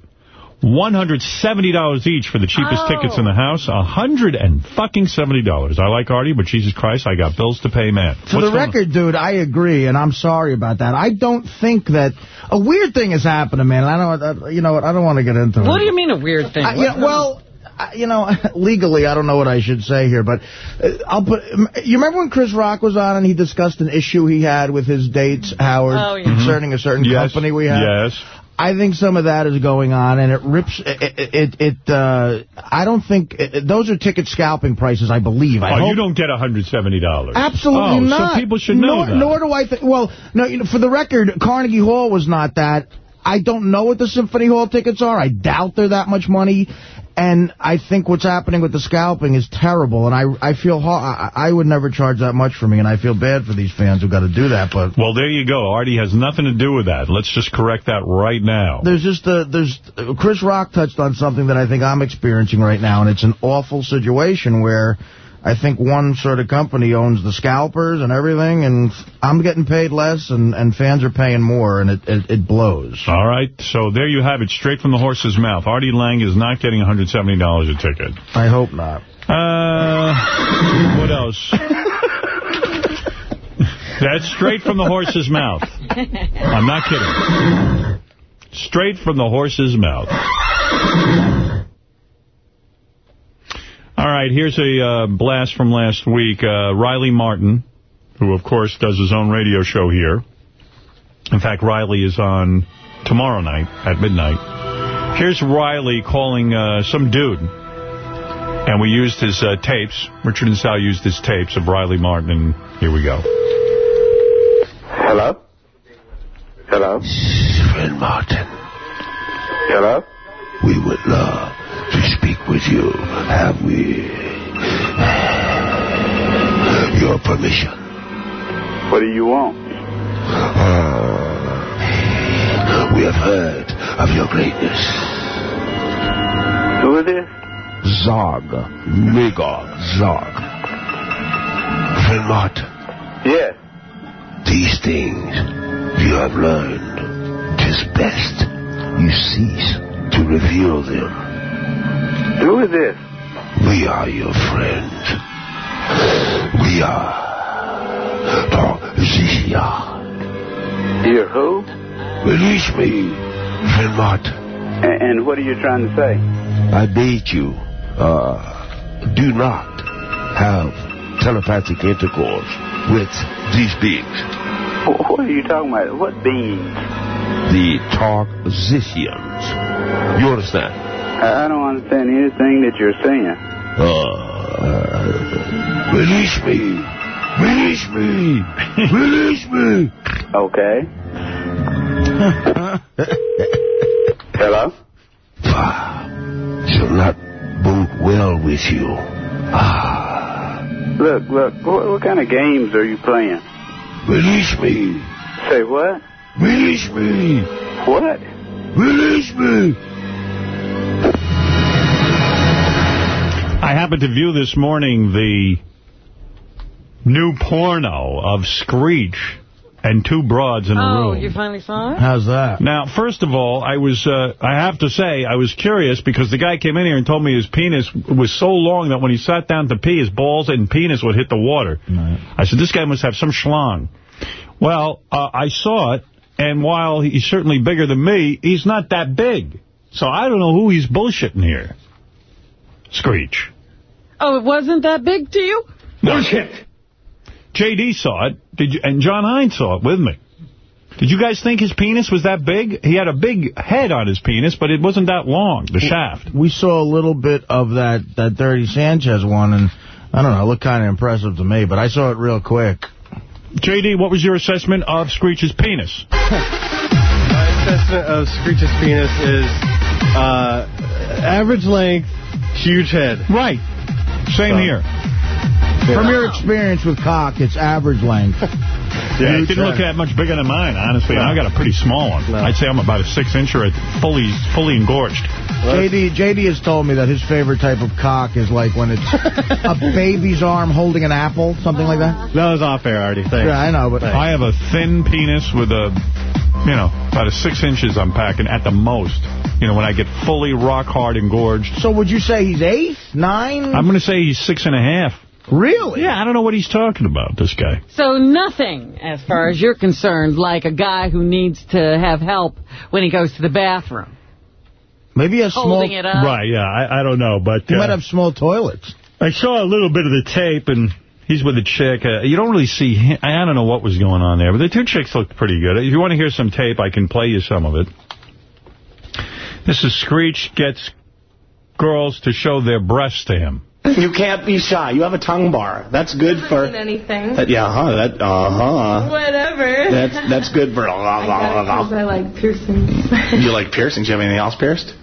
$170 each for the cheapest Oh. tickets in the house. A hundred and fucking seventy dollars. I like Artie, but Jesus Christ, I got bills to pay, man. For What's the going on? record, dude, I agree, and I'm sorry about that. I don't think that... A weird thing has happened, man. I don't, uh, you know what, I don't want to get into it. What do you mean a weird thing? I, yeah, well, I, you know, *laughs* legally, I don't know what I should say here, but uh, I'll put. You remember when Chris Rock was on and he discussed an issue he had with his dates, Howard, Oh, yeah. concerning a certain Yes. company we have? Yes. I think some of that is going on, and it rips. It. it, it uh, I don't think it, those are ticket scalping prices. I believe. I Oh, hope. you don't get $170. Absolutely oh, not. So people should know nor, that. Nor do I think. Well, no. You know, for the record, Carnegie Hall was not that. I don't know what the Symphony Hall tickets are. I doubt they're that much money. And I think what's happening with the scalping is terrible. And I I feel ha I, I would never charge that much for me. And I feel bad for these fans who got to do that. But Well, there you go. Artie has nothing to do with that. Let's just correct that right now. there's just a, there's Chris Rock touched on something that I think I'm experiencing right now, and it's an awful situation where I think one sort of company owns the scalpers and everything, and I'm getting paid less, and, and fans are paying more, and it, it, it blows. All right, so there you have it, straight from the horse's mouth. Artie Lange is not getting $170 a ticket. I hope not. Uh, what else? That's straight from the horse's mouth. I'm not kidding. Straight from the horse's mouth. All right, here's a uh, blast from last week. Uh, Riley Martin, who, of course, does his own radio show here. In fact, Riley is on tomorrow night at midnight. Here's Riley calling uh, some dude. And we used his uh, tapes. Richard and Sal used his tapes of Riley Martin, and here we go. Hello? Hello? Friend Martin, Hello? we would love to speak with you. Have we your permission? What do you want? Uh, we have heard of your greatness. Who is this? Zog. Magog. Zog. Friend Martin, Yes. these things you have learned. Tis best you cease to reveal them. Who is this? We are your friends. We are Torzicia. You're who? Release me, friend And, and what are you trying to say? I bade you, uh, do not have telepathic intercourse with these beings. What are you talking about? What beings? The Tarkzithians. You understand? I don't understand anything that you're saying. Uh, release me. Release me. Release me. Okay. Hello? Shall not bode well with you. Ah, Look, look, what, what kind of games are you playing? release me. Say what? Release me. What? Release me. I happened to view this morning the new porno of Screech and two broads in a Oh, room. Oh, you finally saw it? How's that? Now, first of all, I was, uh, I have to say, I was curious because the guy came in here and told me his penis was so long that when he sat down to pee, his balls and penis would hit the water. I said, this guy must have some schlong. Well, uh, I saw it, and while he's certainly bigger than me, he's not that big. So I don't know who he's bullshitting here. Screech. Oh, it wasn't that big to you? Bullshit. J.D. saw it, did you, and John Hines saw it with me. Did you guys think his penis was that big? He had a big head on his penis, but it wasn't that long, the shaft. We saw a little bit of that, that Dirty Sanchez one, and I don't know, it looked kind of impressive to me, but I saw it real quick. J.D., what was your assessment of Screech's penis? *laughs* My assessment of Screech's penis is uh, average length, huge head. Right. Same So- here. From your experience with cock, it's average length. Yeah, it didn't look that much bigger than mine, honestly. No. I got a pretty small one. I'd say I'm about a six-incher, at fully fully engorged. JD, JD has told me that his favorite type of cock is like when it's a *laughs* baby's arm holding an apple, something like that. That was off air, Artie. Thanks. Yeah, I know, but I have a thin penis with a, you know, about a six inches I'm packing at the most. You know, when I get fully rock hard engorged. So would you say he's eight, nine? I'm going to say he's six and a half. Really? Yeah, I don't know what he's talking about, this guy. So nothing, as far as you're concerned, like a guy who needs to have help when he goes to the bathroom. Maybe a small. Holding it up. Right, yeah, I, I don't know, but... He uh, might have small toilets. I saw a little bit of the tape, and he's with a chick. Uh, you don't really see him. I don't know what was going on there, but the two chicks looked pretty good. If you want to hear some tape, I can play you some of it. This is Screech gets girls to show their breasts to him. You can't be shy. You have a tongue bar. That's good for... anything. That, yeah, uh-huh. That, uh-huh. Whatever. That's that's good for... *laughs* I like piercings. You like piercings? You have anything else pierced?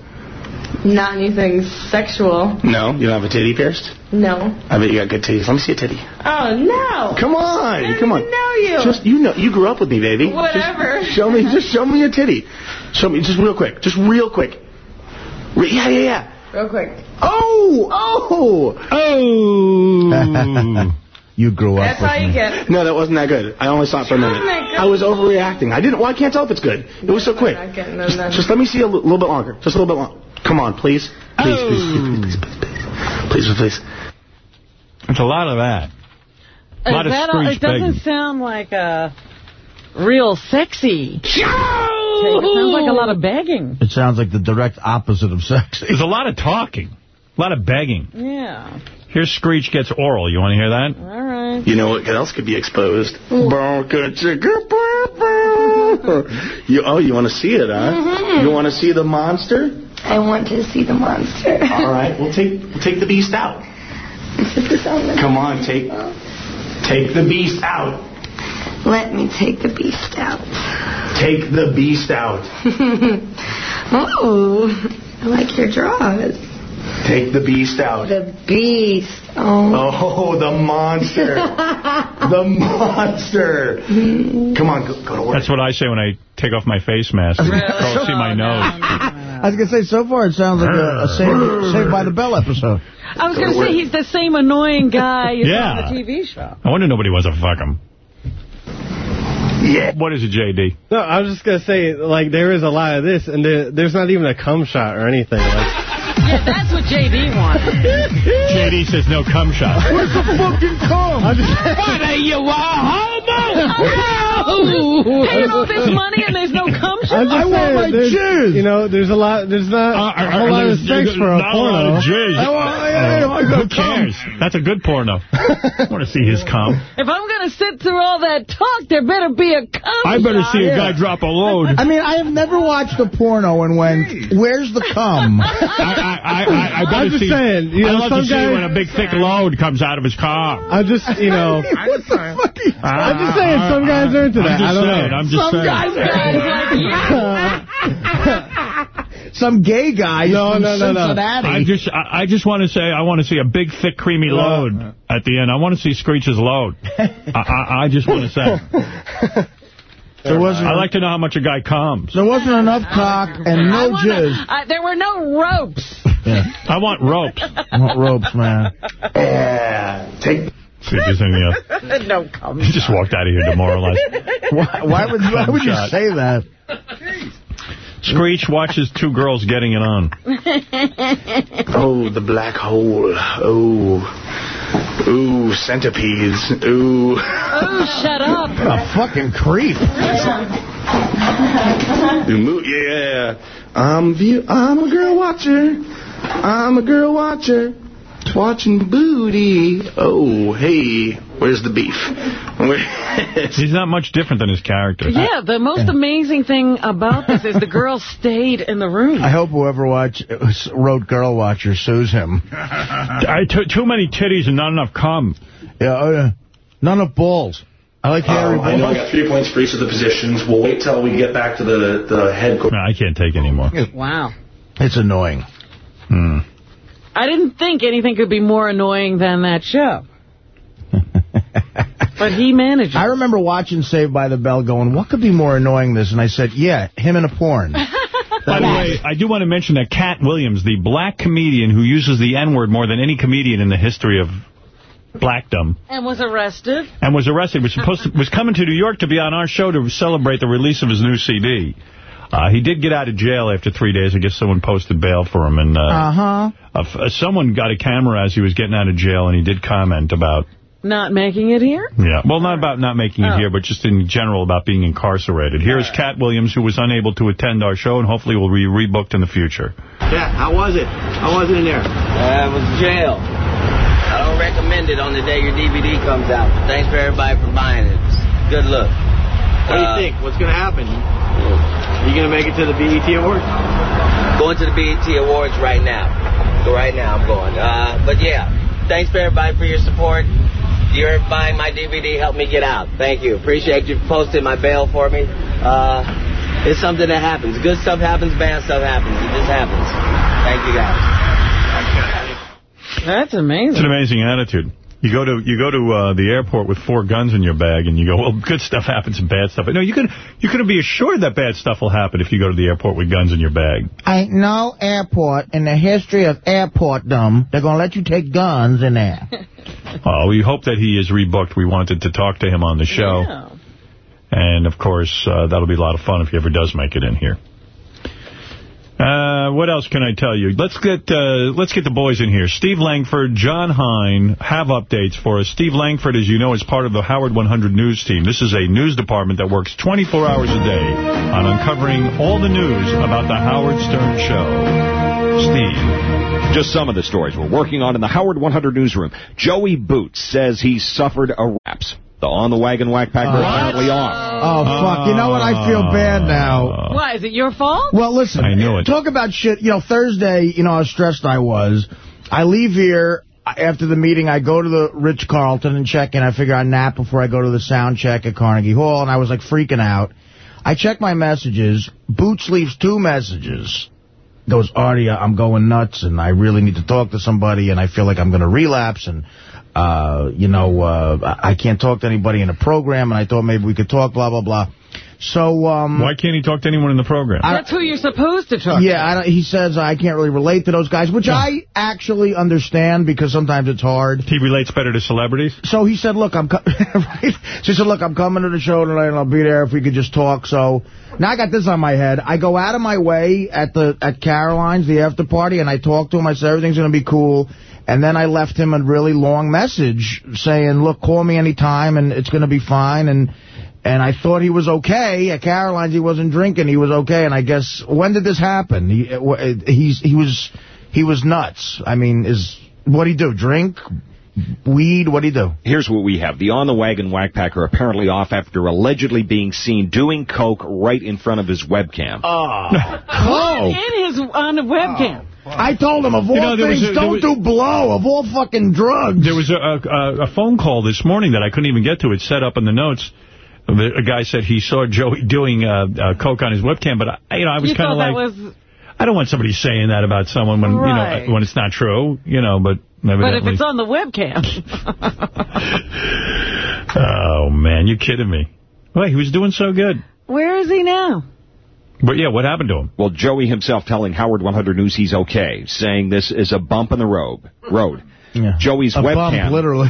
Not anything sexual. No? You don't have a titty pierced? No. I bet you got good titties. Let me see a titty. Oh, no. Come on. I don't come on. even know you. Just, you know, you grew up with me, baby. Whatever. Just show me, just show me your titty. Show me, just real quick. Just real quick. Re yeah, yeah, yeah. Real quick. Oh! Oh! Oh! *laughs* you grew up That's how you get it. No, that wasn't that good. I only saw it for a oh minute. Wasn't? I was overreacting. I didn't. Well, I can't tell if it's good. It was so quick. Just, just let me see a little bit longer. Just a little bit longer. Come on, please. Please, please, please, please, please, please, please, please. It's a lot of that. A lot Is of that all- Screech it doesn't begging. sound like a real sexy. It sounds like a lot of begging. It sounds like the direct opposite of sexy. There's a lot of talking. A lot of begging. Yeah. Here's Screech gets oral. You want to hear that? All right. You know what else could be exposed? Bronca chicka blah, blah. You, oh, you want to see it, huh? Mhm. You want to see the monster? I want to see the monster. All right, we'll take we'll take the beast out. *laughs* Come on, take take the beast out. Let me take the beast out. Take the beast out. *laughs* oh, I like your drawers. Take the beast out. The beast. Oh. Oh, the monster. *laughs* the monster. Come on, go, go to work. That's what I say when I take off my face mask. and Girls see my nose. I was going to say, so far it sounds like a, a ah. Saved, Saved by the Bell episode. I was going to say he's the same annoying guy you Yeah. saw on the TV show. I wonder nobody wants to fuck him. Yeah. What is it, J.D.? No, I was just going to say, like, there is a lot of this, and there, there's not even a cum shot or anything. Like, Yeah, that's what J.D. wanted. *laughs* J.D. says no cum shot. Where's the fucking cum? *laughs* What are you, a homo? *laughs* Paying all this money and there's no cum shot? I want just saying, there's- You know, there's a lot, there's not uh, a whole lot of sex for a not porno. A lot of jizz. I want- I- I uh, want who cares? That's a good porno. *laughs* I want to see his cum. If I'm going to sit through all that talk, there better be a cum I better shot. see a guy drop a load. I mean, I have never watched a porno and went, where's the cum? *laughs* I, I, I, I better I'm just see, saying, you I know, love some to see guys- when a big thick load comes out of his car. I'm just, you know, what the fuck? Is I'm just saying some guys ah. are into that. I'm just don't saying, know. I'm just Some saying. guys *laughs* Some gay guy No, from no, no, no. Cincinnati. I just, I, I just want to say, I want to see a big, thick, creamy load at the end. I want to see Screech's load. *laughs* I, I, I just want to say. There wasn't, I like to know how much a guy comes. there wasn't enough cock and I no wanna- jizz. I- there were no ropes. Yeah. I want ropes. I want ropes, man. Yeah. Take See if there's anything else. *laughs* no comment. He just walked out of here demoralized. *laughs* Why, why would, why would you Shot. say that? Screech watches two girls getting it on. *laughs* Oh, the black hole. Oh. Ooh, centipedes. Ooh. Oh, shut up. A fucking creep. You move- Yeah. I'm view. I'm a girl watcher. I'm a girl watcher. Watching booty. Oh, hey. Where's the beef? Where- *laughs* He's not much different than his character. Yeah, the most amazing thing about this is the girl stayed in the room. I hope whoever watch, wrote Girl Watcher sues him. I too many titties and not enough cum. Yeah, oh, yeah. None of balls. I like hairy Um, I know I got three points for each of the positions. We'll wait till we get back to the, the head coach. No, I can't take anymore. Wow. It's annoying. Hmm. I didn't think anything could be more annoying than that show. *laughs* but he managed. I remember watching Saved by the Bell going, what could be more annoying than this? And I said, yeah, him in a porn. *laughs* By the way, I do want to mention that Katt Williams, the black comedian who uses the N-word more than any comedian in the history of blackdom, And was arrested. and was arrested, was supposed to, was coming to New York to be on our show to celebrate the release of his new CD. Uh, he did get out of jail after three days. I guess someone posted bail for him. And uh, Uh-huh. uh, someone got a camera as he was getting out of jail, and he did comment about, Not making it here? yeah, well, not about not making it Oh. here, but just in general about being incarcerated. Here's Katt Williams, who was unable to attend our show, and hopefully will be rebooked in the future. Yeah, how was it? How was it in there? Uh, it was jail. I don't recommend it on the day your DVD comes out. Thanks for everybody for buying it. Good look. What do you Uh, think? What's going to happen? Are you going to make it to the BET Awards? Going to the BET Awards right now. So right now I'm going. Uh, but yeah, thanks for everybody for your support. You're buying my DVD helped me get out. Thank you. Appreciate you posting my bail for me. Uh, it's something that happens. Good stuff happens, bad stuff happens. It just happens. Thank you guys. That's amazing. It's amazing. an amazing attitude. You go to you go to uh, the airport with four guns in your bag, and you go, well, good stuff happens and bad stuff. No, you can you can be assured that bad stuff will happen if you go to the airport with guns in your bag. Ain't no airport in the history of airportdom they're going to let you take guns in there. *laughs* Uh, we hope that he is rebooked. We wanted to talk to him on the show. Yeah. And, of course, uh, that'll be a lot of fun if he ever does make it in here. Uh, what else can I tell you? Let's get uh, let's get the boys in here. Steve Langford, Jon Hein have updates for us. Steve Langford, as you know, is part of the Howard 100 News team. This is a news department that works 24 hours a day on uncovering all the news about the Howard Stern Show. Steve. Just some of the stories we're working on in the Howard 100 newsroom. Joey Boots says he suffered a raps. The On the Wagon Whack Packer What? apparently off. Oh, fuck. You know what? I feel bad now. Why, is it your fault? Well, listen. I knew it. Talk about shit. You know, Thursday, you know how stressed I was. I leave here. After the meeting, I go to the Ritz-Carlton and check in. I figure I nap before I go to the sound check at Carnegie Hall, and I was, like, freaking out. I check my messages. Boots leaves two messages. Goes, Artie, I'm going nuts, and I really need to talk to somebody, and I feel like I'm going to relapse, and, uh, you know, uh, I I can't talk to anybody in the program, and I thought maybe we could talk, blah, blah, blah. So, um... Why can't he talk to anyone in the program? That's who you're supposed to talk Yeah, I don't, he says I can't really relate to those guys, which I actually understand because sometimes it's hard. He relates better to celebrities? So he said, look, I'm co- *laughs* right? So he said, look, I'm coming to the show tonight and I'll be there if we could just talk. So now I got this on my head. I go out of my way at the at Caroline's, the after party, and I talk to him. I said, everything's going to be cool. And then I left him a really long message saying, look, call me anytime and it's going to be fine. And and I thought he was okay. At Caroline's, he wasn't drinking. He was okay. And I guess, when did this happen? He, uh, he's, he was he was nuts. I mean, is what'd he do? Drink? Weed? What'd he do? Here's what we have. The On the Wagon Whack Packer apparently off after allegedly being seen doing coke right in front of his webcam. Oh, *laughs* What in his on the webcam? I told him, of all You know, things, a- don't was- do blow. Of all fucking drugs. There was a, a, a phone call this morning that I couldn't even get to. It's set up in the notes. The, a guy said he saw Joey doing uh, uh, coke on his webcam, but I, you know, I was kind of like, was... I don't want somebody saying that about someone when Right. you know when it's not true, you know. But But if it's on the webcam... *laughs* oh man, you kidding me? Well, he was doing so good. Where is he now? But yeah, what happened to him? Well, Joey himself telling Howard 100 News he's okay, saying this is a bump in the road. Road. Yeah. Joey's a webcam. bump, literally.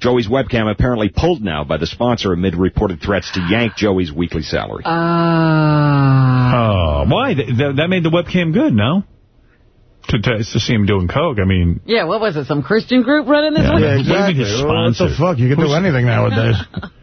Joey's webcam apparently pulled now by the sponsor amid reported threats to yank Joey's weekly salary. Ah. Oh, why? Th th that made the webcam good, no? To, to, to see him doing coke, I mean... Yeah, what was it, some Christian group running this Yeah, one? yeah, exactly. His what the fuck? You can do anything nowadays. *laughs*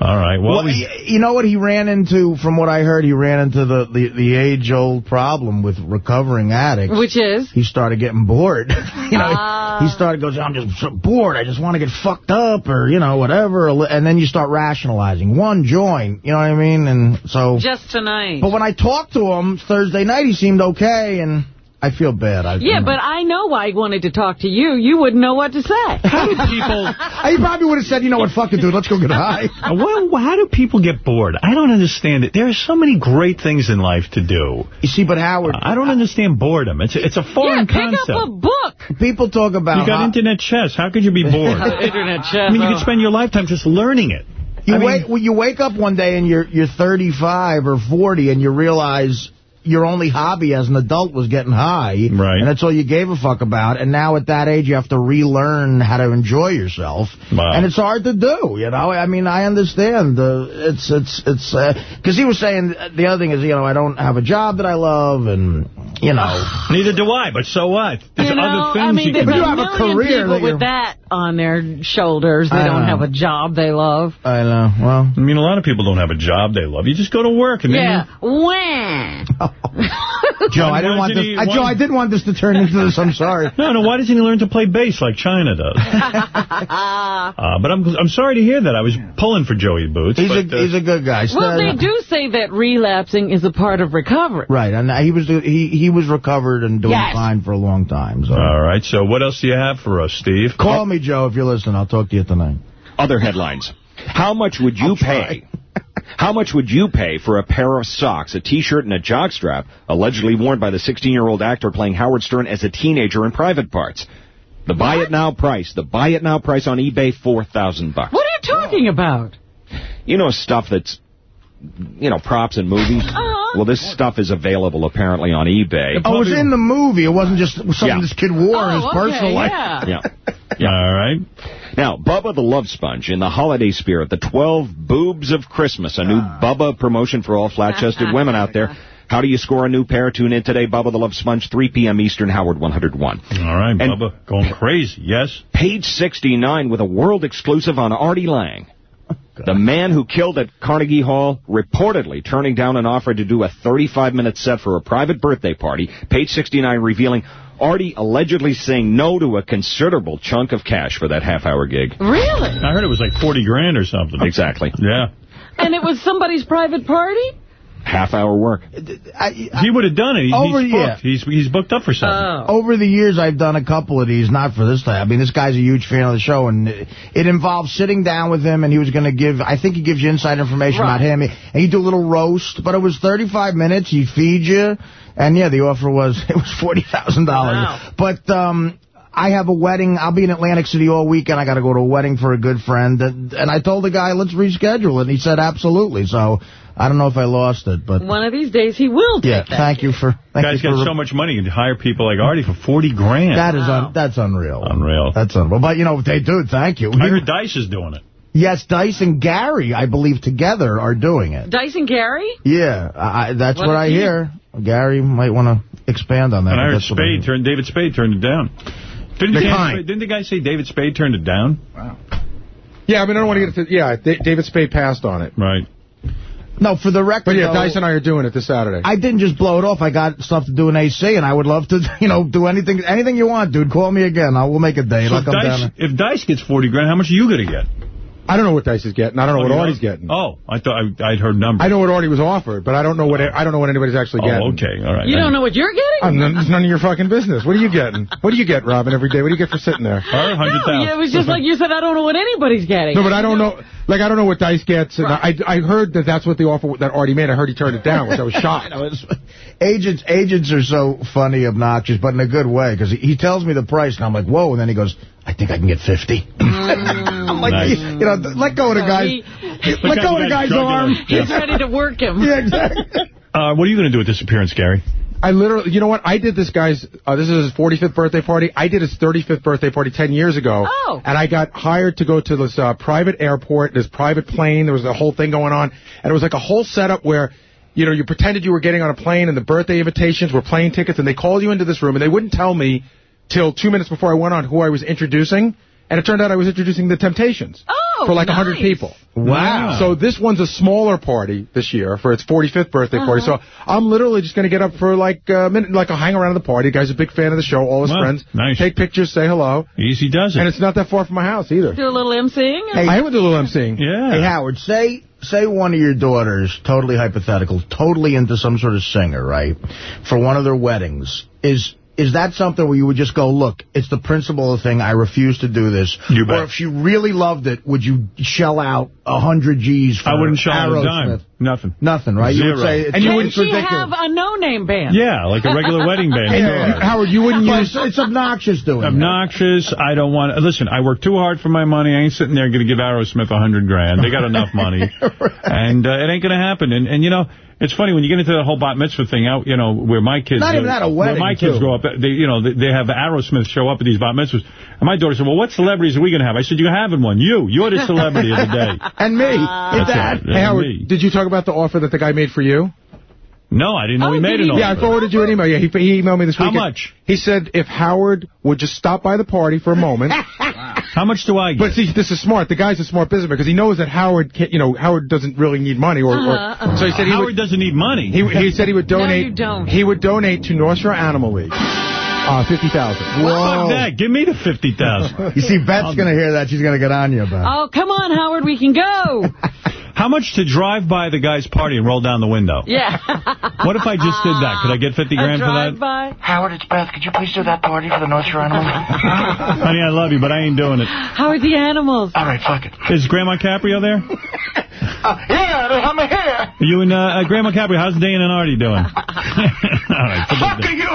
All right, well... Well, we- you know what he ran into, from what I heard, he ran into the, the, the age-old problem with recovering addicts. Which is? He started getting bored. *laughs* you know, Ah. he started goes, I'm just so bored. I just want to get fucked up or, you know, whatever. And then you start rationalizing. One joint, you know what I mean? And so... Just tonight. But when I talked to him Thursday night, he seemed okay, and I feel bad. I, Yeah, but I know why he wanted to talk to you. You wouldn't know what to say. How do people... *laughs* He probably would have said, you know what, fuck it, dude, let's go get high. *laughs* Uh, Well, how do people get bored? I don't understand it. There are so many great things in life to do. You see, but Howard... I don't understand boredom. It's a, it's a foreign yeah, pick concept. up a book. People talk about... You got how- internet chess. How could you be bored? *laughs* Internet chess. I mean, you oh. could spend your lifetime just learning it. You I mean- wake well, you wake up one day and you're you're 35 or 40 and you realize your only hobby as an adult was getting high. Right. And that's all you gave a fuck about. And now at that age, you have to relearn how to enjoy yourself. Wow. And it's hard to do, you know? I mean, I understand. The It's, it's, it's, uh, because he was saying, uh, the other thing is, you know, I don't have a job that I love and, you know. *sighs* Neither do I, but so what? There's you know, other things I mean, you can a do. have a career people that with that on their shoulders. They I don't know. have a job they love. I know. Well, I mean, a lot of people don't have a job they love. You just go to work and Yeah. then Wah. *laughs* Joe, Why I didn't want doesn't this. he- I, Joe, I didn't want this to turn into this. I'm sorry. *laughs* No, no, why doesn't he learn to play bass like China does? *laughs* Uh, but I'm I'm sorry to hear that. I was pulling for Joey Boots. He's but, a uh, he's a good guy. well, Still- they do say that relapsing is a part of recovery. Right, and he was he he was recovered and doing Yes. fine for a long time. So All right, so what else do you have for us, Steve? call me, Joe, if you're listening. I'll talk to you tonight. Other headlines. How much would you pay? How much would you pay for a pair of socks, a T-shirt, and a jockstrap allegedly worn by the 16-year-old actor playing Howard Stern as a teenager in Private Parts? The buy it now price. The buy it now price on eBay, four thousand bucks. What are you talking about? You know stuff that's, you know, props and movies. Uh-huh. Well, this stuff is available apparently on eBay. Oh, it was in the movie. It wasn't just something Yeah. this kid wore in his Oh, okay, personal life. yeah. Yeah. *laughs* All right. Now, Bubba the Love Sponge in the holiday spirit, the 12 boobs of Christmas, a new Bubba promotion for all flat-chested *laughs* women out there. How do you score a new pair? Tune in today, Bubba the Love Sponge, 3 p.m. Eastern, Howard 101. All right, And- Bubba, going crazy. Yes. Page 69 with a world exclusive on Artie Lang. The man who killed at Carnegie Hall reportedly turning down an offer to do a 35-minute set for a private birthday party. Page 69 revealing Artie allegedly saying no to a considerable chunk of cash for that half-hour gig. Really? I heard it was like 40 grand or something. Exactly. Yeah. And it was somebody's private party? Half-hour work. He would have done it. He, Over- he's yeah. booked. He's, he's booked up for something. Oh. Over the years, I've done a couple of these, not for this time. I mean, this guy's a huge fan of the show, and it, it involves sitting down with him, and he was going to give, I think he gives you inside information about him, and he'd do a little roast, but it was 35 minutes, he'd feed you, and yeah, the offer was, *laughs* it was $40,000. Wow. But, um... I have a wedding. I'll be in Atlantic City all weekend. I got to go to a wedding for a good friend. And, and I told the guy, let's reschedule it. And he said, absolutely. So I don't know if I lost it, but One of these days he will take yeah, that. thank you for... Thank Guy's you for got so much money. He can hire people like Artie for 40 grand. That is un that's unreal. Unreal. That's unreal. But, you know, they do. Thank you. I heard Dice is doing it. Yes, Dice and Gary, I believe, together are doing it. Dice and Gary? Yeah, I, that's What what, is I he? hear. Gary might want to expand on that. And I heard that's I Spade turned, David Spade turned it down. Didn't, The the kind. didn't the guy say David Spade turned it down? Wow. Yeah, I mean, I don't want to get into... Yeah, David Spade passed on it. Right. No, for the record, But yeah, though, Dice and I are doing it this Saturday. I didn't just blow it off. I got stuff to do in AC, and I would love to, *laughs* you know, do anything anything you want, dude. Call me again. I will make a date. So I'll if come Dice, down. if Dice gets 40 grand, how much are you going to get? I don't know what Dice is getting. I don't know Oh, what you Artie's don't? getting. Oh, I thought I, I'd heard numbers. I know what Artie was offered, but I don't know what oh. I don't know what anybody's actually getting. Oh, getting. okay, all right. You don't know what you're getting? I'm none, it's none of your fucking business. What are you getting? *laughs* What do you get, Robin, every day? What do you get for sitting there? Her, 100,000. Yeah, it was just like you said, I don't know what anybody's getting. No, but I don't know. Like, I don't know what Dice gets. And I, I heard that that's what the offer that Artie made. I heard he turned it down, which I was *laughs* shocked. know, it's, *laughs* agents agents are so funny, obnoxious, but in a good way, because he, he tells me the price, and I'm like, whoa, and then he goes, I think I can get 50. *laughs* I'm like, Nice. you, you know, let go of the So guy. he- Let go of the guy's guy's jugular. arm. He's ready to work him. Yeah, exactly. *laughs* Uh, what are you going to do with this appearance, Gary? I literally, you know what? I did this guy's, uh, this is his 45th birthday party. I did his 35th birthday party 10 years ago. Oh. And I got hired to go to this uh, private airport, this private plane. There was a whole thing going on. And it was like a whole setup where, you know, you pretended you were getting on a plane and the birthday invitations were plane tickets. And they called you into this room and they wouldn't tell me till two minutes before I went on who I was introducing. And it turned out I was introducing the Temptations. Oh, For like a nice. 100 people. Wow. So this one's a smaller party this year for its 45th birthday party. So Uh-huh. I'm literally just going to get up for like a minute, like I'll hang around at the party. The guy's a big fan of the show, all his Well, friends. nice. Take pictures, say hello. Easy does it. And it's not that far from my house either. Do a little emceeing. I would do a little emceeing. Yeah. Hey, Howard, say say one of your daughters, totally hypothetical, totally into some sort of singer, right, for one of their weddings, is is that something where you would just go, look, it's the principle of the thing, I refuse to do this? You bet. Or if she really loved it, would you shell out a hundred G's for I wouldn't shell out a dime. Nothing. Nothing, right? You would Zero. say it's, And it's she ridiculous. have a no-name band? Yeah, like a regular wedding band. Yeah, yeah. Howard, you wouldn't use... it's, it's obnoxious doing that. Obnoxious. I don't want. Listen, I work too hard for my money. I ain't sitting there going to give Aerosmith a hundred grand. They got enough *laughs* money, and uh, it ain't going to happen. And and you know, it's funny when you get into the whole bat mitzvah thing out. You know, where my kids, Not even that, a where wedding, my kids too. grow up, they you know they, they have Aerosmith show up at these bat mitzvahs. And my daughter said, "Well, what celebrities are we going to have?" I said, "You're having one. You. You're the celebrity of the day." *laughs* And me. That's Dad. right. Hey, Howard, Me. did you talk about the offer that the guy made for you? No, I didn't know Oh, he made did an offer. Yeah, I forwarded you an email. Yeah, he, he emailed me this week. How much? He said if Howard would just stop by the party for a moment. *laughs* How much do I get? But see, this is smart. The guy's a smart businessman because he knows that Howard, can't, you know, Howard doesn't really need money, or, Uh-huh, or uh-huh. so he said he Howard would. doesn't need money. He, he said he would No, donate. you don't. He would donate to North Shore Animal League. Uh, fifty thousand. Fuck that. Give me the 50000 *laughs* You see, Beth's going to hear that. She's going to get on you about it. Oh, come on, Howard, we can go. *laughs* How much to drive by the guy's party and roll down the window? Yeah. *laughs* What if I just did that? Could I get 50 grand for that? by. Howard, it's Beth. Could you please do that party for the North Shore Animal *laughs* Honey, I love you, but I ain't doing it. How are the animals? All right, fuck it. Is Grandma Caprio there? *laughs* Uh, yeah, I'm here. You and uh, uh, Grandma Caprio, how's Dan and Artie doing? *laughs* All right. Fuck you.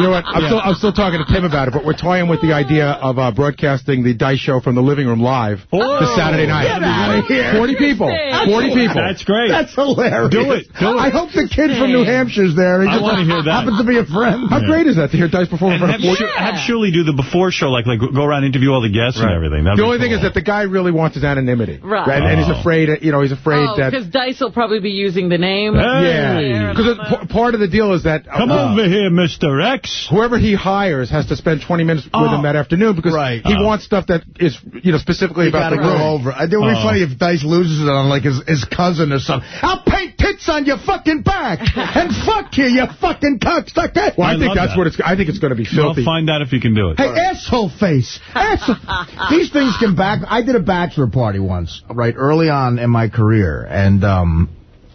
You know what? I'm, still, I'm still talking to Tim about it, but we're toying with the idea of uh, broadcasting the Dice Show from the living room live this Saturday night. Get outta here. 40 people. 40 people. That's great. That's hilarious. Do it. Do it. I hope the kid from New Hampshire's there. He I just wanna hear that. happens to be a friend. How great is that to hear Dice perform in And front of 40 Shir- have Shirley do the before show, like like go around and interview all the guests and everything. That'd The be only thing is that the guy really wants his anonymity. Right. And, and he's Oh. afraid, you know, he's afraid Oh, that... because Dice will probably be using the name. Hey. Yeah. Because part of the deal is that... Come uh, over here, Mr. X. Whoever he hires has to spend 20 minutes with Oh. him that afternoon because Right. he Oh. wants stuff that is, you know, specifically You about gotta the go room. over. It would be Oh. funny if Dice loses it on like his, his cousin or something. I'll paint tits on your fucking back *laughs* and fuck you, you fucking cocksucker. Well, I, I think that's that. what it's. I think it's going to be filthy. Well, filthy. find out if you can do it. Hey, asshole face. Asshole. *laughs* These things can back. I did a bachelor party once, right, early on in my career. And um,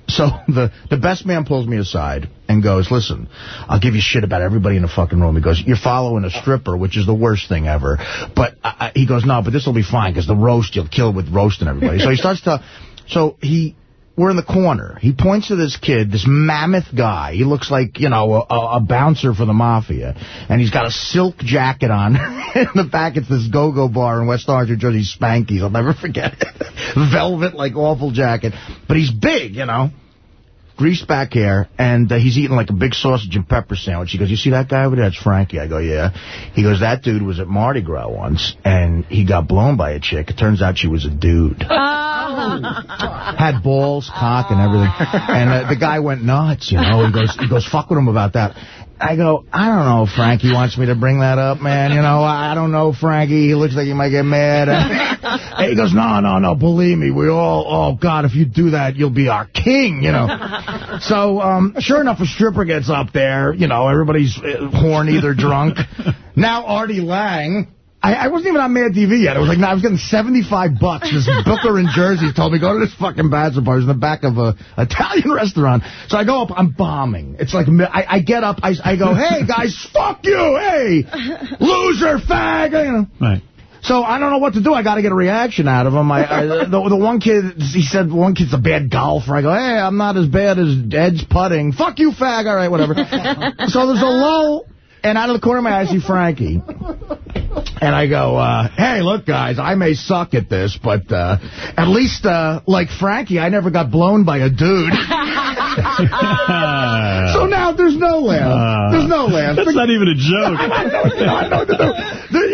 so *laughs* the, the best man pulls me aside and goes, listen, I'll give you shit about everybody in the fucking room. He goes, you're following a stripper, which is the worst thing ever. But I, I, he goes, no, but this will be fine because the roast, you'll kill with roasting everybody. So he starts to, so he, we're in the corner. He points to this kid, this mammoth guy. He looks like, you know, a, a bouncer for the mafia. And he's got a silk jacket on. *laughs* in the back, it's this go-go bar in West Orange, New Jersey, Spanky's. I'll never forget it. *laughs* Velvet, like, awful jacket. But he's big, you know. Greased back hair, and uh, he's eating like a big sausage and pepper sandwich. He goes, you see that guy over there? That's Frankie. I go, yeah. He goes, that dude was at Mardi Gras once, and he got blown by a chick. It turns out she was a dude. *laughs* had balls, cock, and everything. And uh, the guy went nuts, you know. He goes, he goes, fuck with him about that. I go, I don't know if Frankie wants me to bring that up, man. You know, I don't know, Frankie. He looks like he might get mad. And *laughs* he goes, no, no, no, believe me. We all, oh, God, if you do that, you'll be our king, you know. *laughs* So, um, sure enough, a stripper gets up there. You know, everybody's uh, horny, they're drunk. *laughs* Now Artie Lange... I, I wasn't even on Mad TV yet. I was like, no, I was getting 75 bucks. This *laughs* booker in Jersey told me, go to this fucking bachelor party. In the back of a Italian *laughs* restaurant. So I go up, I'm bombing. It's like, I, I get up, I, I go, hey, guys, *laughs* fuck you, hey, loser, fag, you know. Right. So I don't know what to do. I got to get a reaction out of him. I, I the, the one kid, he said one kid's a bad golfer. I go, hey, I'm not as bad as Ed's putting. Fuck you, fag. All right, whatever. so there's a lull, and out of the corner of my eye, I see Frankie. And I go, uh, hey, look, guys, I may suck at this, but uh, at least, uh, like Frankie, I never got blown by a dude. *laughs* so now there's no laugh. There's no laugh. That's not even a joke. *laughs* I know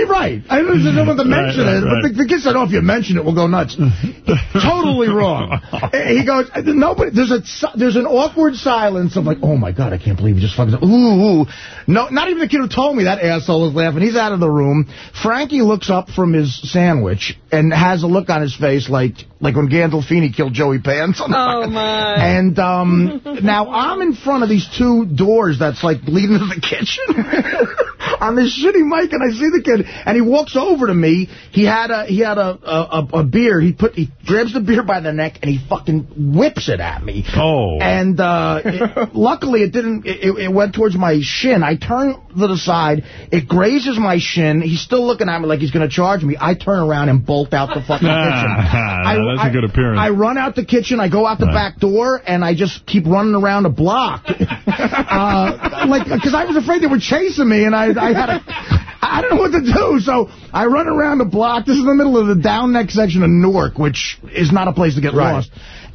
right. I don't know want to mention Right, it, right, but the, the kid said, oh, if you mention it, we'll go nuts. *laughs* totally wrong. *laughs* he goes, nobody, there's a there's an awkward silence of like, oh, my God, I can't believe he just fucking, ooh, ooh. No, not even the kid who told me that asshole was laughing. He's out of the room. Frankie looks up from his sandwich and has a look on his face like like when Gandolfini killed Joey Pants. On the Oh, fucking- my. And um, *laughs* now I'm in front of these two doors that's like leading to the kitchen on this shitty mic, and I see the kid, and he walks over to me. He had a he had a a, a beer. He put he grabs the beer by the neck and he fucking whips it at me. Oh. And uh, it, *laughs* luckily it didn't. It, it went towards my shin. I turn to the side. It grazes my shin. He's still looking at me like he's going to charge me. I turn around and bolt out the fucking *laughs* kitchen. I, That's a good appearance. I run out the kitchen, I go out the back door, and I just keep running around a block. *laughs* uh, like, because I was afraid they were chasing me, and I, I had a... I don't know what to do, so I run around the block. This is the middle of the down neck section of Newark, which is not a place to get Right. lost.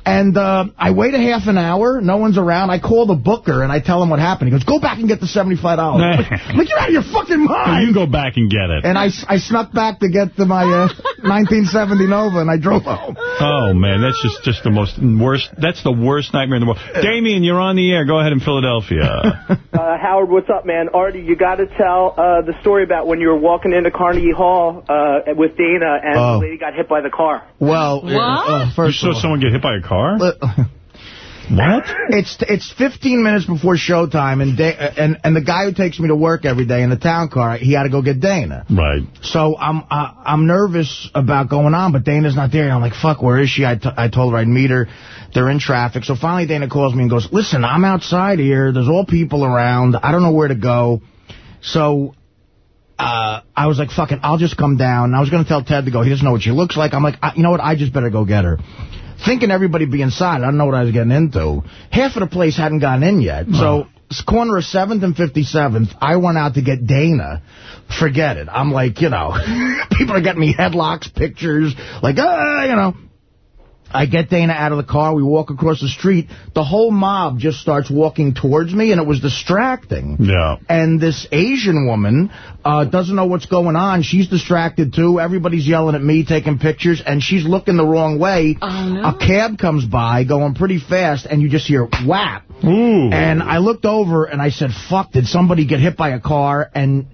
And uh, I wait a half an hour. No one's around. I call the booker, and I tell him what happened. He goes, go back and get the $75. I'm like, you're out of your fucking mind. You can go back and get it. And I, I snuck back to get to my uh, *laughs* 1970 Nova, and I drove home. Oh, man, that's just, just the most worst, that's the worst nightmare in the world. Damien, you're on the air. Go ahead in Philadelphia. *laughs* Uh, Howard, what's up, man? Artie, you got to tell uh, the story about when you were walking into Carnegie Hall uh, with Dana and Oh. the lady got hit by the car. Well, What? uh, first you of saw all- someone get hit by a car? *laughs* What? It's it's 15 minutes before showtime, and da and and the guy who takes me to work every day in the town car, he had to go get Dana. Right. So I'm uh, I'm nervous about going on, but Dana's not there. And I'm like, fuck, where is she? I, t I told her I'd meet her. They're in traffic. So finally Dana calls me and goes, listen, I'm outside here. There's all people around. I don't know where to go. So uh, I was like, fuck it, I'll just come down. And I was going to tell Ted to go. He doesn't know what she looks like. I'm like, I, you know what? I just better go get her. Thinking everybody'd be inside. I don't know what I was getting into. Half of the place hadn't gotten in yet. So corner of 7th and 57th. I went out to get Dana. Forget it. I'm like, you know, *laughs* people are getting me headlocks, pictures, like, ah, you know. I get Dana out of the car. We walk across the street. The whole mob just starts walking towards me, and it was distracting. Yeah. And this Asian woman uh, doesn't know what's going on. She's distracted, too. Everybody's yelling at me, taking pictures, and she's looking the wrong way. Oh, no. A cab comes by, going pretty fast, and you just hear whap. Ooh. And I looked over, and I said, fuck, did somebody get hit by a car? And...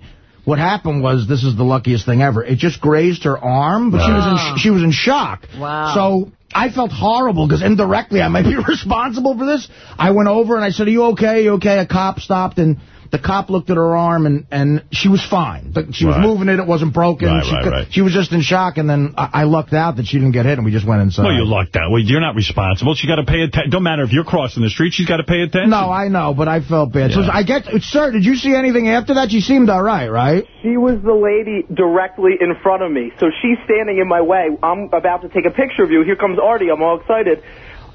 What happened was, this is the luckiest thing ever. It just grazed her arm, but she was in Ah. sh she was in shock. Wow. So I felt horrible because indirectly I might be *laughs* responsible for this. I went over and I said, are you okay? Are you okay? A cop stopped and the cop looked at her arm and, and she was fine. But She was Right. moving it. It wasn't broken. Right, she, right, could- right. she was just in shock and then I, I lucked out that she didn't get hit and we just went inside. Well, you lucked out. Well, you're not responsible. She got to pay attention. Don't matter if you're crossing the street. She's got to pay attention. No, I know, but I felt bad. So I get, sir, did you see anything after that? She seemed all right, right? She was the lady directly in front of me. So she's standing in my way. I'm about to take a picture of you. Here comes Artie. I'm all excited.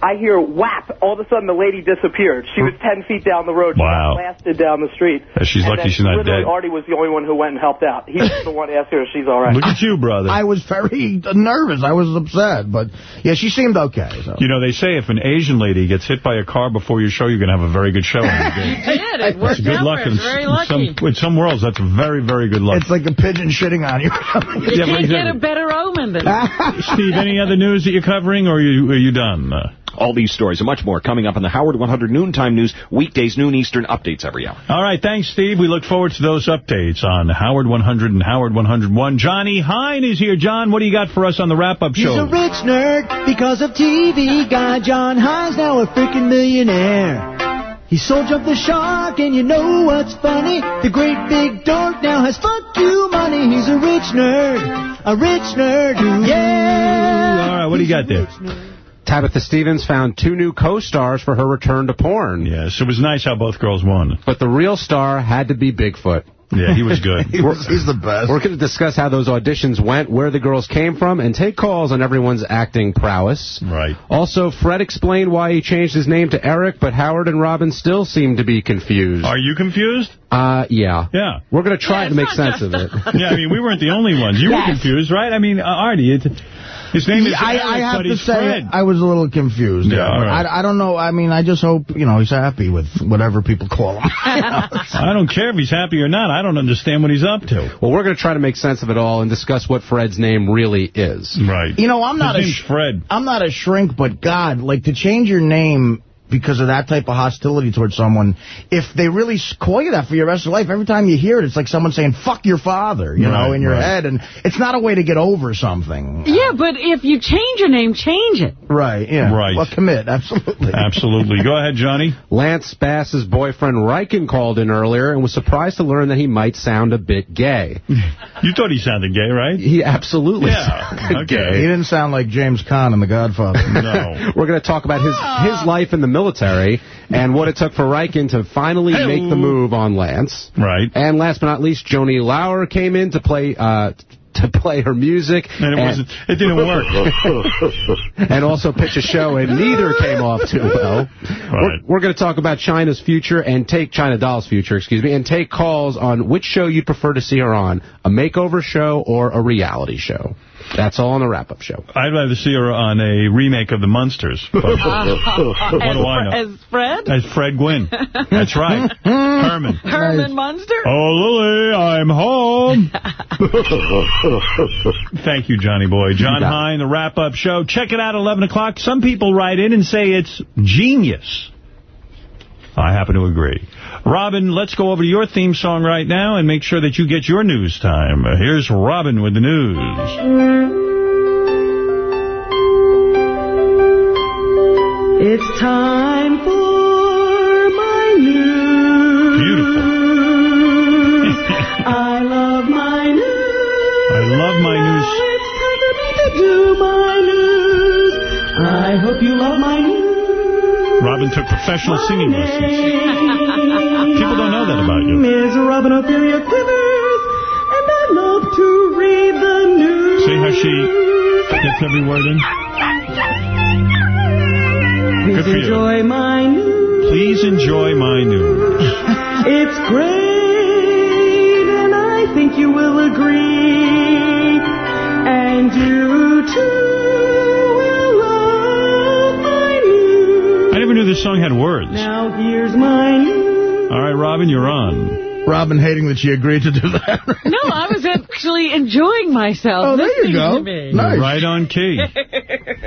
I hear whap. All of a sudden, the lady disappeared. She was 10 feet down the road. She Wow. got blasted down the street. She's And lucky she's not dead. Artie was the only one who went and helped out. He was the one to ask her if she's all right. Look at you, brother. I was very nervous. I was upset. But, yeah, she seemed okay. So. You know, they say if an Asian lady gets hit by a car before your show, you're going to have a very good show. He *laughs* did. It worked good out luck. for In, us. Very in lucky. some, in some worlds, that's very, very good luck. It's like a pigeon shitting on you. *laughs* You Yeah, can't get a better omen than *laughs* Steve, any other news that you're covering, or are you, are you done? Uh, All these stories and much more coming up on the Howard 100 Noontime News, weekdays, noon Eastern, updates every hour. all right, thanks, Steve. We look forward to those updates on Howard 100 and Howard 101. Johnny Hein is here. John, what do you got for us on the wrap-up show? He's a rich nerd because of TV. Guy Jon Hein's now a freaking millionaire. He sold Jump the Shark, and you know what's funny? The great big dork now has fuck you money. He's a rich nerd, a rich nerd. Ooh, yeah. All right, what do you got there? Tabitha Stevens found two new co-stars for her return to porn. Yes, it was nice how both girls won. But the real star had to be Bigfoot. Yeah, he was good. *laughs* He was, he's the best. We're going to discuss how those auditions went, where the girls came from, and take calls on everyone's acting prowess. Right. Also, Fred explained why he changed his name to Eric, but Howard and Robin still seem to be confused. Are you confused? Uh, yeah. Yeah. We're going to try Yeah, to make sense of it. *laughs* Yeah, I mean, we weren't the only ones. You were confused, right? I mean, uh, Artie, it, His name is Yeah, I, I have but to say, Fred. I was a little confused. Yeah, all right. I, I don't know. I mean, I just hope, you know, he's happy with whatever people call him. *laughs* I don't care if he's happy or not. I don't understand what he's up to. Well, we're going to try to make sense of it all and discuss what Fred's name really is. Right. You know, I'm not His a name's Fred. I'm not a shrink, but God, like to change your name because of that type of hostility towards someone, if they really s- call you that for your rest of your life, every time you hear it, it's like someone saying, fuck your father, you Right, know, in your right. head. And it's not a way to get over something. Yeah, but if you change your name, change it. Right, yeah. Right. Well, commit, absolutely. Absolutely. Go ahead, Johnny. Lance Bass's boyfriend Reichen called in earlier and was surprised to learn that he might sound a bit gay. You thought he sounded gay, right? He absolutely Yeah, sounded okay. He didn't sound like James Caan in The Godfather. No. *laughs* We're going to talk about his his ah. life in the military and what it took for Reichen to finally Hey-o. make the move on Lance. Right. And last but not least, Joanie Laurer came in to play uh, *laughs* to play her music And it wasn't. It didn't work. *laughs* and also pitch a show, and neither came off too well. We're, we're going to talk about Chyna's future and take Chyna Doll's future, excuse me, and take calls on which show you'd prefer to see her on, a makeover show or a reality show. That's all on the wrap-up show. I'd rather see her on a remake of The Munsters. *laughs* What do I know? As Fred? As Fred Gwynne. That's right. Herman. Herman Munster? Oh, Lily, I'm home. *laughs* Thank you, Johnny Boy. John got. Hein, the wrap-up show. Check it out at 11 o'clock. Some people write in and say it's genius. I happen to agree. Robin, let's go over to your theme song right now and make sure that you get your news time. Here's Robin with the news. It's time for my news. Beautiful. *laughs* I love my news. I love my news. It's time for me to do my news. I hope you love my news. Robin took professional singing lessons. People don't know that about you. Miss Robin Ophelia Quivers, and I love to read the news. See how she gets every word in? Please Good for you. my news. Please enjoy my news. It's great, and I think you will agree. And you too this song had words. Now here's my. All right, Robin, you're on. Robin hating that she agreed to do that. *laughs* No, I was actually enjoying myself. Oh, there you go. Nice. Right on key.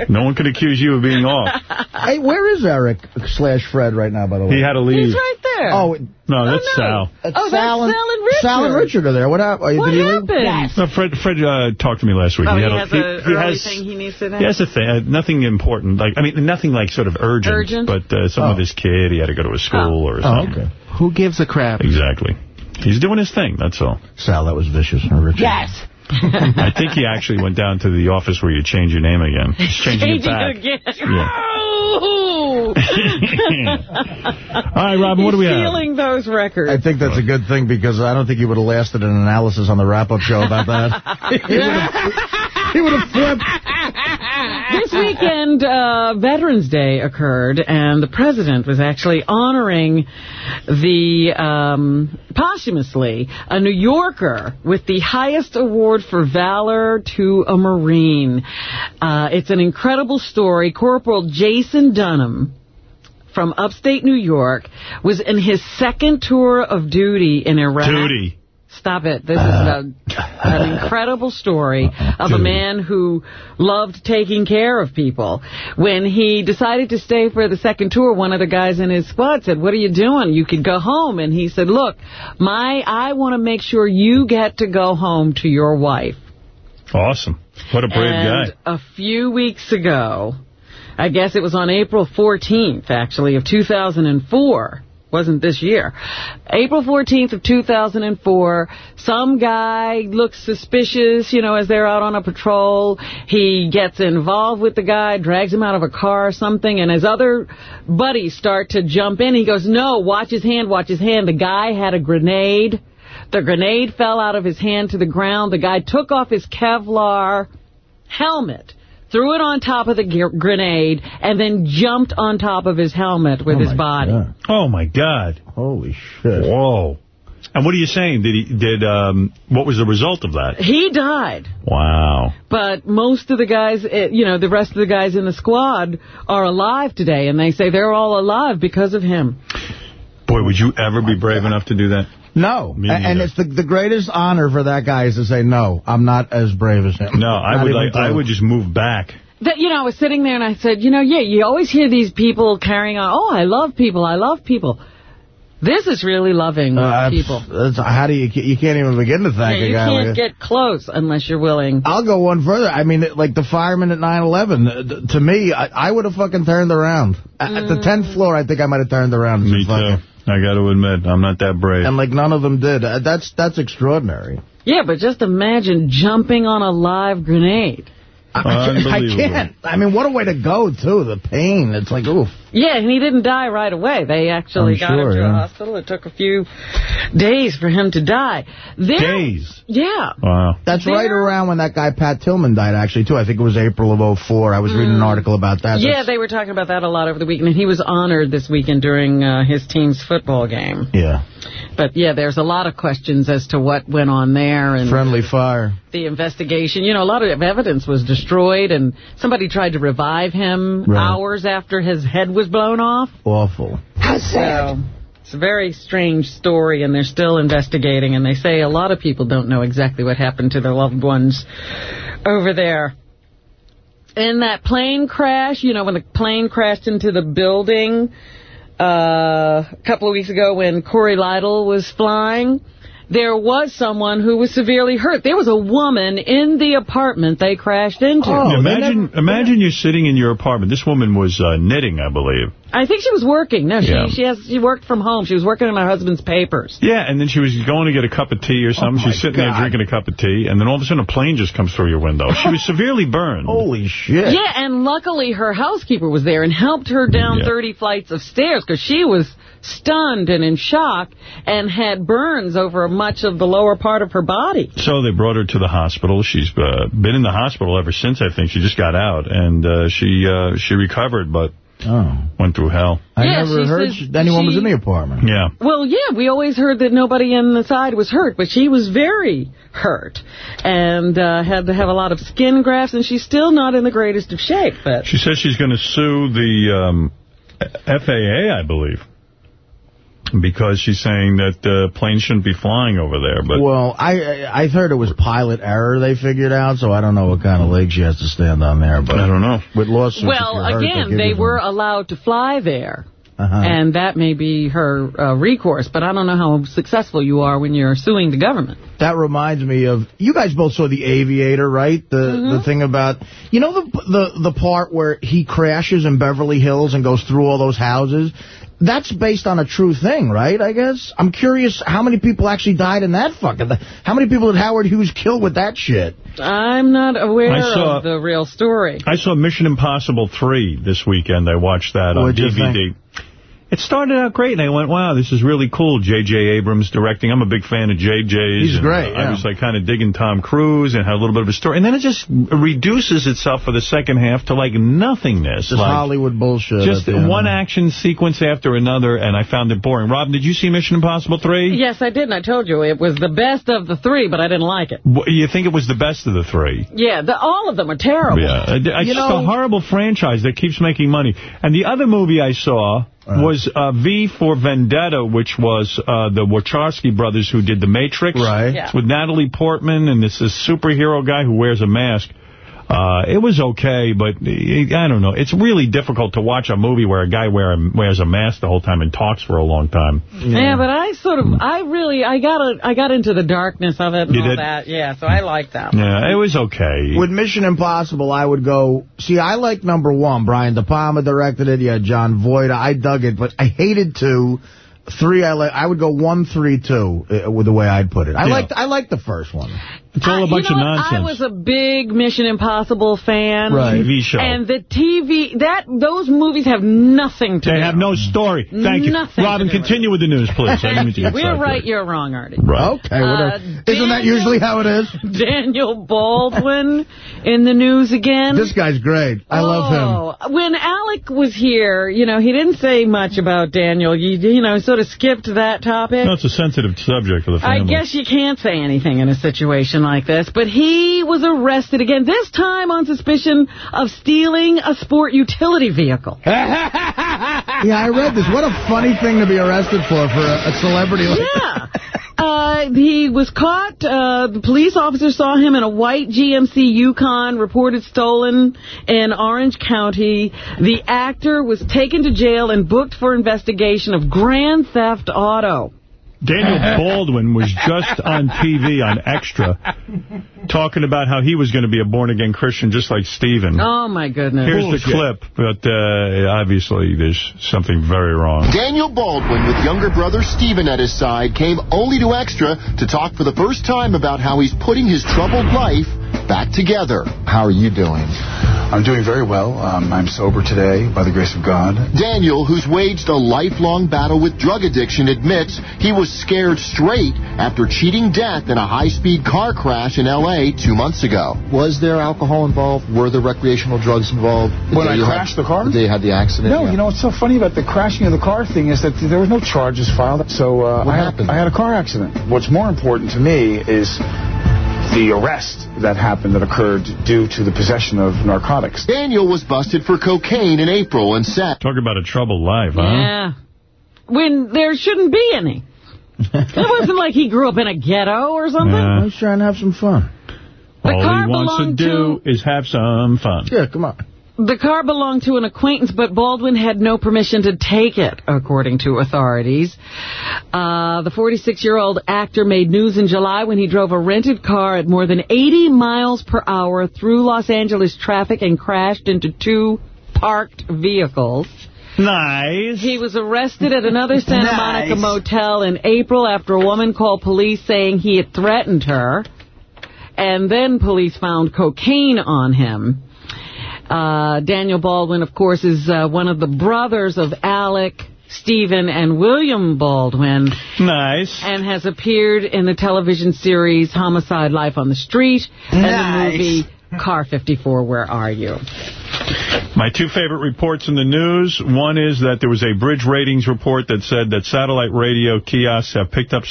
No one could accuse you of being off. *laughs* hey, where is Eric slash Fred right now, by the way? He had to leave. He's right there. Oh, No, that's no. Sal. That's Oh, that's Sal and, Sal and Richard. Sal and Richard are there. What happened? What Did he leave? happened? No, Fred Fred uh, talked to me last week. Oh, he, had has he, a he early has, thing he needs to do? He has a thing, uh, nothing important. Like I mean, nothing like sort of urgent. Urgent? But uh, some Oh. with his kid, he had to go to a school or Oh, something. okay. Who gives a crap? Exactly. He's doing his thing, that's all. Sal, that was vicious. Richard. Yes. *laughs* I think he actually went down to the office where you change your name again. He's *laughs* changing it Changing back. again. Yeah. Oh! *laughs* All right, Robin, what do we have? Stealing those records. I think that's a good thing because I don't think he would have lasted an analysis on the wrap-up show about that. he would have he would have flipped. This weekend, uh, Veterans Day occurred, and the president was actually honoring the, um, posthumously, a New Yorker with the highest award for valor to a Marine. Uh, it's an incredible story. Corporal Jason Dunham from upstate New York was in his second tour of duty in Iraq. Duty. Stop it. This is a, an incredible story of a man who loved taking care of people. When he decided to stay for the second tour, one of the guys in his squad said, what are you doing? You could go home. And he said, look, my I want to make sure you get to go home to your wife. Awesome. What a brave and guy. a few weeks ago, I guess it was on April 14th, actually, of 2004. Wasn't this year. April 14th of 2004, some guy looks suspicious, you know, as they're out on a patrol. He gets involved with the guy, drags him out of a car or something, and his other buddies start to jump in. He goes, no, watch his hand, watch his hand. The guy had a grenade. The grenade fell out of his hand to the ground. The guy took off his Kevlar helmet, threw it on top of the grenade, and then jumped on top of his helmet with Oh, his body. God. Oh, my God. Holy shit. Whoa. And what are you saying? Did he? Did um? What was the result of that? He died. Wow. But most of the guys, eh, you know, the rest of the guys in the squad are alive today, and they say they're all alive because of him. Boy, would you ever be brave enough to do that? No. And it's the the greatest honor for that guy is to say, no, I'm not as brave as him. No, I would like. I would just move back. That you know, I was sitting there and I said, you know, yeah, you always hear these people carrying on. Oh, I love people. I love people. This is really loving Uh, people. How do you you can't even begin to thank Yeah, a you can't like get close unless you're willing. I'll go one further. I mean, like the fireman at 9/11. uh, To me, I, I would have fucking turned around. At at the Mm. 10th floor, I think I might have turned around. Me said, "Fuck too. I got to admit, I'm not that brave. And like none of them did. Uh, That's that's extraordinary. Yeah, but just imagine jumping on a live grenade. I, I can't. I mean, what a way to go too. The pain. It's like, oof. Yeah, and he didn't die right away. They actually I'm got sure, him to yeah. a hospital. It took a few days for him to die. There, Days. Yeah. Wow. That's There- right around when that guy Pat Tillman died, actually, too. I think it was April of '04. I was reading an article about that. Mm. Yeah, That's- they were talking about that a lot over the weekend, and he was honored this weekend during uh, his team's football game. yeah. But yeah, there's a lot of questions as to what went on there and Friendly fire. the investigation. You know, a lot of evidence was destroyed, and somebody tried to revive him Right. hours after his head was blown off. Awful. how So it's a very strange story, and they're still investigating. And they say a lot of people don't know exactly what happened to their loved ones over there. In that plane crash, you know, when the plane crashed into the building uh, a couple of weeks ago when Cory Lidle was flying, there was someone who was severely hurt. There was a woman in the apartment they crashed into. Oh, Yeah, imagine, imagine you're sitting in your apartment. This woman was uh, knitting, I believe. I think she was working. No, she Yeah. she has she worked from home. She was working on her husband's papers. Yeah, and then she was going to get a cup of tea or something. Oh, She's sitting there drinking a cup of tea, and then all of a sudden a plane just comes through your window. She was *laughs* severely burned. Holy shit. Yeah, and luckily her housekeeper was there and helped her down Yeah. 30 flights of stairs because she was stunned and in shock and had burns over much of the lower part of her body. So they brought her to the hospital. She's uh, been in the hospital ever since, I think. She just got out, and uh, she uh, she recovered, but Oh. went through hell. I Yeah, never heard says anyone was in the apartment. Yeah. Well, yeah, we always heard that nobody in the side was hurt, but she was very hurt and uh, had to have a lot of skin grafts, and she's still not in the greatest of shape. But She says she's going to sue the um, FAA, I believe, because she's saying that uh, planes shouldn't be flying over there. But Well, I I I've heard it was pilot error they figured out, so I don't know what kind of leg she has to stand on there. But I don't know. With lawsuits, well, if hurt, again, they you were allowed to fly there. uh-huh. And that may be her uh, recourse, but I don't know how successful you are when you're suing the government. That reminds me of you guys both saw the Aviator, right? The Mm-hmm. the thing about you know the the the part where he crashes in Beverly Hills and goes through all those houses. That's based on a true thing, right? I guess. I'm curious how many people actually died in that fucking. How many people did Howard Hughes kill with that shit? I'm not aware I saw- of the real story. I saw Mission Impossible 3 this weekend. I watched that on What'd you DVD. It started out great, and I went, wow, this is really cool. J.J. Abrams directing. I'm a big fan of J.J.'s. He's and, great, uh, I was like kind of digging Tom Cruise and had a little bit of a story. And then it just reduces itself for the second half to like nothingness. Just like, Hollywood bullshit. Just at end. one action sequence after another, and I found it boring. Rob, did you see Mission Impossible 3? Yes, I did, and I told you it was the best of the three, but I didn't like it. Wh- You think it was the best of the three? Yeah, the, all of them are terrible. Yeah, it's You just know- a horrible franchise that keeps making money. And the other movie I saw was uh, V for Vendetta, which was uh, the Wachowski brothers who did The Matrix. Right. Yeah. It's with Natalie Portman, and this is superhero guy who wears a mask. Uh, it was okay, but uh, I don't know. It's really difficult to watch a movie where a guy wear a, wears a mask the whole time and talks for a long time. Yeah. but I sort of, I really, I got a, I got into the darkness of it and You all did? that. Yeah, so I like that. Yeah, it was okay. With Mission Impossible, I would go... See, I like number one. Brian De Palma directed it. Yeah, Jon Voight. I dug it, but I hated two. Three, I like. I would go one, three, two, uh, with the way I'd put it. I Yeah. liked. I liked the first one. It's all a I- bunch you know of what? nonsense. I was a big Mission Impossible fan. Right. TV show. And the TV, that those movies have nothing to do. They do. have no story. Thank you. Nothing Robin, to with continue with the news, please. I didn't mean to *laughs* We're right, you're wrong, Artie. Right. Okay, whatever. Uh, Isn't that usually how it is? *laughs* Daniel Baldwin in the news again. This guy's great. I love him. Oh, when Alec was here, you know, he didn't say much about Daniel. You, you know, sort of skipped that topic. No, it's a sensitive subject for the family. I guess you can't say anything in a situation like this, but he was arrested again, this time on suspicion of stealing a sport utility vehicle. *laughs* Yeah, I read this. What a funny thing to be arrested for, for a, a celebrity like Yeah. *laughs* Uh, he was caught. Uh, the police officer saw him in a white GMC Yukon, reported stolen in Orange County. The actor was taken to jail and booked for investigation of grand theft auto. Daniel *laughs* Baldwin was just on TV on Extra talking about how he was going to be a born-again Christian just like Stephen. Oh, my goodness. Here's the clip, but uh, obviously there's something very wrong. Daniel Baldwin, with younger brother Stephen at his side, came only to Extra to talk for the first time about how he's putting his troubled life back together. How are you doing? I'm doing very well. Um, I'm sober today, by the grace of God. Daniel, who's waged a lifelong battle with drug addiction, admits he was scared straight after cheating death in a high-speed car crash in L.A. two months ago. Was there alcohol involved? Were there recreational drugs involved? When I crashed the car? The day you had the accident? No, Yeah. you know what's so funny about the crashing of the car thing is that there was no charges filed. So uh, What I, had, happened? I had a car accident. What's more important to me is the arrest that happened that occurred due to the possession of narcotics. Daniel was busted for cocaine in April and said... Talk about a troubled life, huh? Yeah. When there shouldn't be any. it wasn't like he grew up in a ghetto or something. Yeah. He's trying to have some fun. The All car he wants to belonged do is have some fun. Yeah, come on. The car belonged to an acquaintance, but Baldwin had no permission to take it, according to authorities. Uh, the 46-year-old actor made news in July when he drove a rented car at more than 80 miles per hour through Los Angeles traffic and crashed into two parked vehicles. Nice. He was arrested at another Santa Nice. Monica motel in April after a woman called police saying he had threatened her. And then police found cocaine on him. Uh, Daniel Baldwin, of course, is uh, one of the brothers of Alec, Stephen, and William Baldwin. Nice. And has appeared in the television series Homicide Life on the Street and Nice. the movie Car 54, Where Are You? My two favorite reports in the news. One is that there was a bridge ratings report that said that satellite radio kiosks have picked up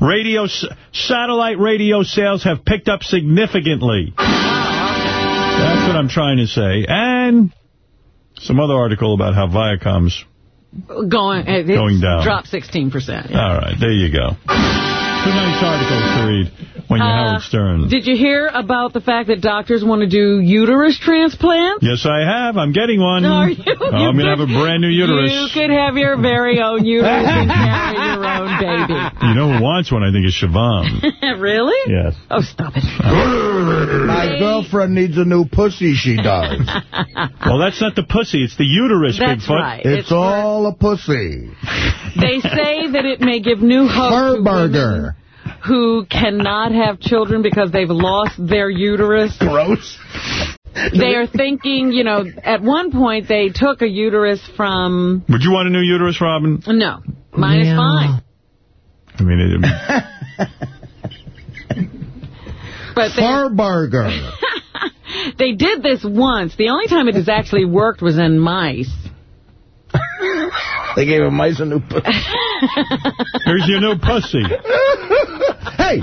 radio s- satellite radio sales have picked up significantly. That's what I'm trying to say. And some other article about how Viacom's Going, Going down. Drop 16%. All right, there you go. Two nice articles to read when you're Uh, Howard Stern. Did you hear about the fact that doctors want to do uterus transplants? Yes, I have. I'm getting one. Are you? Oh, I'm going to have a brand new uterus. You could have your very own uterus and carry your own baby. *laughs* You know who wants one, I think, is Siobhan. *laughs* really? Yes. Oh, stop it. My girlfriend needs a new pussy, she *laughs* does. Well, that's not the pussy. It's the uterus, That's Bigfoot. right. It's, It's all a pussy. They say that it may give new hope to women who cannot have children because they've lost their uterus. Gross. They are thinking, you know, at one point they took a uterus from... Would you want a new uterus, Robin? No, mine is fine. I mean, it, But they, Farburger. *laughs* they did this once. The only time it has actually worked was in mice. *laughs* They gave him mice a new pussy. here's your new pussy. *laughs* hey,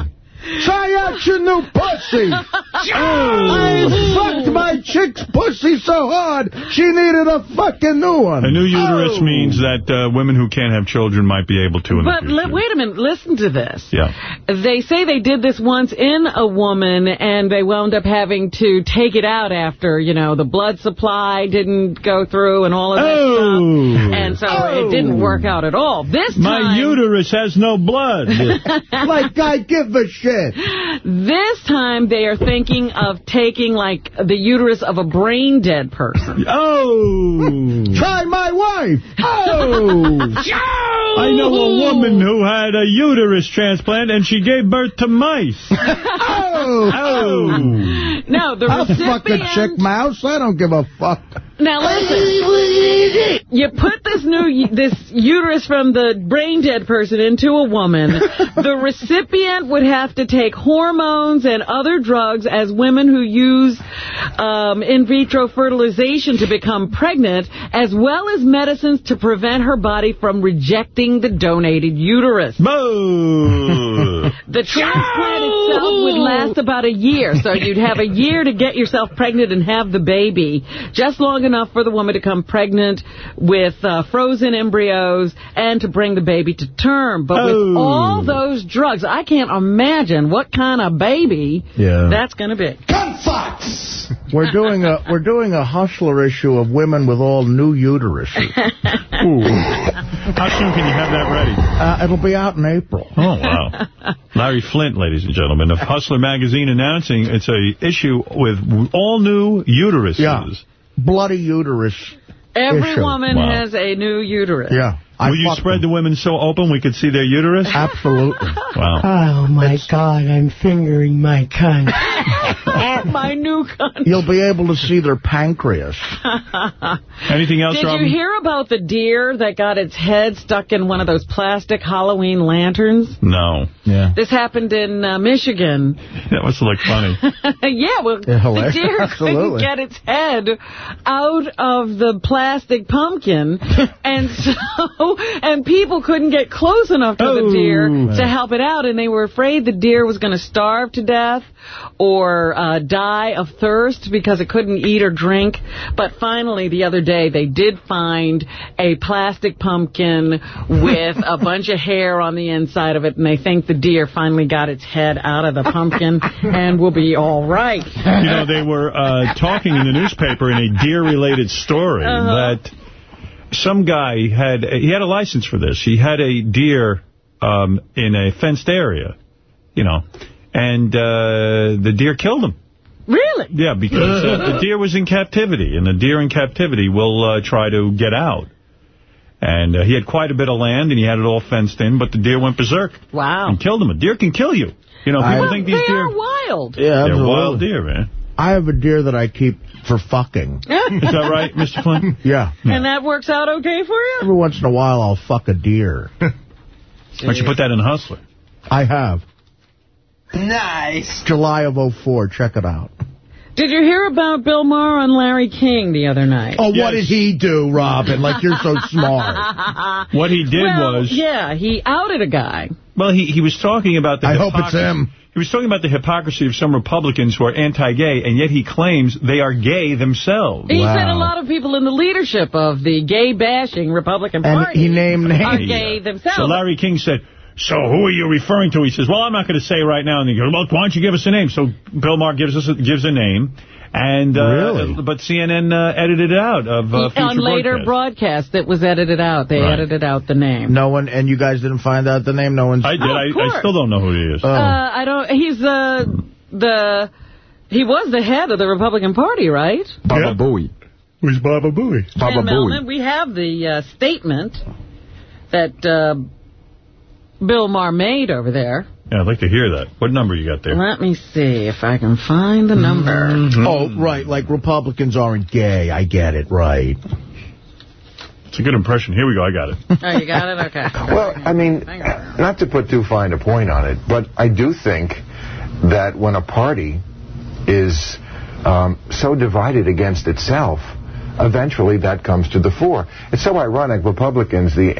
try out your new pussy. I fucked my chick's pussy so hard, she needed a fucking new one. A new uterus Oh. means that uh, women who can't have children might be able to in But the future. wait a minute, listen to this. Yeah. They say they did this once in a woman, and they wound up having to take it out after, you know, the blood supply didn't go through and all of that Oh. stuff. And so it didn't work out at all. This time... My uterus has no blood. *laughs* like I give a shit. This time they are thinking of taking, like, the uterus of a brain-dead person. Oh! *laughs* Try my wife! *laughs* Oh! I know a woman who had a uterus transplant and she gave birth to mice. *laughs* oh! Oh! No, the I'll fuck a recipient- chick mouse. I don't give a fuck. Now listen, you put this new this uterus from the brain dead person into a woman. *laughs* the recipient would have to take hormones and other drugs as women who use um, in vitro fertilization to become pregnant, as well as medicines to prevent her body from rejecting the donated uterus. Boo! The transplant itself would last about a year, so you'd have a year to get yourself pregnant and have the baby, just long enough for the woman to come pregnant with uh, frozen embryos and to bring the baby to term. But with Oh. all those drugs, I can't imagine what kind of baby Yeah. that's going to be. *laughs* We're doing a we're doing a hustler issue of women with all new uteruses. *laughs* How soon can you have that ready? Uh, it'll be out in April. Oh, wow. Larry Flynt, ladies and gentlemen, of Hustler Magazine announcing it's a issue with all new uteruses. Yeah. Bloody uterus. Every issue. woman Wow. has a new uterus. Yeah. I Will you fucked spread the women so open we could see their uterus? Absolutely. Wow. Oh, my God, I'm fingering my cunt. *laughs* My new cunt. You'll be able to see their pancreas. *laughs* Anything else, Did Robin? you hear about the deer that got its head stuck in one of those plastic Halloween lanterns? No. Yeah. This happened in uh, Michigan. *laughs* That must look funny. *laughs* yeah, well, Yeah, the deer Absolutely. couldn't get its head out of the plastic pumpkin, and so and people couldn't get close enough to the deer to help it out, and they were afraid the deer was going to starve to death or uh, die of thirst because it couldn't eat or drink. But finally, the other day, they did find a plastic pumpkin with a *laughs* bunch of hair on the inside of it, and they think the deer finally got its head out of the pumpkin and will be all right. You know, they were uh, talking in the newspaper in a deer-related story Uh-huh. that some guy had, he had a license for this. He had a deer um, in a fenced area, you know, and uh, the deer killed him. Really? Yeah, because uh, the deer was in captivity, and the deer in captivity will uh, try to get out. And uh, he had quite a bit of land, and he had it all fenced in, but the deer went berserk Wow. and killed him. A deer can kill you. You know, people Well, think these deer... are wild. Yeah, They're wild deer, man. I have a deer that I keep for fucking. *laughs* Is that right, Mr. Flynt? *laughs* Yeah. And that works out okay for you? Every once in a while, I'll fuck a deer. Why don't you put that in Hustler? I have. Nice. July of 04. Check it out. Did you hear about Bill Maher on Larry King the other night? Oh, what did he do, Robin? Like, you're so *laughs* smart. What he did well, was... Yeah, he outed a guy. Well, he, he was talking about the I hope it's hypocrisy- him. He was talking about the hypocrisy of some Republicans who are anti-gay, and yet he claims they are gay themselves. He said a lot of people in the leadership of the gay-bashing Republican And Party he named are names. gay themselves. So Larry King said, so who are you referring to? He says, well, I'm not going to say right now. And he goes, well, why don't you give us a name? So Bill Maher gives us a, gives a name. And uh, Really? But CNN uh, edited it out of uh, future on later broadcasts. broadcast, it was edited out. They Right. edited out the name. No one, and you guys didn't find out the name? No one's... I did. Oh, I, I still don't know who he is. Oh. Uh, I don't. He's the the. He was the head of the Republican Party, right? Baba Booey. Who's Baba Booey? and Melvin, we have the uh, statement that uh, Bill Maher made over there. Yeah, I'd like to hear that. What number you got there? Let me see if I can find the number. Mm-hmm. Oh, right, like Republicans aren't gay. I get it, right. It's a good impression. Here we go. I got it. Oh, you got it? Okay. *laughs* Well, I mean, not to put too fine a point on it, but I do think that when a party is um, so divided against itself, eventually that comes to the fore. It's so ironic, Republicans, the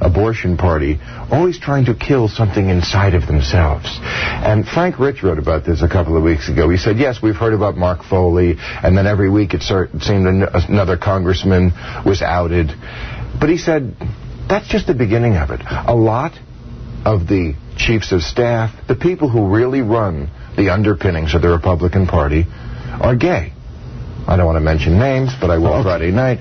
anti-abortion party, always trying to kill something inside of themselves. And Frank Rich wrote about this a couple of weeks ago. He said, yes, we've heard about Mark Foley, and then every week it, seemed an- another congressman was outed. But he said, that's just the beginning of it. A lot of the chiefs of staff, the people who really run the underpinnings of the Republican Party, are gay. I don't want to mention names, but I will Friday night.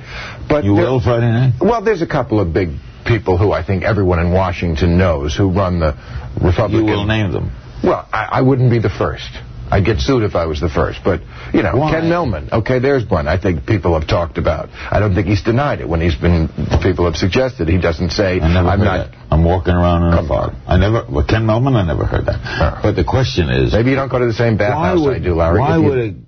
But you will Friday night? Well, there's a couple of big people who I think everyone in Washington knows who run the Republican... You will name them. Well, I, I wouldn't be the first. I'd get sued if I was the first. But, you know, Why? Ken Mehlman, okay, there's one I think people have talked about. I don't think he's denied it when he's been, people have suggested. He doesn't say, I never I'm not. that. I'm walking around in a fog. I never, well, Ken Mehlman, I never heard that. Uh-huh. But the question is... Maybe you don't go to the same bathhouse would, I do, Larry. Why you- would.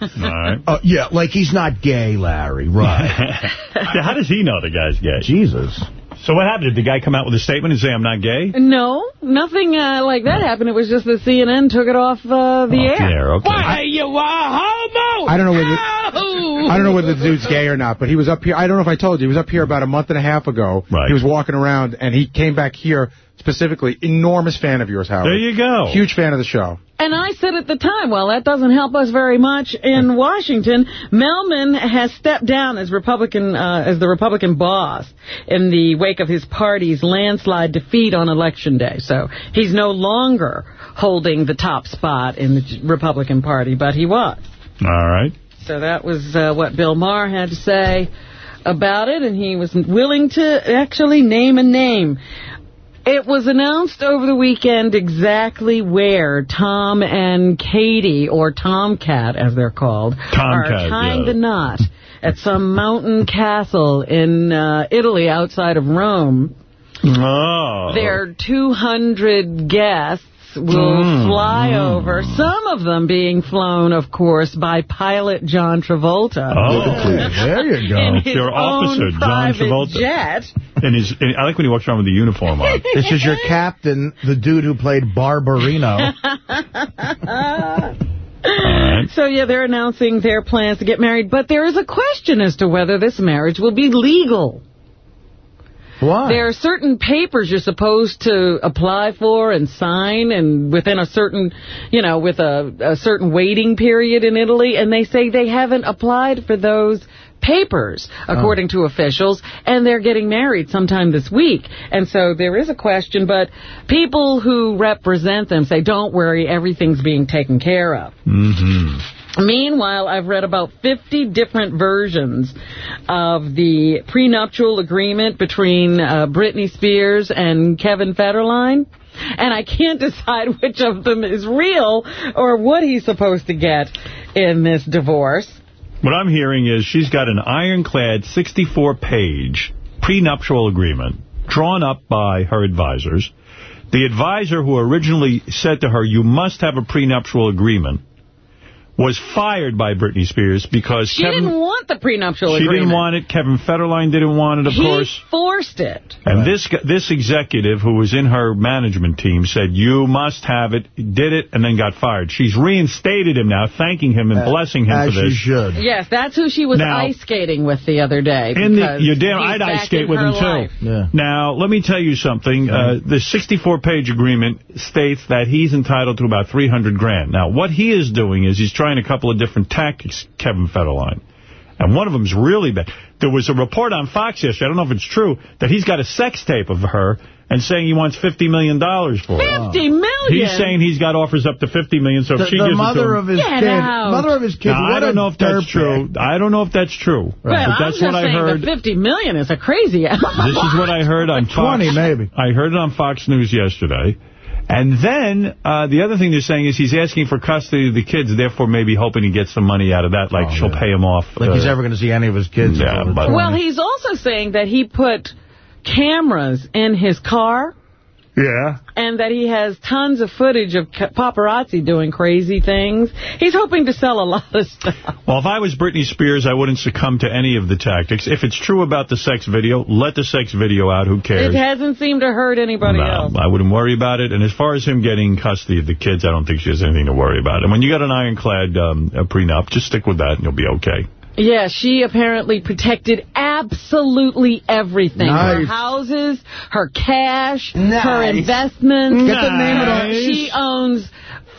All right. Uh, yeah, like he's not gay, Larry. Right. *laughs* How does he know the guy's gay? Jesus. So what happened? Did the guy come out with a statement and say, I'm not gay? No, nothing uh, like that happened. It was just that CNN took it off uh, the Off air. the air, okay. Why you a homo? I don't know whether I don't know whether the dude's gay or not, but he was up here. I don't know if I told you. He was up here about a month and a half ago. Right. He was walking around, and he came back here specifically. Enormous fan of yours, Howard. There you go. Huge fan of the show. And I said at the time, well, that doesn't help us very much in Washington. Mehlman has stepped down as Republican, uh, as the Republican boss in the wake of his party's landslide defeat on Election Day. So he's no longer holding the top spot in the Republican Party, but he was. All right. So that was uh, what Bill Maher had to say about it, and he was willing to actually name a name. It was announced over the weekend exactly where Tom and Katie, or TomKat as they're called, are tying yeah. the knot *laughs* at some mountain castle in uh, Italy outside of Rome. Oh. Their 200 guests will Mm, fly mm. over, some of them being flown, of course, by pilot John Travolta. Oh. There you go. In his Your officer, own John Travolta. jet. And his, and I like when he walks around with the uniform on. *laughs* This is your captain, the dude who played Barbarino. *laughs* So, yeah, they're announcing their plans to get married, but there is a question as to whether this marriage will be legal. Why? There are certain papers you're supposed to apply for and sign, and within a certain, you know, with a, a certain waiting period in Italy, and they say they haven't applied for those papers, according to officials, and they're getting married sometime this week. And so there is a question, but people who represent them say, don't worry, everything's being taken care of. Mm-hmm. Meanwhile, I've read about 50 different versions of the prenuptial agreement between uh, Britney Spears and Kevin Federline. And I can't *laughs* decide which of them is real or what he's supposed to get in this divorce. What I'm hearing is she's got an ironclad 64-page prenuptial agreement drawn up by her advisors. The advisor who originally said to her, you must have a prenuptial agreement, was fired by Britney Spears because She Kevin... didn't want the prenuptial She agreement. She didn't want it. Kevin Federline didn't want it, of he course. forced it. And this gu- this executive who was in her management team said, you must have it, did it, and then got fired. She's reinstated him now, thanking him and blessing him As for you this. should. Yes, that's who she was Now- ice skating with the other day. In the, because you're damn, I'd ice skate with her him, too. Yeah. Now, let me tell you something. Uh, the 64-page agreement states that he's entitled to about 300 grand. Now, what he is doing is he's trying a couple of different tactics, Kevin Federline. And one of them's really bad. There was a report on Fox yesterday, I don't know if it's true, that he's got a sex tape of her and saying he wants $50 million for it. Fifty million. He's saying he's got offers up to 50 million, so if The, she the gives it to mother him... of his Get kid. out. Mother of his kid. Now, I don't know if that's dirtbag. true. I don't know if that's true. Well, but I'm that's what I saying heard. the 50 million is a crazy *laughs* This is what I heard on Fox. 20 maybe. I heard it on Fox News yesterday. And then uh, the other thing they're saying is he's asking for custody of the kids, therefore maybe hoping to get some money out of that, like Oh, she'll yeah. pay him off. Like he's uh, ever going to see any of his kids. Yeah, but- Well, he's also saying that he put cameras in his car Yeah. and that he has tons of footage of paparazzi doing crazy things. He's hoping to sell a lot of stuff. Well, if I was Britney Spears, I wouldn't succumb to any of the tactics. If it's true about the sex video, let the sex video out. Who cares? It hasn't seemed to hurt anybody No, else. I wouldn't worry about it. And as far as him getting custody of the kids, I don't think she has anything to worry about. And when you got an ironclad um, prenup, just stick with that and you'll be okay. Yeah, she apparently protected absolutely everything her houses her cash, her investments. Get the name of the- She owns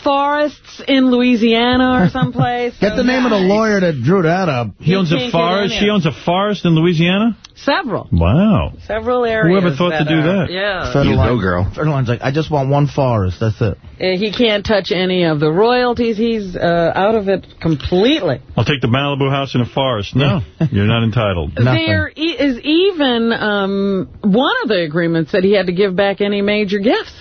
forests in Louisiana or *laughs* someplace. Get the name of the lawyer that drew that up. He owns a forest. She owns a forest in Louisiana? Several. Wow. Several areas. Whoever thought to do are- that? Yeah. Federline, girl. Federline's like, I just want one forest. That's it. Uh, He can't touch any of the royalties. He's uh, out of it completely. I'll take the Malibu house in a forest. No, *laughs* you're not entitled. There e- is even um, one of the agreements that he had to give back any major gifts.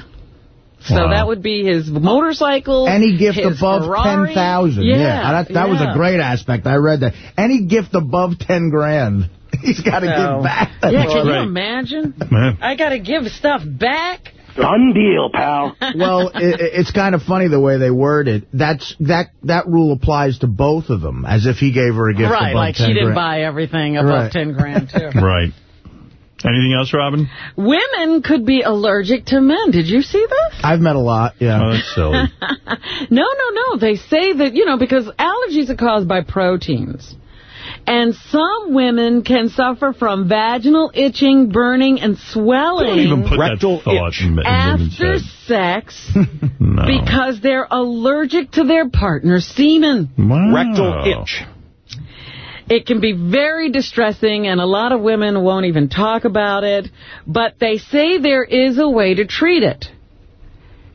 So Wow. that would be his motorcycle. Any gift his above Ferrari. 10000 Yeah, That, that was a great aspect. I read that. Any gift above 10 grand, *laughs* he's got to So- give back. That's Yeah, can you imagine? Man. I got to give stuff back. Done deal, pal. *laughs* well, it, it's kind of funny the way they word it. That's that that rule applies to both of them, as if he gave her a gift right, above like 10 she didn't grand. buy everything above Right. 10 grand, too. *laughs* Right. Anything else, Robin? Women could be allergic to men. Did you see this? I've met a lot, yeah. Oh, that's silly. No, no, no. They say that, you know, because allergies are caused by proteins. And some women can suffer from vaginal itching, burning, and swelling Don't even put that thought in, in women's after head. sex *laughs* No. because they're allergic to their partner's semen. Wow. Rectal itch. It can be very distressing, and a lot of women won't even talk about it. But they say there is a way to treat it.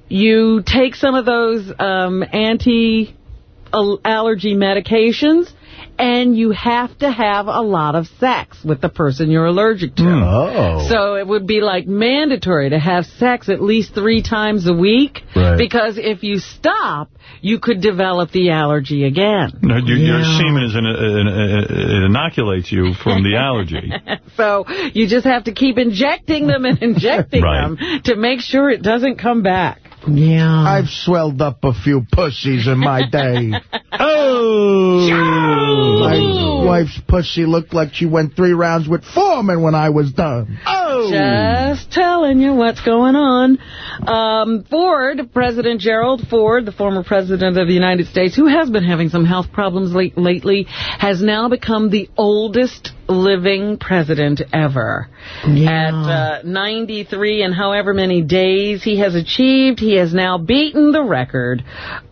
You take some of those um, anti-allergy medications, and you have to have a lot of sex with the person you're allergic to. Hmm. Oh. So it would be like mandatory to have sex at least three times a week. Right. Because if you stop, you could develop the allergy again. No, your, your semen is in, in, it inoculates you from the allergy. *laughs* So you just have to keep injecting them and *laughs* injecting Right. them to make sure it doesn't come back. Yeah. I've swelled up a few pussies in my day. *laughs* oh! My wife's pussy looked like she went three rounds with Foreman when I was done. Oh! Just telling you what's going on. Um, Ford, President Gerald Ford, the former president of the United States, who has been having some health problems late, lately, has now become the oldest living president ever. At uh, 93 and however many days he has achieved, he has now beaten the record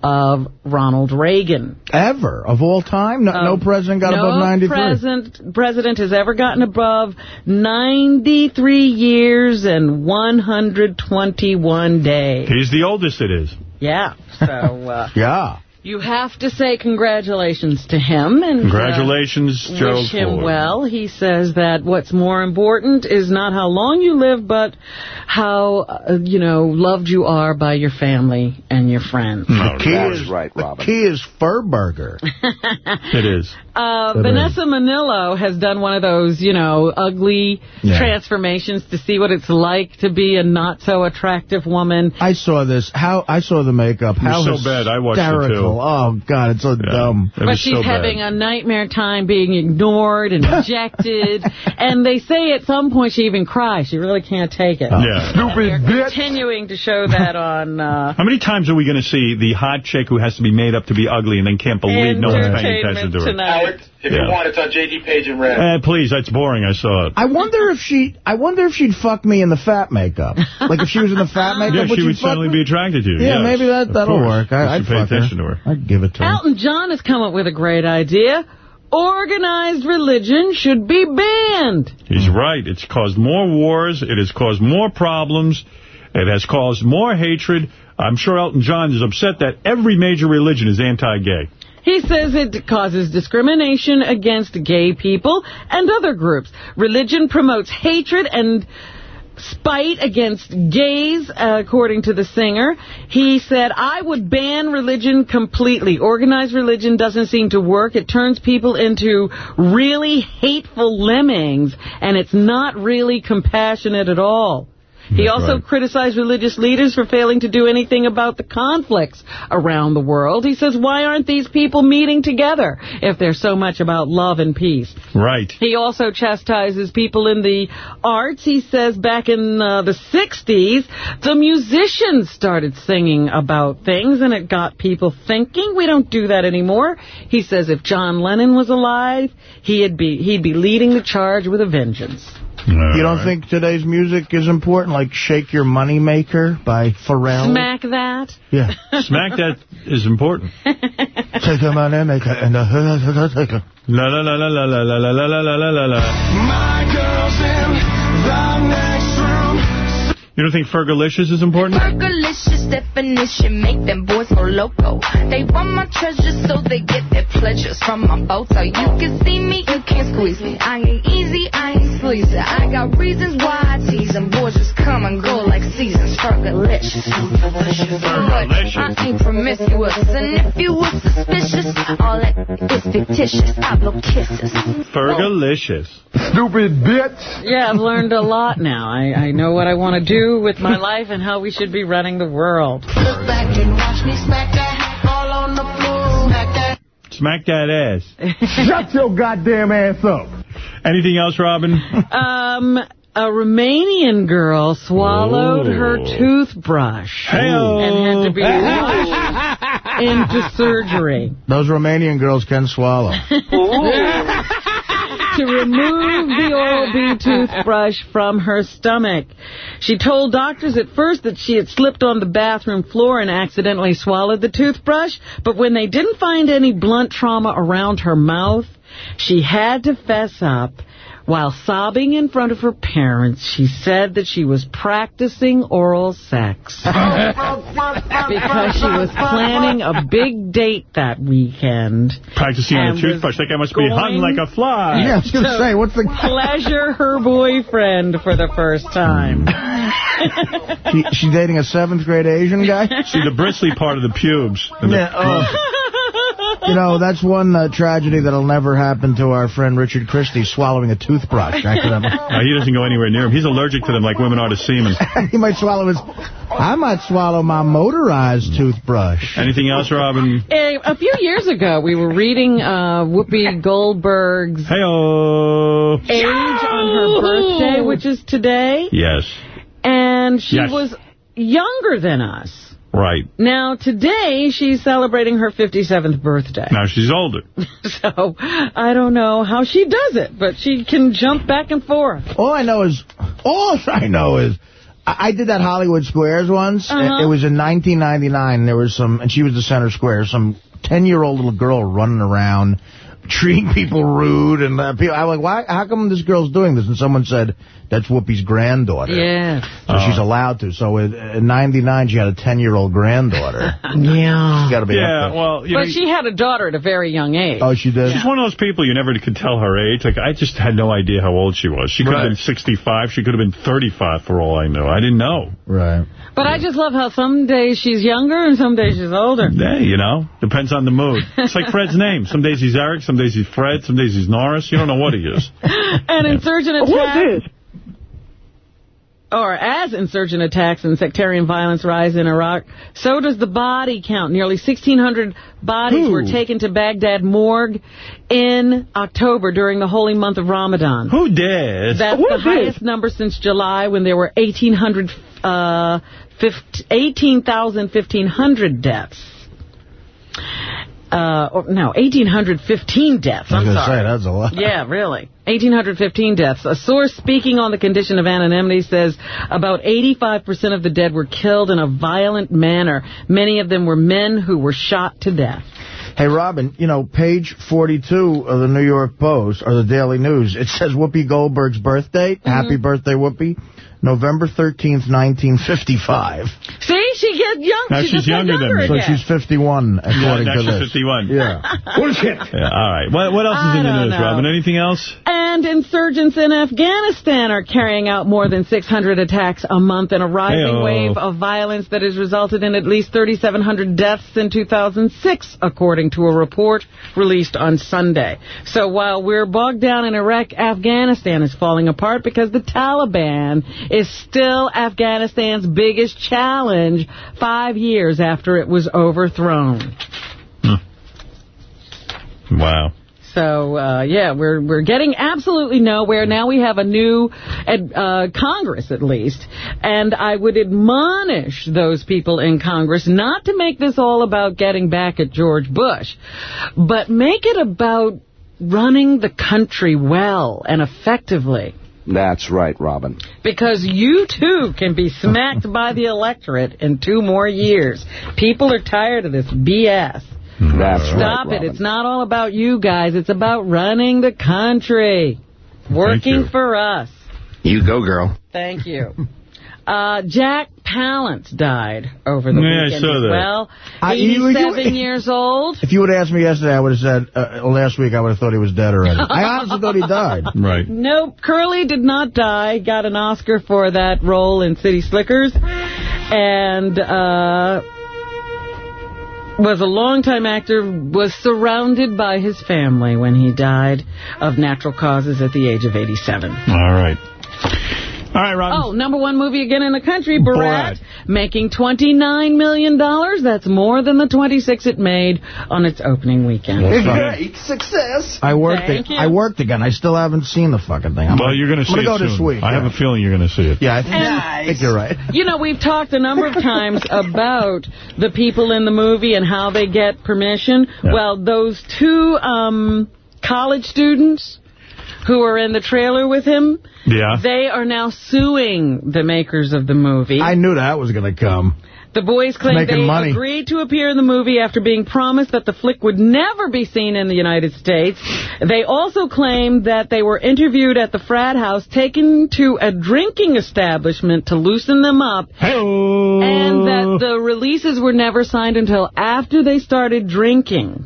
of Ronald Reagan. Ever? Of all time? No, no president got no above 93? President, president has ever gotten above 93 years and 121 days. He's the oldest it is. Yeah. So uh, *laughs* Yeah. You have to say congratulations to him. and uh, Congratulations, Gerald Wish him Ford. well. He says that what's more important is not how long you live, but how, uh, you know, loved you are by your family and your friends. No, key that is, is right, the key is Furburger. *laughs* *laughs* It is. Uh, Vanessa Minnillo has done one of those, you know, ugly Yeah. transformations to see what it's like to be a not-so-attractive woman. I saw this. How I saw the makeup. It was How so bad. I watched it, too. hysterical. Oh, God, it's so dumb. It But she's so having bad. a nightmare time being ignored and rejected. *laughs* and they say at some point she even cries. She really can't take it. Yeah. They're continuing to show that on... Uh, How many times are we going to see the hot chick who has to be made up to be ugly and then can't believe no one's paying attention to her? Howard, if Yeah. you want, it's on JD Page and Red. Eh, please, that's boring. I saw it. I wonder if she. I wonder if she'd fuck me in the fat makeup. Like if she was in the fat *laughs* makeup, Yeah, would she she would fuck certainly me? be attracted to you. Yeah, yes, maybe that that'll course. work. I, I'd should pay fuck attention her. to her. I'd give it to her. Elton John has come up with a great idea. Organized religion should be banned. He's right. It's caused more wars. It has caused more problems. It has caused more hatred. I'm sure Elton John is upset that every major religion is anti-gay. He says it causes discrimination against gay people and other groups. Religion promotes hatred and spite against gays, uh, according to the singer. He said, I would ban religion completely. Organized religion doesn't seem to work. It turns people into really hateful lemmings, and it's not really compassionate at all. He That's also right. criticized religious leaders for failing to do anything about the conflicts around the world. He says, why aren't these people meeting together if they're so much about love and peace? Right. He also chastises people in the arts. He says back in uh, the 60s, the musicians started singing about things, and it got people thinking. We don't do that anymore. He says if John Lennon was alive, he'd be, he'd be leading the charge with a vengeance. You don't think today's music is important, like "Shake Your Money Maker" by Pharrell? Smack that. Yeah. Smack that is important. Shake your money maker and the La la la la la la la la la la la la la. My girl's in the next room. You don't think Fergalicious is important? Fergalicious definition make them boys go loco. They want my treasures so they get their pleasures from my boat. So You can see me, you can't squeeze me. I ain't easy, I ain't sleazy. I got reasons why I tease them. Boys just come come and go like seasons. Fergalicious. But I ain't promiscuous. And if you were suspicious, all that is fictitious. I blow kisses. Fergalicious. Stupid bitch. Yeah, I've learned a lot now. I, I know what I want to do with my life and how we should be running the world. Look back and watch me smack that all on the floor. Smack that. Smack that ass. *laughs* Shut your goddamn ass up. Anything else, Robin? Um, a Romanian girl swallowed Oh. her toothbrush and had to be *laughs* rushed into surgery. Those Romanian girls can swallow. *laughs* to remove the Oral-B toothbrush from her stomach. She told doctors at first that she had slipped on the bathroom floor and accidentally swallowed the toothbrush, but when they didn't find any blunt trauma around her mouth, she had to fess up. While sobbing in front of her parents, she said that she was practicing oral sex *laughs* because she was planning a big date that weekend. Practicing on a toothbrush. That guy must be hung like a fly. Yeah, I was going to to say, what's the... pleasure her boyfriend for the first time. Hmm. She, she dating a seventh grade Asian guy? See, the bristly part of the pubes. and the- Yeah, oh. You know, that's one uh, tragedy that'll never happen to our friend Richard Christy swallowing a toothbrush. *laughs* accidentally. Uh, he doesn't go anywhere near him. He's allergic to them like women are to semen. *laughs* he might swallow his... I might swallow my motorized toothbrush. Anything else, Robin? A, a few years ago, we were reading uh, Whoopi Goldberg's Hey-oh. age on her birthday, which is today, Yes. and she Yes. was younger than us. Right. Now, today, she's celebrating her 57th birthday. Now she's older. *laughs* So, I don't know how she does it, but she can jump back and forth. All I know is, all I know is, I, I did that Hollywood Squares once. Uh-huh. It was in 1999. There was some, and she was the center square, some 10-year-old little girl running around, treating people rude. And uh, people, I was like, why? How come this girl's doing this? And someone said, that's Whoopi's granddaughter. Yeah. So she's allowed to. So in, in 99, she had a 10-year-old granddaughter. *laughs* Yeah. She's got to be Yeah, up there. well, you But know, she had a daughter at a very young age. Oh, she did? She's one of those people you never could tell her age. Like, I just had no idea how old she was. She could have been 65. She could have been 35 for all I knew. I didn't know. Right. But I just love how some days she's younger and some days she's older. Yeah, you know, depends on the mood. It's like Fred's *laughs* name. Some days he's Eric, some days he's Fred, some days he's Norris. You don't know what he is. *laughs* and insurgent attacks. Or as insurgent attacks and sectarian violence rise in Iraq, so does the body count. Nearly 1,600 bodies Who? were taken to Baghdad morgue in October during the holy month of Ramadan. Who did? That's the highest number since July when there were 1,800, uh, 15 18,000, 1,500 deaths. Uh, or, no, 1,815 deaths. I was I'm sorry. say, that's a lot. Yeah, really. 1,815 deaths. A source speaking on the condition of anonymity says about 85% of the dead were killed in a violent manner. Many of them were men who were shot to death. Hey, Robin, you know, page 42 of the New York Post, or the Daily News, it says Whoopi Goldberg's birthday. Mm-hmm. Happy birthday, Whoopi. November 13th, 1955. See, she gets young. Now she she's just younger than me. So again. she's 51, according now to she's this. 51. Yeah. *laughs* Bullshit. Yeah, all right. What, what else is I in the news, know. Robin? Anything else? And insurgents in Afghanistan are carrying out more than 600 attacks a month in a rising Hey-o. wave of violence that has resulted in at least 3,700 deaths in 2006, according to a report released on Sunday. So while we're bogged down in Iraq, Afghanistan is falling apart because the Taliban is still Afghanistan's biggest challenge five years after it was overthrown. Wow. So, uh, yeah, we're we're getting absolutely nowhere. Now we have a new uh, Congress, at least. And I would admonish those people in Congress not to make this all about getting back at George Bush, but make it about running the country well and effectively. That's right, Robin. Because you, too, can be smacked by the electorate in two more years. People are tired of this BS. That's Stop right, it. Robin. It's not all about you guys. It's about running the country. Working for us. You go, girl. Thank you. *laughs* Uh, Jack Palance died over the Yeah, I weekend saw as that. well. I- you- 87 you- years old. If you would have asked me yesterday, I would have said, uh, last week, I would have thought he was dead already. *laughs* I honestly thought he died. Right. Nope, Curly did not die. Got an Oscar for that role in City Slickers. And uh, was a longtime actor, was surrounded by his family when he died of natural causes at the age of 87. All right. All right, Robin. Oh, number one movie again in the country, Borat, Borat. making $29 million. That's more than the 26 it made on its opening weekend. Great success. I worked. Thank it. you. I worked again. I still haven't seen the fucking thing. I'm well, you're going to see I'm it go soon. this week. I have a feeling you're going to see it. Yeah, I think, I think you're right. You know, we've talked a number of times *laughs* about the people in the movie and how they get permission. Yeah. Well, those two um, college students who are in the trailer with him, Yeah. they are now suing the makers of the movie. I knew that was going to come. The boys claim they money. agreed to appear in the movie after being promised that the flick would never be seen in the United States. They also claim that they were interviewed at the frat house, taken to a drinking establishment to loosen them up, and that the releases were never signed until after they started drinking.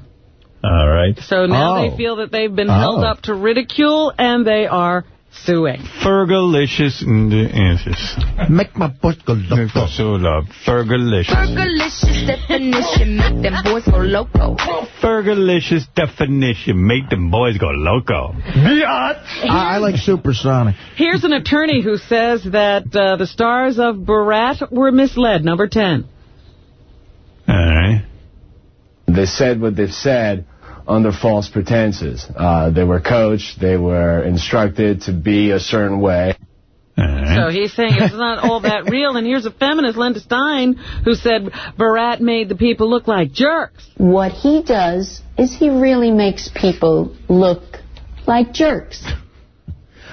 All right. So now Oh. they feel that they've been Oh. held up to ridicule, and they are suing. Fergalicious and the answers. Make my butt go loco. So love. Fergalicious. Fergalicious definition, make them boys go loco. Fergalicious definition. Make them boys go loco. I, I like supersonic. Here's an attorney who says that uh, the stars of Borat were misled. Number 10. All right. They said what they've said under false pretenses. Uh, they were coached. They were instructed to be a certain way. So he's saying it's not all that *laughs* real. And here's a feminist, Linda Stein, who said Borat made the people look like jerks. What he does is he really makes people look like jerks.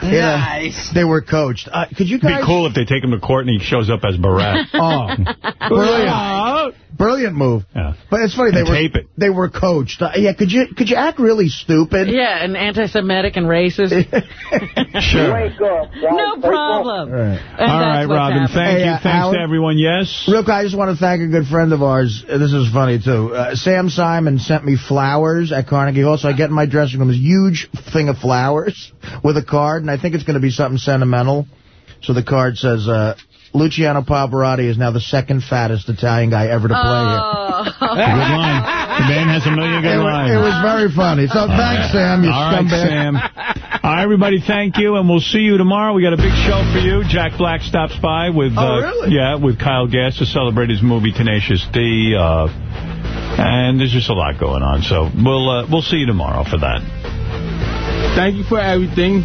Yeah, They were coached. Uh, could you It'd guys... be cool if they take him to court and he shows up as Borat. *laughs* Oh, brilliant. Brilliant move. Yeah. But it's funny, they And were it. they were coached. Uh, yeah, could you could you act really stupid? Yeah, and anti-Semitic and racist. *laughs* Sure. Wake up. no problem. All right. And All that's right, what's Robin. happening. Thank Hey, you. uh, Thanks Howard? to everyone. Yes. Real quick, I just want to thank a good friend of ours. Uh, This is funny, too. Uh, Sam Simon sent me flowers at Carnegie Hall, so I get in my dressing room this huge thing of flowers *laughs* with a card, and I think it's going to be something sentimental. So the card says, uh, Luciano Pavarotti is now the second fattest Italian guy ever to play Oh. Good line. *laughs* The man has a million here. good It was, lines. it was very funny. So thanks, Sam, you All right, scumbag. Sam. All right, everybody, thank you, and we'll see you tomorrow. We got a big show for you. Jack Black stops by with, Oh, uh, really? yeah, with Kyle Gass to celebrate his movie Tenacious D. Uh, and there's just a lot going on, so we'll uh, we'll see you tomorrow for that. Thank you for everything.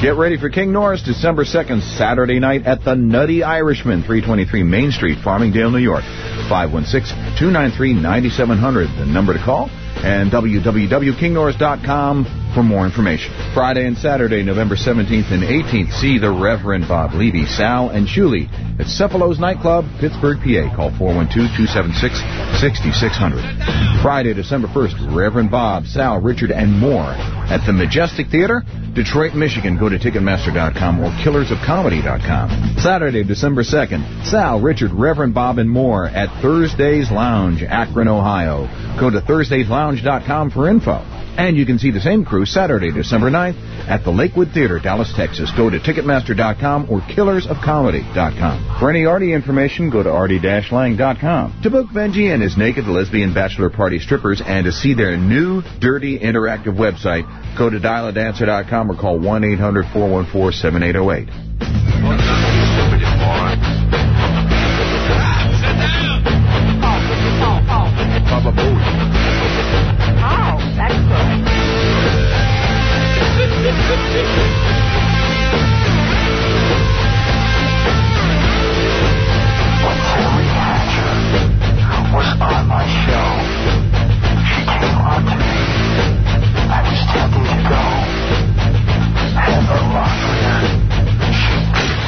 Get ready for King Norris December 2nd, Saturday night at the Nutty Irishman, 323 Main Street, Farmingdale, New York. 516-293-9700, the number to call, and www.kingnorris.com for more information. Friday and Saturday, November 17th and 18th, see the Reverend Bob Levy, Sal, and Julie at Cefalo's Nightclub, Pittsburgh, PA. Call 412-276-6600. Friday, December 1st, Reverend Bob, Sal, Richard, and more at the Majestic Theater, Detroit, Michigan. Go to Ticketmaster.com or KillersOfComedy.com. Saturday, December 2nd, Sal, Richard, Reverend Bob, and more at Thursday's Lounge, Akron, Ohio. Go to ThursdaysLounge.com for info. And you can see the same crew Saturday, December 9th at the Lakewood Theater, Dallas, Texas. Go to Ticketmaster.com or KillersOfComedy.com. For any Artie information, go to Artie-Lange.com. To book Benjy and his naked lesbian bachelor party strippers and to see their new, dirty, interactive website, go to Dialadancer.com or call 1-800-414-7808. Baba Booey.